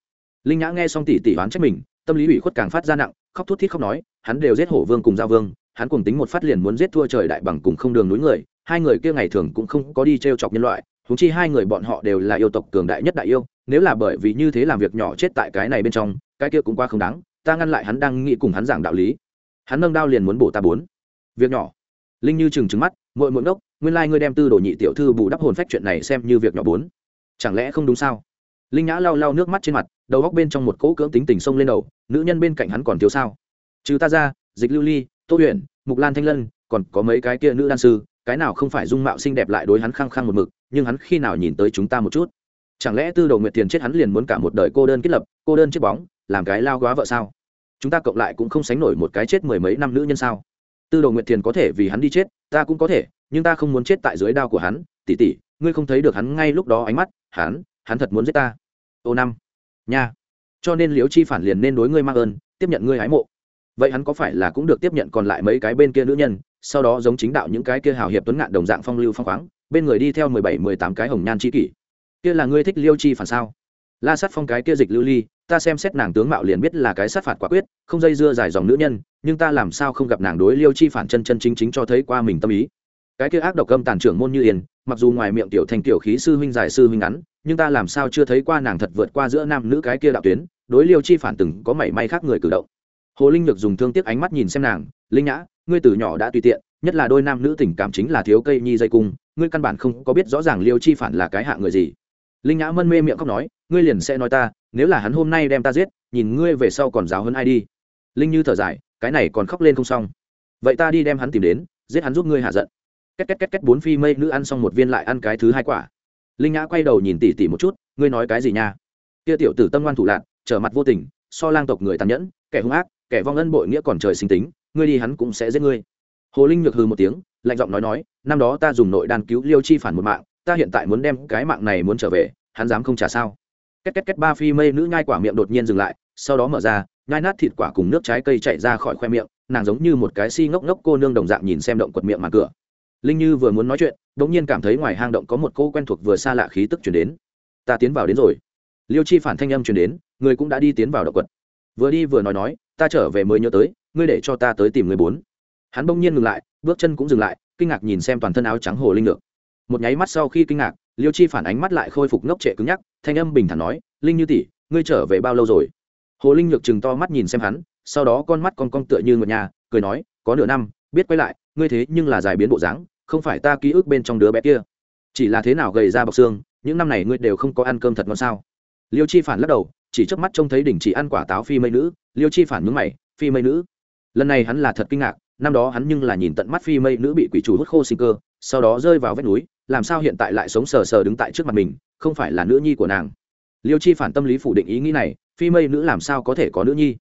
Linh nhã nghe xong tỷ tỷ oán trách mình, tâm lý ủy khuất càng phát ra nặng, khóc thút thít khóc nói, hắn đều giết hổ vương cùng giao vương, hắn cùng tính một phát liền muốn giết thua trời đại bằng cùng không đường núi người hai người kia ngày thường cũng không có đi t r e o chọc nhân loại húng chi hai người bọn họ đều là yêu tộc cường đại nhất đại yêu, nếu là bởi vì như thế làm việc nhỏ chết tại cái này bên trong, cái kia cũng qua không đáng, ta ngăn lại hắn đang nghĩ cùng hắn giảng đạo lý. Hắn nâng đao liền muốn bổ ta bốn. Việc nhỏ. Linh như trừng trừng mắt mội mội ngốc, nguyên lai、like、ngươi đem tư đồ nhị tiểu thư bù đắp hồn phách chuyện này xem như việc nhỏ bốn. Chẳng lẽ không đúng sao? Linh nhã lau lau nước mắt trên mặt, đầu góc bên trong một cỗ cưỡng tính tình sông lên đầu, nữ nhân bên cạnh hắn còn thiếu sao? Trừ ta ra, dịch lưu ly, tô huyền, mục lan thanh lân, còn có mấy cái kia nữ đan sư cái nào không phải dung mạo xinh đẹp lại đối hắn khăng khăng một mực, nhưng hắn khi nào nhìn tới chúng ta một chút? Chẳng lẽ tư đầu nguyệt tiền chết hắn liền muốn cả một đời cô đơn kết lập, cô đơn chết bóng, làm cái lao góa vợ sao? Chúng ta cộng lại cũng không sánh nổi một cái chết mười mấy năm nữ nhân sao? Tư đầu nguyệt tiền có thể vì hắn đi chết, ta cũng có thể, nhưng ta không muốn chết tại dưới đao của hắn. Tỉ tỉ ngươi không thấy được hắn ngay lúc đó ánh mắt, hắn hắn thật muốn giết ta. Ô năm, nha. Cho nên liễu chi phản liền nên đối ngươi mang ơn, tiếp nhận ngươi hái mộ. Vậy hắn có phải là cũng được tiếp nhận còn lại mấy cái bên kia nữ nhân sau đó giống chính đạo những cái kia hào hiệp tuấn ngạn đồng dạng phong lưu phong khoáng, bên người đi theo mười bảy, mười tám cái hồng nhan chi kỷ. Kia là ngươi thích liêu chi phản sao? La sát phong cái kia dịch lưu ly, ta xem xét nàng tướng mạo liền biết là cái sát phạt quả quyết, không dây dưa dài dòng nữ nhân, nhưng ta làm sao không gặp nàng đối liêu chi phản chân chân chính chính cho thấy qua mình tâm ý. Cái kia ác độc âm tàn trưởng môn như yên, mặc dù ngoài miệng tiểu thành tiểu khí sư huynh dài sư huynh ngắn, nhưng ta làm sao chưa thấy qua nàng thật vượt qua giữa nam nữ cái kia đạo tuyến, đối liêu chi phản từng có mảy may khác người cử động. Hồ linh nhược dùng thương tiếc ánh mắt nhìn xem nàng linh nhã, ngươi từ nhỏ đã tùy tiện, nhất là đôi nam nữ tình cảm chính là thiếu cây nhi dây cung, ngươi căn bản không có biết rõ ràng liêu chi phản là cái hạ người gì. Linh nhã mân mê miệng khóc nói, ngươi liền sẽ nói ta, nếu là hắn hôm nay đem ta giết, nhìn ngươi về sau còn giáo hơn ai đi. Linh như thở dài, cái này còn khóc lên không xong. Vậy ta đi đem hắn tìm đến, giết hắn giúp ngươi hạ giận. Két két két két bốn phi mây nữ ăn xong một viên lại ăn cái thứ hai quả. Linh nhã quay đầu nhìn tỉ tỉ một chút, ngươi nói cái gì nha? Kia tiểu tử tâm ngoan thủ lạc trở mặt vô tình, so lang tộc người tàn nhẫn, kẻ hung ác, kẻ vong ân bội nghĩa còn trời sinh tính ngươi đi hắn cũng sẽ giết ngươi. Hồ linh nhược hừ một tiếng, lạnh giọng nói nói, năm đó ta dùng nội đan cứu liêu chi phản một mạng, ta hiện tại muốn đem cái mạng này muốn trở về, hắn dám không trả sao? Két két két ba phi mây nữ nhai quả miệng đột nhiên dừng lại, sau đó mở ra, nhai nát thịt quả cùng nước trái cây chạy ra khỏi khoe miệng, nàng giống như một cái si ngốc ngốc cô nương đồng dạng nhìn xem động quật miệng mà cửa. Linh như vừa muốn nói chuyện đ ỗ n g nhiên cảm thấy ngoài hang động có một cô quen thuộc vừa xa lạ khí tức chuyển đến. Ta tiến vào đến rồi. Liêu chi phản thanh âm chuyển đến, người cũng đã đi tiến vào động quật. Vừa đi vừa nói nói ta trở về mới nhớ tới, ngươi để cho ta tới tìm người bốn. Hắn bỗng nhiên ngừng lại, bước chân cũng dừng lại, kinh ngạc nhìn xem toàn thân áo trắng hồ linh lược. Một nháy mắt sau khi kinh ngạc, liêu chi phản ánh mắt lại khôi phục ngốc trệ cứng nhắc, thanh âm bình thản nói, linh như tỷ, ngươi trở về bao lâu rồi? Hồ linh nhược chừng to mắt nhìn xem hắn, sau đó con mắt con cong tựa như ngựa nhà, cười nói, có nửa năm, biết quay lại, ngươi thế nhưng là dài biến bộ dáng, không phải ta ký ức bên trong đứa bé kia. Chỉ là thế nào gầy ra bọc xương, những năm này ngươi đều không có ăn cơm thật ngon sao? Liêu chi phản lắc đầu, chỉ trước mắt trông thấy đỉnh chỉ ăn quả táo phi mây nữ liêu chi phản nhướng mày, phi mây nữ. Lần này hắn là thật kinh ngạc, năm đó hắn nhưng là nhìn tận mắt phi mây nữ bị quỷ chủ hút khô sinh cơ, sau đó rơi vào vách núi, làm sao hiện tại lại sống sờ sờ đứng tại trước mặt mình, không phải là nữ nhi của nàng. Liêu chi phản tâm lý phủ định ý nghĩ này, phi mây nữ làm sao có thể có nữ nhi?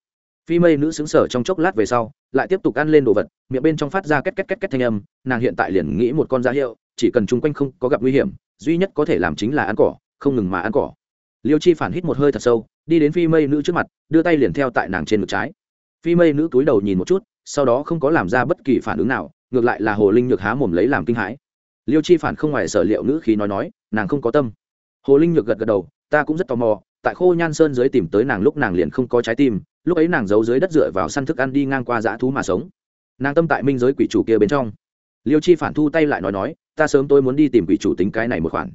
Phi mây nữ xứng sở trong chốc lát về sau, lại tiếp tục ăn lên đồ vật, miệng bên trong phát ra két két két két thanh âm, nàng hiện tại liền nghĩ một con giá hiệu, chỉ cần chung quanh không có gặp nguy hiểm, duy nhất có thể làm chính là ăn cỏ, không ngừng mà ăn cỏ liêu chi phản hít một hơi thật sâu, đi đến phi mây nữ trước mặt, đưa tay liền theo tại nàng trên ngực trái. Phi mây nữ túi đầu nhìn một chút, sau đó không có làm ra bất kỳ phản ứng nào, ngược lại là hồ linh nhược há mồm lấy làm kinh hãi. Liêu chi phản không ngoài sở liệu nữ khí nói nói, nàng không có tâm. Hồ linh nhược gật gật đầu, ta cũng rất tò mò, tại khô nhan sơn dưới tìm tới nàng lúc nàng liền không có trái tim, lúc ấy nàng giấu dưới đất dựa vào săn thức ăn đi ngang qua dã thú mà sống. Nàng tâm tại minh giới quỷ chủ kia bên trong. Liêu chi phản thu tay lại nói nói, ta sớm tôi muốn đi tìm quỷ chủ tính cái này một khoản.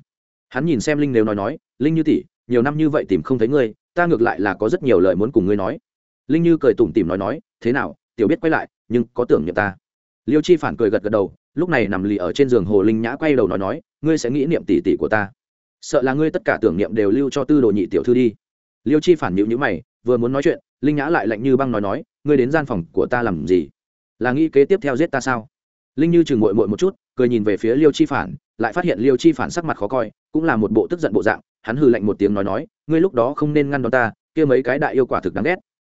Hắn nhìn xem linh nếu nói nói, linh như tỷ nhiều năm như vậy tìm không thấy ngươi, ta ngược lại là có rất nhiều lời muốn cùng ngươi nói. Linh như cười tủm tìm nói nói, thế nào, tiểu biết quay lại, nhưng có tưởng niệm ta? Liêu chi phản cười gật gật đầu, lúc này nằm lì ở trên giường hồ linh nhã quay đầu nói nói, ngươi sẽ nghĩ niệm tỷ tỷ của ta. Sợ là ngươi tất cả tưởng niệm đều lưu cho tư đồ nhị tiểu thư đi. Liêu chi phản nhịu nhữ mày, vừa muốn nói chuyện, linh nhã lại lạnh như băng nói nói, ngươi đến gian phòng của ta làm gì? Là nghĩ kế tiếp theo giết ta sao? Linh như chừng mội mội một chút, cười nhìn về phía liêu chi phản, lại phát hiện liêu chi phản sắc mặt khó coi, cũng là một bộ tức giận bộ dạng hắn hừ lạnh một tiếng nói nói, ngươi lúc đó không nên ngăn đón ta, kia mấy cái đại yêu quả thực đáng ghét.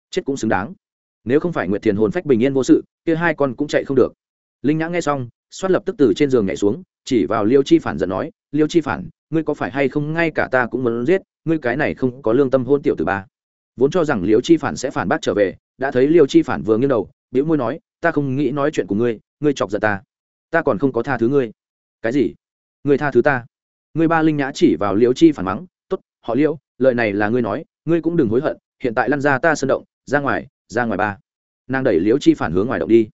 Chết cũng xứng đáng. Nếu không phải nguyệt thiền hồn phách bình yên vô sự, kia hai con cũng chạy không được. Linh nhã nghe xong, xoát lập tức từ trên giường nhảy xuống, chỉ vào liêu chi phản giận nói, liêu chi phản, ngươi có phải hay không ngay cả ta cũng muốn giết, ngươi cái này không có lương tâm hôn tiểu từ ba. Vốn cho rằng liêu chi phản sẽ phản bác trở về, đã thấy liêu chi phản vừa nghiêng đầu biểu môi nói, ta không nghĩ nói chuyện của ngươi ngươi chọc giận ta. Ta còn không có tha thứ ngươi. Cái gì? Ngươi tha thứ ta? Ngươi ba linh nhã chỉ vào liễu chi phản mắng t ố t họ liễu, lời này là ngươi nói ngươi cũng đừng hối hận hiện tại lăn ra ta sơn động ra ngoài ra ngoài ba. Nàng đẩy liễu chi phản hướng ngoài động đi.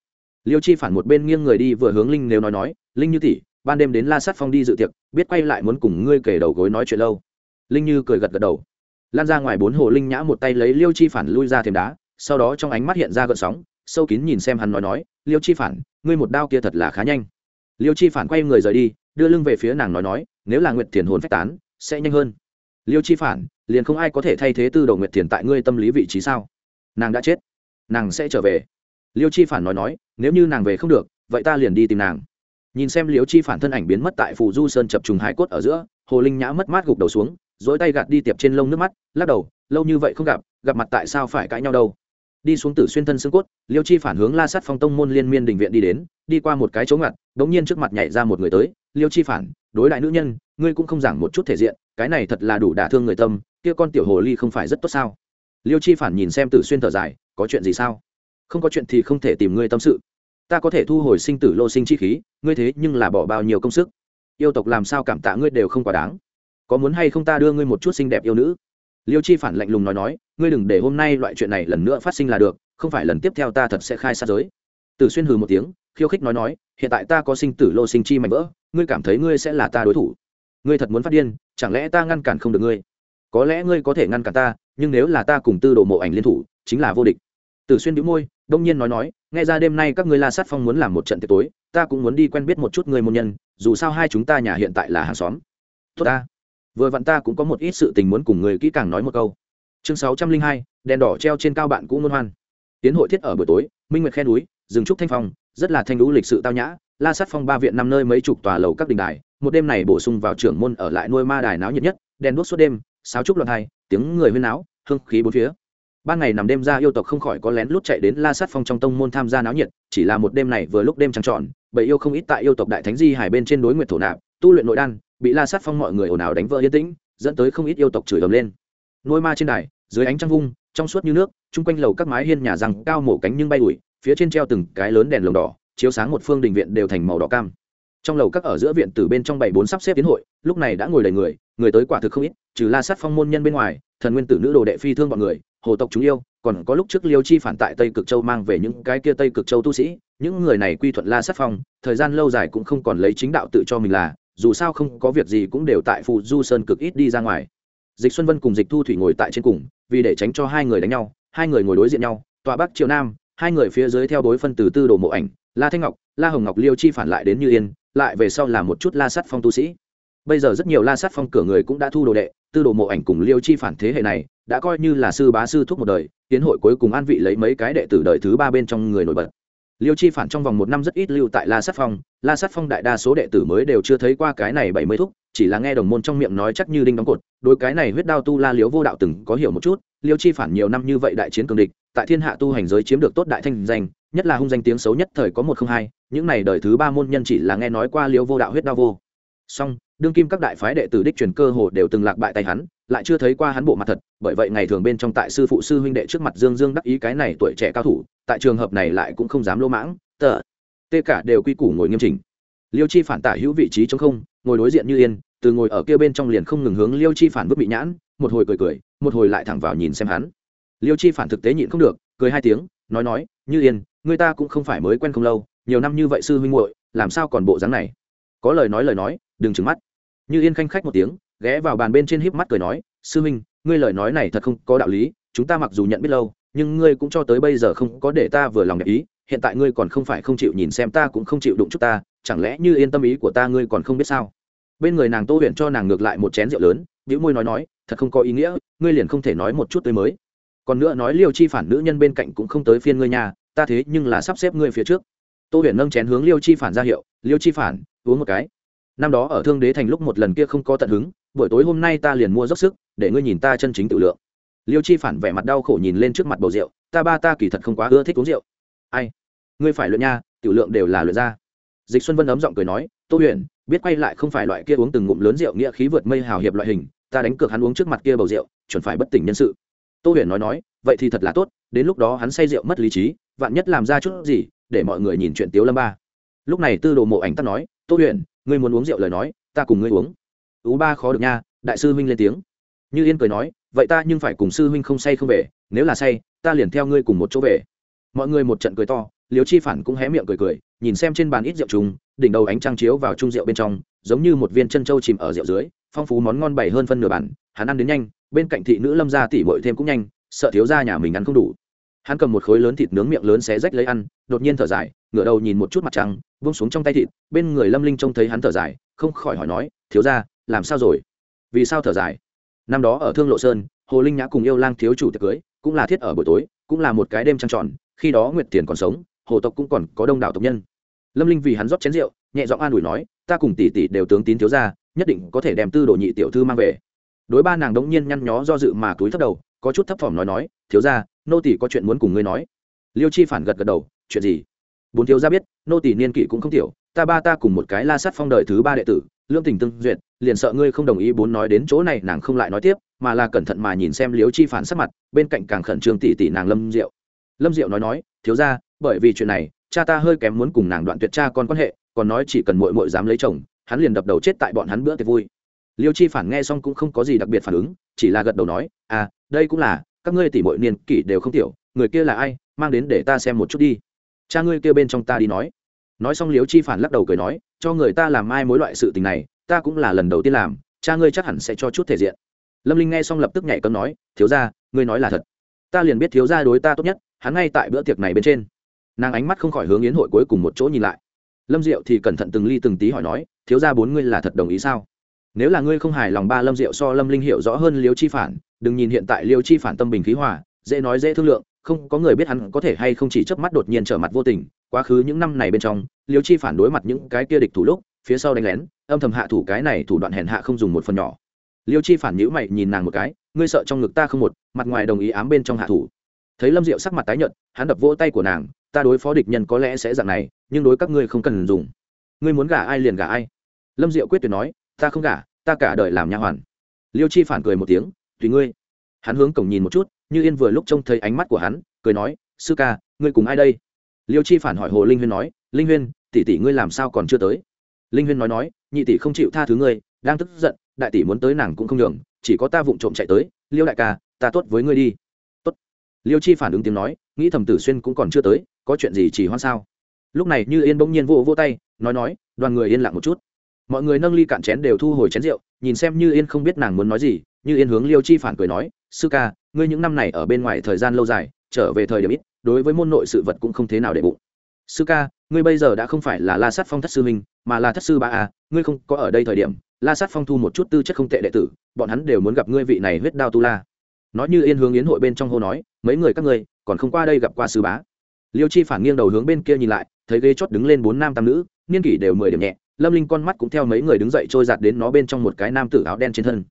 Liễu chi phản một bên nghiêng người đi vừa hướng linh nếu nói nói linh như tỷ ban đêm đến la sát phong đi dự tiệc biết quay lại muốn cùng ngươi kể đầu gối nói chuyện lâu. Linh như cười gật gật đầu. Lan ra ngoài bốn hồ linh nhã một tay lấy liêu chi phản lui ra thềm đá sau đó trong ánh mắt hiện ra gợn sóng sâu kín nhìn xem hắn nói nói liêu chi phản ngươi một đao kia thật là khá nhanh. Liêu chi phản quay người rời đi đưa lưng về phía nàng nói nói, nếu là nguyệt thiền hồn phách tán, sẽ nhanh hơn. Liêu chi phản, liền không ai có thể thay thế tư đầu nguyệt thiền tại ngươi tâm lý vị trí sao? Nàng đã chết, nàng sẽ trở về. Liêu chi phản nói nói, nếu như nàng về không được, vậy ta liền đi tìm nàng. Nhìn xem liêu chi phản thân ảnh biến mất tại phù du sơn chập trùng hải cốt ở giữa, hồ linh nhã mất mát gục đầu xuống, dỗi tay gạt đi tiệp trên lông nước mắt, lắc đầu, lâu như vậy không gặp gặp mặt tại sao phải cãi nhau đâu? Đi xuống tử xuyên thân xương cốt, liêu chi phản hướng la sát phong tông môn liên miên đình viện đi đến, đi qua một cái chỗ ngặt đ ỗ n g nhiên trước mặt nhảy ra một người tới, liêu chi phản, đối đại nữ nhân, ngươi cũng không giảng một chút thể diện, cái này thật là đủ đả thương người tâm, kia con tiểu hồ ly không phải rất tốt sao? Liêu chi phản nhìn xem tử xuyên thở dài, có chuyện gì sao? Không có chuyện thì không thể tìm ngươi tâm sự. Ta có thể thu hồi sinh tử lô sinh chi khí, ngươi thế nhưng là bỏ bao nhiêu công sức. Yêu tộc làm sao cảm tạ ngươi đều không quá đáng. Có muốn hay không ta đưa ngươi một chút xinh đẹp yêu nữ? Liêu chi phản lạnh lùng nói nói, ngươi đừng để hôm nay loại chuyện này lần nữa phát sinh là được, không phải lần tiếp theo ta thật sẽ khai sát giới. Từ xuyên hừ một tiếng, khiêu khích nói nói, hiện tại ta có sinh tử lô sinh chi mạnh vỡ, ngươi cảm thấy ngươi sẽ là ta đối thủ. Ngươi thật muốn phát điên, chẳng lẽ ta ngăn cản không được ngươi? Có lẽ ngươi có thể ngăn cản ta, nhưng nếu là ta cùng tư đồ mộ ảnh liên thủ, chính là vô địch. Từ xuyên đĩu môi, đông nhiên nói nói, nghe ra đêm nay các ngươi la sát phong muốn làm một trận tiệc tối, ta cũng muốn đi quen biết một chút người môn nhân, dù sao hai chúng ta nhà hiện tại là hàng xóm. Tốt ta vừa vặn ta cũng có một ít sự tình muốn cùng người kỹ càng nói một câu. Chương sáu trăm linh hai, đèn đỏ treo trên cao bạn cũ ngôn hoan. Tiến hội thiết ở buổi tối, minh nguyệt khe núi, rừng trúc thanh phong, rất là thanh lũ lịch sự tao nhã, la sát phong ba viện năm nơi mấy chục tòa lầu các đình đài, một đêm này bổ sung vào trưởng môn ở lại nuôi ma đài náo nhiệt nhất, đèn đuốc suốt đêm, sáo trúc loạn hai, tiếng người huyên náo, hương khí bốn phía. Ban ngày nằm đêm ra yêu tộc không khỏi có lén lút chạy đến la sát phong trong tông môn tham gia náo nhiệt, chỉ là một đêm này vừa lúc đêm trăng tròn bởi yêu không ít tại yêu tộc đại thánh di hải bên trên đối nguyệt thổ nạp, tu luyện nội đan bị la sát phong mọi người ồn ào đánh vỡ yên tĩnh, dẫn tới không ít yêu tộc chửi ầm lên. Nuôi ma trên đài, dưới ánh trăng vung, trong suốt như nước, chung quanh lầu các mái hiên nhà răng cao mổ cánh nhưng bay đuổi phía trên treo từng cái lớn đèn lồng đỏ, chiếu sáng một phương đình viện đều thành màu đỏ cam. Trong lầu các ở giữa viện từ bên trong bảy bốn sắp xếp tiến hội, lúc này đã ngồi đầy người người tới quả thực không ít, trừ la sát phong môn nhân bên ngoài, thần nguyên tử nữ đồ đệ phi thương bọn người, hồ tộc chúng yêu, còn có lúc trước liêu chi phản tại tây cực châu mang về những cái kia tây cực châu tu sĩ, những người này quy thuận la sát phong, thời gian lâu dài cũng không còn lấy chính đạo tự cho mình là dù sao không có việc gì cũng đều tại phù du sơn cực ít đi ra ngoài. Dịch xuân vân cùng dịch thu thủy ngồi tại trên cùng, vì để tránh cho hai người đánh nhau, hai người ngồi đối diện nhau, tọa bắc triều nam, hai người phía dưới theo đối phân từ tư đồ mộ ảnh, la thanh ngọc, la hồng ngọc, liêu chi phản lại đến như yên, lại về sau là một chút la sắt phong tu sĩ. Bây giờ rất nhiều la sắt phong cửa người cũng đã thu đồ đệ, tư đồ mộ ảnh cùng liêu chi phản thế hệ này, đã coi như là sư bá sư thuốc một đời, tiến hội cuối cùng an vị lấy mấy cái đệ tử đời thứ ba bên trong người nổi bật liêu chi phản trong vòng một năm rất ít lưu tại la sát phong. La sát phong đại đa số đệ tử mới đều chưa thấy qua cái này bảy mươi thúc, chỉ là nghe đồng môn trong miệng nói chắc như đinh đóng cột. Đôi cái này huyết đao tu la liếu vô đạo từng có hiểu một chút, liêu chi phản nhiều năm như vậy đại chiến cường địch, tại thiên hạ tu hành giới chiếm được tốt đại thanh danh, nhất là hung danh tiếng xấu nhất thời có một không hai, những này đời thứ ba môn nhân chỉ là nghe nói qua Liêu vô đạo huyết đao vô. Song, đương kim các đại phái đệ tử đích truyền cơ hồ đều từng lạc bại tay hắn lại chưa thấy qua hắn bộ mặt thật, bởi vậy ngày thường bên trong tại sư phụ sư huynh đệ trước mặt dương dương đắc ý cái này tuổi trẻ cao thủ, tại trường hợp này lại cũng không dám lỗ mãng, tờ, tê cả đều quy củ ngồi nghiêm chỉnh. Liêu chi phản tả hữu vị trí chống không, ngồi đối diện như yên, từ ngồi ở kia bên trong liền không ngừng hướng liêu chi phản vứt bị nhãn, một hồi cười cười, một hồi lại thẳng vào nhìn xem hắn. Liêu chi phản thực tế nhịn không được, cười hai tiếng, nói nói, như yên, người ta cũng không phải mới quen không lâu, nhiều năm như vậy sư huynh muội, làm sao còn bộ dáng này? Có lời nói lời nói, đừng trừng mắt. Như yên khanh khách một tiếng ghé vào bàn bên trên híp mắt cười nói, sư huynh ngươi lời nói này thật không có đạo lý, chúng ta mặc dù nhận biết lâu, nhưng ngươi cũng cho tới bây giờ không có để ta vừa lòng đẹp ý, hiện tại ngươi còn không phải không chịu nhìn xem ta cũng không chịu đụng chút ta, chẳng lẽ như yên tâm ý của ta ngươi còn không biết sao? Bên người nàng tô huyền cho nàng ngược lại một chén rượu lớn, bĩu môi nói nói, thật không có ý nghĩa, ngươi liền không thể nói một chút tới mới. Còn nữa nói liêu chi phản nữ nhân bên cạnh cũng không tới phiên ngươi nhà ta thế nhưng là sắp xếp ngươi phía trước. Tô huyền nâng chén hướng liêu chi phản ra hiệu, liêu chi phản, uống một cái năm đó ở thương đế thành lúc một lần kia không có tận hứng, buổi tối hôm nay ta liền mua dốc sức, để ngươi nhìn ta chân chính tự lượng. Liêu chi phản vẻ mặt đau khổ nhìn lên trước mặt bầu rượu, ta ba ta kỳ thật không quá ưa thích uống rượu. Ai? Ngươi phải luyện nha, tiểu lượng đều là luyện ra. Dịch xuân vân ấm giọng cười nói, tô huyền, biết quay lại không phải loại kia uống từng ngụm lớn rượu nghĩa khí vượt mây hào hiệp loại hình, ta đánh cược hắn uống trước mặt kia bầu rượu, chuẩn phải bất tỉnh nhân sự. Tô huyền nói nói, vậy thì thật là tốt, đến lúc đó hắn say rượu mất lý trí, vạn nhất làm ra chút gì, để mọi người nhìn chuyện tiếu lâm ba. Lúc này tư đồ mộ ảnh tắt nói, tô huyền ngươi muốn uống rượu lời nói, ta cùng ngươi uống. Ú ba khó được nha, đại sư huynh lên tiếng. Như yên cười nói, vậy ta nhưng phải cùng sư huynh không say không về, nếu là say, ta liền theo ngươi cùng một chỗ về. Mọi người một trận cười to liều chi phản cũng hé miệng cười cười, nhìn xem trên bàn ít rượu trùng, đỉnh đầu ánh trăng chiếu vào chung rượu bên trong, giống như một viên chân trâu chìm ở rượu dưới, phong phú món ngon bày hơn phân nửa bản, hắn ăn đến nhanh, bên cạnh thị nữ lâm gia tỉ bội thêm cũng nhanh, sợ thiếu ra nhà mình ăn không đủ. Hắn cầm một khối lớn thịt nướng miệng lớn xé rách lấy ăn, đột nhiên thở dài, ngửa đầu nhìn một chút mặt trăng vung xuống trong tay thịt, bên người lâm linh trông thấy hắn thở dài, không khỏi hỏi nói, thiếu ra làm sao rồi? Vì sao thở dài? Năm đó ở thương lộ sơn, hồ linh nhã cùng yêu lang thiếu chủ tiệc cưới, cũng là thiết ở buổi tối, cũng là một cái đêm trăng tròn, khi đó nguyệt tiền còn sống, hồ tộc cũng còn có đông đảo tộc nhân. Lâm linh vì hắn rót chén rượu, nhẹ giọng an ủi nói, ta cùng tỷ tỷ đều tướng tín thiếu ra nhất định có thể đem tư đồ nhị tiểu thư mang về. Đối ba nàng đống nhiên nhăn nhó do dự mà túi thấp đầu, có chút thấp thỏm nói nói, thiếu ra nô tỷ có chuyện muốn cùng ngươi nói. Liêu chi phản gật gật đầu, chuyện gì? Bốn thiếu gia biết, nô tỷ niên kỷ cũng không tiểu, ta ba ta cùng một cái la sát phong đời thứ ba đệ tử, lương tình tương duyệt, liền sợ ngươi không đồng ý bốn nói đến chỗ này nàng không lại nói tiếp, mà là cẩn thận mà nhìn xem liếu chi phản sắc mặt, bên cạnh càng khẩn trương tỷ tỷ nàng lâm diệu. Lâm diệu nói nói, thiếu ra bởi vì chuyện này, cha ta hơi kém muốn cùng nàng đoạn tuyệt cha con quan hệ, còn nói chỉ cần mội mội dám lấy chồng, hắn liền đập đầu chết tại bọn hắn bữa tiệc vui. Liêu chi phản nghe xong cũng không có gì đặc biệt phản ứng, chỉ là gật đầu nói à đây cũng là, các ngươi tỷ mội niên kỷ đều không tiểu, người kia là ai, mang đến để ta xem một chút đi cha ngươi kêu bên trong ta đi nói. Nói xong liếu chi phản lắc đầu cười nói, cho người ta làm ai mối loại sự tình này, ta cũng là lần đầu tiên làm, cha ngươi chắc hẳn sẽ cho chút thể diện. Lâm linh nghe xong lập tức nhảy cấm nói, thiếu ra ngươi nói là thật. Ta liền biết thiếu ra đối ta tốt nhất, hắn ngay tại bữa tiệc này bên trên. Nàng ánh mắt không khỏi hướng yến hội cuối cùng một chỗ nhìn lại. Lâm diệu thì cẩn thận từng ly từng tí hỏi nói, thiếu ra bốn ngươi là thật đồng ý sao? Nếu là ngươi không hài lòng ba lâm diệu so lâm linh hiểu rõ hơn liêu chi phản, đừng nhìn hiện tại liêu chi phản tâm bình khí hòa, dễ nói dễ thương lượng không có người biết hắn có thể hay không chỉ chớp mắt đột nhiên trở mặt vô tình, quá khứ những năm này bên trong, liêu chi phản đối mặt những cái kia địch thủ lúc, phía sau đánh lén, âm thầm hạ thủ cái này thủ đoạn hèn hạ không dùng một phần nhỏ. Liêu chi phản nhữ mày nhìn nàng một cái, ngươi sợ trong ngực ta không một, mặt ngoài đồng ý ám bên trong hạ thủ. Thấy lâm diệu sắc mặt tái nhợt, hắn đập vỗ tay của nàng, ta đối phó địch nhân có lẽ sẽ dạng này, nhưng đối các ngươi không cần dùng. Ngươi muốn gả ai liền gả ai. Lâm diệu quyết tuyệt nói, ta không gả, ta cả đời làm nha hoàn. Liêu chi phản cười một tiếng, tùy ngươi. Hắn hướng cổng nhìn một chút như yên vừa lúc trông thấy ánh mắt của hắn, cười nói, sư ca, ngươi cùng ai đây? Liêu chi phản hỏi hồ linh huyên nói, linh huyên, tỷ tỷ ngươi làm sao còn chưa tới? Linh huyên nói nói, nhị tỷ không chịu tha thứ ngươi, đang tức giận, đại tỷ muốn tới nàng cũng không đường chỉ có ta vụng trộm chạy tới, liêu đại ca, ta tốt với ngươi đi. Tốt. Liêu chi phản ứng tiếng nói, nghĩ thầm tử xuyên cũng còn chưa tới, có chuyện gì chỉ hoan sao? Lúc này như yên bỗng nhiên vô vô tay, nói nói, đoàn người yên lặng một chút. Mọi người nâng ly cạn chén đều thu hồi chén rượu, nhìn xem như yên không biết nàng muốn nói gì như yên hướng liêu chi phản cười nói, sư ca, ngươi những năm này ở bên ngoài thời gian lâu dài, trở về thời điểm ít, đối với môn nội sự vật cũng không thế nào để bụng. Sư ca, ngươi bây giờ đã không phải là la sát phong thất sư minh, mà là thất sư ba a à, ngươi không có ở đây thời điểm, la sát phong thu một chút tư chất không tệ đệ tử, bọn hắn đều muốn gặp ngươi vị này huyết đao tu la. Nói như yên hướng yến hội bên trong hô nói, mấy người các ngươi, còn không qua đây gặp qua sư bá. Liêu chi phản nghiêng đầu hướng bên kia nhìn lại, thấy ghê chót đứng lên bốn nam tam nữ, niên kỷ đều mười điểm nhẹ, lâm linh con mắt cũng theo mấy người đứng dậy trôi giạt đến nó bên trong một cái nam tử áo đen trên thân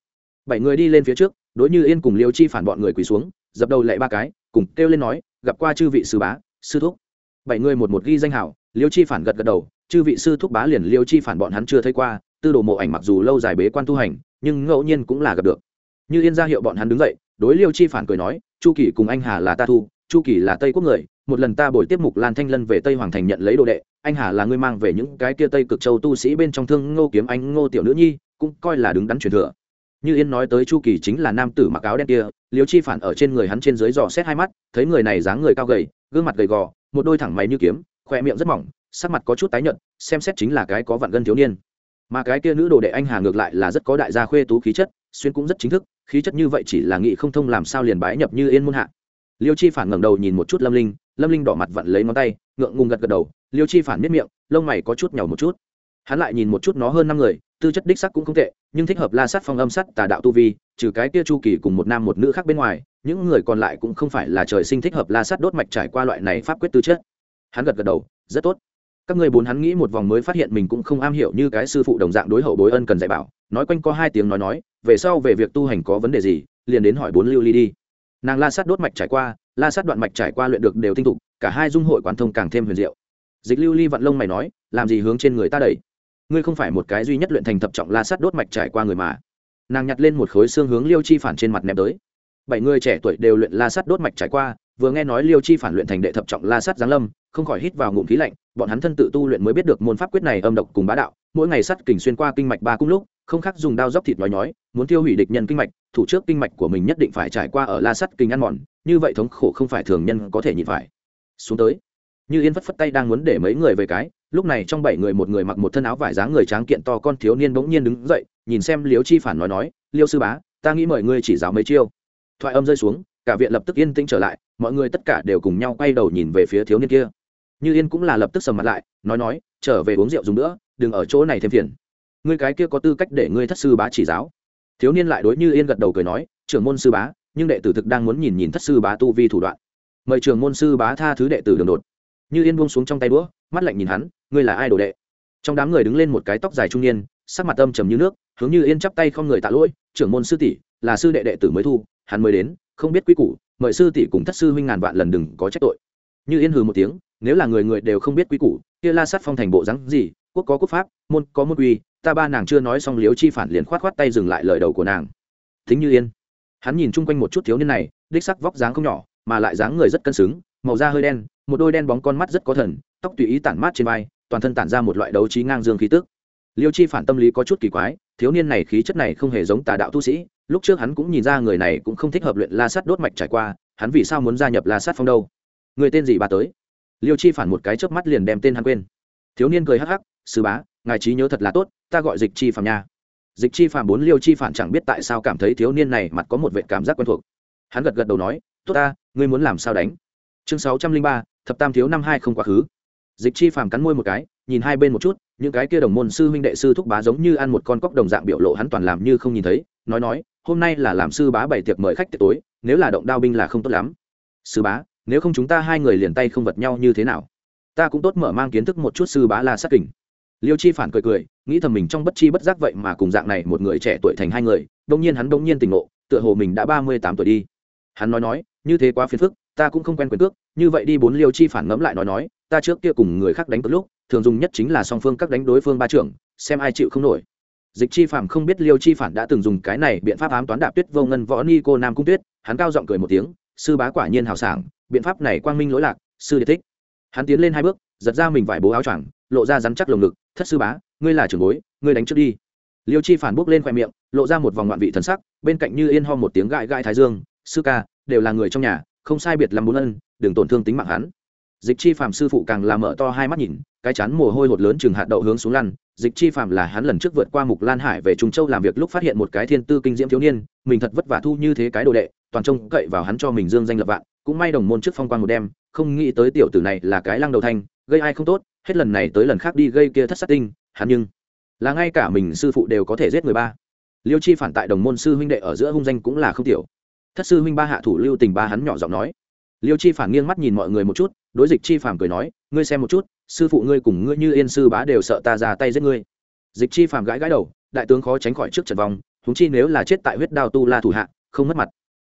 bảy người đi lên phía trước, đối như yên cùng liêu chi phản bọn người quỳ xuống, dập đầu lệ ba cái, cùng kêu lên nói, gặp qua chư vị sư bá, sư thúc. Bảy người một một ghi danh hảo, liêu chi phản gật gật đầu, chư vị sư thúc bá liền liêu chi phản bọn hắn chưa thấy qua, tư đồ mộ ảnh mặc dù lâu dài bế quan tu hành, nhưng ngẫu nhiên cũng là gặp được. Như yên ra hiệu bọn hắn đứng dậy, đối liêu chi phản cười nói, chu kỳ cùng anh hà là ta thu, chu kỳ là tây quốc người, một lần ta bồi tiếp mục lan thanh lân về tây hoàng thành nhận lấy đồ đệ, anh hà là ngươi mang về những cái kia tây cực châu tu sĩ bên trong thương ngô kiếm anh ngô tiểu nữ nhi, cũng coi là đứng đắn truyền thừa như yên nói tới chu kỳ chính là nam tử mặc áo đen kia, liêu chi phản ở trên người hắn trên dưới dò xét hai mắt, thấy người này dáng người cao gầy, gương mặt gầy gò, một đôi thẳng máy như kiếm khoe miệng rất mỏng, sắc mặt có chút tái nhợt, xem xét chính là cái có vạn gân thiếu niên. Mà cái kia nữ đồ đệ anh hà ngược lại là rất có đại gia khuê tú khí chất, xuyên cũng rất chính thức, khí chất như vậy chỉ là nghị không thông làm sao liền bái nhập như yên muôn hạ. Liêu chi phản ngẩng đầu nhìn một chút lâm linh lâm linh đỏ mặt vặn lấy ngón tay, ngượng ngùng gật gật đầu, liêu chi phản miết miệng, lông mày có chút nhỏ một chút hắn lại nhìn một chút nó hơn năm người, tư chất đích sắc cũng không tệ, nhưng thích hợp la sát phong âm sắt tà đạo tu vi, trừ cái kia chu kỳ cùng một nam một nữ khác bên ngoài, những người còn lại cũng không phải là trời sinh thích hợp la sát đốt mạch trải qua loại này pháp quyết tư chất. Hắn gật gật đầu, rất tốt. Các người bốn hắn nghĩ một vòng mới phát hiện mình cũng không am hiểu như cái sư phụ đồng dạng đối hậu bối ân cần dạy bảo, nói quanh có hai tiếng nói nói, về sau về việc tu hành có vấn đề gì, liền đến hỏi bốn lưu ly đi. Nàng la sát đốt mạch trải qua, la sát đoạn mạch trải qua luyện được đều tinh tục cả hai dung hội quán thông càng thêm huyền diệu. Dịch lưu ly vặn lông mày nói, làm gì hướng trên người ta đẩy? Ngươi không phải một cái duy nhất luyện thành thập trọng la sắt đốt mạch trải qua người mà. Nàng nhặt lên một khối xương hướng liêu chi phản trên mặt ném tới. Bảy người trẻ tuổi đều luyện la sắt đốt mạch trải qua, vừa nghe nói liêu chi phản luyện thành đệ thập trọng la sắt giáng lâm, không khỏi hít vào ngụm khí lạnh, bọn hắn thân tự tu luyện mới biết được môn pháp quyết này âm độc cùng bá đạo, mỗi ngày sắt kình xuyên qua kinh mạch ba cung lúc, không khác dùng đao dóc thịt nói nhói, muốn tiêu hủy địch nhân kinh mạch, thủ trước kinh mạch của mình nhất định phải trải qua ở la sắt kinh ăn mòn, như vậy thống khổ không phải thường nhân có thể nhịn phải. Xuống tới như yên phất phất tay đang muốn để mấy người về cái, lúc này trong bảy người một người mặc một thân áo vải dáng người tráng kiện to con thiếu niên bỗng nhiên đứng dậy, nhìn xem liêu chi phản nói nói, liêu sư bá, ta nghĩ mời ngươi chỉ giáo mấy chiêu. Thoại âm rơi xuống, cả viện lập tức yên tĩnh trở lại, mọi người tất cả đều cùng nhau quay đầu nhìn về phía thiếu niên kia. Như yên cũng là lập tức sầm mặt lại, nói nói, trở về uống rượu dùng nữa, đừng ở chỗ này thêm phiền. Ngươi cái kia có tư cách để ngươi thất sư bá chỉ giáo. Thiếu niên lại đối như yên gật đầu cười nói, trưởng môn sư bá, nhưng đệ tử thực đang muốn nhìn nhìn thất sư bá tu vi thủ đoạn. Mời trưởng môn sư bá tha thứ đệ tử đường đột như yên buông xuống trong tay đũa, mắt lạnh nhìn hắn, ngươi là ai đồ đệ? Trong đám người đứng lên một cái tóc dài trung niên, sắc mặt âm trầm như nước, hướng như yên chắp tay không người tạ lỗi, trưởng môn sư tỷ, là sư đệ đệ tử mới thu, hắn mới đến, không biết quy củ, mời sư tỷ cùng thất sư huynh ngàn vạn lần đừng có trách tội. Như yên hừ một tiếng, nếu là người người đều không biết quy củ, kia la sát phong thành bộ rắn gì, quốc có quốc pháp, môn có môn quy, ta ba nàng chưa nói xong liếu chi phản liền khoát khoát tay dừng lại lời đầu của nàng. Thính như yên, hắn nhìn chung quanh một chút thiếu niên này, đích sắc vóc dáng không nhỏ, mà lại dáng người rất cân xứng, màu da hơi đen một đôi đen bóng con mắt rất có thần, tóc tùy ý tản mát trên vai, toàn thân tản ra một loại đấu trí ngang dương khí tức. Liêu chi phản tâm lý có chút kỳ quái, thiếu niên này khí chất này không hề giống tà đạo tu sĩ, lúc trước hắn cũng nhìn ra người này cũng không thích hợp luyện la sắt đốt mạch trải qua, hắn vì sao muốn gia nhập la sắt phong đâu? Người tên gì bà tới? Liêu chi phản một cái chớp mắt liền đem tên hắn quên. Thiếu niên cười hắc hắc, sư bá, ngài trí nhớ thật là tốt, ta gọi dịch chi phàm nha. Dịch chi phàm bốn liêu chi phản chẳng biết tại sao cảm thấy thiếu niên này mặt có một vệ cảm giác quen thuộc. Hắn gật gật đầu nói, tốt ta, ngươi muốn làm sao đánh? Chương sáu trăm linh ba thập tam thiếu năm hai không quá khứ. Dịch chi phàm cắn môi một cái, nhìn hai bên một chút, những cái kia đồng môn sư huynh đệ sư thúc bá giống như ăn một con cóc đồng dạng biểu lộ hắn toàn làm như không nhìn thấy, nói nói, hôm nay là làm sư bá bảy tiệc mời khách tiệc tối, nếu là động đao binh là không tốt lắm. Sư bá, nếu không chúng ta hai người liền tay không vật nhau như thế nào? Ta cũng tốt mở mang kiến thức một chút sư bá là sát kình. Liêu chi phản cười cười, nghĩ thầm mình trong bất chi bất giác vậy mà cùng dạng này một người trẻ tuổi thành hai người đông nhiên hắn đông nhiên tỉnh ngộ, tựa hồ mình đã ba mươi tám tuổi đi. Hắn nói nói, như thế quá phiền phức ta cũng không quen quyền cước, như vậy đi bốn liêu chi phản ngẫm lại nói nói, ta trước kia cùng người khác đánh cược lúc, thường dùng nhất chính là song phương các đánh đối phương ba trưởng, xem ai chịu không nổi. Dịch chi phản không biết liêu chi phản đã từng dùng cái này biện pháp ám toán đạp tuyết vô ngân võ ni cô nam cung tuyết, hắn cao giọng cười một tiếng, sư bá quả nhiên hào sảng, biện pháp này quang minh lỗi lạc, sư điệt thích. Hắn tiến lên hai bước, giật ra mình vải bố áo choàng, lộ ra rắn chắc lồng ngực, thất sư bá, ngươi là trưởng bối, ngươi đánh trước đi. Liêu chi phản bước lên khoe miệng, lộ ra một vòng ngoạn vị thần sắc, bên cạnh như yên ho một tiếng gãi gãi thái dương, sư ca, đều là người trong nhà không sai biệt làm bốn ân, đừng tổn thương tính mạng hắn. Dịch chi phàm sư phụ càng làm mở to hai mắt nhìn, cái chán mồ hôi hột lớn chừng hạt đậu hướng xuống lăn. Dịch chi phàm là hắn lần trước vượt qua mục lan hải về trung châu làm việc lúc phát hiện một cái thiên tư kinh diễm thiếu niên, mình thật vất vả thu như thế cái đồ đệ, toàn trông cậy vào hắn cho mình dương danh lập vạn. Cũng may đồng môn trước phong quan một đêm, không nghĩ tới tiểu tử này là cái lăng đầu thanh, gây ai không tốt, hết lần này tới lần khác đi gây kia thất sát tinh, hắn nhưng là ngay cả mình sư phụ đều có thể giết người ba. Liêu chi phản tại đồng môn sư huynh đệ ở giữa hung danh cũng là không tiểu thất sư huynh ba hạ thủ lưu tình ba hắn nhỏ giọng nói. Liêu chi phản nghiêng mắt nhìn mọi người một chút, đối dịch chi phản cười nói, ngươi xem một chút, sư phụ ngươi cùng ngươi như yên sư bá đều sợ ta ra tay giết ngươi. Dịch chi phản gãi gãi đầu, đại tướng khó tránh khỏi trước trận vòng húng chi nếu là chết tại huyết đao tu la thủ hạ, không mất mặt.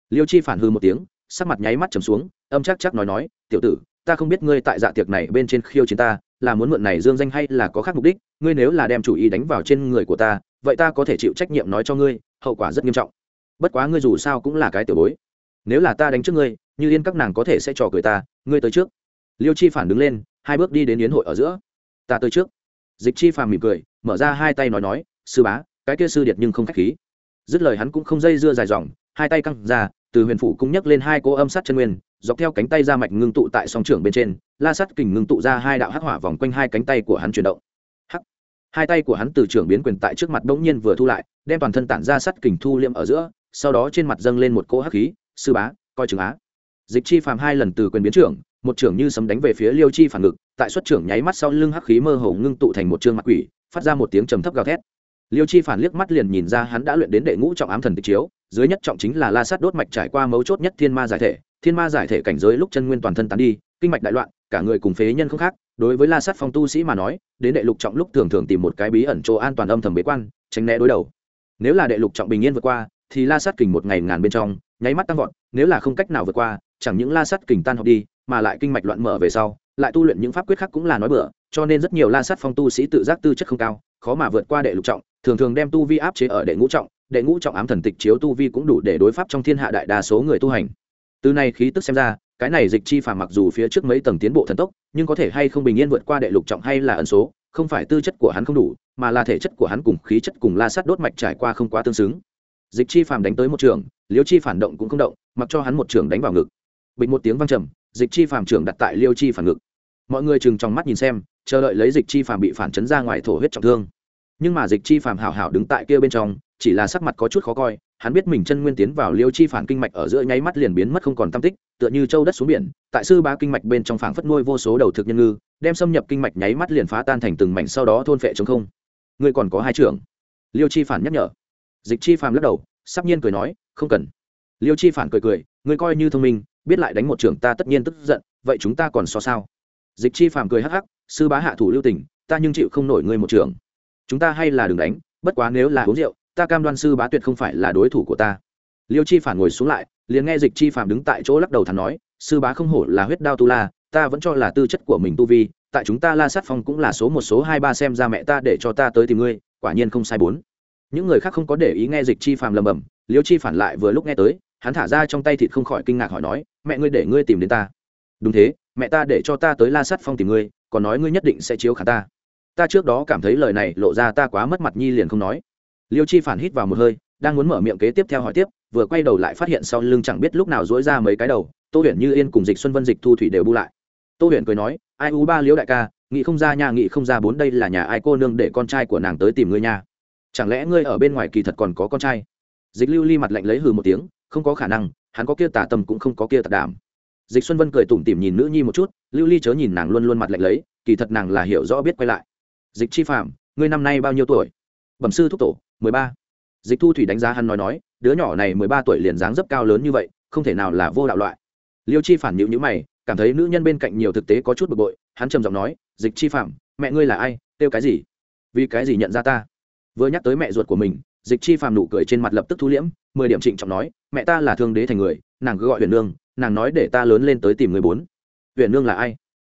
Liêu chi phản hư một tiếng, sắc mặt nháy mắt trầm xuống, âm chắc chắc nói nói, tiểu tử, ta không biết ngươi tại dạ tiệc này bên trên khiêu chiến ta, là muốn mượn này dương danh hay là có khác mục đích, ngươi nếu là đem chủ ý đánh vào trên người của ta, vậy ta có thể chịu trách nhiệm nói cho ngươi, hậu quả rất nghiêm trọng bất quá ngươi dù sao cũng là cái tiểu bối. Nếu là ta đánh trước ngươi, như yên các nàng có thể sẽ trò cười ta, ngươi tới trước. Liêu chi phản đứng lên, hai bước đi đến yến hội ở giữa. Ta tới trước. Dịch chi phàm mỉm cười, mở ra hai tay nói nói, sư bá, cái kia sư điệt nhưng không k h á c h khí. Dứt lời hắn cũng không dây dưa dài dòng, hai tay căng ra, từ huyền phủ cũng nhấc lên hai cỗ âm sát chân nguyên, dọc theo cánh tay ra mạch ngưng tụ tại song trưởng bên trên, la sắt kình ngưng tụ ra hai đạo hắc hỏa vòng quanh hai cánh tay của hắn chuyển động. Hắc. Hai tay của hắn từ trưởng biến quyền tại trước mặt bỗng nhiên vừa thu lại, đem toàn thân tản ra sắt kình thu liệm ở giữa sau đó trên mặt dâng lên một cỗ hắc khí, sư bá, coi chừng á. Dịch chi phàm hai lần từ quyền biến trưởng, một trưởng như sấm đánh về phía liêu chi phản ngực, tại xuất trưởng nháy mắt sau lưng hắc khí mơ hồ ngưng tụ thành một trương mặt quỷ, phát ra một tiếng trầm thấp gào thét. Liêu chi phản liếc mắt liền nhìn ra hắn đã luyện đến đệ ngũ trọng ám thần tịch chiếu, dưới nhất trọng chính là la sát đốt mạch trải qua mấu chốt nhất thiên ma giải thể, thiên ma giải thể cảnh giới lúc chân nguyên toàn thân tán đi, kinh mạch đại loạn, cả người cùng phế nhân không khác, đối với la sát phong tu sĩ mà nói, đến đệ lục trọng lúc thường thường tìm một cái bí ẩn chỗ an toàn âm thầm bế quan, tránh né đối đầu. Nếu là đệ lục trọng bình yên vượt qua thì la sát kình một ngày ngàn bên trong, nháy mắt tăng vọt, nếu là không cách nào vượt qua, chẳng những la sát kình tan học đi, mà lại kinh mạch loạn mở về sau, lại tu luyện những pháp quyết khác cũng là nói bừa, cho nên rất nhiều la sát phong tu sĩ tự giác tư chất không cao, khó mà vượt qua đệ lục trọng, thường thường đem tu vi áp chế ở đệ ngũ trọng, đệ ngũ trọng ám thần tịch chiếu tu vi cũng đủ để đối pháp trong thiên hạ đại đa số người tu hành. Từ này khí tức xem ra, cái này dịch chi phàm mặc dù phía trước mấy tầng tiến bộ thần tốc, nhưng có thể hay không bình yên vượt qua đệ lục trọng hay là ẩn số, không phải tư chất của hắn không đủ, mà là thể chất của hắn cùng khí chất cùng la sát đốt mạch trải qua không quá tương xứng dịch chi phàm đánh tới một trường, liêu chi phản động cũng không động, mặc cho hắn một trường đánh vào ngực. Bình một tiếng văng trầm, dịch chi phàm trưởng đặt tại liêu chi phản ngực. Mọi người chừng trong mắt nhìn xem, chờ đợi lấy dịch chi phàm bị phản chấn ra ngoài thổ huyết trọng thương. Nhưng mà dịch chi phàm hào hào đứng tại kia bên trong, chỉ là sắc mặt có chút khó coi, hắn biết mình chân nguyên tiến vào liêu chi phản kinh mạch ở giữa nháy mắt liền biến mất không còn tam tích, tựa như châu đất xuống biển, tại sư ba kinh mạch bên trong phảng phất nuôi vô số đầu thực nhân ngư, đem xâm nhập kinh mạch nháy mắt liền phá tan thành từng mảnh sau đó thôn phệ chống không. Ngươi còn có hai trưởng. Liêu chi phản nhắc nhở dịch chi phàm lắc đầu, sắp nhiên cười nói, không cần. Liêu chi phản cười cười, ngươi coi như thông minh, biết lại đánh một trưởng ta tất nhiên tức giận, vậy chúng ta còn so sao? Dịch chi phàm cười hắc hắc, sư bá hạ thủ lưu tình, ta nhưng chịu không nổi ngươi một trưởng. Chúng ta hay là đừng đánh, bất quá nếu là uống rượu, ta cam đoan sư bá tuyệt không phải là đối thủ của ta. Liêu chi phản ngồi xuống lại, liền nghe dịch chi phàm đứng tại chỗ lắc đầu thắn nói, sư bá không hổ là huyết đao tu la, ta vẫn cho là tư chất của mình tu vi, tại chúng ta la sát phong cũng là số một, số hai, ba xem ra mẹ ta để cho ta tới tìm ngươi, quả nhiên không sai bốn những người khác không có để ý nghe dịch chi phàm lầm bầm, liêu chi phản lại vừa lúc nghe tới, hắn thả ra trong tay thịt không khỏi kinh ngạc hỏi nói, mẹ ngươi để ngươi tìm đến ta. Đúng thế, mẹ ta để cho ta tới la sắt phong tìm ngươi, còn nói ngươi nhất định sẽ chiếu khả ta. Ta trước đó cảm thấy lời này lộ ra ta quá mất mặt nhi liền không nói. Liêu chi phản hít vào một hơi, đang muốn mở miệng kế tiếp theo hỏi tiếp, vừa quay đầu lại phát hiện sau lưng chẳng biết lúc nào dỗi ra mấy cái đầu, tô huyền như yên cùng dịch xuân vân, dịch thu thủy đều bu lại. Tô huyền cười nói, ai u ba liễu đại ca nghị không ra nhà nghị không ra bốn đây là nhà ai cô nương để con trai của nàng tới tìm ngươi nha chẳng lẽ ngươi ở bên ngoài kỳ thật còn có con trai? Dịch lưu ly mặt lạnh lấy hừ một tiếng, không có khả năng, hắn có kia tà tâm cũng không có kia tạc đảm. Dịch xuân vân cười tủm tỉm nhìn nữ nhi một chút, lưu ly chớ nhìn nàng luôn luôn mặt lạnh lấy, kỳ thật nàng là hiểu rõ biết quay lại. Dịch chi phạm ngươi năm nay bao nhiêu tuổi? Bẩm sư thúc tổ, mười ba. Dịch thu thủy đánh giá hắn nói nói, đứa nhỏ này mười ba tuổi liền dáng dấp cao lớn như vậy, không thể nào là vô đạo loại. Liêu chi phản nhịu nhữ mày, cảm thấy nữ nhân bên cạnh nhiều thực tế có chút bực bội, hắn trầm giọng nói, dịch chi phạm mẹ ngươi là ai, kêu cái gì? Vì cái gì nhận ra ta? Vừa nhắc tới mẹ ruột của mình, dịch chi phàm nụ cười trên mặt lập tức thu liễm, mười điểm trịnh trọng nói, mẹ ta là thương đế thành người, nàng cứ gọi huyền nương, nàng nói để ta lớn lên tới tìm người bốn. Huyền nương là ai?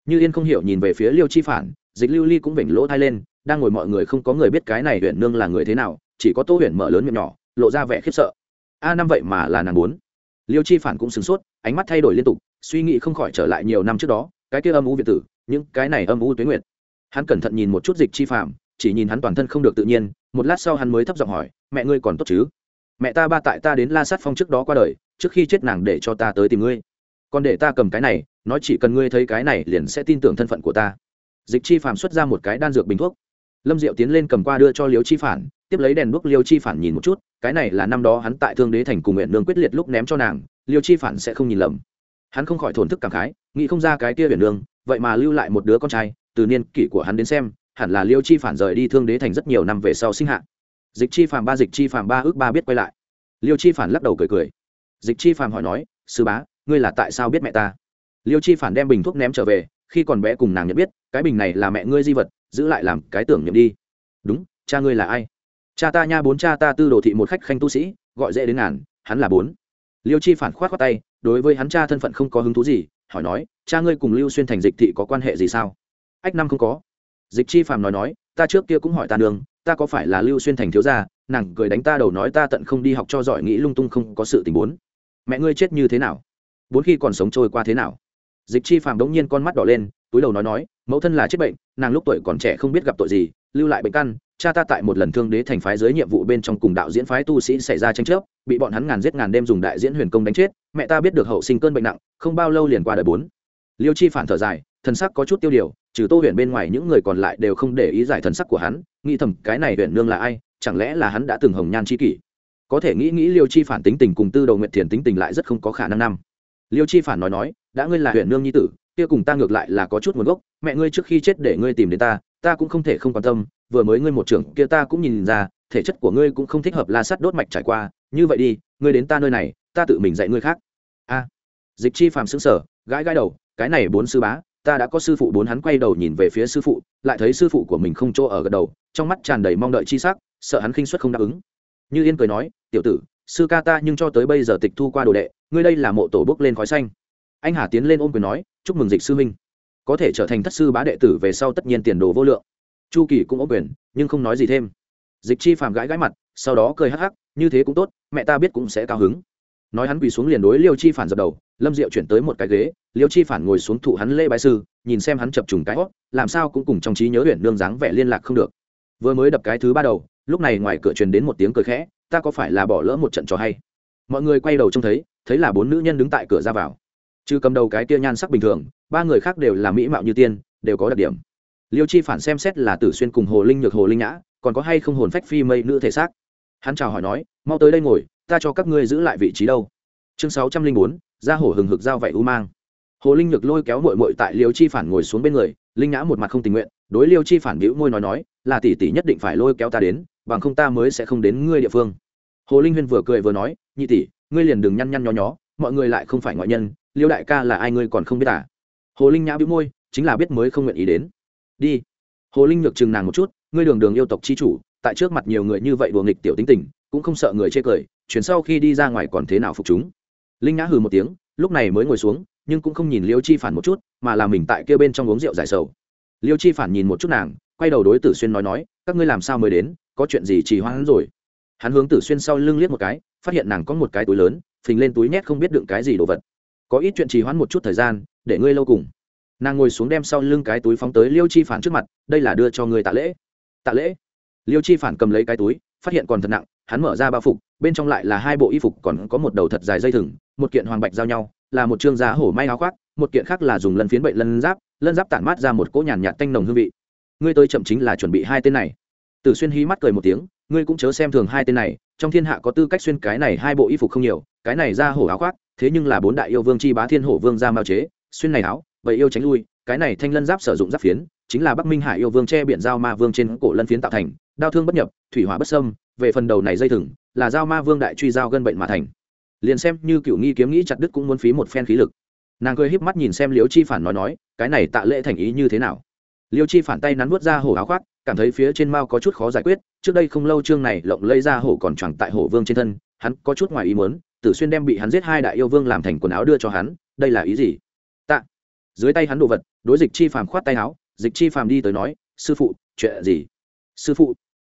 Như yên không hiểu nhìn về phía liêu chi phản, dịch lưu ly cũng vểnh lỗ thai lên, đang ngồi mọi người không có người biết cái này huyền nương là người thế nào, chỉ có tô huyền mở lớn miệng nhỏ, lộ ra vẻ khiếp sợ. A năm vậy mà là nàng bốn. Liêu chi phản cũng sửng sốt, ánh mắt thay đổi liên tục, suy nghĩ không khỏi trở lại nhiều năm trước đó, cái kia âm u việt tử, những cái này âm u tuyến nguyệt. Hắn cẩn thận nhìn một chút dịch chi phàm chỉ nhìn hắn toàn thân không được tự nhiên, một lát sau hắn mới thấp giọng hỏi, mẹ ngươi còn tốt chứ? Mẹ ta ba tại ta đến la sát phong trước đó qua đời, trước khi chết nàng để cho ta tới tìm ngươi. Còn để ta cầm cái này, nói chỉ cần ngươi thấy cái này liền sẽ tin tưởng thân phận của ta. Dịch chi phản xuất ra một cái đan dược bình thuốc. Lâm diệu tiến lên cầm qua đưa cho liêu chi phản, tiếp lấy đèn đuốc liêu chi phản nhìn một chút, cái này là năm đó hắn tại thương đế thành cùng nguyện nương quyết liệt lúc ném cho nàng, liêu chi phản sẽ không nhìn lầm. Hắn không khỏi thổn thức cảm khái, nghĩ không ra cái kia huyền nương, vậy mà lưu lại một đứa con trai, từ niên kỷ của hắn đến xem hẳn là liêu chi phản rời đi thương đế thành rất nhiều năm về sau sinh hạ. Dịch chi phàm ba, dịch chi phàm ba ước ba biết quay lại. Liêu chi phản lắc đầu cười cười. Dịch chi phàm hỏi nói, sư bá, ngươi là tại sao biết mẹ ta? Liêu chi phản đem bình thuốc ném trở về, khi còn bé cùng nàng nhận biết, cái bình này là mẹ ngươi di vật, giữ lại làm cái tưởng nhậm đi. Đúng, cha ngươi là ai? Cha ta nha, bốn cha ta tư đồ thị một khách khanh tu sĩ, gọi dễ đến ngàn, hắn là bốn. Liêu chi phản khoát khoát tay, đối với hắn cha thân phận không có hứng thú gì, hỏi nói, cha ngươi cùng lưu xuyên thành dịch thị có quan hệ gì sao? Ách năm không có dịch chi phàm nói nói, ta trước kia cũng hỏi ta đường ta có phải là lưu xuyên thành thiếu gia? Nàng cười đánh ta đầu nói ta tận không đi học cho giỏi nghĩ lung tung không có sự tình bốn. Mẹ ngươi chết như thế nào? Bốn khi còn sống trôi qua thế nào? Dịch chi phàm đống nhiên con mắt đỏ lên, túi đầu nói nói, mẫu thân là chết bệnh, nàng lúc tuổi còn trẻ không biết gặp tội gì, lưu lại bệnh căn, cha ta tại một lần thương đế thành phái dưới nhiệm vụ bên trong cùng đạo diễn phái tu sĩ xảy ra tranh chấp, bị bọn hắn ngàn giết ngàn đêm dùng đại diễn huyền công đánh chết, mẹ ta biết được hậu sinh cơn bệnh nặng, không bao lâu liền qua đời bốn. Liêu chi phản thở dài, thần sắc có chút tiêu điều trừ tô huyền bên ngoài những người còn lại đều không để ý giải thần sắc của hắn, nghĩ thầm, cái này huyền nương là ai? Chẳng lẽ là hắn đã từng hồng nhan chi kỷ? Có thể nghĩ nghĩ, liêu chi phản tính tình cùng tư đầu nguyện thiền tính tình lại rất không có khả năng năm. Liêu chi phản nói nói, đã ngươi là huyền nương nhi tử, kia cùng ta ngược lại là có chút nguồn gốc. Mẹ ngươi trước khi chết để ngươi tìm đến ta ta cũng không thể không quan tâm. Vừa mới ngươi một trưởng kia ta cũng nhìn ra, thể chất của ngươi cũng không thích hợp la sắt đốt mạch trải qua. Như vậy đi, ngươi đến ta nơi này, ta tự mình dạy ngươi khác. A. Dịch chi phàm xứng sở gãi gãi đầu, cái này bốn sư bá ta đã có sư phụ bốn hắn quay đầu nhìn về phía sư phụ, lại thấy sư phụ của mình không chỗ ở gật đầu, trong mắt tràn đầy mong đợi chi sắc, sợ hắn khinh suất không đáp ứng. Như yên cười nói, tiểu tử, sư ca ta nhưng cho tới bây giờ tịch thu qua đồ đệ, ngươi đây là mộ tổ bốc lên khói xanh. Anh hà tiến lên ôm quyền nói, chúc mừng dịch sư minh có thể trở thành thất sư bá đệ tử về sau tất nhiên tiền đồ vô lượng. Chu kỳ cũng ôm quyền, nhưng không nói gì thêm. Dịch chi phàm gãi gãi mặt, sau đó cười hắc hắc, như thế cũng tốt, mẹ ta biết cũng sẽ cao hứng nói hắn quỳ xuống liền đối liêu chi phản dập đầu, lâm diệu chuyển tới một cái ghế, liêu chi phản ngồi xuống thụ hắn lê bái sư, nhìn xem hắn chập trùng cái hót, làm sao cũng cùng trong trí nhớ huyện nương dáng vẻ liên lạc không được. Vừa mới đập cái thứ ba đầu, lúc này ngoài cửa truyền đến một tiếng cười khẽ, ta có phải là bỏ lỡ một trận trò hay? Mọi người quay đầu trông thấy thấy là bốn nữ nhân đứng tại cửa ra vào. Trừ cầm đầu cái kia nhan sắc bình thường, ba người khác đều là mỹ mạo như tiên, đều có đặc điểm. Liêu chi phản xem xét là tử xuyên cùng hồ linh nhược, hồ linh nhã, còn có hay không hồn phách phi mây nữ thể xác? Hắn chào hỏi nói, mau tới đây ngồi ta cho các ngươi giữ lại vị trí đâu. Chương sáu trăm linh bốn, ra hổ hừng hực giao vậy u mang. Hồ linh nhược lôi kéo mội mội tại liêu chi phản ngồi xuống bên người, linh nhã một mặt không tình nguyện, đối liêu chi phản bĩu môi nói nói, là tỷ tỷ nhất định phải lôi kéo ta đến, bằng không ta mới sẽ không đến ngươi địa phương. Hồ linh huyên vừa cười vừa nói, nhị tỷ, ngươi liền đừng nhăn nhăn nhó nhó, mọi người lại không phải ngoại nhân, liêu đại ca là ai ngươi còn không biết à? Hồ linh nhã bĩu môi, chính là biết mới không nguyện ý đến. Đi. Hồ linh nhược chừng nàng một chút, ngươi đường đường yêu tộc chi chủ, tại trước mặt nhiều người như vậy đùa nghịch tiểu tính tình, cũng không sợ người chê cười chuyển sau khi đi ra ngoài còn thế nào phục chúng. Linh nhã hừ một tiếng, lúc này mới ngồi xuống, nhưng cũng không nhìn liêu chi phản một chút, mà là mình tại kia bên trong uống rượu giải sầu. Liêu chi phản nhìn một chút nàng, quay đầu đối tử xuyên nói nói, các ngươi làm sao mới đến? Có chuyện gì trì hoãn rồi? Hắn hướng tử xuyên sau lưng liếc một cái, phát hiện nàng có một cái túi lớn, phình lên túi nhét không biết đựng cái gì đồ vật. Có ít chuyện trì hoãn một chút thời gian, để ngươi lâu cùng. Nàng ngồi xuống đem sau lưng cái túi phóng tới liêu chi phản trước mặt, đây là đưa cho người tạ lễ. Tạ lễ? Liêu chi phản cầm lấy cái túi, phát hiện còn thật nặng hắn mở ra bao phục, bên trong lại là hai bộ y phục, còn có một đầu thật dài dây thừng, một kiện hoàng bạch giao nhau, là một trương giá hổ may áo khoác, một kiện khác là dùng lân phiến bệnh lân giáp lân giáp tản mát ra một cỗ nhàn nhạt tanh nồng hương vị. Ngươi tới chậm chính là chuẩn bị hai tên này. Tử xuyên hí mắt cười một tiếng, ngươi cũng chớ xem thường hai tên này, trong thiên hạ có tư cách xuyên cái này hai bộ y phục không nhiều, cái này ra hổ áo khoác, thế nhưng là bốn đại yêu vương chi bá thiên hổ vương ra mao chế, xuyên này áo, vậy yêu tránh lui, cái này thanh lân giáp sử dụng giáp phiến chính là bắc minh hải yêu vương che biển giao ma vương trên cổ lân phiến tạo thành, đao thương bất nhập, thủy hỏa bất sâm về phần đầu này dây thừng, là giao ma vương đại truy giao gân bệnh mà thành. Liền xem như cựu nghi kiếm nghĩ chặt đứt cũng muốn phí một phen khí lực. Nàng cười híp mắt nhìn xem liêu chi phản nói nói, cái này tạ lễ thành ý như thế nào? Liêu chi phản tay nắn nuốt ra hổ áo khoác, cảm thấy phía trên mao có chút khó giải quyết, trước đây không lâu chương này lộng lây ra hổ còn chẳng tại hổ vương trên thân, hắn có chút ngoài ý muốn, tử xuyên đem bị hắn giết hai đại yêu vương làm thành quần áo đưa cho hắn, đây là ý gì? Tạ. Dưới tay hắn đồ vật, đối dịch chi phản khoát tay áo dịch chi phàm đi tới nói, sư phụ, chuyện gì? Sư phụ?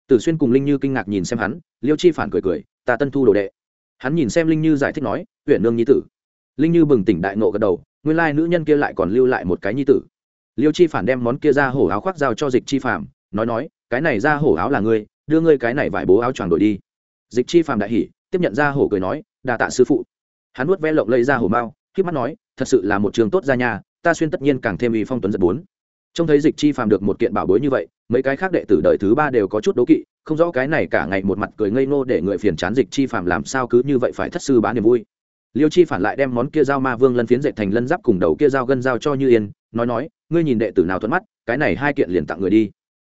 Tử xuyên cùng linh như kinh ngạc nhìn xem hắn, liêu chi phản cười cười, ta tân thu đồ đệ. Hắn nhìn xem linh như giải thích nói huyện nương nhi tử. Linh như bừng tỉnh đại nộ gật đầu, nguyên lai nữ nhân kia lại còn lưu lại một cái nhi tử. Liêu chi phản đem món kia ra hổ áo khoác giao cho dịch chi phàm, nói nói, cái này ra hổ áo là ngươi, đưa ngươi cái này vải bố áo choàng đổi đi. Dịch chi phàm đại hỉ, tiếp nhận ra hổ cười nói đà tạ sư phụ. Hắn nuốt ve lộng lây ra hổ mao khi mắt nói, thật sự là một trường tốt ra nhà ta xuyên tất nhiên càng thêm uy phong tuấn giật bốn trông thấy dịch chi phàm được một kiện bảo bối như vậy, mấy cái khác đệ tử đời thứ ba đều có chút đố kỵ, không rõ cái này cả ngày một mặt cười ngây ngô để người phiền chán dịch chi phàm làm sao cứ như vậy phải thất sư bán niềm vui. Liêu chi phản lại đem món kia dao ma vương lân phiến dệt thành lân giáp cùng đầu kia dao gân dao cho như yên, nói nói, ngươi nhìn đệ tử nào thuận mắt, cái này hai kiện liền tặng người đi.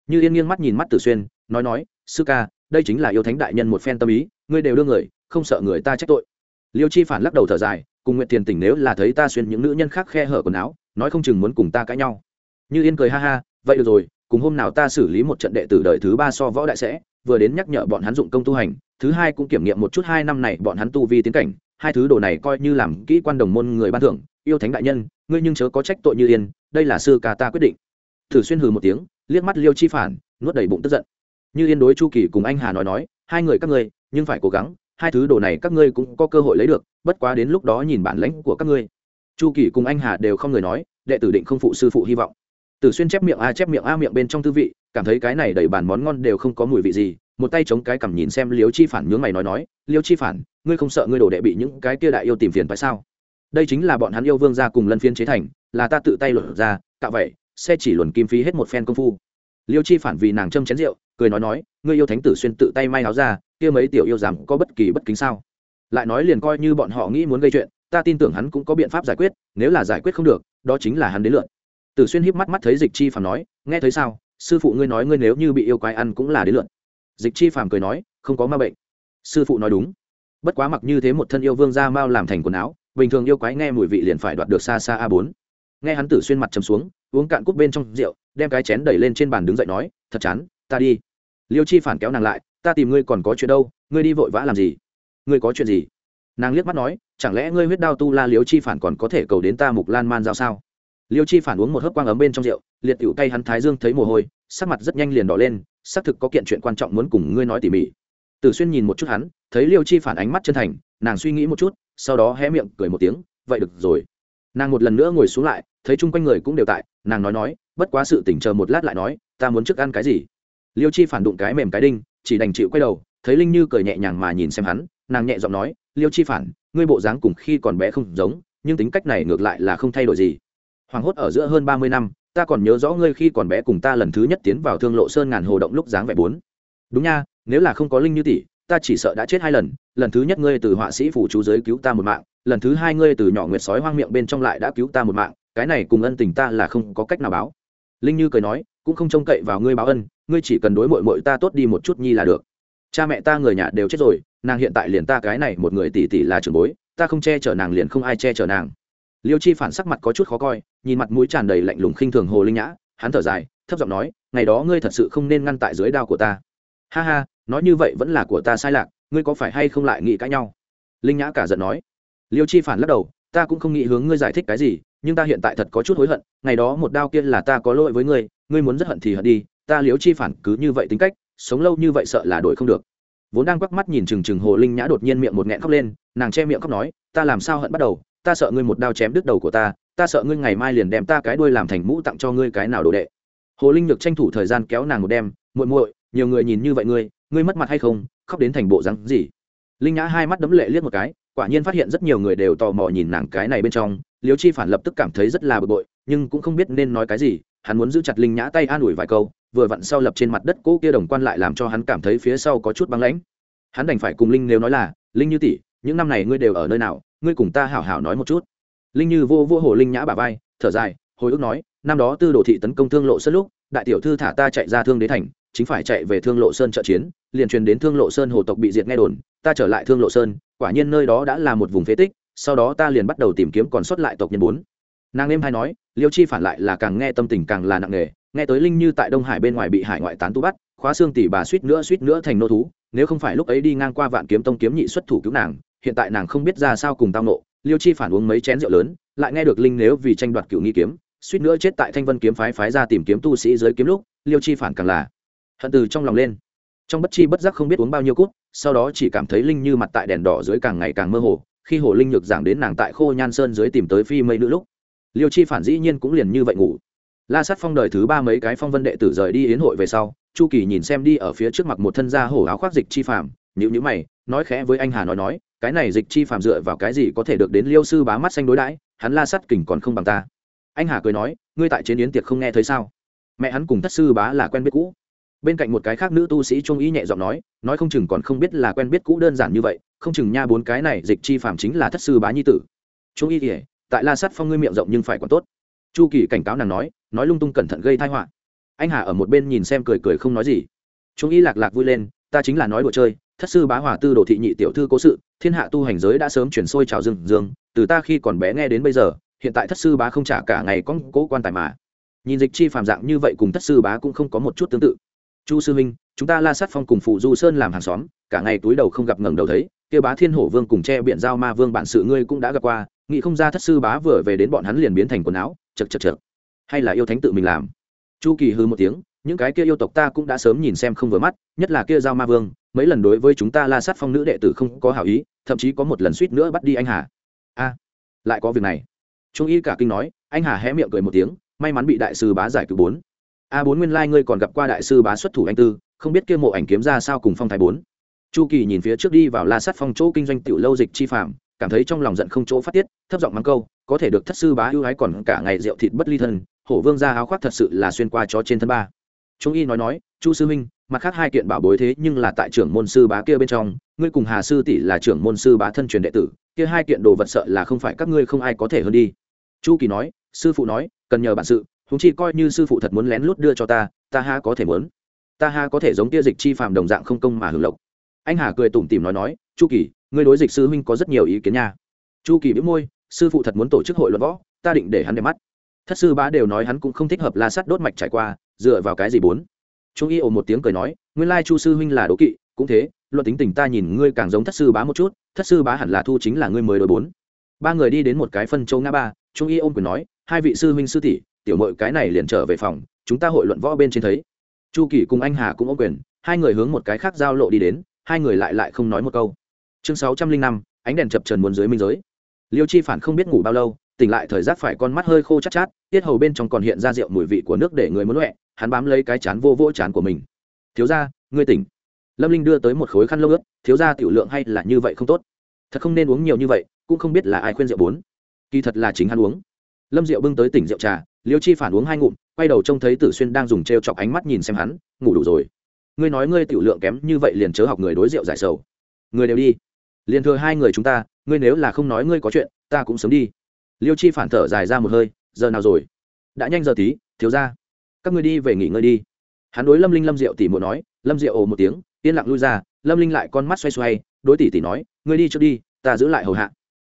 Như yên nghiêng mắt nhìn mắt tử xuyên, nói nói, sư ca, đây chính là yêu thánh đại nhân một phen tâm ý, ngươi đều đưa người, không sợ người ta trách tội. Liêu chi phản lắc đầu thở dài, cùng nguyện tiền tỉnh nếu là thấy ta xuyên những nữ nhân khác khe hở quần áo, nói không chừng muốn cùng ta cãi nhau như yên cười ha ha, vậy được rồi, cùng hôm nào ta xử lý một trận đệ tử đời thứ ba so võ đại sẽ, vừa đến nhắc nhở bọn hắn dụng công tu hành, thứ hai cũng kiểm nghiệm một chút hai năm này bọn hắn tu vi tiến cảnh, hai thứ đồ này coi như làm kỹ quan đồng môn người ban thưởng, yêu thánh đại nhân, ngươi nhưng chớ có trách tội như yên, đây là sư ca ta quyết định. Thử xuyên hừ một tiếng, liếc mắt liêu chi phản, nuốt đầy bụng tức giận. Như yên đối chu kỳ cùng anh hà nói nói, hai người các ngươi, nhưng phải cố gắng, hai thứ đồ này các ngươi cũng có cơ hội lấy được, bất quá đến lúc đó nhìn bản lãnh của các ngươi. Chu kỳ cùng anh hà đều không người nói, đệ tử định không phụ sư phụ hy vọng tử xuyên chép miệng a, chép miệng a miệng bên trong tư vị, cảm thấy cái này đầy bàn món ngon đều không có mùi vị gì. Một tay chống cái cằm nhìn xem liêu chi phản nhướng mày nói nói, liêu chi phản, ngươi không sợ ngươi đổ đệ bị những cái kia đại yêu tìm phiền phải sao? Đây chính là bọn hắn yêu vương ra cùng lân phiên chế thành, là ta tự tay luận ra cạo vậy xe chỉ luồn kim phí hết một phen công phu. Liêu chi phản vì nàng châm chén rượu, cười nói nói, ngươi yêu thánh tử xuyên tự tay may áo ra, kia mấy tiểu yêu giảm có bất kỳ bất kính sao? Lại nói liền coi như bọn họ nghĩ muốn gây chuyện, ta tin tưởng hắn cũng có biện pháp giải quyết, nếu là giải quyết không được, đó chính là hắn đến lượn tử xuyên híp mắt mắt thấy dịch chi phàm nói, nghe thấy sao? Sư phụ ngươi nói ngươi nếu như bị yêu quái ăn cũng là đến lượn dịch chi phàm cười nói, không có ma bệnh. Sư phụ nói đúng. Bất quá mặc như thế một thân yêu vương da mao làm thành quần áo, bình thường yêu quái nghe mùi vị liền phải đoạt được xa xa a bốn. Nghe hắn tử xuyên mặt trầm xuống, uống cạn cúp bên trong rượu, đem cái chén đẩy lên trên bàn đứng dậy nói, thật chán, ta đi. Liêu chi phản kéo nàng lại, ta tìm ngươi còn có chuyện đâu, ngươi đi vội vã làm gì? Ngươi có chuyện gì? Nàng liếc mắt nói, chẳng lẽ ngươi huyết đao tu la liêu chi phản còn có thể cầu đến ta mục lan man giao sao? Liêu chi phản uống một hớp quang ấm bên trong rượu, liệt cựu cay hắn thái dương thấy mồ hôi, sắc mặt rất nhanh liền đỏ lên, xác thực có kiện chuyện quan trọng muốn cùng ngươi nói tỉ mỉ. Tử xuyên nhìn một chút hắn, thấy liêu chi phản ánh mắt chân thành, nàng suy nghĩ một chút, sau đó hé miệng cười một tiếng, vậy được rồi. Nàng một lần nữa ngồi xuống lại, thấy chung quanh người cũng đều tại, nàng nói nói, bất quá sự tỉnh chờ một lát lại nói, ta muốn trước ăn cái gì? Liêu chi phản đụng cái mềm cái đinh, chỉ đành chịu quay đầu, thấy linh như cười nhẹ nhàng mà nhìn xem hắn, nàng nhẹ giọng nói, liêu chi phản, ngươi bộ dáng cùng khi còn bé không giống, nhưng tính cách này ngược lại là không thay đổi gì hoàng hốt ở giữa hơn ba mươi năm, ta còn nhớ rõ ngươi khi còn bé cùng ta lần thứ nhất tiến vào thương lộ sơn ngàn hồ động lúc dáng vẻ bốn. Đúng nha, nếu là không có linh như tỷ, ta chỉ sợ đã chết hai lần lần thứ nhất ngươi từ họa sĩ phủ chú giới cứu ta một mạng, lần thứ hai ngươi từ nhỏ nguyệt sói hoang miệng bên trong lại đã cứu ta một mạng, cái này cùng ân tình ta là không có cách nào báo. Linh như cười nói, cũng không trông cậy vào ngươi báo ân, ngươi chỉ cần đối muội muội ta tốt đi một chút nhi là được. Cha mẹ ta người nhà đều chết rồi, nàng hiện tại liền ta cái này một người tỷ tỷ là trưởng bối, ta không che chở nàng liền không ai che chở nàng liêu chi phản sắc mặt có chút khó coi, nhìn mặt mũi tràn đầy lạnh lùng khinh thường hồ linh nhã, hắn thở dài, thấp giọng nói, ngày đó ngươi thật sự không nên ngăn tại dưới đao của ta. Ha ha, nói như vậy vẫn là của ta sai lạc, ngươi có phải hay không lại nghĩ cãi nhau? Linh nhã cả giận nói. Liêu chi phản lắc đầu, ta cũng không nghĩ hướng ngươi giải thích cái gì, nhưng ta hiện tại thật có chút hối hận, ngày đó một đao kia là ta có lỗi với ngươi ngươi muốn rất hận thì hận đi, ta Liêu chi phản cứ như vậy tính cách, sống lâu như vậy sợ là đổi không được. Vốn đang quắc mắt nhìn chừng chừng hồ linh nhã đột nhiên miệng một nghẹn khóc lên, nàng che miệng khóc nói, ta làm sao hận bắt đầu ta sợ ngươi một đao chém đứt đầu của ta ta sợ ngươi ngày mai liền đem ta cái đuôi làm thành mũ tặng cho ngươi cái nào đồ đệ. Hồ linh được tranh thủ thời gian kéo nàng một đêm muội muội, nhiều người nhìn như vậy ngươi ngươi mất mặt hay không? Khóc đến thành bộ rắn gì? Linh nhã hai mắt đấm lệ liếc một cái, quả nhiên phát hiện rất nhiều người đều tò mò nhìn nàng cái này bên trong. Liêu chi phản lập tức cảm thấy rất là bực bội, nhưng cũng không biết nên nói cái gì, hắn muốn giữ chặt linh nhã tay an ủi vài câu, vừa vặn sau lập trên mặt đất cỗ kia đồng quan lại làm cho hắn cảm thấy phía sau có chút băng lãnh. Hắn đành phải cùng linh nếu nói là, linh như tỷ những năm này ngươi đều ở nơi nào, ngươi cùng ta hảo hảo nói một chút. Linh như vô vô hồ linh nhã bà vai, thở dài, hồi ức nói, năm đó tư đồ thị tấn công thương lộ sơn lúc, đại tiểu thư thả ta chạy ra thương đế thành, chính phải chạy về thương lộ sơn trợ chiến, liền truyền đến thương lộ sơn hồ tộc bị diệt nghe đồn, ta trở lại thương lộ sơn, quả nhiên nơi đó đã là một vùng phế tích, sau đó ta liền bắt đầu tìm kiếm còn sót lại tộc nhân bốn. Nàng em hay nói, liêu chi phản lại là càng nghe tâm tình càng là nặng nề, nghe tới linh như tại đông hải bên ngoài bị hải ngoại tán tu bắt, khóa xương tỷ bà suýt nữa suýt nữa thành nô thú, nếu không phải lúc ấy đi ngang qua vạn kiếm tông kiếm nhị xuất thủ cứu nàng hiện tại nàng không biết ra sao cùng tao nộ, liêu chi phản uống mấy chén rượu lớn, lại nghe được linh nếu vì tranh đoạt cựu nghi kiếm, suýt nữa chết tại thanh vân kiếm phái phái ra tìm kiếm tu sĩ dưới kiếm lúc, liêu chi phản càng là hận từ trong lòng lên. Trong bất chi bất giác không biết uống bao nhiêu cút, sau đó chỉ cảm thấy linh như mặt tại đèn đỏ dưới càng ngày càng mơ hồ, khi hồ linh nhược giảng đến nàng tại khô nhan sơn dưới tìm tới phi mây nữ lúc, liêu chi phản dĩ nhiên cũng liền như vậy ngủ. La sát phong đời thứ ba mấy cái phong vân đệ tử rời đi yến hội về sau, chu kỳ nhìn xem đi ở phía trước mặt một thân da hổ áo khoác dịch chi phàm nhữ nhữ mày, nói khẽ với anh hà nói nói, cái này dịch chi phàm dựa vào cái gì có thể được đến liêu sư bá mắt xanh đối đãi, hắn la sắt kình còn không bằng ta. Anh hà cười nói, ngươi tại chế yến tiệc không nghe thấy sao? Mẹ hắn cùng thất sư bá là quen biết cũ. Bên cạnh một cái khác nữ tu sĩ trung ý nhẹ giọng nói nói không chừng còn không biết là quen biết cũ đơn giản như vậy, không chừng nha bốn cái này dịch chi phàm chính là thất sư bá nhi tử. Trung y kể tại la sắt phong ngươi miệng rộng nhưng phải còn tốt. Chu kỳ cảnh cáo nàng nói nói lung tung cẩn thận gây thai họa. Anh hà ở một bên nhìn xem cười cười không nói gì. Trung y lạc lạc vui lên, ta chính là nói đùa chơi thất sư bá hòa tư đồ thị nhị tiểu thư cố sự, thiên hạ tu hành giới đã sớm chuyển sôi trào rừng dương từ ta khi còn bé nghe đến bây giờ, hiện tại thất sư bá không trả cả ngày có cố quan tài mà. Nhìn dịch chi phàm dạng như vậy cùng thất sư bá cũng không có một chút tương tự. Chu sư huynh, chúng ta la sát phong cùng phụ du sơn làm hàng xóm, cả ngày túi đầu không gặp ngẩng đầu thấy, kia bá thiên hổ vương cùng che biện giao ma vương bản sự ngươi cũng đã gặp qua, nghĩ không ra thất sư bá vừa về đến bọn hắn liền biến thành quần áo, chật chật chật. Hay là yêu thánh tự mình làm. Chu kỳ hư một tiếng những cái kia yêu tộc ta cũng đã sớm nhìn xem không vừa mắt, nhất là kia giao ma vương, mấy lần đối với chúng ta la sát phong nữ đệ tử không có hảo ý, thậm chí có một lần suýt nữa bắt đi anh hà. A, lại có việc này. Trung y cả kinh nói, anh hà hé miệng cười một tiếng, may mắn bị đại sư bá giải cứu bốn. A bốn nguyên lai、like、ngươi còn gặp qua đại sư bá xuất thủ anh tư, không biết kia mộ ảnh kiếm ra sao cùng phong thái bốn. Chu kỳ nhìn phía trước đi vào la sát phong chỗ kinh doanh tiểu lâu dịch chi phạm cảm thấy trong lòng giận không chỗ phát tiết, thấp giọng mắng câu, có thể được thất sư bá ưu ái còn cả ngày rượu thịt bất ly thân, hổ vương ra áo khoác thật sự là xuyên qua chó trên thân ba trung y nói nói, chu sư minh mặt khác hai kiện bảo bối thế nhưng là tại trưởng môn sư bá kia bên trong, ngươi cùng hà sư tỷ là trưởng môn sư bá thân truyền đệ tử, kia hai kiện đồ vật sợ là không phải các ngươi không ai có thể hơn đi. Chu kỳ nói, sư phụ nói, cần nhờ bản sự húng chi coi như sư phụ thật muốn lén lút đưa cho ta ta ha có thể muốn? Ta ha có thể giống kia dịch chi phàm đồng dạng không công mà hưởng lộc? Anh hà cười tủm tỉm nói nói, chu kỳ, ngươi đối dịch sư huynh có rất nhiều ý kiến nha. Chu kỳ biết môi, sư phụ thật muốn tổ chức hội luận võ, ta định để hắn đẹp mắt. Thất sư bá đều nói hắn cũng không thích hợp la sắt đốt mạch trải qua dựa vào cái gì bốn? Trung y ồ một tiếng cười nói, nguyên lai chu sư huynh là đố kỵ, cũng thế, luận tính tình ta nhìn ngươi càng giống thất sư bá một chút, thất sư bá hẳn là thu chính là ngươi mới đối bốn. Ba người đi đến một cái phân châu ngã ba, trung y ôm quyền nói, hai vị sư huynh sư tỷ, tiểu mội cái này liền trở về phòng, chúng ta hội luận võ bên trên thấy. Chu kỳ cùng anh hà cũng ôm quyền, hai người hướng một cái khác giao lộ đi đến, hai người lại lại không nói một câu. Chương sáu trăm linh năm, ánh đèn chập trần muốn dưới minh giới. Liêu chi phản không biết ngủ bao lâu, tỉnh lại thời giác phải con mắt hơi khô chát chát, tiết hầu bên trong còn hiện ra rượu mùi vị của nước để người muốn loẹ hắn bám lấy cái chán vô vỗ chán của mình. Thiếu ra ngươi tỉnh. Lâm linh đưa tới một khối khăn lông ướt, thiếu ra tiểu lượng hay là như vậy không tốt? Thật không nên uống nhiều như vậy, cũng không biết là ai khuyên rượu bốn. Kỳ thật là chính hắn uống. Lâm rượu bưng tới tỉnh rượu trà, liêu chi phản uống hai ngụm, quay đầu trông thấy tử xuyên đang dùng t r e o chọc ánh mắt nhìn xem hắn, ngủ đủ rồi. Ngươi nói ngươi tiểu lượng kém như vậy liền chớ học người đối rượu giải sầu. Người đều đi. Liền thừa hai người chúng ta, ngươi nếu là không nói ngươi có chuyện, ta cũng sớm đi. Liêu chi phản thở dài ra một hơi, giờ nào rồi? Đã nhanh giờ tí, thiếu ra các ngươi đi về nghỉ ngơi đi. Hắn đối lâm linh lâm diệu tỉ mộ nói, lâm diệu ồ một tiếng, yên lặng lui ra, lâm linh lại con mắt xoay xoay, đối tỷ tỷ nói, ngươi đi trước đi, ta giữ lại hầu hạ.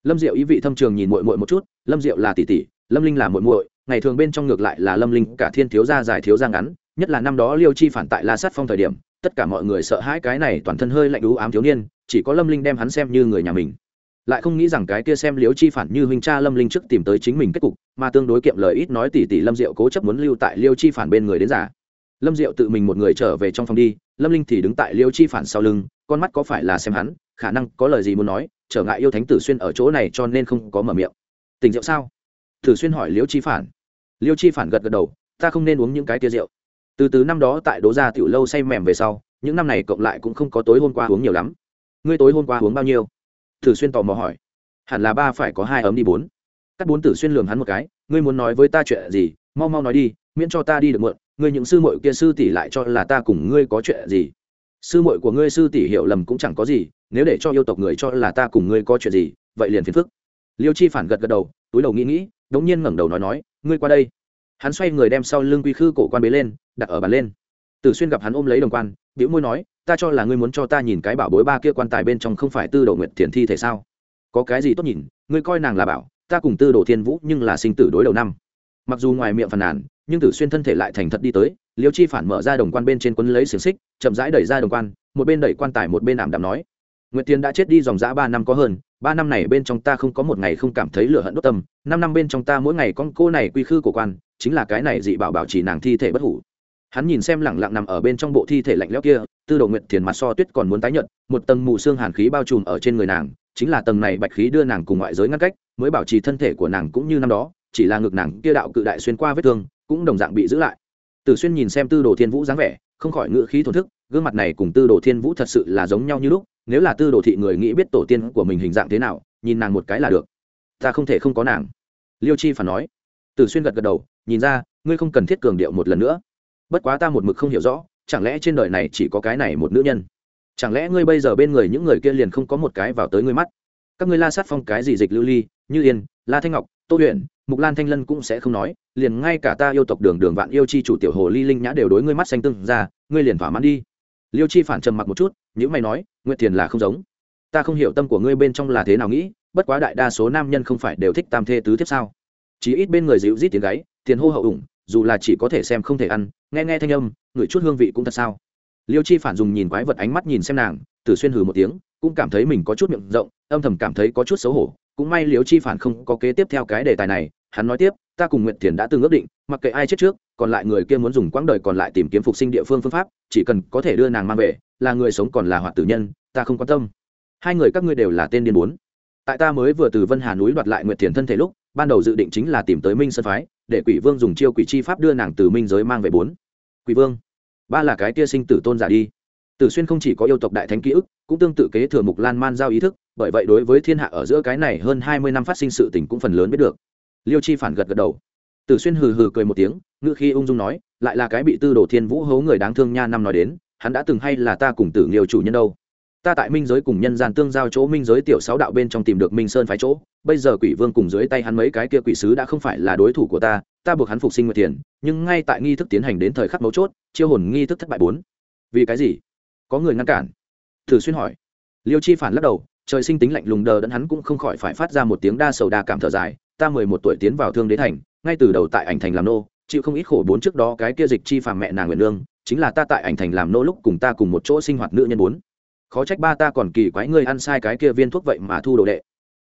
Lâm diệu ý vị thâm trường nhìn muội muội một chút, lâm diệu là tỷ tỷ lâm linh là muội muội, ngày thường bên trong ngược lại là lâm linh, cả thiên thiếu gia dài thiếu gia ngắn, nhất là năm đó liêu chi phản tại la sát phong thời điểm, tất cả mọi người sợ hãi cái này toàn thân hơi lạnh đú ám thiếu niên, chỉ có lâm linh đem hắn xem như người nhà mình lại không nghĩ rằng cái kia xem liễu chi phản như huynh cha lâm linh trước tìm tới chính mình kết cục, mà tương đối kiệm lời ít nói tỷ tỷ lâm diệu cố chấp muốn lưu tại liêu chi phản bên người đến giả. Lâm diệu tự mình một người trở về trong phòng đi, lâm linh thì đứng tại liêu chi phản sau lưng, con mắt có phải là xem hắn, khả năng có lời gì muốn nói, trở ngại yêu thánh tử xuyên ở chỗ này cho nên không có mở miệng. Tình rượu sao? Thử xuyên hỏi liêu chi phản. Liêu chi phản gật gật đầu, ta không nên uống những cái tia rượu. Từ từ năm đó tại đố gia tiểu lâu say mềm về sau, những năm này cộng lại cũng không có tối hôm qua uống nhiều lắm. Ngươi tối hôm qua uống bao nhiêu? Thử xuyên tò mò hỏi. Hẳn là ba phải có hai ấm đi bốn. Cắt bốn tử xuyên lường hắn một cái, ngươi muốn nói với ta chuyện gì, mau mau nói đi, miễn cho ta đi được mượn ngươi những sư muội kia sư tỷ lại cho là ta cùng ngươi có chuyện gì. Sư muội của ngươi sư tỷ hiểu lầm cũng chẳng có gì, nếu để cho yêu tộc người cho là ta cùng ngươi có chuyện gì, vậy liền phiền phức. Liêu chi phản gật gật đầu, túi đầu nghĩ nghĩ, đống nhiên ngẩng đầu nói nói, ngươi qua đây. Hắn xoay người đem sau lưng quy khư cổ quan bế lên, đặt ở bàn lên. Tử xuyên gặp hắn ôm lấy đồng quan biểu môi nói ta cho là ngươi muốn cho ta nhìn cái bảo bối ba kia quan tài bên trong không phải tư đồ nguyệt thiền thi thể sao? Có cái gì tốt nhìn, ngươi coi nàng là bảo, ta cùng tư đồ thiên vũ nhưng là sinh tử đối đầu năm. Mặc dù ngoài miệng phàn nàn, nhưng tử xuyên thân thể lại thành thật đi tới, liêu chi phản mở ra đồng quan bên trên quấn lấy xiềng xích, chậm rãi đẩy ra đồng quan, một bên đẩy quan tài một bên ảm đạm nói, nguyệt Thiền đã chết đi dòng dã ba năm có hơn, ba năm này bên trong ta không có một ngày không cảm thấy lửa hận đốt tâm, năm năm bên trong ta mỗi ngày con cô này quy khư của quan, chính là cái này dị bảo bảo chỉ nàng thi thể bất hủ hắn nhìn xem lẳng lặng nằm ở bên trong bộ thi thể lạnh lẽo kia, tư đồ nguyệt thiền mặt so tuyết còn muốn tái nhợt, một tầng mù xương hàn khí bao trùm ở trên người nàng, chính là tầng này bạch khí đưa nàng cùng ngoại giới ngăn cách, mới bảo trì thân thể của nàng cũng như năm đó, chỉ là ngực nàng kia đạo cự đại xuyên qua vết thương, cũng đồng dạng bị giữ lại. Tử xuyên nhìn xem tư đồ thiên vũ dáng vẻ, không khỏi ngự khí thổn thức, gương mặt này cùng tư đồ thiên vũ thật sự là giống nhau như lúc, nếu là tư đồ thị người nghĩ biết tổ tiên của mình hình dạng thế nào, nhìn nàng một cái là được. Ta không thể không có nàng. Liêu chi phản nói. Tử xuyên gật gật đầu, nhìn ra, ngươi không cần thiết cường điệu một lần nữa bất quá ta một mực không hiểu rõ, chẳng lẽ trên đời này chỉ có cái này một nữ nhân? Chẳng lẽ ngươi bây giờ bên người những người kia liền không có một cái vào tới ngươi mắt? Các ngươi la sát phong cái gì dịch lưu ly, như yên, la thanh ngọc, tô huyền, mục lan thanh lân cũng sẽ không nói, liền ngay cả ta yêu tộc đường đường vạn yêu chi chủ tiểu hồ ly linh nhã đều đối ngươi mắt xanh tưng ra, ngươi liền thỏa mãn đi. Liêu chi phản trầm mặc một chút những mày nói nguyện tiền là không giống. Ta không hiểu tâm của ngươi bên trong là thế nào nghĩ, bất quá đại đa số nam nhân không phải đều thích tam thê tứ tiếp sao? Chỉ ít bên người dịu rít tiếng gáy tiền hô hậu ủng dù là chỉ có thể xem không thể ăn, nghe nghe thanh âm, ngửi chút hương vị cũng thật sao. Liêu chi phản dùng nhìn quái vật ánh mắt nhìn xem nàng, tử xuyên hừ một tiếng, cũng cảm thấy mình có chút miệng rộng, âm thầm cảm thấy có chút xấu hổ. Cũng may liêu chi phản không có kế tiếp theo cái đề tài này, hắn nói tiếp, ta cùng nguyện thiền đã từng ước định, mặc kệ ai chết trước, còn lại người kia muốn dùng quãng đời còn lại tìm kiếm phục sinh địa phương phương pháp, chỉ cần có thể đưa nàng mang về, là người sống còn là hoạt tử nhân, ta không quan tâm. Hai người các ngươi đều là tên điên bốn tại ta mới vừa từ vân hà núi đoạt lại nguyệt thiền thân thể lúc, ban đầu dự định chính là tìm tới minh sơn phái, để quỷ vương dùng chiêu quỷ chi pháp đưa nàng từ minh giới mang về bốn. Quỷ vương, ba là cái tia sinh tử tôn giả đi. Tử xuyên không chỉ có yêu tộc đại thánh ký ức, cũng tương tự kế thừa mục lan man giao ý thức, bởi vậy đối với thiên hạ ở giữa cái này hơn hai mươi năm phát sinh sự tình cũng phần lớn biết được. Liêu chi phản gật gật đầu. Tử xuyên hừ hừ cười một tiếng ngự khi ung dung nói, lại là cái bị tư đồ thiên vũ hố người đáng thương nha năm nói đến, hắn đã từng hay là ta cùng tử nghiêu chủ nhân đâu? Ta tại minh giới cùng nhân gian tương giao chỗ minh giới tiểu sáu đạo bên trong tìm được minh sơn phái chỗ, bây giờ quỷ vương cùng dưới tay hắn mấy cái kia quỷ sứ đã không phải là đối thủ của ta ta buộc hắn phục sinh nguyệt tiền nhưng ngay tại nghi thức tiến hành đến thời khắc mấu chốt, chiêu hồn nghi thức thất bại bốn. Vì cái gì? Có người ngăn cản. Thử xuyên hỏi. Liêu chi phản lắc đầu, trời sinh tính lạnh lùng đờ đẫn hắn cũng không khỏi phải phát ra một tiếng đa sầu đa cảm thở dài, ta mười một tuổi tiến vào thương đế thành, ngay từ đầu tại ảnh thành làm nô, chịu không ít khổ bốn trước đó cái kia dịch chi phàm mẹ nàng nguyện lương, chính là ta tại ảnh thành làm nô lúc cùng ta cùng một chỗ sinh hoạt nữ nhân bốn khó trách ba ta còn kỳ quái ngươi ăn sai cái kia viên thuốc vậy mà thu đồ đệ.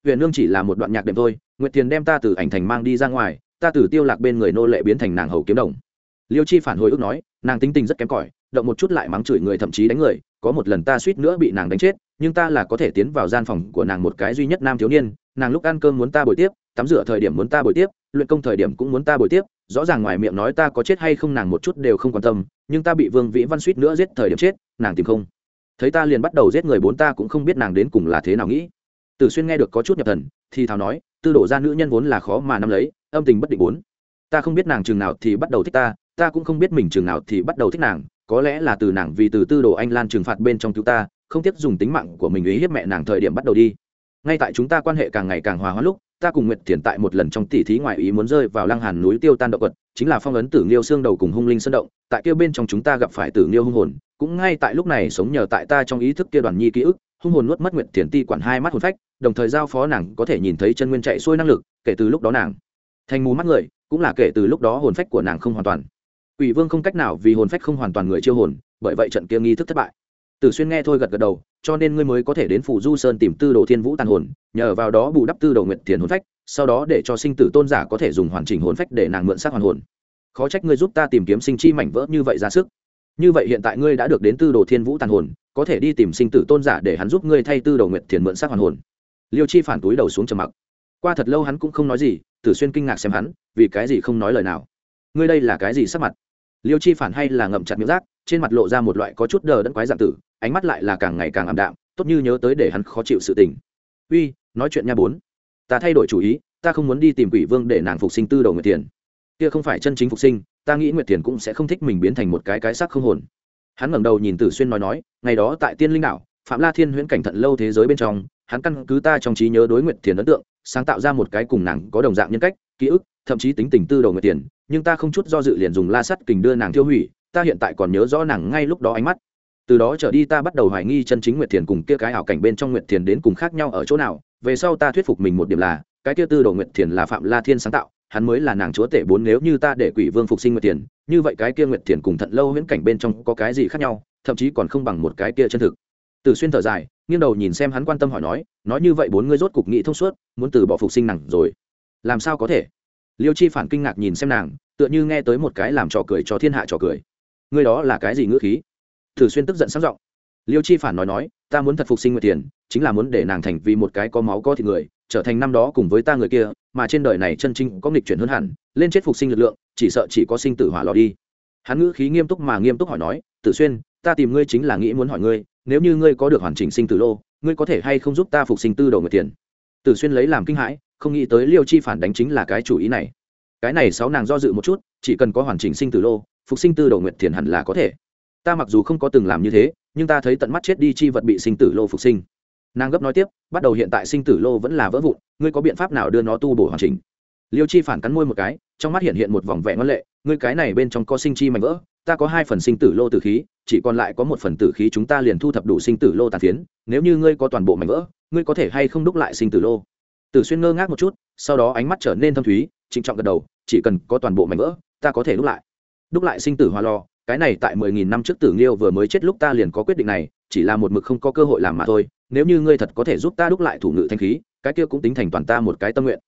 Huyện nương chỉ là một đoạn nhạc đệm thôi, nguyệt tiền đem ta từ ảnh thành mang đi ra ngoài, ta từ tiêu lạc bên người nô lệ biến thành nàng hầu kiếm đồng. Liêu chi phản hồi ước nói, nàng tính tình rất kém cỏi, động một chút lại mắng chửi người thậm chí đánh người, có một lần ta suýt nữa bị nàng đánh chết, nhưng ta là có thể tiến vào gian phòng của nàng một cái duy nhất nam thiếu niên, nàng lúc ăn cơm muốn ta bồi tiếp, tắm rửa thời điểm muốn ta bồi tiếp, luyện công thời điểm cũng muốn ta bồi tiếp, rõ ràng ngoài miệng nói ta có chết hay không nàng một chút đều không quan tâm, nhưng ta bị vương vĩ văn suýt nữa giết thời điểm chết, nàng tìm không thấy ta liền bắt đầu giết người bốn ta cũng không biết nàng đến cùng là thế nào nghĩ. Tử xuyên nghe được có chút nhập thần, thì thào nói, tư đổ ra nữ nhân vốn là khó mà nắm lấy, âm tình bất định bốn. Ta không biết nàng chừng nào thì bắt đầu thích ta ta cũng không biết mình chừng nào thì bắt đầu thích nàng, có lẽ là từ nàng vì từ tư đồ anh lan trừng phạt bên trong cứu ta, không tiếc dùng tính mạng của mình ý hiếp mẹ nàng thời điểm bắt đầu đi. Ngay tại chúng ta quan hệ càng ngày càng hòa hoãn lúc ta cùng nguyệt thiền tại một lần trong tỷ thí ngoại ý muốn rơi vào lăng hàn núi tiêu tan động vật, chính là phong ấn tử nghiêu xương đầu cùng hung linh sơn động, tại kia bên trong chúng ta gặp phải tử nghiêu hung hồn, cũng ngay tại lúc này sống nhờ tại ta trong ý thức kia đoàn nhi ký ức, hung hồn nuốt mất nguyệt thiền ti quản hai mắt hồn phách, đồng thời giao phó nàng có thể nhìn thấy chân nguyên chạy xuôi năng lực, kể từ lúc đó nàng thành mù mắt người, cũng là kể từ lúc đó hồn phách của nàng không hoàn toàn. Ủy vương không cách nào vì hồn phách không hoàn toàn người chiêu hồn, bởi vậy trận kia nghi thức thất bại. Tử xuyên nghe thôi gật gật đầu cho nên ngươi mới có thể đến phủ du sơn tìm tư đồ thiên vũ tàn hồn, nhờ vào đó bù đắp tư đồ nguyện thiền hồn phách, sau đó để cho sinh tử tôn giả có thể dùng hoàn chỉnh hồn phách để nàng mượn xác hoàn hồn. Khó trách ngươi giúp ta tìm kiếm sinh chi mảnh vỡ như vậy ra sức. Như vậy hiện tại ngươi đã được đến tư đồ thiên vũ tàn hồn, có thể đi tìm sinh tử tôn giả để hắn giúp ngươi thay tư đồ nguyện thiền mượn xác hoàn hồn. Liêu chi phản túi đầu xuống trầm mặc. Qua thật lâu hắn cũng không nói gì, tử xuyên kinh ngạc xem hắn, vì cái gì không nói lời nào? Ngươi đây là cái gì sắc mặt? Liêu chi phản hay là ngậm chặt miếng rác? Trên mặt lộ ra một loại có chút đờ đẫn quái dạng tử, ánh mắt lại là càng ngày càng ảm đạm, tốt như nhớ tới để hắn khó chịu sự tình. Uy, nói chuyện nha bốn. Ta thay đổi chủ ý, ta không muốn đi tìm quỷ vương để nàng phục sinh tư đầu nguyệt tiền kia không phải chân chính phục sinh, ta nghĩ nguyệt tiền cũng sẽ không thích mình biến thành một cái cái sắc không hồn. Hắn ngẩng đầu nhìn tử xuyên nói nói, ngày đó tại tiên linh đảo, phạm la thiên huyễn cảnh thận lâu thế giới bên trong, hắn căn cứ ta trong trí nhớ đối nguyệt tiền ấn tượng sáng tạo ra một cái cùng nàng có đồng dạng nhân cách, ký ức, thậm chí tính tình tư đầu nguyệt tiền, nhưng ta không chút do dự liền dùng la sắt kình đưa nàng tiêu hủy, ta hiện tại còn nhớ rõ nàng ngay lúc đó ánh mắt. Từ đó trở đi ta bắt đầu hoài nghi chân chính nguyệt thiền cùng kia cái ảo cảnh bên trong nguyệt thiền đến cùng khác nhau ở chỗ nào. Về sau ta thuyết phục mình một điểm là, cái kia tư đồ nguyệt thiền là phạm la thiên sáng tạo, hắn mới là nàng chúa tể bốn nếu như ta để quỷ vương phục sinh nguyệt thiền như vậy cái kia nguyệt thiền cùng thận lâu huyễn cảnh bên trong có cái gì khác nhau, thậm chí còn không bằng một cái kia chân thực. Tử xuyên thở dài, nghiêng đầu nhìn xem hắn quan tâm hỏi nói nói như vậy bốn ngươi rốt cục nghị thông suốt, muốn từ bỏ phục sinh nàng rồi. Làm sao có thể? Liêu chi phản kinh ngạc nhìn xem nàng, tựa như nghe tới một cái làm trò cười cho thiên hạ trò cười. Ngươi đó là cái gì ngữ khí? Tử xuyên tức giận sáng giọng. Liêu chi phản nói nói, ta muốn thật phục sinh nguyệt tiền, chính là muốn để nàng thành vì một cái có máu có thịt người, trở thành năm đó cùng với ta người kia, mà trên đời này chân chính có nghịch chuyển hơn hẳn, lên chết phục sinh lực lượng, chỉ sợ chỉ có sinh tử hỏa lò đi. Hắn ngữ khí nghiêm túc mà nghiêm túc hỏi nói tử xuyên, ta tìm ngươi chính là nghĩ muốn hỏi ngươi nếu như ngươi có được hoàn chỉnh sinh tử lô, ngươi có thể hay không giúp ta phục sinh tư đầu người tiền? Tử xuyên lấy làm kinh hãi, không nghĩ tới liêu chi phản đánh chính là cái chủ ý này. Cái này sáu nàng do dự một chút, chỉ cần có hoàn chỉnh sinh tử lô, phục sinh tư đầu nguyện tiền hẳn là có thể. Ta mặc dù không có từng làm như thế, nhưng ta thấy tận mắt chết đi chi vật bị sinh tử lô phục sinh. Nàng gấp nói tiếp, bắt đầu hiện tại sinh tử lô vẫn là vỡ vụn, ngươi có biện pháp nào đưa nó tu bổ hoàn chỉnh? Liêu chi phản cắn môi một cái, trong mắt hiện hiện một vòng vẹn ngân lệ, ngươi cái này bên trong có sinh chi mạnh vỡ, ta có hai phần sinh tử lô tử khí chỉ còn lại có một phần tử khí chúng ta liền thu thập đủ sinh tử lô tàn phiến, nếu như ngươi có toàn bộ mảnh vỡ, ngươi có thể hay không đúc lại sinh tử lô? Tử xuyên ngơ ngác một chút, sau đó ánh mắt trở nên thâm thúy, trịnh trọng gật đầu, chỉ cần có toàn bộ mảnh vỡ, ta có thể đúc lại. Đúc lại sinh tử hoa lò, cái này tại mười nghìn năm trước tử nghiêu vừa mới chết lúc ta liền có quyết định này, chỉ là một mực không có cơ hội làm mà thôi, nếu như ngươi thật có thể giúp ta đúc lại thủ ngự thanh khí, cái kia cũng tính thành toàn ta một cái tâm nguyện.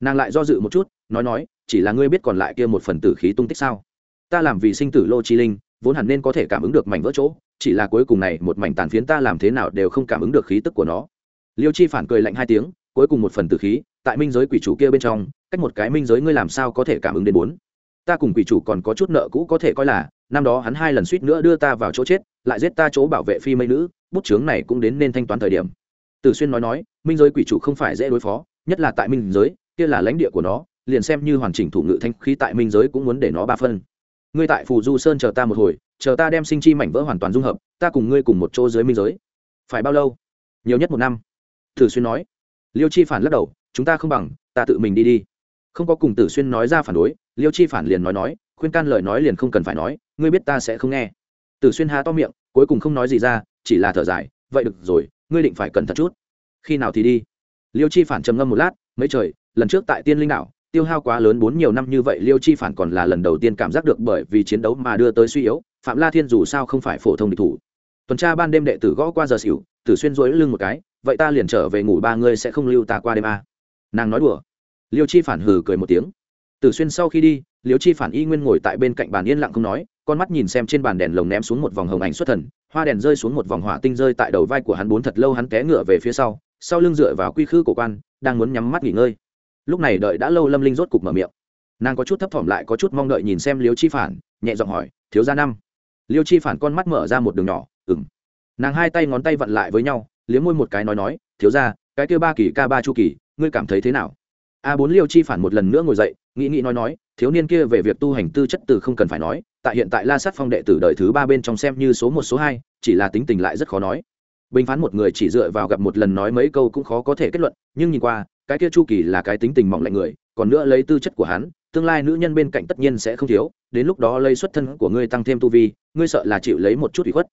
Nàng lại do dự một chút, nói nói, chỉ là ngươi biết còn lại kia một phần tử khí tung tích sao? Ta làm vì sinh tử lô chi linh vốn hẳn nên có thể cảm ứng được mảnh vỡ chỗ, chỉ là cuối cùng này một mảnh tàn phiến ta làm thế nào đều không cảm ứng được khí tức của nó. Liêu chi phản cười lạnh hai tiếng, cuối cùng một phần tử khí, tại minh giới quỷ chủ kia bên trong, cách một cái minh giới ngươi làm sao có thể cảm ứng đến bốn? Ta cùng quỷ chủ còn có chút nợ cũ có thể coi là, năm đó hắn hai lần suýt nữa đưa ta vào chỗ chết, lại giết ta chỗ bảo vệ phi mây nữ, bút chướng này cũng đến nên thanh toán thời điểm. Từ xuyên nói nói, minh giới quỷ chủ không phải dễ đối phó, nhất là tại minh giới, kia là lãnh địa của nó, liền xem như hoàn chỉnh thủ ngự thanh khí tại minh giới cũng muốn để nó ba phân ngươi tại phù du sơn chờ ta một hồi, chờ ta đem sinh chi mảnh vỡ hoàn toàn dung hợp, ta cùng ngươi cùng một chỗ dưới minh giới. Phải bao lâu? Nhiều nhất một năm. Tử xuyên nói. Liêu chi phản lắc đầu, chúng ta không bằng, ta tự mình đi đi. Không có cùng tử xuyên nói ra phản đối, liêu chi phản liền nói nói, khuyên can lời nói liền không cần phải nói, ngươi biết ta sẽ không nghe. Tử xuyên há to miệng, cuối cùng không nói gì ra, chỉ là thở dài, vậy được rồi, ngươi định phải cẩn thận chút. Khi nào thì đi? Liêu chi phản trầm ngâm một lát, mấy trời, lần trước tại tiên linh đảo tiêu hao quá lớn bốn nhiều năm như vậy, liêu chi phản còn là lần đầu tiên cảm giác được bởi vì chiến đấu mà đưa tới suy yếu, phạm la thiên dù sao không phải phổ thông địch thủ. Tuần tra ban đêm đệ tử gõ qua giờ xỉu, tử xuyên rối lưng một cái, vậy ta liền trở về ngủ ba, ngươi sẽ không lưu ta qua đêm à. nàng nói đùa. Liêu chi phản hừ cười một tiếng. Tử xuyên sau khi đi, liêu chi phản y nguyên ngồi tại bên cạnh bàn yên lặng không nói, con mắt nhìn xem trên bàn đèn lồng ném xuống một vòng hồng ảnh xuất thần, hoa đèn rơi xuống một vòng hỏa tinh rơi tại đầu vai của hắn bốn thật lâu, hắn té ngựa về phía sau sau lưng dựa vào quy khư cổ quan, đang muốn nhắm mắt nghỉ ngơi lúc này đợi đã lâu lâm linh rốt cục mở miệng. Nàng có chút thấp thỏm lại có chút mong đợi nhìn xem liêu chi phản, nhẹ giọng hỏi, thiếu gia năm? Liêu chi phản con mắt mở ra một đường nhỏ ừng nàng hai tay ngón tay vặn lại với nhau, liếm môi một cái nói nói, thiếu gia, cái kia ba kỳ ca ba chu kỳ, ngươi cảm thấy thế nào? A bốn liêu chi phản một lần nữa ngồi dậy, nghĩ nghĩ nói nói, thiếu niên kia về việc tu hành tư chất từ không cần phải nói, tại hiện tại la sát phong đệ tử đời thứ ba bên trong xem như số một, số hai, chỉ là tính tình lại rất khó nói. Bình phán một người chỉ dựa vào gặp một lần nói mấy câu cũng khó có thể kết luận, nhưng nhìn qua cái kia chu kỳ là cái tính tình mỏng lạnh người, còn nữa lấy tư chất của hắn, tương lai nữ nhân bên cạnh tất nhiên sẽ không thiếu, đến lúc đó lấy xuất thân của ngươi tăng thêm tu vi, ngươi sợ là chịu lấy một chút ủy khuất.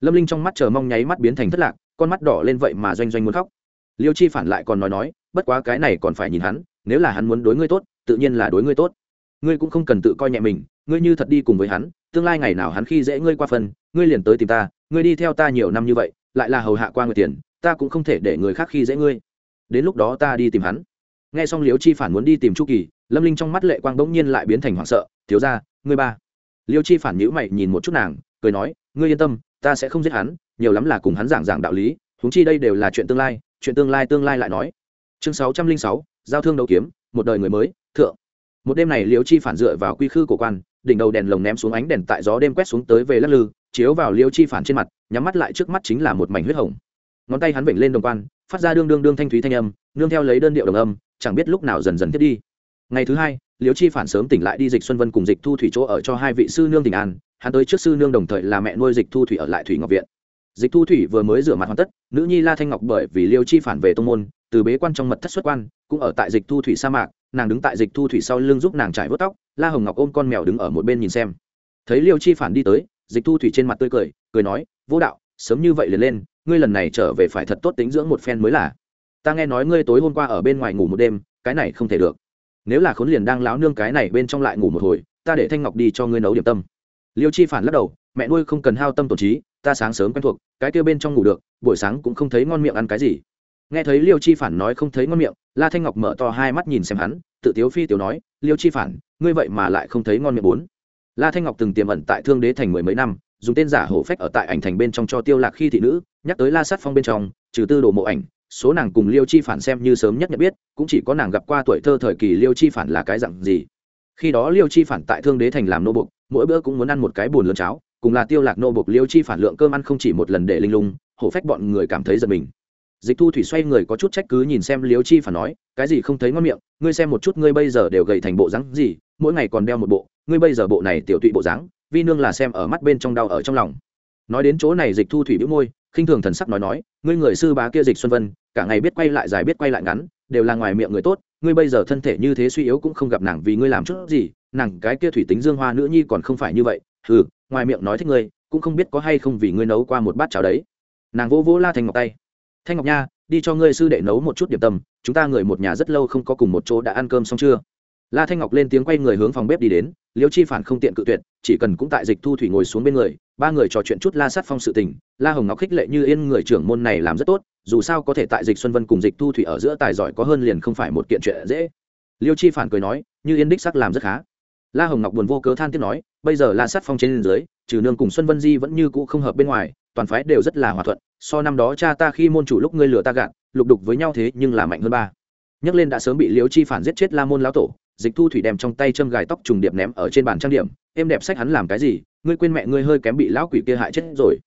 Lâm linh trong mắt chờ mong nháy mắt biến thành thất lạc, con mắt đỏ lên vậy mà doanh doanh muốn khóc. Liêu chi phản lại còn nói nói, bất quá cái này còn phải nhìn hắn, nếu là hắn muốn đối ngươi tốt, tự nhiên là đối ngươi tốt. Ngươi cũng không cần tự coi nhẹ mình, ngươi như thật đi cùng với hắn, tương lai ngày nào hắn khi dễ ngươi qua phần, ngươi liền tới tìm ta, ngươi đi theo ta nhiều năm như vậy, lại là hầu hạ qua người tiền, ta cũng không thể để người khác khi dễ ngươi đến lúc đó ta đi tìm hắn. Nghe xong liêu chi phản muốn đi tìm chu kỳ, lâm linh trong mắt lệ quang bỗng nhiên lại biến thành hoảng sợ, thiếu ra ngươi ba. Liêu chi phản nhữ mày nhìn một chút nàng, cười nói, ngươi yên tâm, ta sẽ không giết hắn, nhiều lắm là cùng hắn giảng giảng đạo lý, huống chi đây đều là chuyện tương lai, chuyện tương lai tương lai lại nói. Chương sáu trăm linh sáu, giao thương đấu kiếm, một đời người mới, thượng. Một đêm này liêu chi phản dựa vào quy khư của quan, đỉnh đầu đèn lồng ném xuống ánh đèn tại gió đêm quét xuống tới về lắc lư, chiếu vào liêu chi phản trên mặt, nhắm mắt lại trước mắt chính là một mảnh huyết hồng. Ngón tay hắn vểnh lên đồng quan phát ra đương đương đương thanh thúy thanh âm, nương theo lấy đơn điệu đồng âm, chẳng biết lúc nào dần dần thiết đi. Ngày thứ hai, liễu chi phản sớm tỉnh lại đi dịch xuân vân cùng dịch thu thủy chỗ ở cho hai vị sư nương tỉnh an, hắn tới trước sư nương đồng thời là mẹ nuôi dịch thu thủy ở lại thủy ngọc viện. Dịch thu thủy vừa mới rửa mặt hoàn tất, nữ nhi la thanh ngọc bởi vì liêu chi phản về tô n g môn, từ bế quan trong mật thất xuất quan, cũng ở tại dịch thu thủy sa mạc, nàng đứng tại dịch thu thủy sau lưng giúp nàng trải vớt tóc, la hồng ngọc ôm con mèo đứng ở một bên nhìn xem. Thấy liêu chi phản đi tới, dịch thu thủy trên mặt tươi cười cười nói, vô đạo, sớm như vậy liền lên ngươi lần này trở về phải thật tốt tính dưỡng một phen mới là. Ta nghe nói ngươi tối hôm qua ở bên ngoài ngủ một đêm, cái này không thể được. Nếu là khốn liền đang láo nương cái này bên trong lại ngủ một hồi, ta để thanh ngọc đi cho ngươi nấu điểm tâm. Liêu chi phản lắc đầu, mẹ nuôi không cần hao tâm tổn trí, ta sáng sớm quen thuộc, cái kia bên trong ngủ được, buổi sáng cũng không thấy ngon miệng ăn cái gì. Nghe thấy liêu chi phản nói không thấy ngon miệng, la thanh ngọc mở to hai mắt nhìn xem hắn, tự tiếu phi tiểu nói, liêu chi phản, ngươi vậy mà lại không thấy ngon miệng bốn. La thanh ngọc từng tiềm ẩn tại thương đế thành mười mấy năm, dùng tên giả hổ phách ở tại ảnh thành bên trong cho tiêu lạc khi thị nữ nhắc tới la sát phong bên trong, trừ tư đồ mộ ảnh, số nàng cùng liêu chi phản xem như sớm nhất nhận biết, cũng chỉ có nàng gặp qua tuổi thơ thời kỳ liêu chi phản là cái dặn gì. Khi đó liêu chi phản tại thương đế thành làm nô bục mỗi bữa cũng muốn ăn một cái bùn lớn cháo, cùng là tiêu lạc nô bục liêu chi phản lượng cơm ăn không chỉ một lần để linh lung, hổ phách bọn người cảm thấy giật mình. Dịch thu thủy xoay người có chút trách cứ nhìn xem liêu chi phản nói, cái gì không thấy ngon miệng, ngươi xem một chút ngươi bây giờ đều gầy thành bộ dáng gì, mỗi ngày còn đeo một bộ, ngươi bây giờ bộ này tiểu tụy bộ dáng, vi nương là xem ở mắt bên trong đau ở trong lòng. Nói đến chỗ này, dịch thu thủy bĩu môi khinh thường thần sắc nói nói, ngươi người sư bá kia dịch xuân vân, cả ngày biết quay lại dài biết quay lại ngắn, đều là ngoài miệng người tốt, ngươi bây giờ thân thể như thế suy yếu cũng không gặp nàng vì ngươi làm chút gì, nàng cái kia thủy tính dương hoa nữ nhi còn không phải như vậy ừ ngoài miệng nói thích ngươi, cũng không biết có hay không vì ngươi nấu qua một bát cháo đấy. Nàng vô vô la thanh ngọc tay. Thanh ngọc nha, đi cho ngươi sư đệ nấu một chút điểm tâm, chúng ta người một nhà rất lâu không có cùng một chỗ đã ăn cơm xong chưa? La thanh ngọc lên tiếng quay người hướng phòng bếp đi đến, liêu chi phản không tiện cự tuyệt, chỉ cần cũng tại dịch thu thủy ngồi xuống bên người, ba người trò chuyện chút la sát phong sự tình la hồng ngọc khích lệ như yên người trưởng môn này làm rất tốt, dù sao có thể tại dịch xuân vân cùng dịch thu thủy ở giữa tài giỏi có hơn liền không phải một kiện chuyện dễ. Liêu chi phản cười nói, như yên đích sắc làm rất khá. La hồng ngọc buồn vô cớ than tiếng nói, bây giờ la sát phong trên dưới, trừ nương cùng xuân vân di vẫn như cũ không hợp bên ngoài, toàn phái đều rất là hòa thuận, so năm đó cha ta khi môn chủ lúc ngươi lừa ta gạt, lục đục với nhau thế nhưng là mạnh hơn ba. Nhắc lên đã sớm bị liêu chi phản giết chết la môn lão tổ, dịch thu thủy đem trong tay châm gài tóc trùng điệp ném ở trên bàn trang điểm, em đẹp sách hắn làm cái gì? Ngươi quên mẹ ngươi hơi kém bị lão quỷ kia hại chết rồi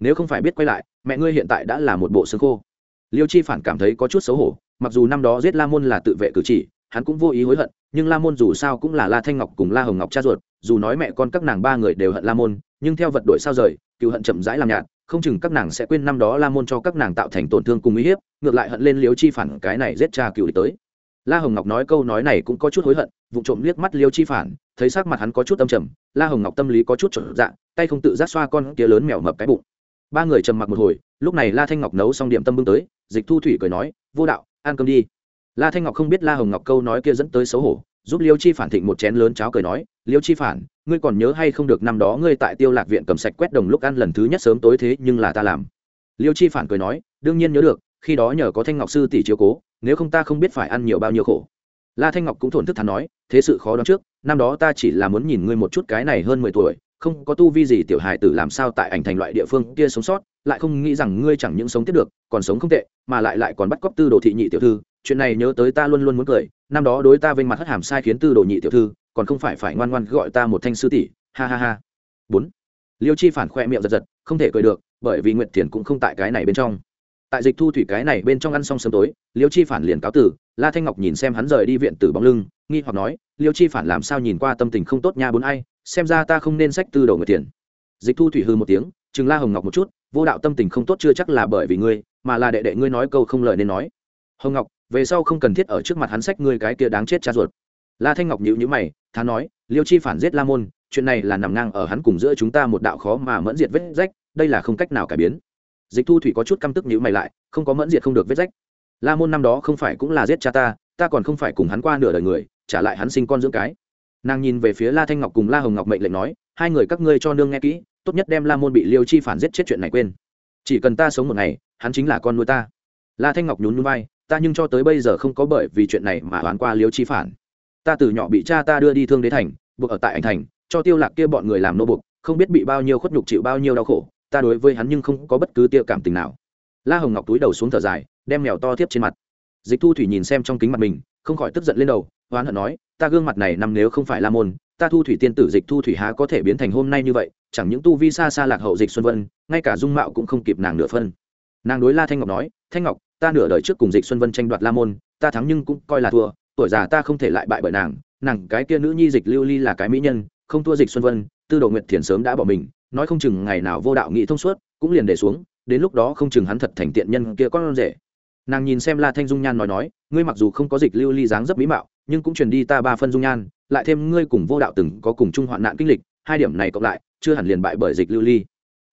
nếu không phải biết quay lại, mẹ ngươi hiện tại đã là một bộ xương khô. Liêu chi phản cảm thấy có chút xấu hổ, mặc dù năm đó giết la môn là tự vệ cử chỉ, hắn cũng vô ý hối hận, nhưng la môn dù sao cũng là la thanh ngọc cùng la hồng ngọc cha ruột, dù nói mẹ con các nàng ba người đều hận la môn, nhưng theo vật đổi sao rời cựu hận chậm rãi làm nhạt, không chừng các nàng sẽ quên năm đó la môn cho các nàng tạo thành tổn thương cùng uy hiếp, ngược lại hận lên liêu chi phản cái này giết cha cựu địch tới. La hồng ngọc nói câu nói này cũng có chút hối hận vụ trộm liếc mắt liêu chi phản, thấy sắc mặt hắn có chút âm trầm, la hồng ngọc tâm lý có chút trở dạng tay không tự giác xoa con kia lớn mèo mập cái bụng ba người trầm mặc một hồi, lúc này la thanh ngọc nấu xong điểm tâm bưng tới, dịch thu thủy cười nói, vô đạo, ăn cơm đi. La thanh ngọc không biết la hồng ngọc câu nói kia dẫn tới xấu hổ, giúp liêu chi phản thịnh một chén lớn cháo cười nói, liêu chi phản, ngươi còn nhớ hay không được năm đó ngươi tại tiêu lạc viện cầm sạch quét đồng lúc ăn lần thứ nhất sớm tối thế nhưng là ta làm? Liêu chi phản cười nói, đương nhiên nhớ được, khi đó nhờ có thanh ngọc sư tỷ chiếu cố, nếu không ta không biết phải ăn nhiều bao nhiêu khổ. La thanh ngọc cũng thổn thức thắn nói, thế sự khó đoán trước, năm đó ta chỉ là muốn nhìn ngươi một chút cái này hơn mười tuổi không có tu vi gì tiểu hài tử làm sao tại ảnh thành loại địa phương kia sống sót, lại không nghĩ rằng ngươi chẳng những sống tiếp được, còn sống không tệ, mà lại lại còn bắt cóc tư đồ thị nhị tiểu thư. Chuyện này nhớ tới ta luôn luôn muốn cười, năm đó đối ta vênh mặt hất hàm sai khiến tư đồ nhị tiểu thư, còn không phải phải ngoan ngoan gọi ta một thanh sư tỷ. Ha ha ha. Bốn. Liêu chi phản khoe miệng giật giật, không thể cười được, bởi vì nguyệt thiền cũng không tại cái này bên trong. Tại dịch thu thủy cái này bên trong ăn xong sớm tối, liêu chi phản liền cáo tử, la thanh ngọc nhìn xem hắn rời đi viện tử bóng lưng, nghi hoặc nói, liêu chi phản làm sao nhìn qua tâm tình không tốt nha bốn ai xem ra ta không nên sách tư đầu người tiền. Dịch thu thủy hư một tiếng chừng la hồng ngọc một chút, vô đạo tâm tình không tốt chưa chắc là bởi vì ngươi, mà là đệ đệ ngươi nói câu không lời nên nói. Hồng ngọc, về sau không cần thiết ở trước mặt hắn sách ngươi cái kia đáng chết cha ruột. La thanh ngọc nhịu nhữ mày thá nói, liêu chi phản giết la môn, chuyện này là nằm ngang ở hắn cùng giữa chúng ta một đạo khó mà mẫn diệt vết rách, đây là không cách nào cải biến. Dịch thu thủy có chút căm tức nhữ mày lại, không có mẫn diệt không được vết rách. La môn năm đó không phải cũng là giết cha ta ta còn không phải cùng hắn qua nửa đời người, trả lại hắn sinh con dưỡng cái nàng nhìn về phía la thanh ngọc cùng la hồng ngọc mệnh lệnh nói, hai người các ngươi cho nương nghe kỹ, tốt nhất đem la môn bị liêu chi phản giết chết chuyện này quên. Chỉ cần ta sống một ngày, hắn chính là con nuôi ta. La thanh ngọc nhún nhún vai, ta nhưng cho tới bây giờ không có bởi vì chuyện này mà đoán qua liêu chi phản. Ta từ nhỏ bị cha ta đưa đi thương đế thành, buộc ở tại ảnh thành, cho tiêu lạc kia bọn người làm nô buộc không biết bị bao nhiêu khuất nhục chịu bao nhiêu đau khổ, ta đối với hắn nhưng không có bất cứ tiêu cảm tình nào. La hồng ngọc túi đầu xuống thở dài, đem mèo to tiếp trên mặt. Dịch thu thủy nhìn xem trong kính mặt mình, không khỏi tức giận lên đầu, oán hận nói ta gương mặt này năm nếu không phải la môn, ta thu thủy tiên tử dịch thu thủy há có thể biến thành hôm nay như vậy, chẳng những tu vi xa xa lạc hậu dịch xuân vân, ngay cả dung mạo cũng không kịp nàng nửa phân. Nàng đối la thanh ngọc nói, thanh ngọc, ta nửa đời trước cùng dịch xuân vân tranh đoạt la môn, ta thắng nhưng cũng coi là thua, tuổi già ta không thể lại bại bởi nàng nàng cái kia nữ nhi dịch lưu ly là cái mỹ nhân, không thua dịch xuân vân, tư đồ nguyệt thiền sớm đã bỏ mình, nói không chừng ngày nào vô đạo nghị thông suốt, cũng liền để xuống, đến lúc đó không chừng hắn thật thành tiện nhân kia con rể. Nàng nhìn xem la thanh dung nhan nói nói, ngươi mặc dù không có dịch lưu ly dáng dấp mỹ mạo nhưng cũng truyền đi ta ba phân dung nhan, lại thêm ngươi cùng vô đạo từng có cùng chung hoạn nạn kinh lịch, hai điểm này cộng lại, chưa hẳn liền bại bởi dịch lưu ly.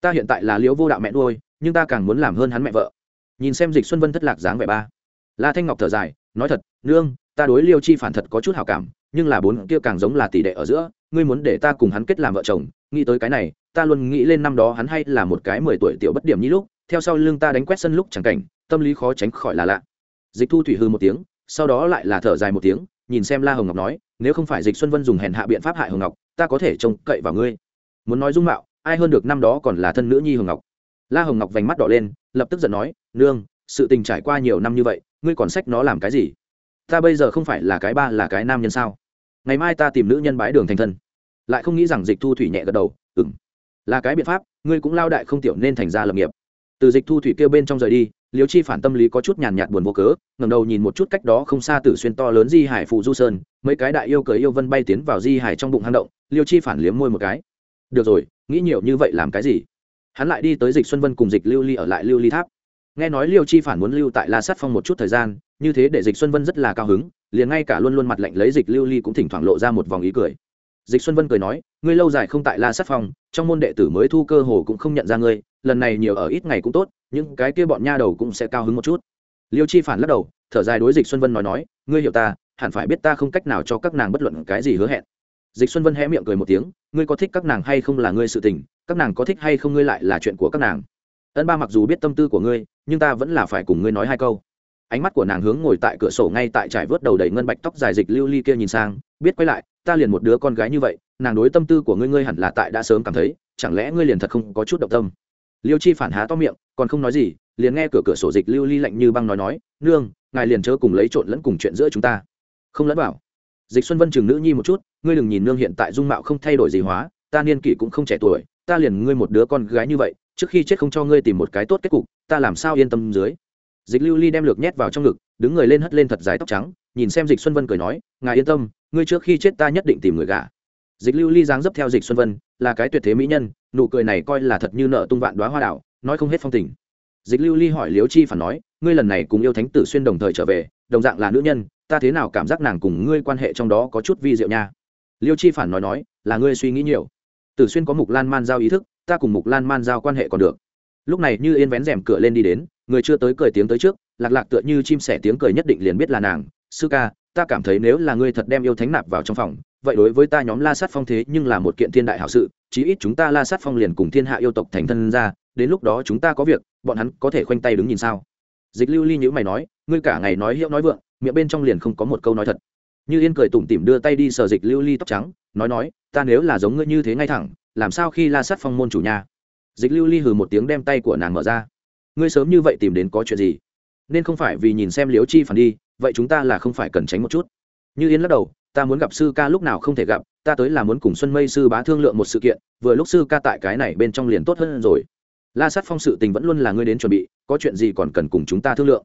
Ta hiện tại là liễu vô đạo mẹ nuôi, nhưng ta càng muốn làm hơn hắn mẹ vợ. Nhìn xem dịch xuân vân thất lạc dáng vẻ ba. La thanh ngọc thở dài, nói thật, nương, ta đối liêu chi phản thật có chút hảo cảm, nhưng là bốn kia càng giống là tỷ đệ ở giữa, ngươi muốn để ta cùng hắn kết làm vợ chồng, nghĩ tới cái này, ta luôn nghĩ lên năm đó hắn hay là một cái mười tuổi tiểu bất điểm như lúc, theo sau lưng ta đánh quét sân lúc chẳng cảnh, tâm lý khó tránh khỏi là lạ. Dịch thu thủy hư một tiếng, sau đó lại là thở dài một tiếng nhìn xem la hồng ngọc nói, nếu không phải dịch xuân vân dùng hèn hạ biện pháp hại hồng ngọc, ta có thể trông cậy vào ngươi. Muốn nói dung mạo, ai hơn được năm đó còn là thân nữ nhi hồng ngọc. La hồng ngọc vành mắt đỏ lên, lập tức giận nói, nương, sự tình trải qua nhiều năm như vậy, ngươi còn sách nó làm cái gì? Ta bây giờ không phải là cái ba, là cái nam nhân sao? Ngày mai ta tìm nữ nhân bái đường thành thân. Lại không nghĩ rằng dịch thu thủy nhẹ gật đầu ừng là cái biện pháp, ngươi cũng lao đại không tiểu nên thành ra lập nghiệp. Từ dịch thu thủy kêu bên trong rời đi liêu chi phản tâm lý có chút nhàn nhạt buồn vô cớ ngầm đầu nhìn một chút cách đó không xa tử xuyên to lớn di hải phụ du sơn, mấy cái đại yêu cười yêu vân bay tiến vào di hải trong bụng hang động, liêu chi phản liếm môi một cái. Được rồi, nghĩ nhiều như vậy làm cái gì? Hắn lại đi tới dịch xuân vân cùng dịch lưu ly ở lại lưu ly tháp. Nghe nói liêu chi phản muốn lưu tại la sát phong một chút thời gian, như thế để dịch xuân vân rất là cao hứng, liền ngay cả luôn luôn mặt lạnh lấy dịch lưu ly cũng thỉnh thoảng lộ ra một vòng ý cười. Dịch xuân vân cười nói, ngươi lâu dài không tại la sát phong, trong môn đệ tử mới thu cơ hồ cũng không nhận ra ngươi, lần này nhiều ở ít ngày cũng tốt những cái kia bọn nha đầu cũng sẽ cao hứng một chút. Liêu chi phản lắc đầu, thở dài đối dịch xuân vân nói nói, ngươi hiểu ta, hẳn phải biết ta không cách nào cho các nàng bất luận cái gì hứa hẹn. Dịch xuân vân hé miệng cười một tiếng, ngươi có thích các nàng hay không là ngươi sự tình, các nàng có thích hay không ngươi lại là chuyện của các nàng. Ân ba mặc dù biết tâm tư của ngươi, nhưng ta vẫn là phải cùng ngươi nói hai câu. Ánh mắt của nàng hướng ngồi tại cửa sổ ngay tại trải vớt đầu đầy ngân bạch tóc dài dịch lưu ly kia nhìn sang, biết quay lại, ta liền một đứa con gái như vậy, nàng đối tâm tư của ngươi ngươi hẳn là tại đã sớm cảm thấy, chẳng lẽ ngươi liền thật không có chút động tâm? Liêu chi phản há to miệng, còn không nói gì, liền nghe cửa cửa sổ dịch lưu ly lạnh như băng nói nói, nương, ngài liền chớ cùng lấy trộn lẫn cùng chuyện giữa chúng ta. Không lẫn vào. dịch xuân vân chừng nữ nhi một chút, ngươi đừng nhìn nương hiện tại dung mạo không thay đổi gì hóa, ta niên kỷ cũng không trẻ tuổi, ta liền ngươi một đứa con gái như vậy, trước khi chết không cho ngươi tìm một cái tốt kết cục, ta làm sao yên tâm dưới? Dịch lưu ly đem lược nhét vào trong ngực, đứng người lên hất lên thật dài tóc trắng, nhìn xem dịch xuân vân cười nói, ngài yên tâm, ngươi trước khi chết ta nhất định tìm người gả. Dịch lưu ly dáng dấp theo dịch xuân vân, là cái tuyệt thế mỹ nhân nụ cười này coi là thật như nợ tung vạn đoá hoa đảo, nói không hết phong tình. Dịch lưu ly hỏi liếu chi phản nói, ngươi lần này cùng yêu thánh tử xuyên đồng thời trở về, đồng dạng là nữ nhân, ta thế nào cảm giác nàng cùng ngươi quan hệ trong đó có chút vi diệu nha? Liêu chi phản nói nói, là ngươi suy nghĩ nhiều. Tử xuyên có mục lan man giao ý thức, ta cùng mục lan man giao quan hệ còn được. Lúc này như yên vén rèm cửa lên đi đến, người chưa tới cười tiếng tới trước, lạc lạc tựa như chim sẻ tiếng cười nhất định liền biết là nàng, sư ca, ta cảm thấy nếu là ngươi thật đem yêu thánh nạp vào trong phòng, vậy đối với ta nhóm la sát phong thế nhưng là một kiện thiên đại hảo sự chí ít chúng ta la sát phong liền cùng thiên hạ yêu tộc thành thân ra, đến lúc đó chúng ta có việc, bọn hắn có thể khoanh tay đứng nhìn sao? Dịch lưu ly nhữ mày nói, ngươi cả ngày nói hiệu nói vượng, miệng bên trong liền không có một câu nói thật. Như yên cười tủm tỉm đưa tay đi sờ dịch lưu ly tóc trắng, nói nói, ta nếu là giống ngươi như thế ngay thẳng, làm sao khi la sát phong môn chủ nhà? Dịch lưu ly hừ một tiếng đem tay của nàng mở ra. Ngươi sớm như vậy tìm đến có chuyện gì? Nên không phải vì nhìn xem liếu chi phản đi, vậy chúng ta là không phải cần tránh một chút. Như yên lắc đầu ta muốn gặp sư ca lúc nào không thể gặp, ta tới là muốn cùng xuân mây sư bá thương lượng một sự kiện, vừa lúc sư ca tại cái này bên trong liền tốt hơn rồi. La sát phong sự tình vẫn luôn là ngươi đến chuẩn bị, có chuyện gì còn cần cùng chúng ta thương lượng.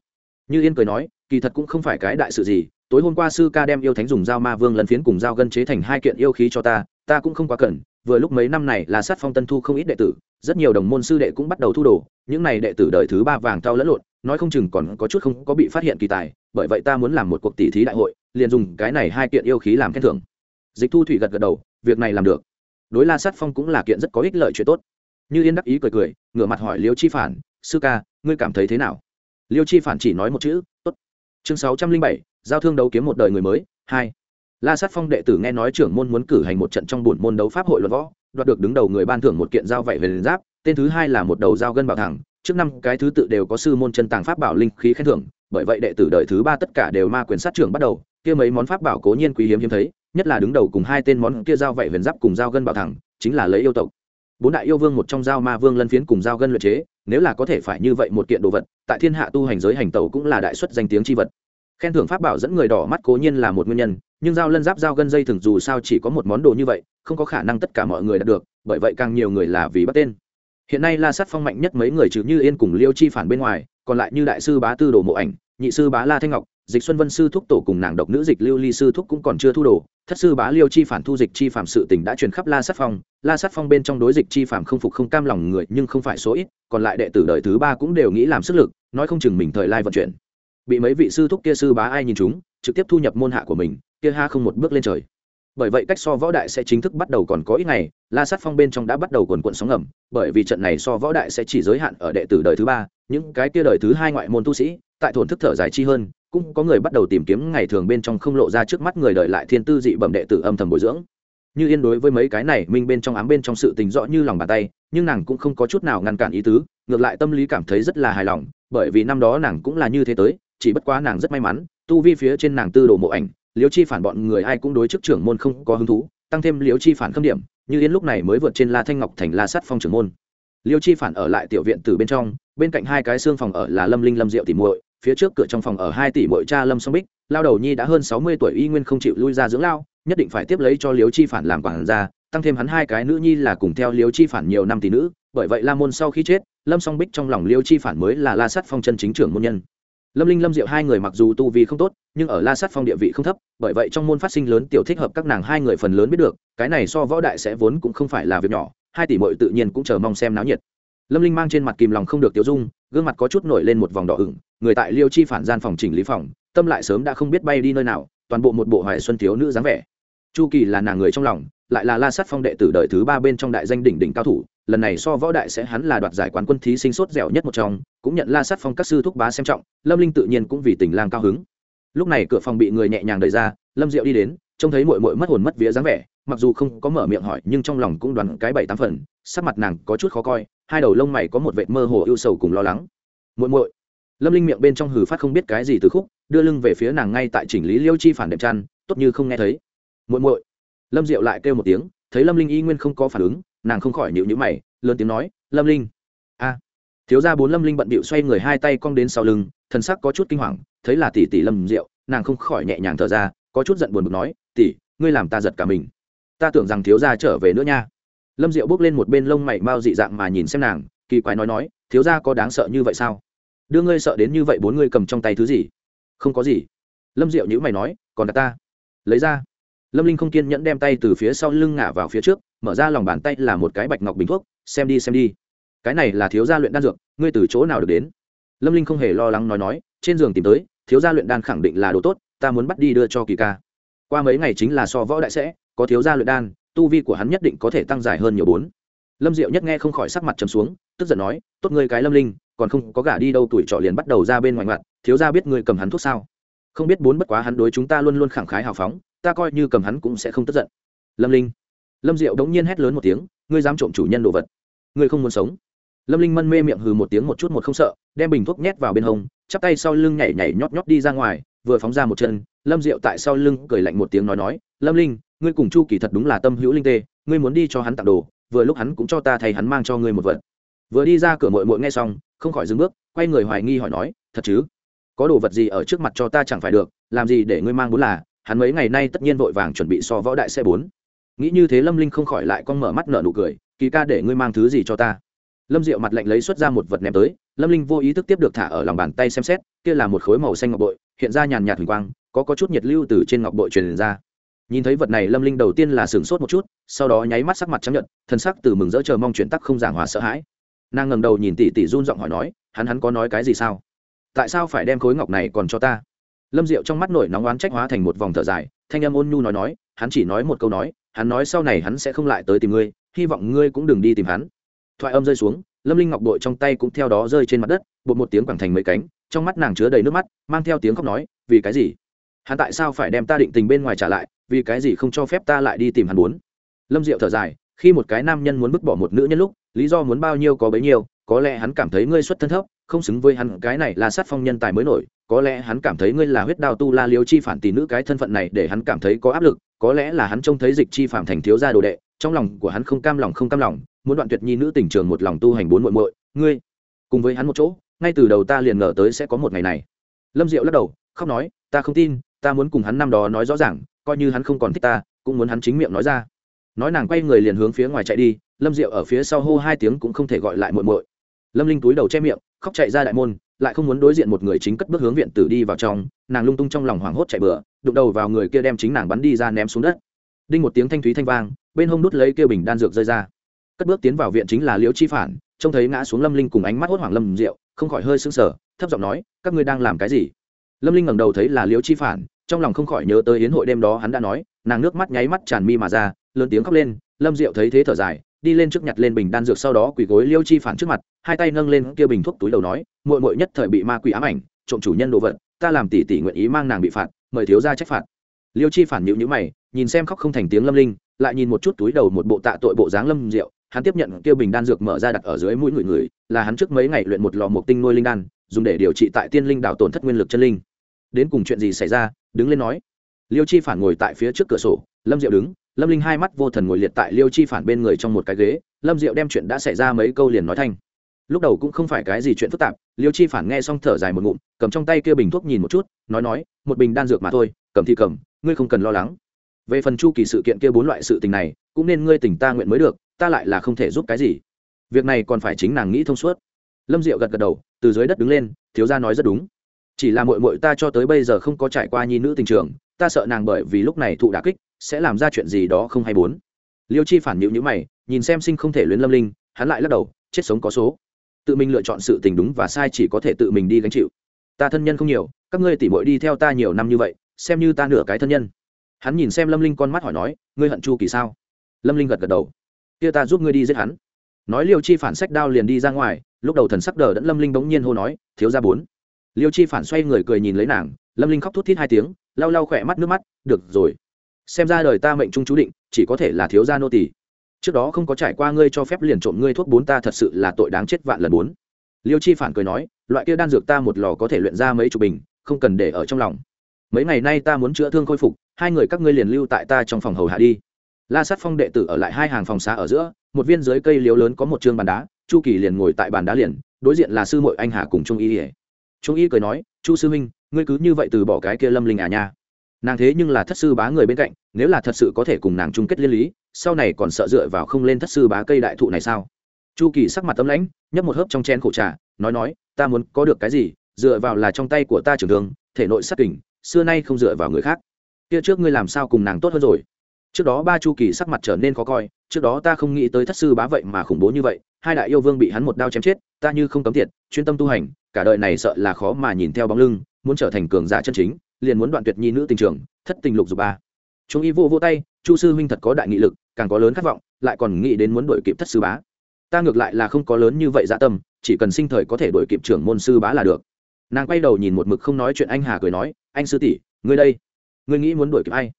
Như yên cười nói, kỳ thật cũng không phải cái đại sự gì, tối hôm qua sư ca đem yêu thánh dùng dao ma vương lần phiến cùng dao gân chế thành hai kiện yêu khí cho ta ta cũng không quá cần, vừa lúc mấy năm này là sát phong tân thu không ít đệ tử, rất nhiều đồng môn sư đệ cũng bắt đầu thu đồ, những này đệ tử đời thứ ba vàng thao lẫn lộn, nói không chừng còn có chút không có bị phát hiện kỳ tài, bởi vậy ta muốn làm một cuộc tỷ thí đại hội liền dùng cái này hai kiện yêu khí làm khen thưởng. Dịch thu thủy gật gật đầu, việc này làm được. Đối la sát phong cũng là kiện rất có ích lợi chuyện tốt. Như yên đắc ý cười cười, ngửa mặt hỏi liêu chi phản, sư ca, ngươi cảm thấy thế nào? Liêu chi phản chỉ nói một chữ, tốt. Chương sáu trăm linh bảy, giao thương đấu kiếm một đời người mới, hai. La sát phong đệ tử nghe nói trưởng môn muốn cử hành một trận trong buồn môn đấu pháp hội luận võ, đoạt được đứng đầu người ban thưởng một kiện dao vạy về liền giáp, tên thứ hai là một đầu dao gân bảo thẳng. Trước năm cái thứ tự đều có sư môn chân tàng pháp bảo linh khí khen thưởng, bởi vậy đệ tử đời thứ ba tất cả đều ma quyền sát trưởng bắt đầu kia mấy món pháp bảo cố nhiên quý hiếm hiếm thấy, nhất là đứng đầu cùng hai tên món kia dao vậy huyền giáp cùng dao gân bảo thẳng, chính là lấy yêu tộc. Bốn đại yêu vương một trong dao ma vương lân phiến cùng dao gân luyện chế, nếu là có thể phải như vậy một kiện đồ vật, tại thiên hạ tu hành giới hành tẩu cũng là đại xuất danh tiếng c h i vật. Khen thưởng pháp bảo dẫn người đỏ mắt cố nhiên là một nguyên nhân, nhưng dao lân giáp dao gân dây thường dù sao chỉ có một món đồ như vậy, không có khả năng tất cả mọi người đạt được, bởi vậy càng nhiều người là vì bắt tên. Hiện nay la sát phong mạnh nhất mấy người trừ như yên cùng liêu chi phản bên ngoài, còn lại như đại sư bá tư đồ mộ ảnh, nhị sư bá la thanh ngọc dịch xuân vân sư thúc tổ cùng nàng độc nữ dịch lưu ly sư thúc cũng còn chưa thu đồ. Thất sư bá liêu chi phản thu dịch chi phạm sự tình đã truyền khắp la sát phong. La sát phong bên trong đối dịch chi phạm không phục không cam lòng người nhưng không phải số ít, còn lại đệ tử đời thứ ba cũng đều nghĩ làm sức lực, nói không chừng mình thời lai vận chuyển. Bị mấy vị sư thúc kia sư bá ai nhìn chúng, trực tiếp thu nhập môn hạ của mình, kia ha không một bước lên trời. Bởi vậy cách so võ đại sẽ chính thức bắt đầu còn có ít ngày, la sát phong bên trong đã bắt đầu quần quận sóng ngầm, bởi vì trận này so võ đại sẽ chỉ giới hạn ở đệ tử đời thứ ba, những cái kia đời thứ hai ngoại môn tu sĩ, tại thổn thức thở dài chi hơn cũng có người bắt đầu tìm kiếm ngày thường bên trong không lộ ra trước mắt người đợi lại thiên tư dị bẩm đệ tử âm thầm bồi dưỡng. Như yên đối với mấy cái này, minh bên trong ám bên trong sự tình rõ như lòng bàn tay, nhưng nàng cũng không có chút nào ngăn cản ý tứ, ngược lại tâm lý cảm thấy rất là hài lòng, bởi vì năm đó nàng cũng là như thế tới, chỉ bất quá nàng rất may mắn, tu vi phía trên nàng tư đồ mộ ảnh liêu chi phản bọn người ai cũng đối chức trưởng môn không có hứng thú, tăng thêm liêu chi phản khâm điểm, như yên lúc này mới vượt trên la thanh ngọc thành la sắt phong trưởng môn. Liêu chi phản ở lại tiểu viện từ bên trong, bên cạnh hai cái xương phòng ở là lâm linh lâm diệu tìm muội phía trước cửa trong phòng ở hai tỷ mỗi cha lâm song bích, lao đầu nhi đã hơn sáu mươi tuổi y nguyên không chịu lui ra dưỡng lao, nhất định phải tiếp lấy cho liễu chi phản làm quản gia, tăng thêm hắn hai cái nữ nhi là cùng theo liễu chi phản nhiều năm tỷ nữ, bởi vậy la môn sau khi chết, lâm song bích trong lòng liêu chi phản mới là la sắt phong chân chính trưởng môn nhân. Lâm linh lâm diệu hai người mặc dù tu vi không tốt, nhưng ở la sát phong địa vị không thấp, bởi vậy trong môn phát sinh lớn tiểu thích hợp các nàng hai người phần lớn biết được, cái này so võ đại sẽ vốn cũng không phải là việc nhỏ, hai tỷ mội tự nhiên cũng chờ mong xem náo nhiệt. Lâm linh mang trên mặt kìm lòng không được tiêu dung, gương mặt có chút nổi lên một vòng đỏ ửng người tại liêu chi phản gian phòng chỉnh lý phòng, tâm lại sớm đã không biết bay đi nơi nào, toàn bộ một bộ hoài xuân thiếu nữ dáng vẻ. Chu kỳ là nàng người trong lòng, lại là la sát phong đệ tử đời thứ ba bên trong đại danh đỉnh đỉnh cao thủ, lần này so võ đại sẽ hắn là đoạt giải quán quân thí sinh sốt dẻo nhất một trong, cũng nhận la sát phong các sư thúc bá xem trọng, lâm linh tự nhiên cũng vì tình lang cao hứng. Lúc này cửa phòng bị người nhẹ nhàng đẩy ra, lâm diệu đi đến, trông thấy mội mội mất hồn mất vía dáng vẻ, mặc dù không có mở miệng hỏi, nhưng trong lòng cũng đoàn cái bảy tám phần, sắc mặt nàng có chút khó coi, hai đầu lông mày có một vệt mơ hồ ưu sầu cùng lo lắng. Muội muội lâm linh miệng bên trong hừ phát không biết cái gì từ khúc, đưa lưng về phía nàng ngay tại chỉnh lý liêu chi phản đệm chăn, tốt như không nghe thấy. Muội muội. Lâm diệu lại kêu một tiếng, thấy lâm linh y nguyên không có phản ứng, nàng không khỏi nhịu nhữ mày, lớn tiếng nói, lâm linh. A. Thiếu gia bốn lâm linh bận bịu xoay người hai tay cong đến sau lưng, thần sắc có chút kinh hoàng, thấy là tỷ tỷ lâm diệu, nàng không khỏi nhẹ nhàng thở ra, có chút giận buồn bực nói, tỷ, ngươi làm ta giật cả mình. Ta tưởng rằng thiếu gia trở về nữa nha. Lâm diệu bước lên một bên lông mày mau dị dạng mà nhìn xem nàng, kỳ quái nói nói, thiếu gia có đáng sợ như vậy sao? Đưa ngươi sợ đến như vậy bốn ngươi cầm trong tay thứ gì? Không có gì. Lâm diệu nhữ mày nói, còn đặt ta. Lấy ra. Lâm linh không kiên nhẫn đem tay từ phía sau lưng ngả vào phía trước, mở ra lòng bàn tay là một cái bạch ngọc bình thuốc, xem đi xem đi. Cái này là thiếu gia luyện đan dược, ngươi từ chỗ nào được đến? Lâm linh không hề lo lắng nói nói, trên giường tìm tới, thiếu gia luyện đan khẳng định là đồ tốt, ta muốn bắt đi đưa cho kỳ ca. Qua mấy ngày chính là so võ đại sẽ, có thiếu gia luyện đan, tu vi của hắn nhất định có thể tăng dài hơn nhiều bốn. Lâm diệu nhất nghe không khỏi sắc mặt trầm xuống, tức giận nói, tốt ngươi cái lâm linh còn không có gả đi đâu, tuổi trọ liền bắt đầu ra bên ngoài mặt thiếu gia biết ngươi cầm hắn thuốc sao? Không biết bốn bất quá hắn đối chúng ta luôn luôn khẳng khái hào phóng, ta coi như cầm hắn cũng sẽ không tức giận. Lâm linh. Lâm diệu đống nhiên hét lớn một tiếng, ngươi dám trộm chủ nhân đồ vật. Ngươi không muốn sống. Lâm linh mân mê miệng hừ một tiếng một chút một không sợ, đem bình thuốc nhét vào bên hông, chắp tay sau lưng nhảy nhảy nhót nhót đi ra ngoài, vừa phóng ra một chân, lâm diệu tại sau lưng cười lạnh một tiếng nói nói, lâm linh, ngươi cùng chu kỳ thật đúng là tâm hữu linh tê, ngươi muốn đi cho hắn tặng đồ, vừa lúc hắn cũng cho ta thay hắn mang cho ngươi một vật. Vừa đi ra cửa mội mội nghe xong không khỏi dừng bước, quay người hoài nghi hỏi nói, thật chứ? Có đồ vật gì ở trước mặt cho ta chẳng phải được, làm gì để ngươi mang bốn là, hắn mấy ngày nay tất nhiên vội vàng chuẩn bị so võ đại xe bốn. Nghĩ như thế lâm linh không khỏi lại con mở mắt nở nụ cười, kỳ ca để ngươi mang thứ gì cho ta? Lâm diệu mặt lạnh lấy xuất ra một vật ném tới, lâm linh vô ý thức tiếp được thả ở lòng bàn tay xem xét, kia là một khối màu xanh ngọc bội, hiện ra nhàn nhạt huỳnh quang, có có chút nhiệt lưu từ trên ngọc bội truyền ra. Nhìn thấy vật này, lâm linh đầu tiên là sửng sốt một chút, sau đó nháy mắt sắc mặt chấp nhận thân sắc từ mừng rỡ chờ mong chuyển tắc không giảng hòa sợ hãi nàng ngẩng đầu nhìn tỷ tỷ run giọng hỏi nói, hắn hắn có nói cái gì sao? Tại sao phải đem khối ngọc này còn cho ta? Lâm diệu trong mắt nổi nóng oán trách hóa thành một vòng thở dài, thanh âm ôn nhu nói nói, hắn chỉ nói một câu nói, hắn nói sau này hắn sẽ không lại tới tìm ngươi, hy vọng ngươi cũng đừng đi tìm hắn. Thoại âm rơi xuống, lâm linh ngọc bội trong tay cũng theo đó rơi trên mặt đất, bột một tiếng quẳng thành mấy cánh, trong mắt nàng chứa đầy nước mắt, mang theo tiếng khóc nói, vì cái gì? Hắn tại sao phải đem ta định tình bên ngoài trả lại, vì cái gì không cho phép ta lại đi tìm hắn muốn? Lâm diệu thở dài khi một cái nam nhân muốn vứt bỏ một nữ nhân lúc, lý do muốn bao nhiêu có bấy nhiêu, có lẽ hắn cảm thấy ngươi xuất thân thấp, không xứng với hắn, cái này là sát phong nhân tài mới nổi, có lẽ hắn cảm thấy ngươi là huyết đao tu la liêu chi phản tỷ nữ, cái thân phận này để hắn cảm thấy có áp lực, có lẽ là hắn trông thấy dịch chi phản thành thiếu gia đồ đệ, trong lòng của hắn không cam lòng không cam lòng, muốn đoạn tuyệt nhi nữ tình trường một lòng tu hành bốn muội muội, ngươi, cùng với hắn một chỗ, ngay từ đầu ta liền ngờ tới sẽ có một ngày này. Lâm diệu lắc đầu, khóc nói, ta không tin, ta muốn cùng hắn năm đó nói rõ ràng, coi như hắn không còn thích ta, cũng muốn hắn chính miệng nói ra nói nàng quay người liền hướng phía ngoài chạy đi, lâm diệu ở phía sau hô hai tiếng cũng không thể gọi lại muội muội. Lâm linh túi đầu che miệng, khóc chạy ra đại môn, lại không muốn đối diện một người chính cất bước hướng viện tử đi vào trong, nàng lung tung trong lòng hoảng hốt chạy bừa, đụng đầu vào người kia đem chính nàng bắn đi ra ném xuống đất. Đinh một tiếng thanh thúy thanh vang, bên hông đút lấy kia bình đan dược rơi ra. Cất bước tiến vào viện chính là liễu chi phản, trông thấy ngã xuống lâm linh cùng ánh mắt hốt hoảng lâm rượu không khỏi hơi sững sờ, thấp giọng nói, các ngươi đang làm cái gì? Lâm linh ngẩng đầu thấy là liễu chi phản, trong lòng không khỏi nhớ tới hiến hội đêm đó hắn đã nói, nàng nước mắt nháy mắt tràn mi mà ra lớn tiếng khóc lên, lâm diệu thấy thế thở dài, đi lên trước nhặt lên bình đan dược sau đó quỳ gối liêu chi phản trước mặt, hai tay nâng lên kia bình thuốc túi đầu nói, muội muội nhất thời bị ma quỷ ám ảnh, trộm chủ nhân đồ vật, ta làm tỷ tỷ nguyện ý mang nàng bị phạt, mời thiếu gia trách phạt. Liêu chi phản nhịu nhữ mày, nhìn xem khóc không thành tiếng lâm linh, lại nhìn một chút túi đầu một bộ tạ tội bộ dáng lâm diệu, hắn tiếp nhận kia bình đan dược mở ra đặt ở dưới mũi người người, là hắn trước mấy ngày luyện một lò mộc tinh nuôi linh đan, dùng để điều trị tại tiên linh đảo tổn thất nguyên lực chân linh. Đến cùng chuyện gì xảy ra? Đứng lên nói. Liêu chi phản ngồi tại phía trước cửa sổ, lâm diệu đứng lâm linh hai mắt vô thần ngồi liệt tại liêu chi phản bên người trong một cái ghế, lâm diệu đem chuyện đã xảy ra mấy câu liền nói thanh. Lúc đầu cũng không phải cái gì chuyện phức tạp, liêu chi phản nghe xong thở dài một ngụm, cầm trong tay kia bình thuốc nhìn một chút, nói nói, một bình đan dược mà thôi, cầm thì cầm, ngươi không cần lo lắng. Về phần chu kỳ sự kiện kia bốn loại sự tình này, cũng nên ngươi tỉnh ta nguyện mới được, ta lại là không thể giúp cái gì. Việc này còn phải chính nàng nghĩ thông suốt. Lâm diệu gật gật đầu, từ dưới đất đứng lên, thiếu gia nói rất đúng. Chỉ là mội mội ta cho tới bây giờ không có trải qua nhi nữ tình trường, ta sợ nàng bởi vì lúc này thụ đà kích sẽ làm ra chuyện gì đó không hay bốn. Liêu chi phản nhịu nhữ mày, nhìn xem sinh không thể luyến lâm linh, hắn lại lắc đầu, chết sống có số. Tự mình lựa chọn sự tình đúng và sai chỉ có thể tự mình đi gánh chịu. Ta thân nhân không nhiều, các ngươi tỉ mội đi theo ta nhiều năm như vậy, xem như ta nửa cái thân nhân. Hắn nhìn xem lâm linh con mắt hỏi nói, ngươi hận chu kỳ sao? Lâm linh gật gật đầu. Kia ta giúp ngươi đi giết hắn. Nói liêu chi phản sách đao liền đi ra ngoài, lúc đầu thần sắc đờ đẫn lâm linh bỗng nhiên hô nói, thiếu ra bốn. Liêu chi phản xoay người cười nhìn lấy nàng, lâm linh khóc thút thít hai tiếng, lau lau khỏe mắt nước mắt, được rồi xem ra đời ta mệnh trung chú định, chỉ có thể là thiếu gia nô tỳ. Trước đó không có trải qua ngươi cho phép liền trộm ngươi thuốc bốn ta thật sự là tội đáng chết vạn lần bốn. Liêu chi phản cười nói, loại kia đan dược ta một lò có thể luyện ra mấy chục bình, không cần để ở trong lòng. Mấy ngày nay ta muốn chữa thương khôi phục, hai người các ngươi liền lưu tại ta trong phòng hầu hạ đi. La sát phong đệ tử ở lại hai hàng phòng xá ở giữa, một viên dưới cây liếu lớn có một chương bàn đá, chu kỳ liền ngồi tại bàn đá liền, đối diện là sư mội anh hà cùng trung y. Trung y cười nói, chu sư huynh, ngươi cứ như vậy từ bỏ cái kia lâm linh à nha nàng thế nhưng là thất sư bá người bên cạnh, nếu là thật sự có thể cùng nàng chung kết liên lý, sau này còn sợ dựa vào không lên thất sư bá cây đại thụ này sao? Chu kỳ sắc mặt tấm lãnh, nhấp một hớp trong chén khổ trà, nói nói, ta muốn có được cái gì, dựa vào là trong tay của ta trưởng thương thể nội sắc kình, xưa nay không dựa vào người khác. Kia trước ngươi làm sao cùng nàng tốt hơn rồi? Trước đó ba chu kỳ sắc mặt trở nên khó coi, trước đó ta không nghĩ tới thất sư bá vậy mà khủng bố như vậy, hai đại yêu vương bị hắn một đao chém chết, ta như không cấm tiệt, chuyên tâm tu hành, cả đời này sợ là khó mà nhìn theo bóng lưng, muốn trở thành cường giả chân chính liền muốn đoạn tuyệt nhi nữ tình trường, thất tình lục dục ba. Chúng y vô vô tay, chu sư huynh thật có đại nghị lực, càng có lớn khát vọng, lại còn nghĩ đến muốn đổi kịp thất sư bá. Ta ngược lại là không có lớn như vậy dạ tâm, chỉ cần sinh thời có thể đổi kịp trưởng môn sư bá là được. Nàng quay đầu nhìn một mực không nói chuyện anh hà cười nói, anh sư tỷ, ngươi đây, ngươi nghĩ muốn đuổi kịp ai?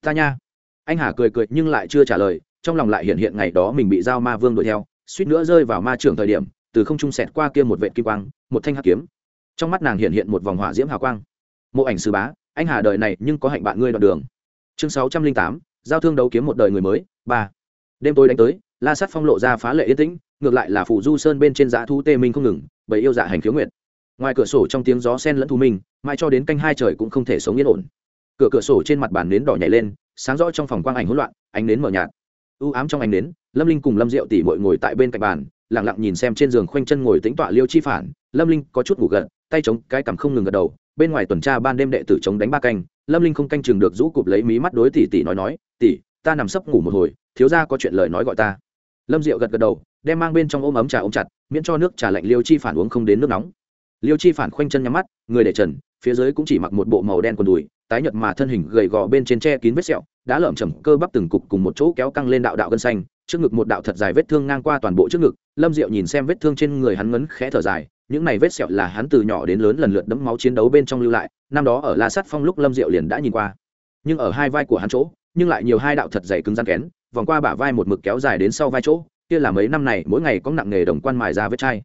Ta nha. Anh hà cười cười nhưng lại chưa trả lời, trong lòng lại hiện hiện ngày đó mình bị giao ma vương đuổi theo, suýt nữa rơi vào ma trưởng thời điểm, từ không trung sẹt qua kia một vệ kim quang, một thanh hắc kiếm. Trong mắt nàng hiện hiện một vòng hỏa diễm hào quang mộ ảnh sư bá, anh hà đời này nhưng có hạnh bạn ngươi đoạn đường. Chương sáu trăm linh tám, giao thương đấu kiếm một đời người mới, ba. Đêm tối đánh tới, la sát phong lộ ra phá lệ yên tĩnh, ngược lại là phủ du sơn bên trên dã thu tê minh không ngừng bởi yêu dạ hành khiếu nguyện ngoài cửa sổ trong tiếng gió sen lẫn thu minh mai cho đến canh hai trời cũng không thể sống yên ổn. Cửa cửa sổ trên mặt bàn nến đỏ nhảy lên, sáng rõ trong phòng quang ảnh hỗn loạn, ánh nến mở nhạt. U ám trong ánh nến, lâm linh cùng lâm diệu tỷ mội ngồi tại bên cạnh bàn lẳng lặng nhìn xem trên giường khoanh chân ngồi tính tọa liêu chi phản. Lâm linh có chút ngủ gật, tay chống cái cằm không ngừng gật đầu bên ngoài tuần tra ban đêm đệ tử chống đánh ba canh, lâm linh không canh chừng được rũ cụp lấy mí mắt đối tỷ tỷ nói nói, tỷ, ta nằm sấp ngủ một hồi, thiếu ra có chuyện lời nói gọi ta. Lâm diệu gật gật đầu, đem mang bên trong ôm ấm trà ôm chặt, miễn cho nước trà lạnh liêu chi phản uống không đến nước nóng. Liêu chi phản khoanh chân nhắm mắt, người để trần, phía dưới cũng chỉ mặc một bộ màu đen quần đùi, tái nhợt mà thân hình gầy gò bên trên tre kín vết sẹo, đã lởm chầm cơ bắp từng cục cùng một chỗ kéo căng lên đạo đạo gân xanh, trước ngực một đạo thật dài vết thương ngang qua toàn bộ trước ngực, lâm diệu nhìn xem vết thương trên người hắn ngấn khẽ thở dài những này vết sẹo là hắn từ nhỏ đến lớn lần lượt đẫm máu chiến đấu bên trong lưu lại, năm đó ở la sắt phong lúc lâm diệu liền đã nhìn qua. Nhưng ở hai vai của hắn chỗ, nhưng lại nhiều hai đạo thật dày cứng rắn kén, vòng qua bả vai một mực kéo dài đến sau vai chỗ, kia là mấy năm này mỗi ngày có nặng nghề đồng quan mài ra vết chai.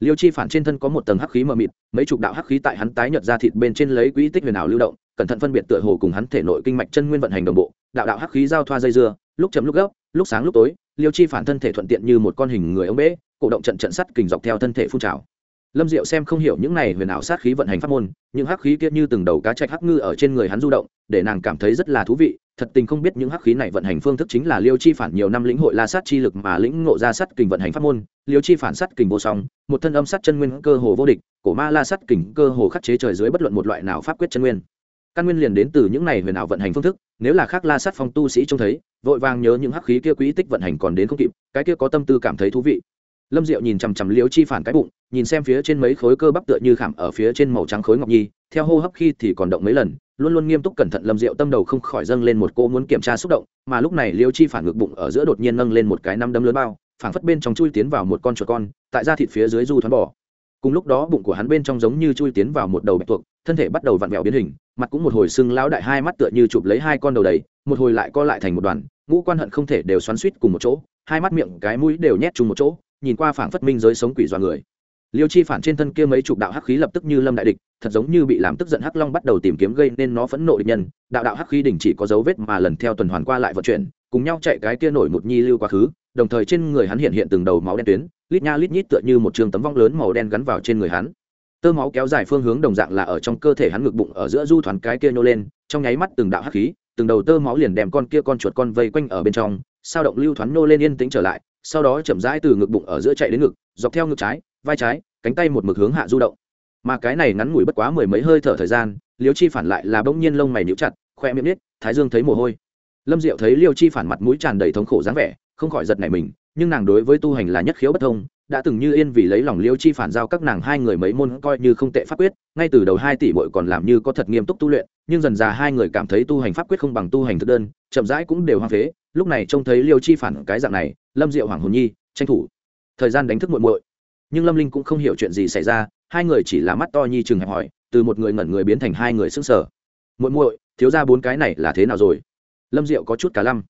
Liêu chi phản trên thân có một tầng hắc khí mờ mịt, mấy chục đạo hắc khí tại hắn tái nhợt ra thịt bên trên lấy quỹ tích huyền ảo lưu động, cẩn thận phân biệt tựa hồ cùng hắn thể nội kinh mạch chân nguyên vận hành đồng bộ, đạo đạo hắc khí giao thoa dây dưa, lúc chấm lúc gấp, lúc sáng lúc tối, liêu chi phản thân thể thuận tiện như một con hình người ống bể cổ động trận trận sắt kình dọc theo thân thể phun trào lâm diệu xem không hiểu những này huyền ảo sát khí vận hành pháp môn, những hắc khí kia như từng đầu cá trạch hắc ngư ở trên người hắn du động, để nàng cảm thấy rất là thú vị. Thật tình không biết những hắc khí này vận hành phương thức chính là liêu chi phản nhiều năm lĩnh hội la sát chi lực mà lĩnh ngộ ra sát kình vận hành pháp môn. Liêu chi phản sát kình vô song, một thân âm sát chân nguyên cơ hồ vô địch, cổ ma la sát kình cơ hồ khắc chế trời dưới bất luận một loại nào pháp quyết chân nguyên. Căn nguyên liền đến từ những này huyền ảo vận hành phương thức, nếu là khác la sát phong tu sĩ trông thấy, vội vàng nhớ những hắc khí kia quỹ tích vận hành còn đến không kịp, cái kia có tâm tư cảm thấy thú vị lâm diệu nhìn chằm chằm liêu chi phản cái bụng, nhìn xem phía trên mấy khối cơ bắp tựa như khảm ở phía trên màu trắng khối ngọc nhi, theo hô hấp khi thì còn động mấy lần, luôn luôn nghiêm túc cẩn thận lâm diệu tâm đầu không khỏi dâng lên một cô muốn kiểm tra xúc động, mà lúc này liêu chi phản ngực bụng ở giữa đột nhiên nâng lên một cái năm đấm lớn bao, phảng phất bên trong chui tiến vào một con chuột con, tại da thịt phía dưới du thoáng bỏ cùng lúc đó bụng của hắn bên trong giống như chui tiến vào một đầu bạch tuộc, thân thể bắt đầu vặn vẹo biến hình, mặt cũng một hồi sưng lão đại hai mắt tựa như chụp lấy hai con đầu đầy, một hồi lại co lại thành một đoàn, ngũ quan hận không thể đều xoắn suýt cùng một chỗ, hai mắt miệng cái mũi đều nhét chung một chỗ nhìn qua phảng phất minh giới sống quỷ doa người. Liêu chi phản trên thân kia mấy chục đạo hắc khí lập tức như lâm đại địch, thật giống như bị làm tức giận hắc long bắt đầu tìm kiếm gây nên nó phẫn nộ địch nhân. Đạo đạo hắc khí đình chỉ có dấu vết mà lần theo tuần hoàn qua lại vận chuyển, cùng nhau chạy cái kia nổi một nhi lưu quá khứ, đồng thời trên người hắn hiện hiện từng đầu máu đen tuyến, lít nha lít nhít tựa như một trường tấm vong lớn màu đen gắn vào trên người hắn. Tơ máu kéo dài phương hướng đồng dạng là ở trong cơ thể hắn ngực bụng ở giữa du thoáng cái kia nhô lên, trong nháy mắt từng đạo hắc khí, từng đầu tơ máu liền đem con kia con chuột con vây quanh ở bên trong, sao động lưu thoáng nô lên yên tĩnh trở lại sau đó chậm rãi từ ngực bụng ở giữa chạy đến ngực, dọc theo ngực trái, vai trái, cánh tay một mực hướng hạ du động. Mà cái này ngắn ngủi bất quá mười mấy hơi thở thời gian, liêu chi phản lại là bỗng nhiên lông mày níu chặt, khoe miệng nít thái dương thấy mồ hôi. Lâm diệu thấy liêu chi phản mặt mũi tràn đầy thống khổ dáng vẻ, không khỏi giật nảy mình, nhưng nàng đối với tu hành là nhất khiếu bất thông, đã từng như yên vì lấy lòng liêu chi phản giao các nàng hai người mấy môn coi như không tệ pháp quyết, ngay từ đầu hai tỷ bội còn làm như có thật nghiêm túc tu luyện, nhưng dần già hai người cảm thấy tu hành pháp quyết không bằng tu hành thực đơn, chậm rãi cũng đều hoang phế, lúc này trông thấy liêu chi phản cái dạng này lâm diệu hoàng hồn nhi, tranh thủ. Thời gian đánh thức muội muội. Nhưng lâm linh cũng không hiểu chuyện gì xảy ra, hai người chỉ là mắt to nhi chừng hẹp hỏi, từ một người ngẩn người biến thành hai người sững sờ. Muội muội, thiếu ra bốn cái này là thế nào rồi? Lâm diệu có chút cả lăm.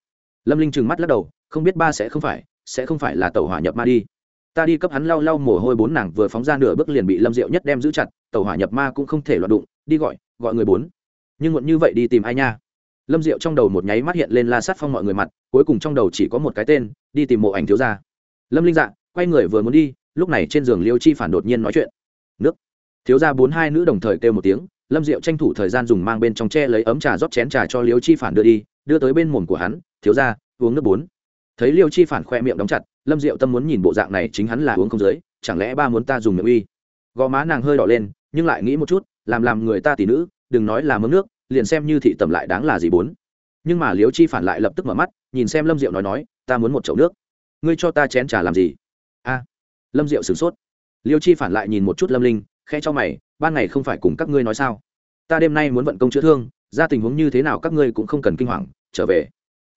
Lâm linh chừng mắt lắc đầu, không biết ba sẽ không phải, sẽ không phải là tàu hỏa nhập ma đi. Ta đi cấp hắn lau lau mồ hôi bốn nàng vừa phóng ra nửa bước liền bị lâm diệu nhất đem giữ chặt tàu hỏa nhập ma cũng không thể loạt đụng, đi gọi gọi người bốn. Nhưng muộn như vậy đi tìm ai nha? Lâm diệu trong đầu một nháy mắt hiện lên la sát phong mọi người mặt, cuối cùng trong đầu chỉ có một cái tên, đi tìm mộ ảnh thiếu gia. Lâm linh dạ quay người vừa muốn đi, lúc này trên giường liêu chi phản đột nhiên nói chuyện. Nước. Thiếu gia bốn hai nữ đồng thời kêu một tiếng, lâm diệu tranh thủ thời gian dùng mang bên trong tre lấy ấm trà rót chén trà cho liêu chi phản đưa đi, đưa tới bên mồm của hắn, thiếu gia, uống nước bốn. Thấy liêu chi phản khoe miệng đóng chặt, lâm diệu tâm muốn nhìn bộ dạng này chính hắn là uống không dưới, chẳng lẽ ba muốn ta dùng miệng uy? Gò má nàng hơi đỏ lên, nhưng lại nghĩ một chút, làm làm người ta tỷ nữ, đừng nói là mớm nước liền xem như thị tầm lại đáng là gì bốn. Nhưng mà liêu chi phản lại lập tức mở mắt, nhìn xem lâm diệu nói nói, ta muốn một chậu nước. Ngươi cho ta chén trà làm gì? A. Lâm diệu sửng sốt. Liêu chi phản lại nhìn một chút lâm linh khe cho mày, ban ngày không phải cùng các ngươi nói sao? Ta đêm nay muốn vận công chữa thương, ra tình huống như thế nào các ngươi cũng không cần kinh hoàng, trở về.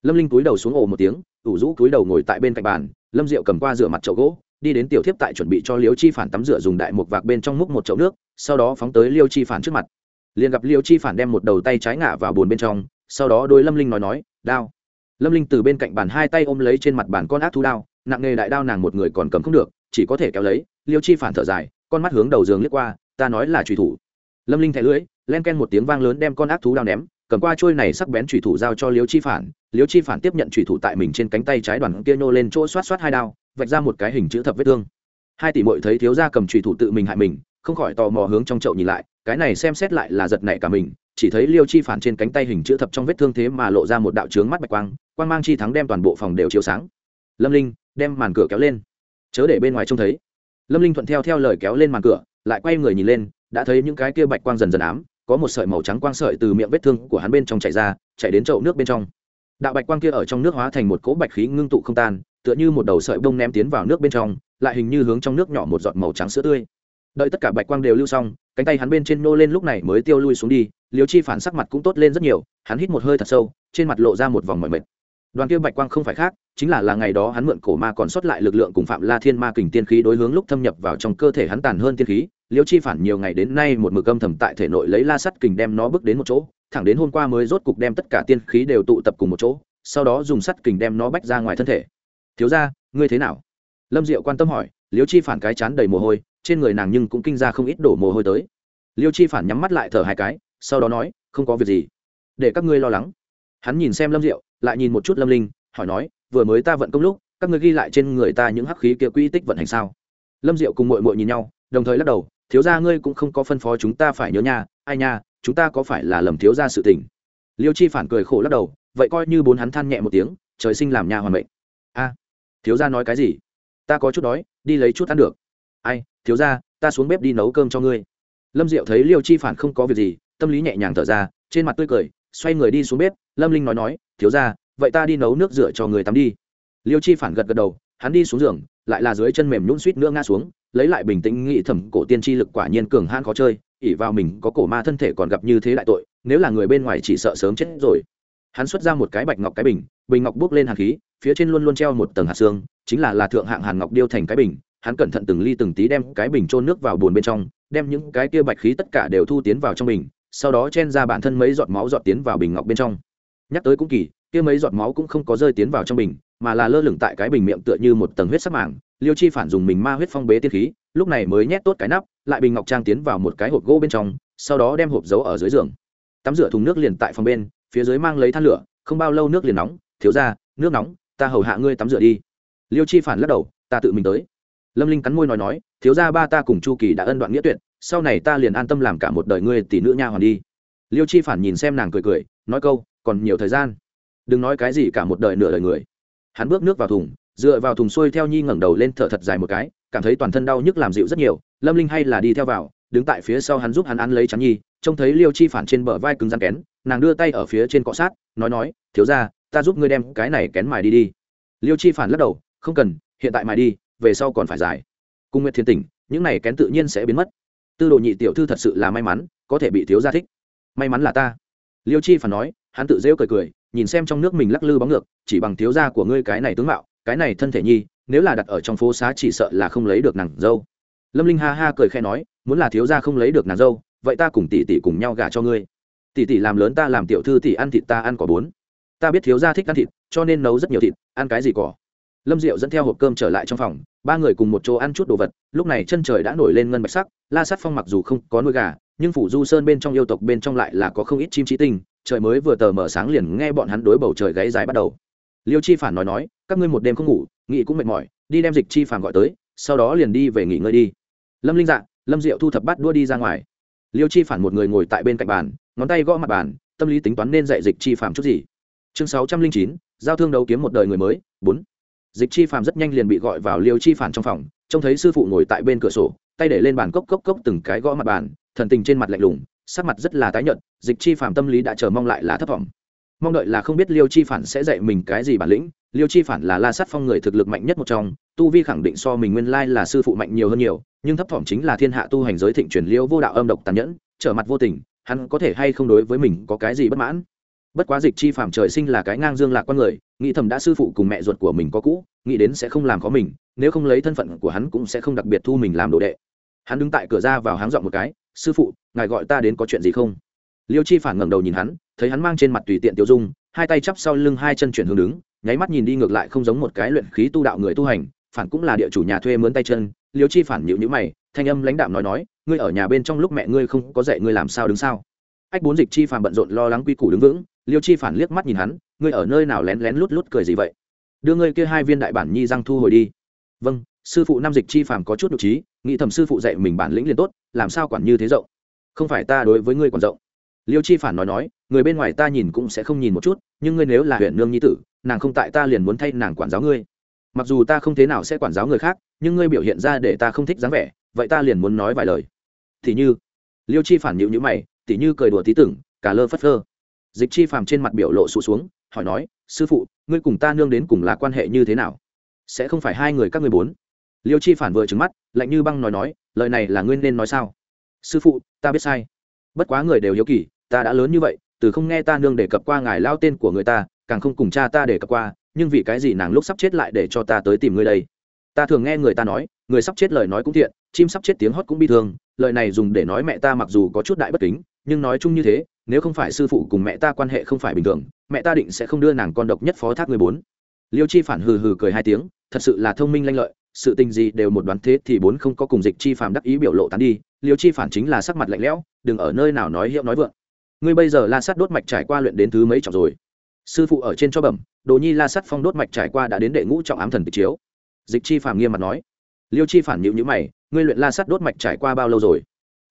Lâm linh túi đầu xuống ồ một tiếng, ủ rũ túi đầu ngồi tại bên cạnh bàn, lâm diệu cầm qua rửa mặt chậu gỗ, đi đến tiểu thiếp tại chuẩn bị cho liêu chi phản tắm rửa dùng đại một vạc bên trong múc một chậu nước, sau đó phóng tới liêu chi phản trước mặt liền gặp liêu chi phản đem một đầu tay trái ngả vào bồn bên trong, sau đó đôi lâm linh nói nói, đao. Lâm linh từ bên cạnh bàn hai tay ôm lấy trên mặt bàn con ác thú đao, nặng nghề đại đao nàng một người còn cầm không được, chỉ có thể kéo lấy. Liêu chi phản thở dài, con mắt hướng đầu giường liếc qua, ta nói là trùy thủ. Lâm linh thẻ lưỡi, len ken một tiếng vang lớn đem con ác thú đao ném, cầm qua trôi này sắc bén trùy thủ giao cho liêu chi phản. Liêu chi phản tiếp nhận trùy thủ tại mình trên cánh tay trái đoàn kia nhô lên chỗ xoát xoát hai đao, vạch ra một cái hình chữ thập vết thương. Hai tỷ mội thấy thiếu gia cầm trùy thủ tự mình hại mình, không khỏi tò mò hướng trong chậu nhìn lại cái này xem xét lại là giật nảy cả mình, chỉ thấy liêu chi phản trên cánh tay hình chữ thập trong vết thương thế mà lộ ra một đạo trướng mắt bạch quang quang mang chi thắng đem toàn bộ phòng đều chiếu sáng. Lâm linh, đem màn cửa kéo lên. Chớ để bên ngoài trông thấy. Lâm linh thuận theo theo lời kéo lên màn cửa, lại quay người nhìn lên, đã thấy những cái kia bạch quang dần dần ám, có một sợi màu trắng quang sợi từ miệng vết thương của hắn bên trong chảy ra, chạy đến chậu nước bên trong. Đạo bạch quang kia ở trong nước hóa thành một cỗ bạch khí ngưng tụ không tan, tựa như một đầu sợi bông ném tiến vào nước bên trong, lại hình như hướng trong nước nhỏ một giọt màu trắng sữa tươi đợi tất cả bạch quang đều lưu xong, cánh tay hắn bên trên nô lên lúc này mới tiêu lui xuống đi liều chi phản sắc mặt cũng tốt lên rất nhiều, hắn hít một hơi thật sâu, trên mặt lộ ra một vòng mọi mệt. Đoàn kia bạch quang không phải khác, chính là là ngày đó hắn mượn cổ ma còn sót lại lực lượng cùng phạm la thiên ma kình tiên khí đối hướng lúc thâm nhập vào trong cơ thể hắn tàn hơn tiên khí, liêu chi phản nhiều ngày đến nay một mực âm thầm tại thể nội lấy la sắt kình đem nó bước đến một chỗ, thẳng đến hôm qua mới rốt cục đem tất cả tiên khí đều tụ tập cùng một chỗ, sau đó dùng sắt kình đem nó bách ra ngoài thân thể. Thiếu ra ngươi thế nào? Lâm diệu quan tâm hỏi, liêu chi phản cái chán đầy mồ hôi trên người nàng nhưng cũng kinh ra không ít đổ mồ hôi tới. Liêu chi phản nhắm mắt lại thở hai cái, sau đó nói, không có việc gì. Để các ngươi lo lắng. Hắn nhìn xem lâm diệu, lại nhìn một chút lâm linh, hỏi nói, vừa mới ta vận công lúc, các ngươi ghi lại trên người ta những hắc khí kia quy tích vận hành sao? Lâm diệu cùng mội mội nhìn nhau, đồng thời lắc đầu, thiếu gia ngươi cũng không có phân phó chúng ta phải nhớ nha, ai nha, chúng ta có phải là lầm thiếu gia sự tình? Liêu chi phản cười khổ lắc đầu, vậy coi như bốn hắn than nhẹ một tiếng, trời sinh làm nhà hoàn mệnh. A, thiếu gia nói cái gì? Ta có chút đói, đi lấy chút ăn được. Ai thiếu gia ta xuống bếp đi nấu cơm cho ngươi. Lâm diệu thấy liêu chi phản không có việc gì, tâm lý nhẹ nhàng thở ra, trên mặt tươi cười, xoay người đi xuống bếp, lâm linh nói nói, thiếu gia vậy ta đi nấu nước rửa cho người tắm đi. Liêu chi phản gật gật đầu, hắn đi xuống giường, lại là dưới chân mềm nhún suýt nữa ngã xuống, lấy lại bình tĩnh nghĩ thầm, cổ tiên tri lực quả nhiên cường han khó chơi ỉ vào mình có cổ ma thân thể còn gặp như thế đại tội, nếu là người bên ngoài chỉ sợ sớm chết rồi. Hắn xuất ra một cái bạch ngọc cái bình bình ngọc bước lên hàn khí, phía trên luôn luôn treo một tầng hạt xương, chính là là thượng hạng hàn ngọc điêu thành cái bình hắn cẩn thận từng ly từng tí đem cái bình trôn nước vào bùn bên trong, đem những cái kia bạch khí tất cả đều thu tiến vào trong bình, sau đó chen ra bản thân mấy giọt máu giọt tiến vào bình ngọc bên trong. Nhắc tới cũng kỳ, kia mấy giọt máu cũng không có rơi tiến vào trong bình, mà là lơ lửng tại cái bình miệng tựa như một tầng huyết sắc mảng liêu chi phản dùng mình ma huyết phong bế tiên khí, lúc này mới nhét tốt cái nắp, lại bình ngọc trang tiến vào một cái hộp gỗ bên trong, sau đó đem hộp giấu ở dưới giường. Tắm rửa thùng nước liền tại phòng bên, phía dưới mang lấy than lửa, không bao lâu nước liền nóng, thiếu ra nước nóng, ta hầu hạ ngươi tắm rửa đi. Liêu chi phản lắc đầu, ta tự mình tới lâm linh cắn môi nói nói, thiếu gia ba ta cùng chu kỳ đã ân đoạn nghĩa tuyệt, sau này ta liền an tâm làm cả một đời ngươi tỷ nữ nha hoàn đi. Liêu chi phản nhìn xem nàng cười cười, nói câu, còn nhiều thời gian. Đừng nói cái gì cả một đời nửa đời người. Hắn bước nước vào thùng, dựa vào thùng xuôi theo nhi ngẩng đầu lên thở thật dài một cái, cảm thấy toàn thân đau nhức làm dịu rất nhiều. Lâm linh hay là đi theo vào, đứng tại phía sau hắn giúp hắn ăn lấy trắng nhi, trông thấy liêu chi phản trên bờ vai cứng rắn kén, nàng đưa tay ở phía trên cọ sát, nói nói, thiếu ra ta giúp ngươi đem cái này kén mài đi đi. Liêu chi phản lắc đầu, không cần, hiện tại mài đi về sau còn phải dài. Cung nguyệt thiên tỉnh, những này kén tự nhiên sẽ biến mất. Tư đồ nhị tiểu thư thật sự là may mắn, có thể bị thiếu gia thích. May mắn là ta. Liêu chi phản nói, hắn tự rêu cười cười, nhìn xem trong nước mình lắc lư bóng ngược, chỉ bằng thiếu gia của ngươi cái này tướng mạo, cái này thân thể nhi, nếu là đặt ở trong phố xá chỉ sợ là không lấy được nàng dâu. Lâm linh ha ha cười khẽ nói, muốn là thiếu gia không lấy được nàng dâu, vậy ta cùng tỷ tỷ cùng nhau gả cho ngươi. Tỷ tỷ làm lớn ta làm tiểu thư tỷ ăn thịt ta ăn quả bốn. Ta biết thiếu gia thích ăn thịt, cho nên nấu rất nhiều thịt, ăn cái gì cỏ. Lâm diệu dẫn theo hộp cơm trở lại trong phòng ba người cùng một chỗ ăn chút đồ vật, lúc này chân trời đã nổi lên ngân bạch sắc, la sát phong mặc dù không có nuôi gà, nhưng phủ du sơn bên trong yêu tộc bên trong lại là có không ít chim trí tinh, trời mới vừa tờ mở sáng liền nghe bọn hắn đối bầu trời gáy dài bắt đầu. Liêu chi phản nói nói, các ngươi một đêm không ngủ nghị cũng mệt mỏi, đi đem dịch chi phản gọi tới, sau đó liền đi về nghỉ ngơi đi. Lâm linh dạ lâm diệu thu thập bắt đua đi ra ngoài. Liêu chi phản một người ngồi tại bên cạnh bàn, ngón tay gõ mặt bàn, tâm lý tính toán nên dạy dịch chi Phản chút gì. Chương sáu trăm linh chín, giao thương đấu kiếm một đời người mới, bốn dịch chi phàm rất nhanh liền bị gọi vào liêu chi phản trong phòng, trông thấy sư phụ ngồi tại bên cửa sổ, tay để lên bàn cốc cốc cốc từng cái gõ mặt bàn, thần tình trên mặt lạnh lùng, sắc mặt rất là tái nhợt, dịch chi phàm tâm lý đã chờ mong lại là thất vọng mong đợi là không biết liêu chi phản sẽ dạy mình cái gì bản lĩnh, liêu chi phản là la sát phong người thực lực mạnh nhất một trong, tu vi khẳng định so mình nguyên lai là sư phụ mạnh nhiều hơn nhiều, nhưng thấp thỏm chính là thiên hạ tu hành giới thịnh truyền liêu vô đạo âm độc tàn nhẫn, trở mặt vô tình, hắn có thể hay không đối với mình có cái gì bất mãn? Bất quá dịch chi phạm trời sinh là cái ngang dương lạc con người, nghĩ thầm đã sư phụ cùng mẹ ruột của mình có cũ, nghĩ đến sẽ không làm có mình, nếu không lấy thân phận của hắn cũng sẽ không đặc biệt thu mình làm đồ đệ. Hắn đứng tại cửa ra vào háng dọn một cái, sư phụ, ngài gọi ta đến có chuyện gì không? Liêu chi phản ngẩng đầu nhìn hắn, thấy hắn mang trên mặt tùy tiện tiêu dung, hai tay chắp sau lưng hai chân chuyển hướng đứng, nháy mắt nhìn đi ngược lại không giống một cái luyện khí tu đạo người tu hành, phản cũng là địa chủ nhà thuê mướn tay chân. Liêu chi phản nhịu nhữ mày, thanh âm lãnh đạm nói nói, ngươi ở nhà bên trong lúc mẹ ngươi không có dạy ngươi làm sao đứng sao? Ách bốn dịch chi phản bận rộn lo lắng quy củ đứng vững liêu chi phản liếc mắt nhìn hắn, ngươi ở nơi nào lén lén lút lút cười gì vậy? Đưa ngươi kia hai viên đại bản nhi răng thu hồi đi. Vâng sư phụ Nam dịch chi phàm có chút nhục trí, nghĩ thầm sư phụ dạy mình bản lĩnh liền tốt, làm sao quản như thế rộng? Không phải ta đối với ngươi còn rộng. Liêu chi phản nói nói, người bên ngoài ta nhìn cũng sẽ không nhìn một chút, nhưng ngươi nếu là huyện nương nhi tử, nàng không tại ta liền muốn thay nàng quản giáo ngươi. Mặc dù ta không thế nào sẽ quản giáo người khác, nhưng ngươi biểu hiện ra để ta không thích dáng vẻ, vậy ta liền muốn nói vài lời. Thì như, liêu chi phản nhịu nhữ mày, tỉ như cười đùa tí tưởng, cả lơ phất phơ dịch chi phàm trên mặt biểu lộ sụt xuống, hỏi nói, sư phụ, ngươi cùng ta nương đến cùng là quan hệ như thế nào? Sẽ không phải hai người các ngươi bốn? Liêu chi phản vừa trứng mắt, lạnh như băng nói nói, lời này là ngươi nên nói sao? Sư phụ, ta biết sai. Bất quá người đều hiếu kỳ, ta đã lớn như vậy, từ không nghe ta nương đề cập qua ngài lao tên của người ta, càng không cùng cha ta đề cập qua, nhưng vì cái gì nàng lúc sắp chết lại để cho ta tới tìm ngươi đây? Ta thường nghe người ta nói, người sắp chết lời nói cũng thiện, chim sắp chết tiếng hót cũng bi thương, lời này dùng để nói mẹ ta mặc dù có chút đại bất kính, nhưng nói chung như thế nếu không phải sư phụ cùng mẹ ta quan hệ không phải bình thường, mẹ ta định sẽ không đưa nàng con độc nhất phó thác người bốn. Liêu chi phản hừ hừ cười hai tiếng, thật sự là thông minh lanh lợi, sự tình gì đều một đoán thế thì bốn không có cùng dịch chi phàm đắc ý biểu lộ tán đi, liêu chi phản chính là sắc mặt lạnh lẽo, đừng ở nơi nào nói hiệu nói vượng. Ngươi bây giờ la sắt đốt mạch trải qua luyện đến thứ mấy trọng rồi? Sư phụ ở trên cho bẩm, đồ nhi la sắt phong đốt mạch trải qua đã đến đệ ngũ trọng ám thần tịch chiếu. Dịch chi phàm nghiêm mặt nói. Liêu chi phản nhịu nhữ mày, ngươi luyện la sắt đốt mạch trải qua bao lâu rồi?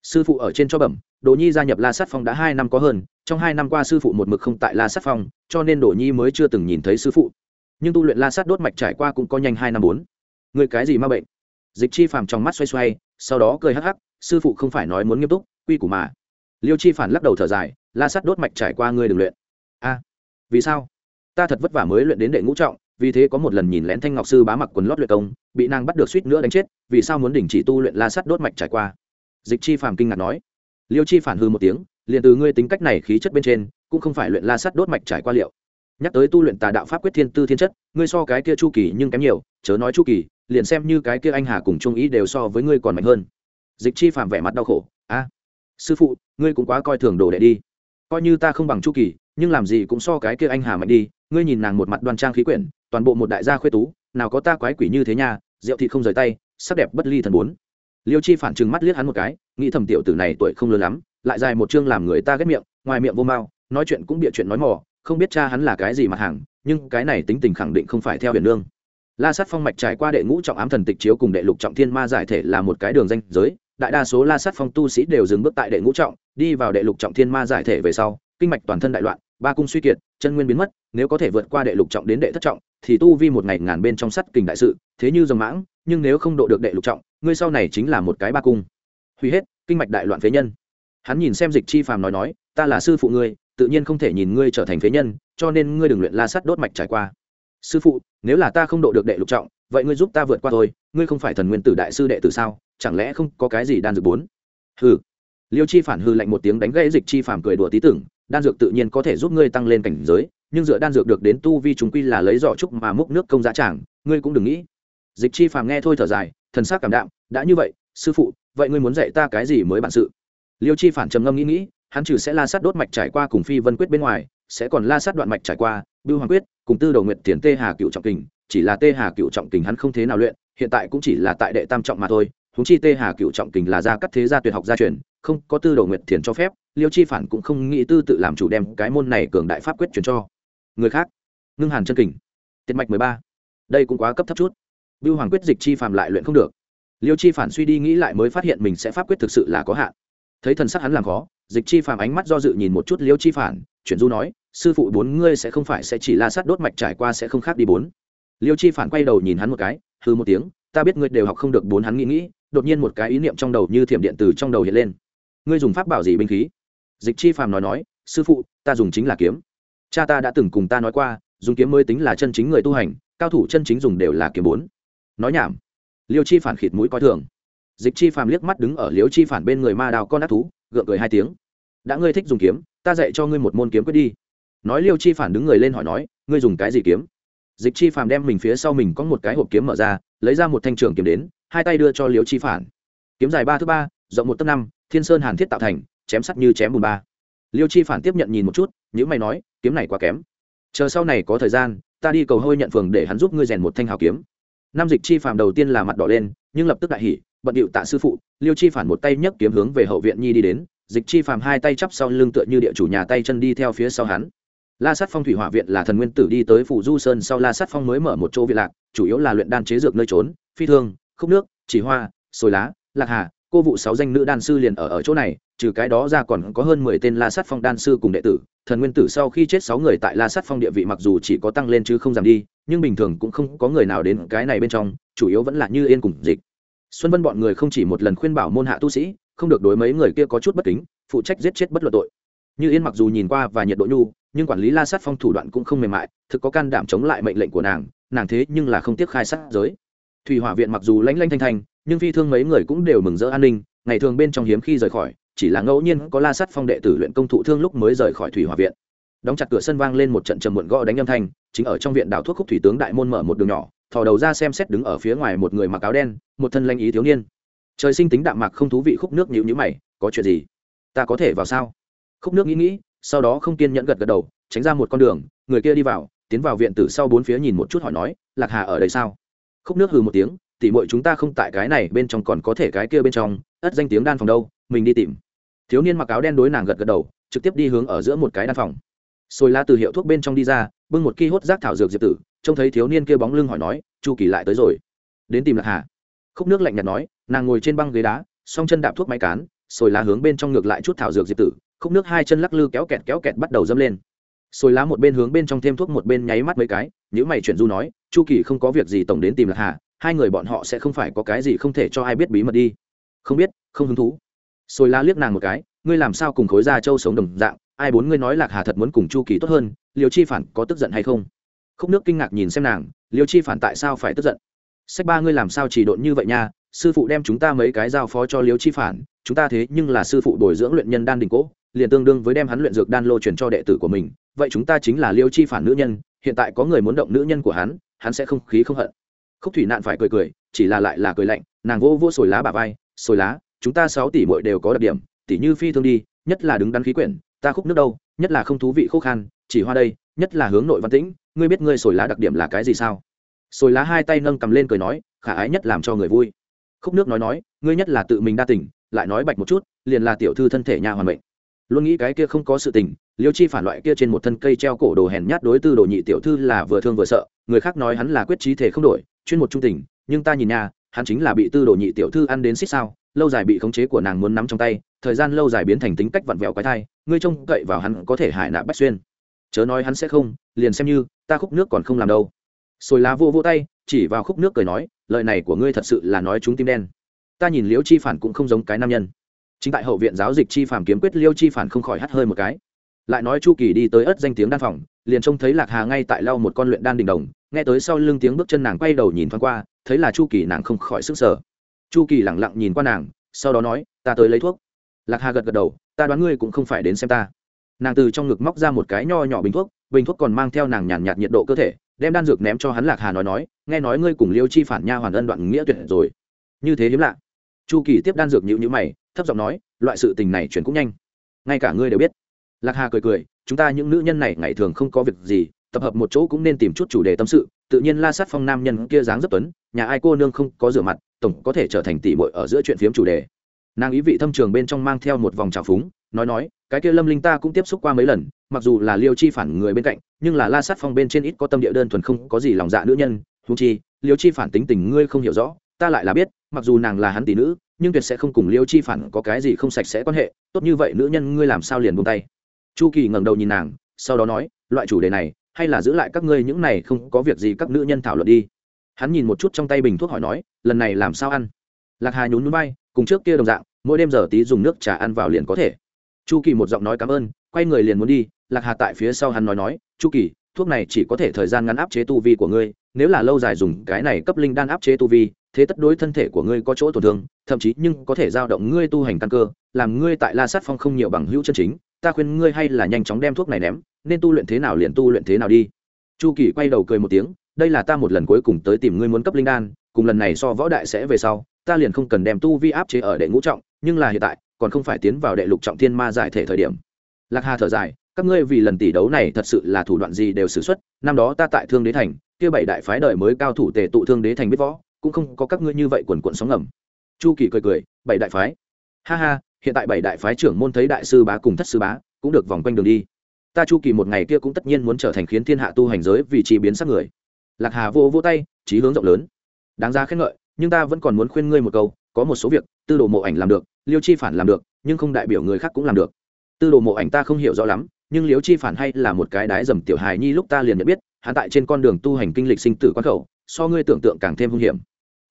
Sư phụ ở trên cho bẩm đồ nhi gia nhập la Sát phong đã hai năm có hơn, trong hai năm qua sư phụ một mực không tại la Sát phong, cho nên đồ nhi mới chưa từng nhìn thấy sư phụ. Nhưng tu luyện la Sát đốt mạch trải qua cũng có nhanh hai năm bốn. Người cái gì ma bệnh? Dịch chi phàm trong mắt xoay xoay, sau đó cười hắc hắc, sư phụ không phải nói muốn nghiêm túc, quy củ mà. Liêu chi phản lắc đầu thở dài, la Sát đốt mạch trải qua ngươi đừng luyện. A, vì sao? Ta thật vất vả mới luyện đến đệ ngũ trọng, vì thế có một lần nhìn lén thanh ngọc sư bá mặc quần lót luyện công, bị nàng bắt được suýt nữa đánh chết, vì sao muốn đình chỉ tu luyện la Sát đốt mạch trải qua? Dịch chi phàm kinh ngạc nói liêu chi phản hư một tiếng, liền từ ngươi tính cách này khí chất bên trên, cũng không phải luyện la sắt đốt mạch trải qua liệu. Nhắc tới tu luyện tà đạo pháp quyết thiên tư thiên chất, ngươi so cái kia chu kỳ nhưng kém nhiều, chớ nói chu kỳ, liền xem như cái kia anh hà cùng trung ý đều so với ngươi còn mạnh hơn. Dịch chi phàm vẻ mặt đau khổ, a, sư phụ, ngươi cũng quá coi thường đồ đệ đi. Coi như ta không bằng chu kỳ, nhưng làm gì cũng so cái kia anh hà mạnh đi. Ngươi nhìn nàng một mặt đoan trang khí quyển, toàn bộ một đại gia khuê tú, nào có ta quái quỷ như thế nha, rượu thị không rời tay, sắc đẹp bất ly thần bốn liêu chi phản chừng mắt liếc hắn một cái, nghĩ thầm tiểu tử này tuổi không lớn lắm, lại dài một chương làm người ta ghét miệng, ngoài miệng vô mao nói chuyện cũng bịa chuyện nói mò, không biết cha hắn là cái gì mặt hàng, nhưng cái này tính tình khẳng định không phải theo huyền lương. La sát phong mạch trải qua đệ ngũ trọng ám thần tịch chiếu cùng đệ lục trọng thiên ma giải thể là một cái đường danh giới, đại đa số la sát phong tu sĩ đều dừng bước tại đệ ngũ trọng, đi vào đệ lục trọng thiên ma giải thể về sau, kinh mạch toàn thân đại loạn, ba cung suy kiệt, chân nguyên biến mất, nếu có thể vượt qua đệ lục trọng đến đệ thất trọng, thì tu vi một ngày ngàn bên trong sắt kình đại sự, thế như dòng mãng nhưng nếu không độ được đệ lục trọng, ngươi sau này chính là một cái ba cung. Hủy hết, kinh mạch đại loạn phế nhân. Hắn nhìn xem dịch chi phàm nói nói, ta là sư phụ ngươi, tự nhiên không thể nhìn ngươi trở thành phế nhân, cho nên ngươi đừng luyện la sắt đốt mạch trải qua. Sư phụ, nếu là ta không độ được đệ lục trọng, vậy ngươi giúp ta vượt qua thôi, ngươi không phải thần nguyên tử đại sư đệ tử sao, chẳng lẽ không có cái gì đan dược bốn? Hừ. Liêu chi phản hư lạnh một tiếng đánh gãy dịch chi phàm cười đùa tí tưởng, đan dược tự nhiên có thể giúp ngươi tăng lên cảnh giới, nhưng dựa đan dược được đến tu vi chúng quy là lấy giỏ trúc mà múc nước công giá tràng, ngươi cũng đừng nghĩ dịch chi phàm nghe thôi thở dài, thần sắc cảm đạm, đã như vậy, sư phụ, vậy ngươi muốn dạy ta cái gì mới bản sự? Liêu chi phản trầm ngâm nghĩ nghĩ, hắn trừ sẽ la sát đốt mạch trải qua cùng phi vân quyết bên ngoài, sẽ còn la sát đoạn mạch trải qua, bưu hoàng quyết, cùng tư đầu nguyện tiền tê hà cựu trọng kình, chỉ là tê hà cựu trọng kình hắn không thế nào luyện, hiện tại cũng chỉ là tại đệ tam trọng mà thôi húng chi tê hà cựu trọng kình là gia cắt thế gia tuyệt học gia truyền, không có tư đầu nguyện thiền cho phép, liêu chi phản cũng không nghĩ tư tự làm chủ đem cái môn này cường đại pháp quyết truyền cho. Người khác, ngưng hàn chân kình, tiết mạch mười ba. Đây cũng quá cấp thấp chút bưu hoàng quyết dịch chi phàm lại luyện không được. Liêu chi phản suy đi nghĩ lại mới phát hiện mình sẽ pháp quyết thực sự là có hạn. Thấy thần sắc hắn làm khó, dịch chi phàm ánh mắt do dự nhìn một chút liêu chi phản, chuyển du nói, sư phụ bốn ngươi sẽ không phải sẽ chỉ la sát đốt mạch trải qua sẽ không khác đi bốn. Liêu chi phản quay đầu nhìn hắn một cái hư một tiếng, ta biết ngươi đều học không được bốn hắn nghĩ nghĩ. Đột nhiên một cái ý niệm trong đầu như thiểm điện từ trong đầu hiện lên. Ngươi dùng pháp bảo gì binh khí? Dịch chi phàm nói nói, sư phụ, ta dùng chính là kiếm. Cha ta đã từng cùng ta nói qua, dùng kiếm mới tính là chân chính người tu hành, cao thủ chân chính dùng đều là kiếm bốn nói nhảm. Liêu chi phản khịt mũi coi thường. Dịch chi phàm liếc mắt đứng ở liêu chi phản bên người ma đào con ác thú, gượng cười hai tiếng. Đã ngươi thích dùng kiếm, ta dạy cho ngươi một môn kiếm quyết đi. Nói liêu chi phản đứng người lên hỏi nói, ngươi dùng cái gì kiếm? Dịch chi phàm đem mình phía sau mình có một cái hộp kiếm mở ra, lấy ra một thanh trường kiếm đến, hai tay đưa cho liêu chi phản. Kiếm dài ba thứ ba, rộng một tấc năm, thiên sơn hàn thiết tạo thành, chém sắt như chém bùn ba. Liêu chi phản tiếp nhận nhìn một chút những mày nói, kiếm này quá kém. Chờ sau này có thời gian, ta đi cầu hơi nhận phường để hắn giúp ngươi rèn một thanh hào kiếm nam dịch chi phàm đầu tiên là mặt đỏ lên, nhưng lập tức đại hỉ, bận điệu tạ sư phụ, liêu chi phản một tay nhấc kiếm hướng về hậu viện nhi đi đến, dịch chi phàm hai tay chắp sau lưng tựa như địa chủ nhà tay chân đi theo phía sau hắn. La sát phong thủy hỏa viện là thần nguyên tử đi tới phủ du sơn sau la sát phong mới mở một chỗ viện lạc, chủ yếu là luyện đan chế dược nơi trốn, phi thương, khúc nước, chỉ hoa sồi lá, lạc hà, cô vụ sáu danh nữ đan sư liền ở ở chỗ này, trừ cái đó ra còn có hơn mười tên la sát phong đan sư cùng đệ tử, thần nguyên tử sau khi chết sáu người tại la sát phong địa vị mặc dù chỉ có tăng lên chứ không giảm đi nhưng bình thường cũng không có người nào đến cái này bên trong, chủ yếu vẫn là như yên cùng dịch. Xuân vân bọn người không chỉ một lần khuyên bảo môn hạ tu sĩ, không được đối mấy người kia có chút bất kính, phụ trách giết chết bất luận tội. Như yên mặc dù nhìn qua và nhiệt độ nhu, nhưng quản lý la sát phong thủ đoạn cũng không mềm mại, thực có can đảm chống lại mệnh lệnh của nàng nàng thế nhưng là không tiếc khai sát giới. Thủy hỏa viện mặc dù lanh lanh thanh thanh, nhưng phi thương mấy người cũng đều mừng rỡ an ninh, ngày thường bên trong hiếm khi rời khỏi, chỉ là ngẫu nhiên có la sát phong đệ tử luyện công thụ thương lúc mới rời khỏi thủy hỏa viện đóng chặt cửa sân vang lên một trận trầm muộn gõ đánh âm thanh, chính ở trong viện đảo thuốc khúc thủy tướng đại môn mở một đường nhỏ, thò đầu ra xem xét đứng ở phía ngoài một người mặc áo đen, một thân lanh ý thiếu niên. Trời sinh tính đạm mạc không thú vị khúc nước nhịu nhữ mày, có chuyện gì? Ta có thể vào sao? Khúc nước nghĩ nghĩ, sau đó không kiên nhẫn gật gật đầu, tránh ra một con đường, người kia đi vào, tiến vào viện tử sau bốn phía nhìn một chút hỏi nói, lạc hà ở đây sao? Khúc nước hừ một tiếng tỉ mọi chúng ta không tại cái này, bên trong còn có thể cái kia bên trong, ất danh tiếng đan phòng đâu, mình đi tìm. Thiếu niên mặc áo đen đối nàng gật gật đầu, trực tiếp đi hướng ở giữa một cái đan phòng xôi la từ hiệu thuốc bên trong đi ra, bưng một ki hốt rác thảo dược diệp tử, trông thấy thiếu niên kia bóng lưng hỏi nói, chu kỳ lại tới rồi. Đến tìm lạc hà. Khúc nước lạnh nhạt nói, nàng ngồi trên băng ghế đá, song chân đạp thuốc máy cán, xôi lá hướng bên trong ngược lại chút thảo dược diệp tử, khúc nước hai chân lắc lư kéo kẹt kéo kẹt bắt đầu dâm lên. Xôi lá một bên hướng bên trong thêm thuốc một bên nháy mắt mấy cái nếu mày chuyển du nói, chu kỳ không có việc gì tổng đến tìm lạc hà, hai người bọn họ sẽ không phải có cái gì không thể cho ai biết bí mật đi. Không biết, không hứng thú. Xôi lá liếc nàng một cái, ngươi làm sao cùng khối gia châu sống đồng dạng ai bốn ngươi nói lạc hà thật muốn cùng chu kỳ tốt hơn, liêu chi phản có tức giận hay không? Khúc nước kinh ngạc nhìn xem nàng, liêu chi phản tại sao phải tức giận? Sách ba ngươi làm sao chỉ độn như vậy nha, sư phụ đem chúng ta mấy cái giao phó cho liêu chi phản, chúng ta thế nhưng là sư phụ bồi dưỡng luyện nhân đan đình cỗ liền tương đương với đem hắn luyện dược đan lô truyền cho đệ tử của mình, vậy chúng ta chính là liêu chi phản nữ nhân, hiện tại có người muốn động nữ nhân của hắn hắn sẽ không khí không hận. Khúc thủy nạn phải cười cười, chỉ là lại là cười lạnh, nàng vô vô sồi lá bà vai, sồi lá, chúng ta sáu tỷ bội đều có đặc điểm, tỷ như phi thương đi, nhất là đứng đắn khí quyển ta khúc nước đâu, nhất là không thú vị khúc khan, chỉ hoa đây, nhất là hướng nội văn tĩnh, ngươi biết ngươi sồi lá đặc điểm là cái gì sao? Sồi lá hai tay nâng cầm lên cười nói, khả ái nhất làm cho người vui. Khúc nước nói nói, ngươi nhất là tự mình đa tình, lại nói bạch một chút, liền là tiểu thư thân thể nhà hoàn mệnh. Luôn nghĩ cái kia không có sự tình, liêu chi phản loại kia trên một thân cây treo cổ đồ hèn nhát đối tư đồ nhị tiểu thư là vừa thương vừa sợ, người khác nói hắn là quyết trí thể không đổi, chuyên một trung tình, nhưng ta nhìn nhà hắn chính là bị tư đồ nhị tiểu thư ăn đến xích sao lâu dài bị khống chế của nàng muốn nắm trong tay, thời gian lâu dài biến thành tính cách vặn vẹo quái thai, ngươi trông cậy vào hắn có thể hại nạ bách xuyên. Chớ nói hắn sẽ không, liền xem như, ta khúc nước còn không làm đâu. Sồi lá vô vô tay, chỉ vào khúc nước cười nói, lời này của ngươi thật sự là nói chúng tim đen. Ta nhìn liễu chi phản cũng không giống cái nam nhân. Chính tại hậu viện giáo dịch chi phản kiếm quyết liêu chi phản không khỏi hắt hơi một cái. Lại nói chu kỳ đi tới ớt danh tiếng đan phòng, liền trông thấy lạc hà ngay tại lau một con luyện đan đình đồng, nghe tới sau lưng tiếng bước chân nàng quay đầu nhìn thoáng qua, thấy là chu kỳ nàng không khỏi sức sở chu kỳ lẳng lặng nhìn qua nàng, sau đó nói, ta tới lấy thuốc. Lạc hà gật gật đầu, ta đoán ngươi cũng không phải đến xem ta. Nàng từ trong ngực móc ra một cái nho nhỏ bình thuốc bình thuốc còn mang theo nàng nhàn nhạt nhiệt độ cơ thể, đem đan dược ném cho hắn lạc hà nói nói, nghe nói ngươi cùng liêu chi phản nha hoàn ân đoạn nghĩa tuyệt rồi. Như thế hiếm lạ. Chu kỳ tiếp đan dược nhịu nhữ mày, thấp giọng nói, loại sự tình này chuyển cũng nhanh. Ngay cả ngươi đều biết. Lạc hà cười cười, chúng ta những nữ nhân này ngày thường không có việc gì tập hợp một chỗ cũng nên tìm chút chủ đề tâm sự, tự nhiên la sát phong nam nhân kia dáng rất tuấn, nhà ai cô nương không có rửa mặt, tổng có thể trở thành tỷ bội ở giữa chuyện phiếm chủ đề. Nàng ý vị thâm trường bên trong mang theo một vòng trào phúng, nói nói, cái kia lâm linh ta cũng tiếp xúc qua mấy lần, mặc dù là liêu chi phản người bên cạnh, nhưng là la sát phong bên trên ít có tâm địa đơn thuần không có gì lòng dạ nữ nhân thú chi, liêu chi phản tính tình ngươi không hiểu rõ, ta lại là biết, mặc dù nàng là hắn tỷ nữ, nhưng tuyệt sẽ không cùng liêu chi phản có cái gì không sạch sẽ quan hệ, tốt như vậy nữ nhân ngươi làm sao liền buông tay? Chu kỳ ngẩng đầu nhìn nàng, sau đó nói, loại chủ đề này hay là giữ lại các ngươi những này không có việc gì các nữ nhân thảo luận đi. Hắn nhìn một chút trong tay bình thuốc hỏi nói, lần này làm sao ăn? Lạc hà nhún núi bay cùng trước kia đồng dạng, mỗi đêm giờ tí dùng nước trà ăn vào liền có thể. Chu kỳ một giọng nói cảm ơn, quay người liền muốn đi, lạc hà tại phía sau hắn nói nói, chu kỳ, thuốc này chỉ có thể thời gian ngắn áp chế tu vi của ngươi, nếu là lâu dài dùng cái này cấp linh đan áp chế tu vi, thế tất đối thân thể của ngươi có chỗ tổn thương, thậm chí nhưng có thể giao động ngươi tu hành căn cơ, làm ngươi tại la sát phong không nhiều bằng hữu chân chính ta khuyên ngươi hay là nhanh chóng đem thuốc này ném, nên tu luyện thế nào liền tu luyện thế nào đi. Chu kỳ quay đầu cười một tiếng, đây là ta một lần cuối cùng tới tìm ngươi muốn cấp linh đan, cùng lần này so võ đại sẽ về sau, ta liền không cần đem tu vi áp chế ở đệ ngũ trọng, nhưng là hiện tại, còn không phải tiến vào đệ lục trọng thiên ma giải thể thời điểm. Lạc hà thở dài, các ngươi vì lần tỷ đấu này thật sự là thủ đoạn gì đều xử xuất, năm đó ta tại thương đế thành, kia bảy đại phái đời mới cao thủ tề tụ thương đế thành biết võ, cũng không có các ngươi như vậy quần quận sóng ngầm. Chu kỳ cười cười, bảy đại phái. Ha ha hiện tại bảy đại phái trưởng môn thấy đại sư bá cùng thất sư bá cũng được vòng quanh đường đi. Ta chu kỳ một ngày kia cũng tất nhiên muốn trở thành khiến thiên hạ tu hành giới vì chi biến sắc người. Lạc hà vô vô tay trí hướng rộng lớn. Đáng ra khen ngợi, nhưng ta vẫn còn muốn khuyên ngươi một câu, có một số việc, tư đồ mộ ảnh làm được, liêu chi phản làm được, nhưng không đại biểu người khác cũng làm được. Tư đồ mộ ảnh ta không hiểu rõ lắm, nhưng liêu chi phản hay là một cái đái dầm tiểu hài nhi lúc ta liền nhận biết hạ tại trên con đường tu hành kinh lịch sinh tử quan khẩu, so ngươi tưởng tượng càng thêm hung hiểm.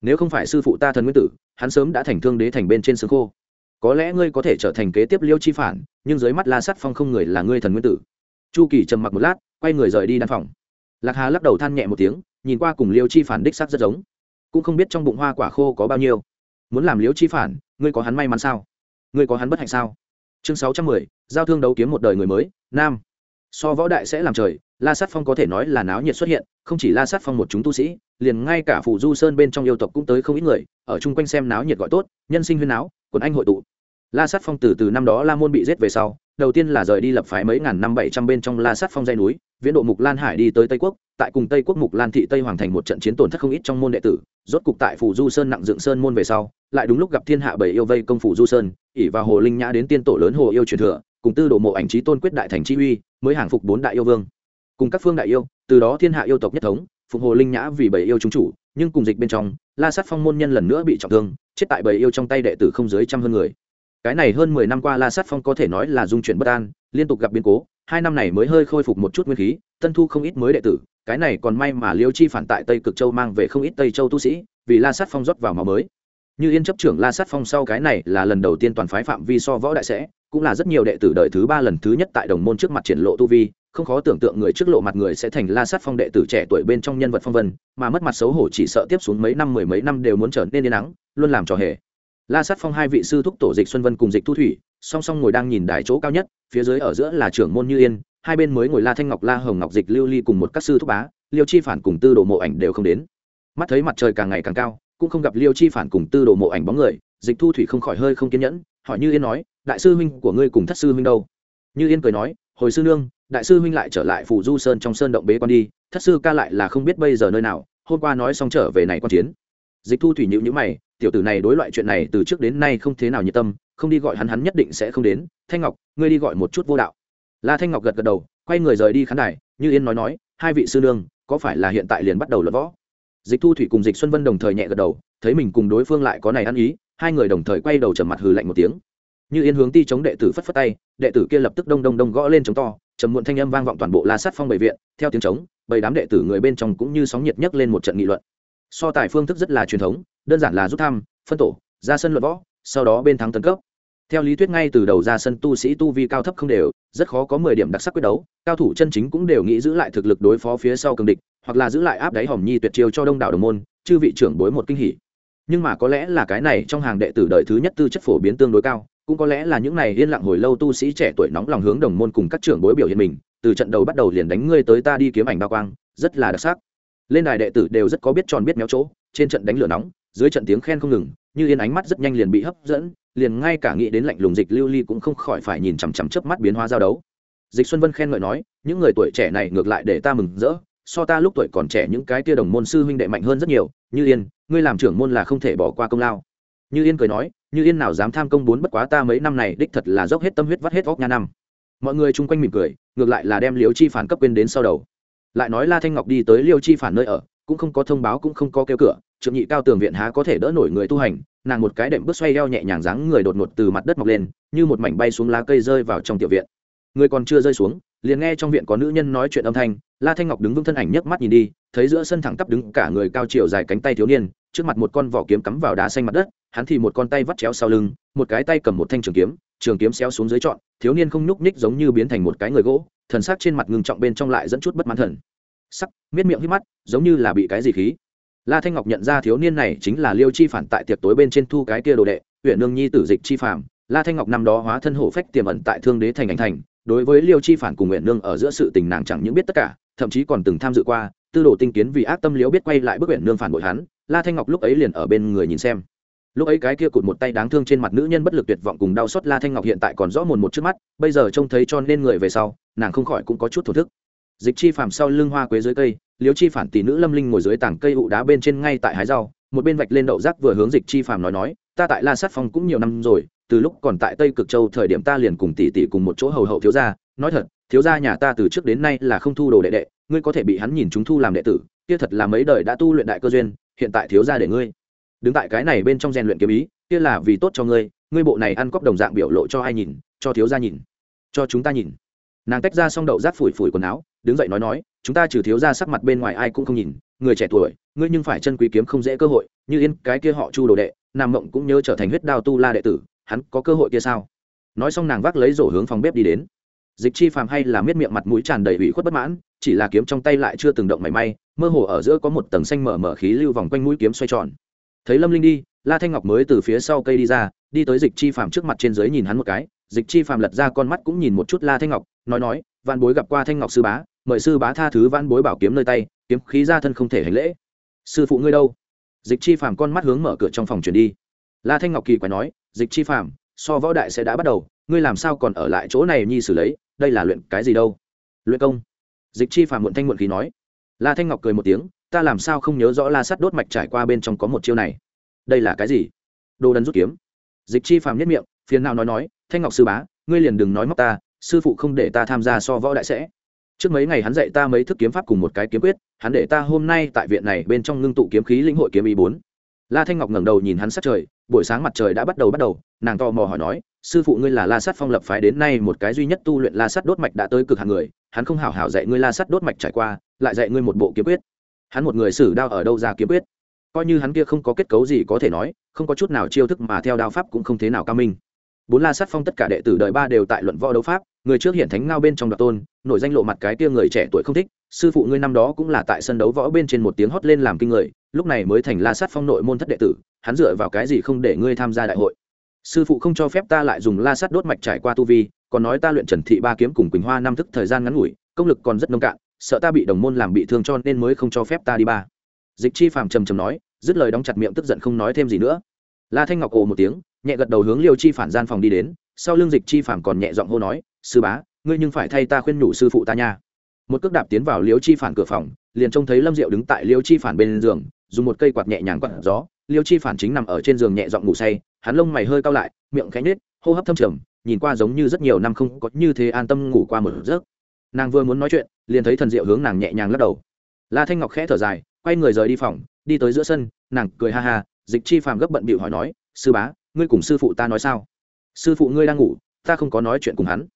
Nếu không phải sư phụ ta thần nguyên tử, hắn sớm đã thành thương đế thành bên trên xương khô có lẽ ngươi có thể trở thành kế tiếp liêu chi phản, nhưng dưới mắt la sắt phong không người là ngươi thần nguyên tử. Chu kỳ trầm mặc một lát, quay người rời đi đan phòng. Lạc hà lắc đầu than nhẹ một tiếng, nhìn qua cùng liêu chi phản đích sắc rất giống. Cũng không biết trong bụng hoa quả khô có bao nhiêu. Muốn làm liêu chi phản, ngươi có hắn may mắn sao? Ngươi có hắn bất hạnh sao? Chương sáu trăm mười, giao thương đấu kiếm một đời người mới, nam. So võ đại sẽ làm trời, la sát phong có thể nói là náo nhiệt xuất hiện, không chỉ la sát phong một chúng tu sĩ, liền ngay cả phủ du sơn bên trong yêu tộc cũng tới không ít người, ở chung quanh xem náo nhiệt gọi tốt, nhân sinh huyên náo, quần anh hội tụ la sát phong từ từ năm đó la môn bị giết về sau, đầu tiên là rời đi lập phái mấy ngàn năm bảy trăm bên trong la sát phong dây núi, viễn độ mục lan hải đi tới tây quốc, tại cùng tây quốc mục lan thị tây hoàng thành một trận chiến tổn thất không ít trong môn đệ tử, rốt cục tại phủ du sơn nặng dựng sơn môn về sau, lại đúng lúc gặp thiên hạ bảy yêu vây công phủ du sơn ỉ và hồ linh nhã đến tiên tổ lớn hồ yêu truyền thừa, cùng tư đồ mộ ảnh trí tôn quyết đại thành chi uy, mới hàng phục bốn đại yêu vương. Cùng các phương đại yêu, từ đó thiên hạ yêu tộc nhất thống, phục hồ linh nhã vì bảy yêu chúng chủ, nhưng cùng dịch bên trong, la sát phong môn nhân lần nữa bị trọng thương, chết tại bảy yêu trong tay đệ tử không dưới trăm hơn người cái này hơn mười năm qua la sát phong có thể nói là dung chuyển bất an, liên tục gặp biến cố, hai năm này mới hơi khôi phục một chút nguyên khí, tân thu không ít mới đệ tử, cái này còn may mà liêu chi phản tại tây cực châu mang về không ít tây châu tu sĩ, vì la sát phong rót vào máu mới. Như yên chấp trưởng la sát phong sau cái này là lần đầu tiên toàn phái phạm vi so võ đại sẽ, cũng là rất nhiều đệ tử đời thứ ba lần thứ nhất tại đồng môn trước mặt triển lộ tu vi, không khó tưởng tượng người trước lộ mặt người sẽ thành la sát phong đệ tử trẻ tuổi bên trong nhân vật phong vân, mà mất mặt xấu hổ chỉ sợ tiếp xuống mấy năm mười mấy năm đều muốn trở nên yên nắng luôn làm trò hề la sát phong hai vị sư thúc tổ dịch xuân vân cùng dịch thu thủy, song song ngồi đang nhìn đài chỗ cao nhất, phía dưới ở giữa là trưởng môn như yên, hai bên mới ngồi la thanh ngọc, la hồng ngọc, dịch lưu ly cùng một các sư thúc bá, liêu chi phản cùng tư đồ mộ ảnh đều không đến. Mắt thấy mặt trời càng ngày càng cao, cũng không gặp liêu chi phản cùng tư đồ mộ ảnh bóng người, dịch thu thủy không khỏi hơi không kiên nhẫn, hỏi như yên nói, đại sư huynh của ngươi cùng thất sư huynh đâu? Như yên cười nói, hồi sư nương, đại sư huynh lại trở lại phủ du sơn trong sơn động bế con đi, thất sư ca lại là không biết bây giờ nơi nào, hôm qua nói xong trở về này quan chiến dịch thu thủy nhữ nhữ mày, tiểu tử này đối loại chuyện này từ trước đến nay không thế nào nhiệt tâm, không đi gọi hắn hắn nhất định sẽ không đến. Thanh ngọc, ngươi đi gọi một chút vô đạo. La thanh ngọc gật gật đầu, quay người rời đi khán đài, như yên nói nói, hai vị sư nương, có phải là hiện tại liền bắt đầu luận võ? Dịch thu thủy cùng dịch xuân vân đồng thời nhẹ gật đầu, thấy mình cùng đối phương lại có này ăn ý, hai người đồng thời quay đầu trầm mặt hừ lạnh một tiếng. Như yên hướng ti chống đệ tử phất phất tay, đệ tử kia lập tức đông đông đông gõ lên chống to, trầm muộn thanh âm vang vọng toàn bộ la sát phong bầy viện, theo tiếng trống, bầy đám đệ tử người bên trong cũng như sóng nhiệt nhất lên một trận nghị luận so tài phương thức rất là truyền thống, đơn giản là rút thăm, phân tổ, ra sân luận võ, sau đó bên thắng tấn cấp. Theo lý thuyết ngay từ đầu ra sân tu sĩ tu vi cao thấp không đều, rất khó có mười điểm đặc sắc quyết đấu, cao thủ chân chính cũng đều nghĩ giữ lại thực lực đối phó phía sau cường địch, hoặc là giữ lại áp đáy hòm nhi tuyệt chiêu cho đông đảo đồng môn, chư vị trưởng bối một kinh hỉ. Nhưng mà có lẽ là cái này trong hàng đệ tử đời thứ nhất tư chất phổ biến tương đối cao, cũng có lẽ là những này yên lặng hồi lâu tu sĩ trẻ tuổi nóng lòng hướng đồng môn cùng các trưởng bối biểu hiện mình, từ trận đầu bắt đầu liền đánh ngươi tới ta đi kiếm ảnh bao quang, rất là đặc sắc lên đài đệ tử đều rất có biết tròn biết méo chỗ, trên trận đánh lửa nóng, dưới trận tiếng khen không ngừng, như yên ánh mắt rất nhanh liền bị hấp dẫn, liền ngay cả nghĩ đến lạnh lùng dịch lưu ly cũng không khỏi phải nhìn chằm chằm chớp mắt biến hóa giao đấu. Dịch xuân vân khen ngợi nói, những người tuổi trẻ này ngược lại để ta mừng rỡ, so ta lúc tuổi còn trẻ những cái tia đồng môn sư huynh đệ mạnh hơn rất nhiều, như yên, ngươi làm trưởng môn là không thể bỏ qua công lao. Như yên cười nói, như yên nào dám tham công bốn bất quá ta mấy năm này đích thật là dốc hết tâm huyết vắt hết óc nha năm. Mọi người chung quanh mỉm cười, ngược lại là đem liếu chi phản cấp quên đến sau đầu lại nói la thanh ngọc đi tới liêu chi phản nơi ở, cũng không có thông báo cũng không có kêu cửa, trượng nhị cao tường viện há có thể đỡ nổi người tu hành, nàng một cái đệm bước xoay eo nhẹ nhàng dáng người đột ngột từ mặt đất mọc lên, như một mảnh bay xuống lá cây rơi vào trong tiểu viện. Người còn chưa rơi xuống, liền nghe trong viện có nữ nhân nói chuyện âm thanh, la thanh ngọc đứng vững thân ảnh nhấc mắt nhìn đi, thấy giữa sân thẳng tắp đứng cả người cao chiều dài cánh tay thiếu niên trước mặt một con vỏ kiếm cắm vào đá xanh mặt đất, hắn thì một con tay vắt chéo sau lưng, một cái tay cầm một thanh trường kiếm trường kiếm xéo xuống dưới trọn, thiếu niên không nhúc nhích giống như biến thành một cái người gỗ, thần sắc trên mặt ngừng trọng bên trong lại dẫn chút bất mãn thần. Sắc, miết miệng hít mắt, giống như là bị cái gì khí. La thanh ngọc nhận ra thiếu niên này chính là liêu chi phản tại tiệc tối bên trên thu cái kia đồ đệ huyện nương nhi tử dịch chi phàm. La thanh ngọc năm đó hóa thân hổ phách tiềm ẩn tại thương đế thành ảnh thành, đối với liêu chi phản cùng nguyện nương ở giữa sự tình nàng chẳng những biết tất cả, thậm chí còn từng tham dự qua tư đồ tinh kiến vì ác tâm liễu biết quay lại bức huyện nương phản bội hắn, la thanh ngọc lúc ấy liền ở bên người nhìn xem. Lúc ấy cái kia cụt một tay đáng thương trên mặt nữ nhân bất lực tuyệt vọng cùng đau xót la thanh ngọc hiện tại còn rõ mồn một trước mắt, bây giờ trông thấy cho nên người về sau, nàng không khỏi cũng có chút thổ thức. Dịch chi phàm sau lưng hoa quế dưới cây, liễu chi phản tỷ nữ lâm linh ngồi dưới tảng cây ụ đá bên trên ngay tại hái rau, một bên vạch lên đậu rác vừa hướng dịch chi phàm nói nói, ta tại la sát phong cũng nhiều năm rồi, từ lúc còn tại tây cực châu thời điểm ta liền cùng tỷ tỷ cùng một chỗ hầu hậu thiếu gia, nói thật, thiếu gia nhà ta từ trước đến nay là không thu đồ đệ đệ ngươi có thể bị hắn nhìn chúng thu làm đệ tử, kia thật là mấy đời đã tu luyện đại cơ duyên, hiện tại thiếu gia để ngươi. Đứng tại cái này bên trong rèn luyện kiếm ý, kia là vì tốt cho ngươi ngươi bộ này ăn cóp đồng dạng biểu lộ cho ai nhìn, cho thiếu gia nhìn, cho chúng ta nhìn. Nàng tách ra xong đậu rác phủi phủi quần áo, đứng dậy nói nói, chúng ta trừ thiếu gia sắc mặt bên ngoài ai cũng không nhìn, người trẻ tuổi, ngươi nhưng phải chân quý kiếm không dễ cơ hội, như yên cái kia họ chu đồ đệ, nam mộng cũng nhớ trở thành huyết đao tu la đệ tử, hắn có cơ hội kia sao? Nói xong nàng vác lấy rổ hướng phòng bếp đi đến. Dịch chi phàm hay là miết miệng mặt mũi tràn đầy ủy khuất bất mãn chỉ là kiếm trong tay lại chưa từng động mảy may, mơ hồ ở giữa có một tầng xanh mở mở khí lưu vòng quanh mũi kiếm xoay tròn. Thấy lâm linh đi, la thanh ngọc mới từ phía sau cây đi ra, đi tới dịch chi phàm trước mặt trên dưới nhìn hắn một cái. Dịch chi phàm lật ra con mắt cũng nhìn một chút la thanh ngọc, nói nói văn bối gặp qua thanh ngọc sư bá, mời sư bá tha thứ văn bối bảo kiếm nơi tay, kiếm khí ra thân không thể hành lễ. Sư phụ ngươi đâu? Dịch chi phàm con mắt hướng mở cửa trong phòng chuyển đi. La thanh ngọc kỳ quái nói, dịch chi phàm, so võ đại sẽ đã bắt đầu, ngươi làm sao còn ở lại chỗ này nhi xử lấy, đây là luyện cái gì đâu? Luyện công dịch chi phàm muộn thanh muộn khí nói. La thanh ngọc cười một tiếng, ta làm sao không nhớ rõ la sắt đốt mạch trải qua bên trong có một chiêu này? Đây là cái gì? Đồ đần rút kiếm. Dịch chi phàm nhất miệng, phiền nào nói nói, thanh ngọc sư bá, ngươi liền đừng nói móc ta, sư phụ không để ta tham gia so võ đại sẽ. Trước mấy ngày hắn dạy ta mấy thức kiếm pháp cùng một cái kiếm quyết, hắn để ta hôm nay tại viện này bên trong ngưng tụ kiếm khí lĩnh hội kiếm ý bốn. La thanh ngọc ngẩng đầu nhìn hắn sát trời, buổi sáng mặt trời đã bắt đầu bắt đầu, nàng to mò hỏi nói sư phụ ngươi là la sát phong lập phái đến nay một cái duy nhất tu luyện la sát đốt mạch đã tới cực hàng người, hắn không hảo hảo dạy ngươi la sát đốt mạch trải qua, lại dạy ngươi một bộ kiếm quyết. Hắn một người sử đao ở đâu ra kiếm quyết? Coi như hắn kia không có kết cấu gì có thể nói, không có chút nào chiêu thức mà theo đao pháp cũng không thế nào cao minh. Bốn la sát phong tất cả đệ tử đời ba đều tại luận võ đấu pháp, người trước hiện thánh ngao bên trong đoạt tôn, nổi danh lộ mặt cái kia người trẻ tuổi không thích, sư phụ ngươi năm đó cũng là tại sân đấu võ bên trên một tiếng hót lên làm kinh người, lúc này mới thành la sát phong nội môn thất đệ tử, hắn dựa vào cái gì không để ngươi tham gia đại hội? Sư phụ không cho phép ta lại dùng la sát đốt mạch trải qua tu vi, còn nói ta luyện trần thị ba kiếm cùng quỳnh hoa năm thức thời gian ngắn ngủi, công lực còn rất nông cạn, sợ ta bị đồng môn làm bị thương cho nên mới không cho phép ta đi ba. Dịch chi phàm trầm trầm nói, dứt lời đóng chặt miệng tức giận không nói thêm gì nữa. La thanh ngọc ồ một tiếng, nhẹ gật đầu hướng liêu chi phản gian phòng đi đến, sau lưng dịch chi phản còn nhẹ giọng hô nói, sư bá, ngươi nhưng phải thay ta khuyên nhủ sư phụ ta nha. Một cước đạp tiến vào liêu chi phản cửa phòng, liền trông thấy lâm diệu đứng tại liêu chi phản bên giường, dùng một cây quạt nhẹ nhàng quạt gió, liêu chi phản chính nằm ở trên giường nhẹ giọng ngủ say hắn lông mày hơi cao lại miệng khẽ nết, hô hấp thâm trầm nhìn qua giống như rất nhiều năm không có như thế an tâm ngủ qua một giấc. Nàng vừa muốn nói chuyện liền thấy thần diệu hướng nàng nhẹ nhàng lắc đầu. La thanh ngọc khẽ thở dài quay người rời đi phòng đi tới giữa sân nàng cười ha ha dịch chi phàm gấp bận bịu hỏi nói sư bá ngươi cùng sư phụ ta nói sao? Sư phụ ngươi đang ngủ ta không có nói chuyện cùng hắn.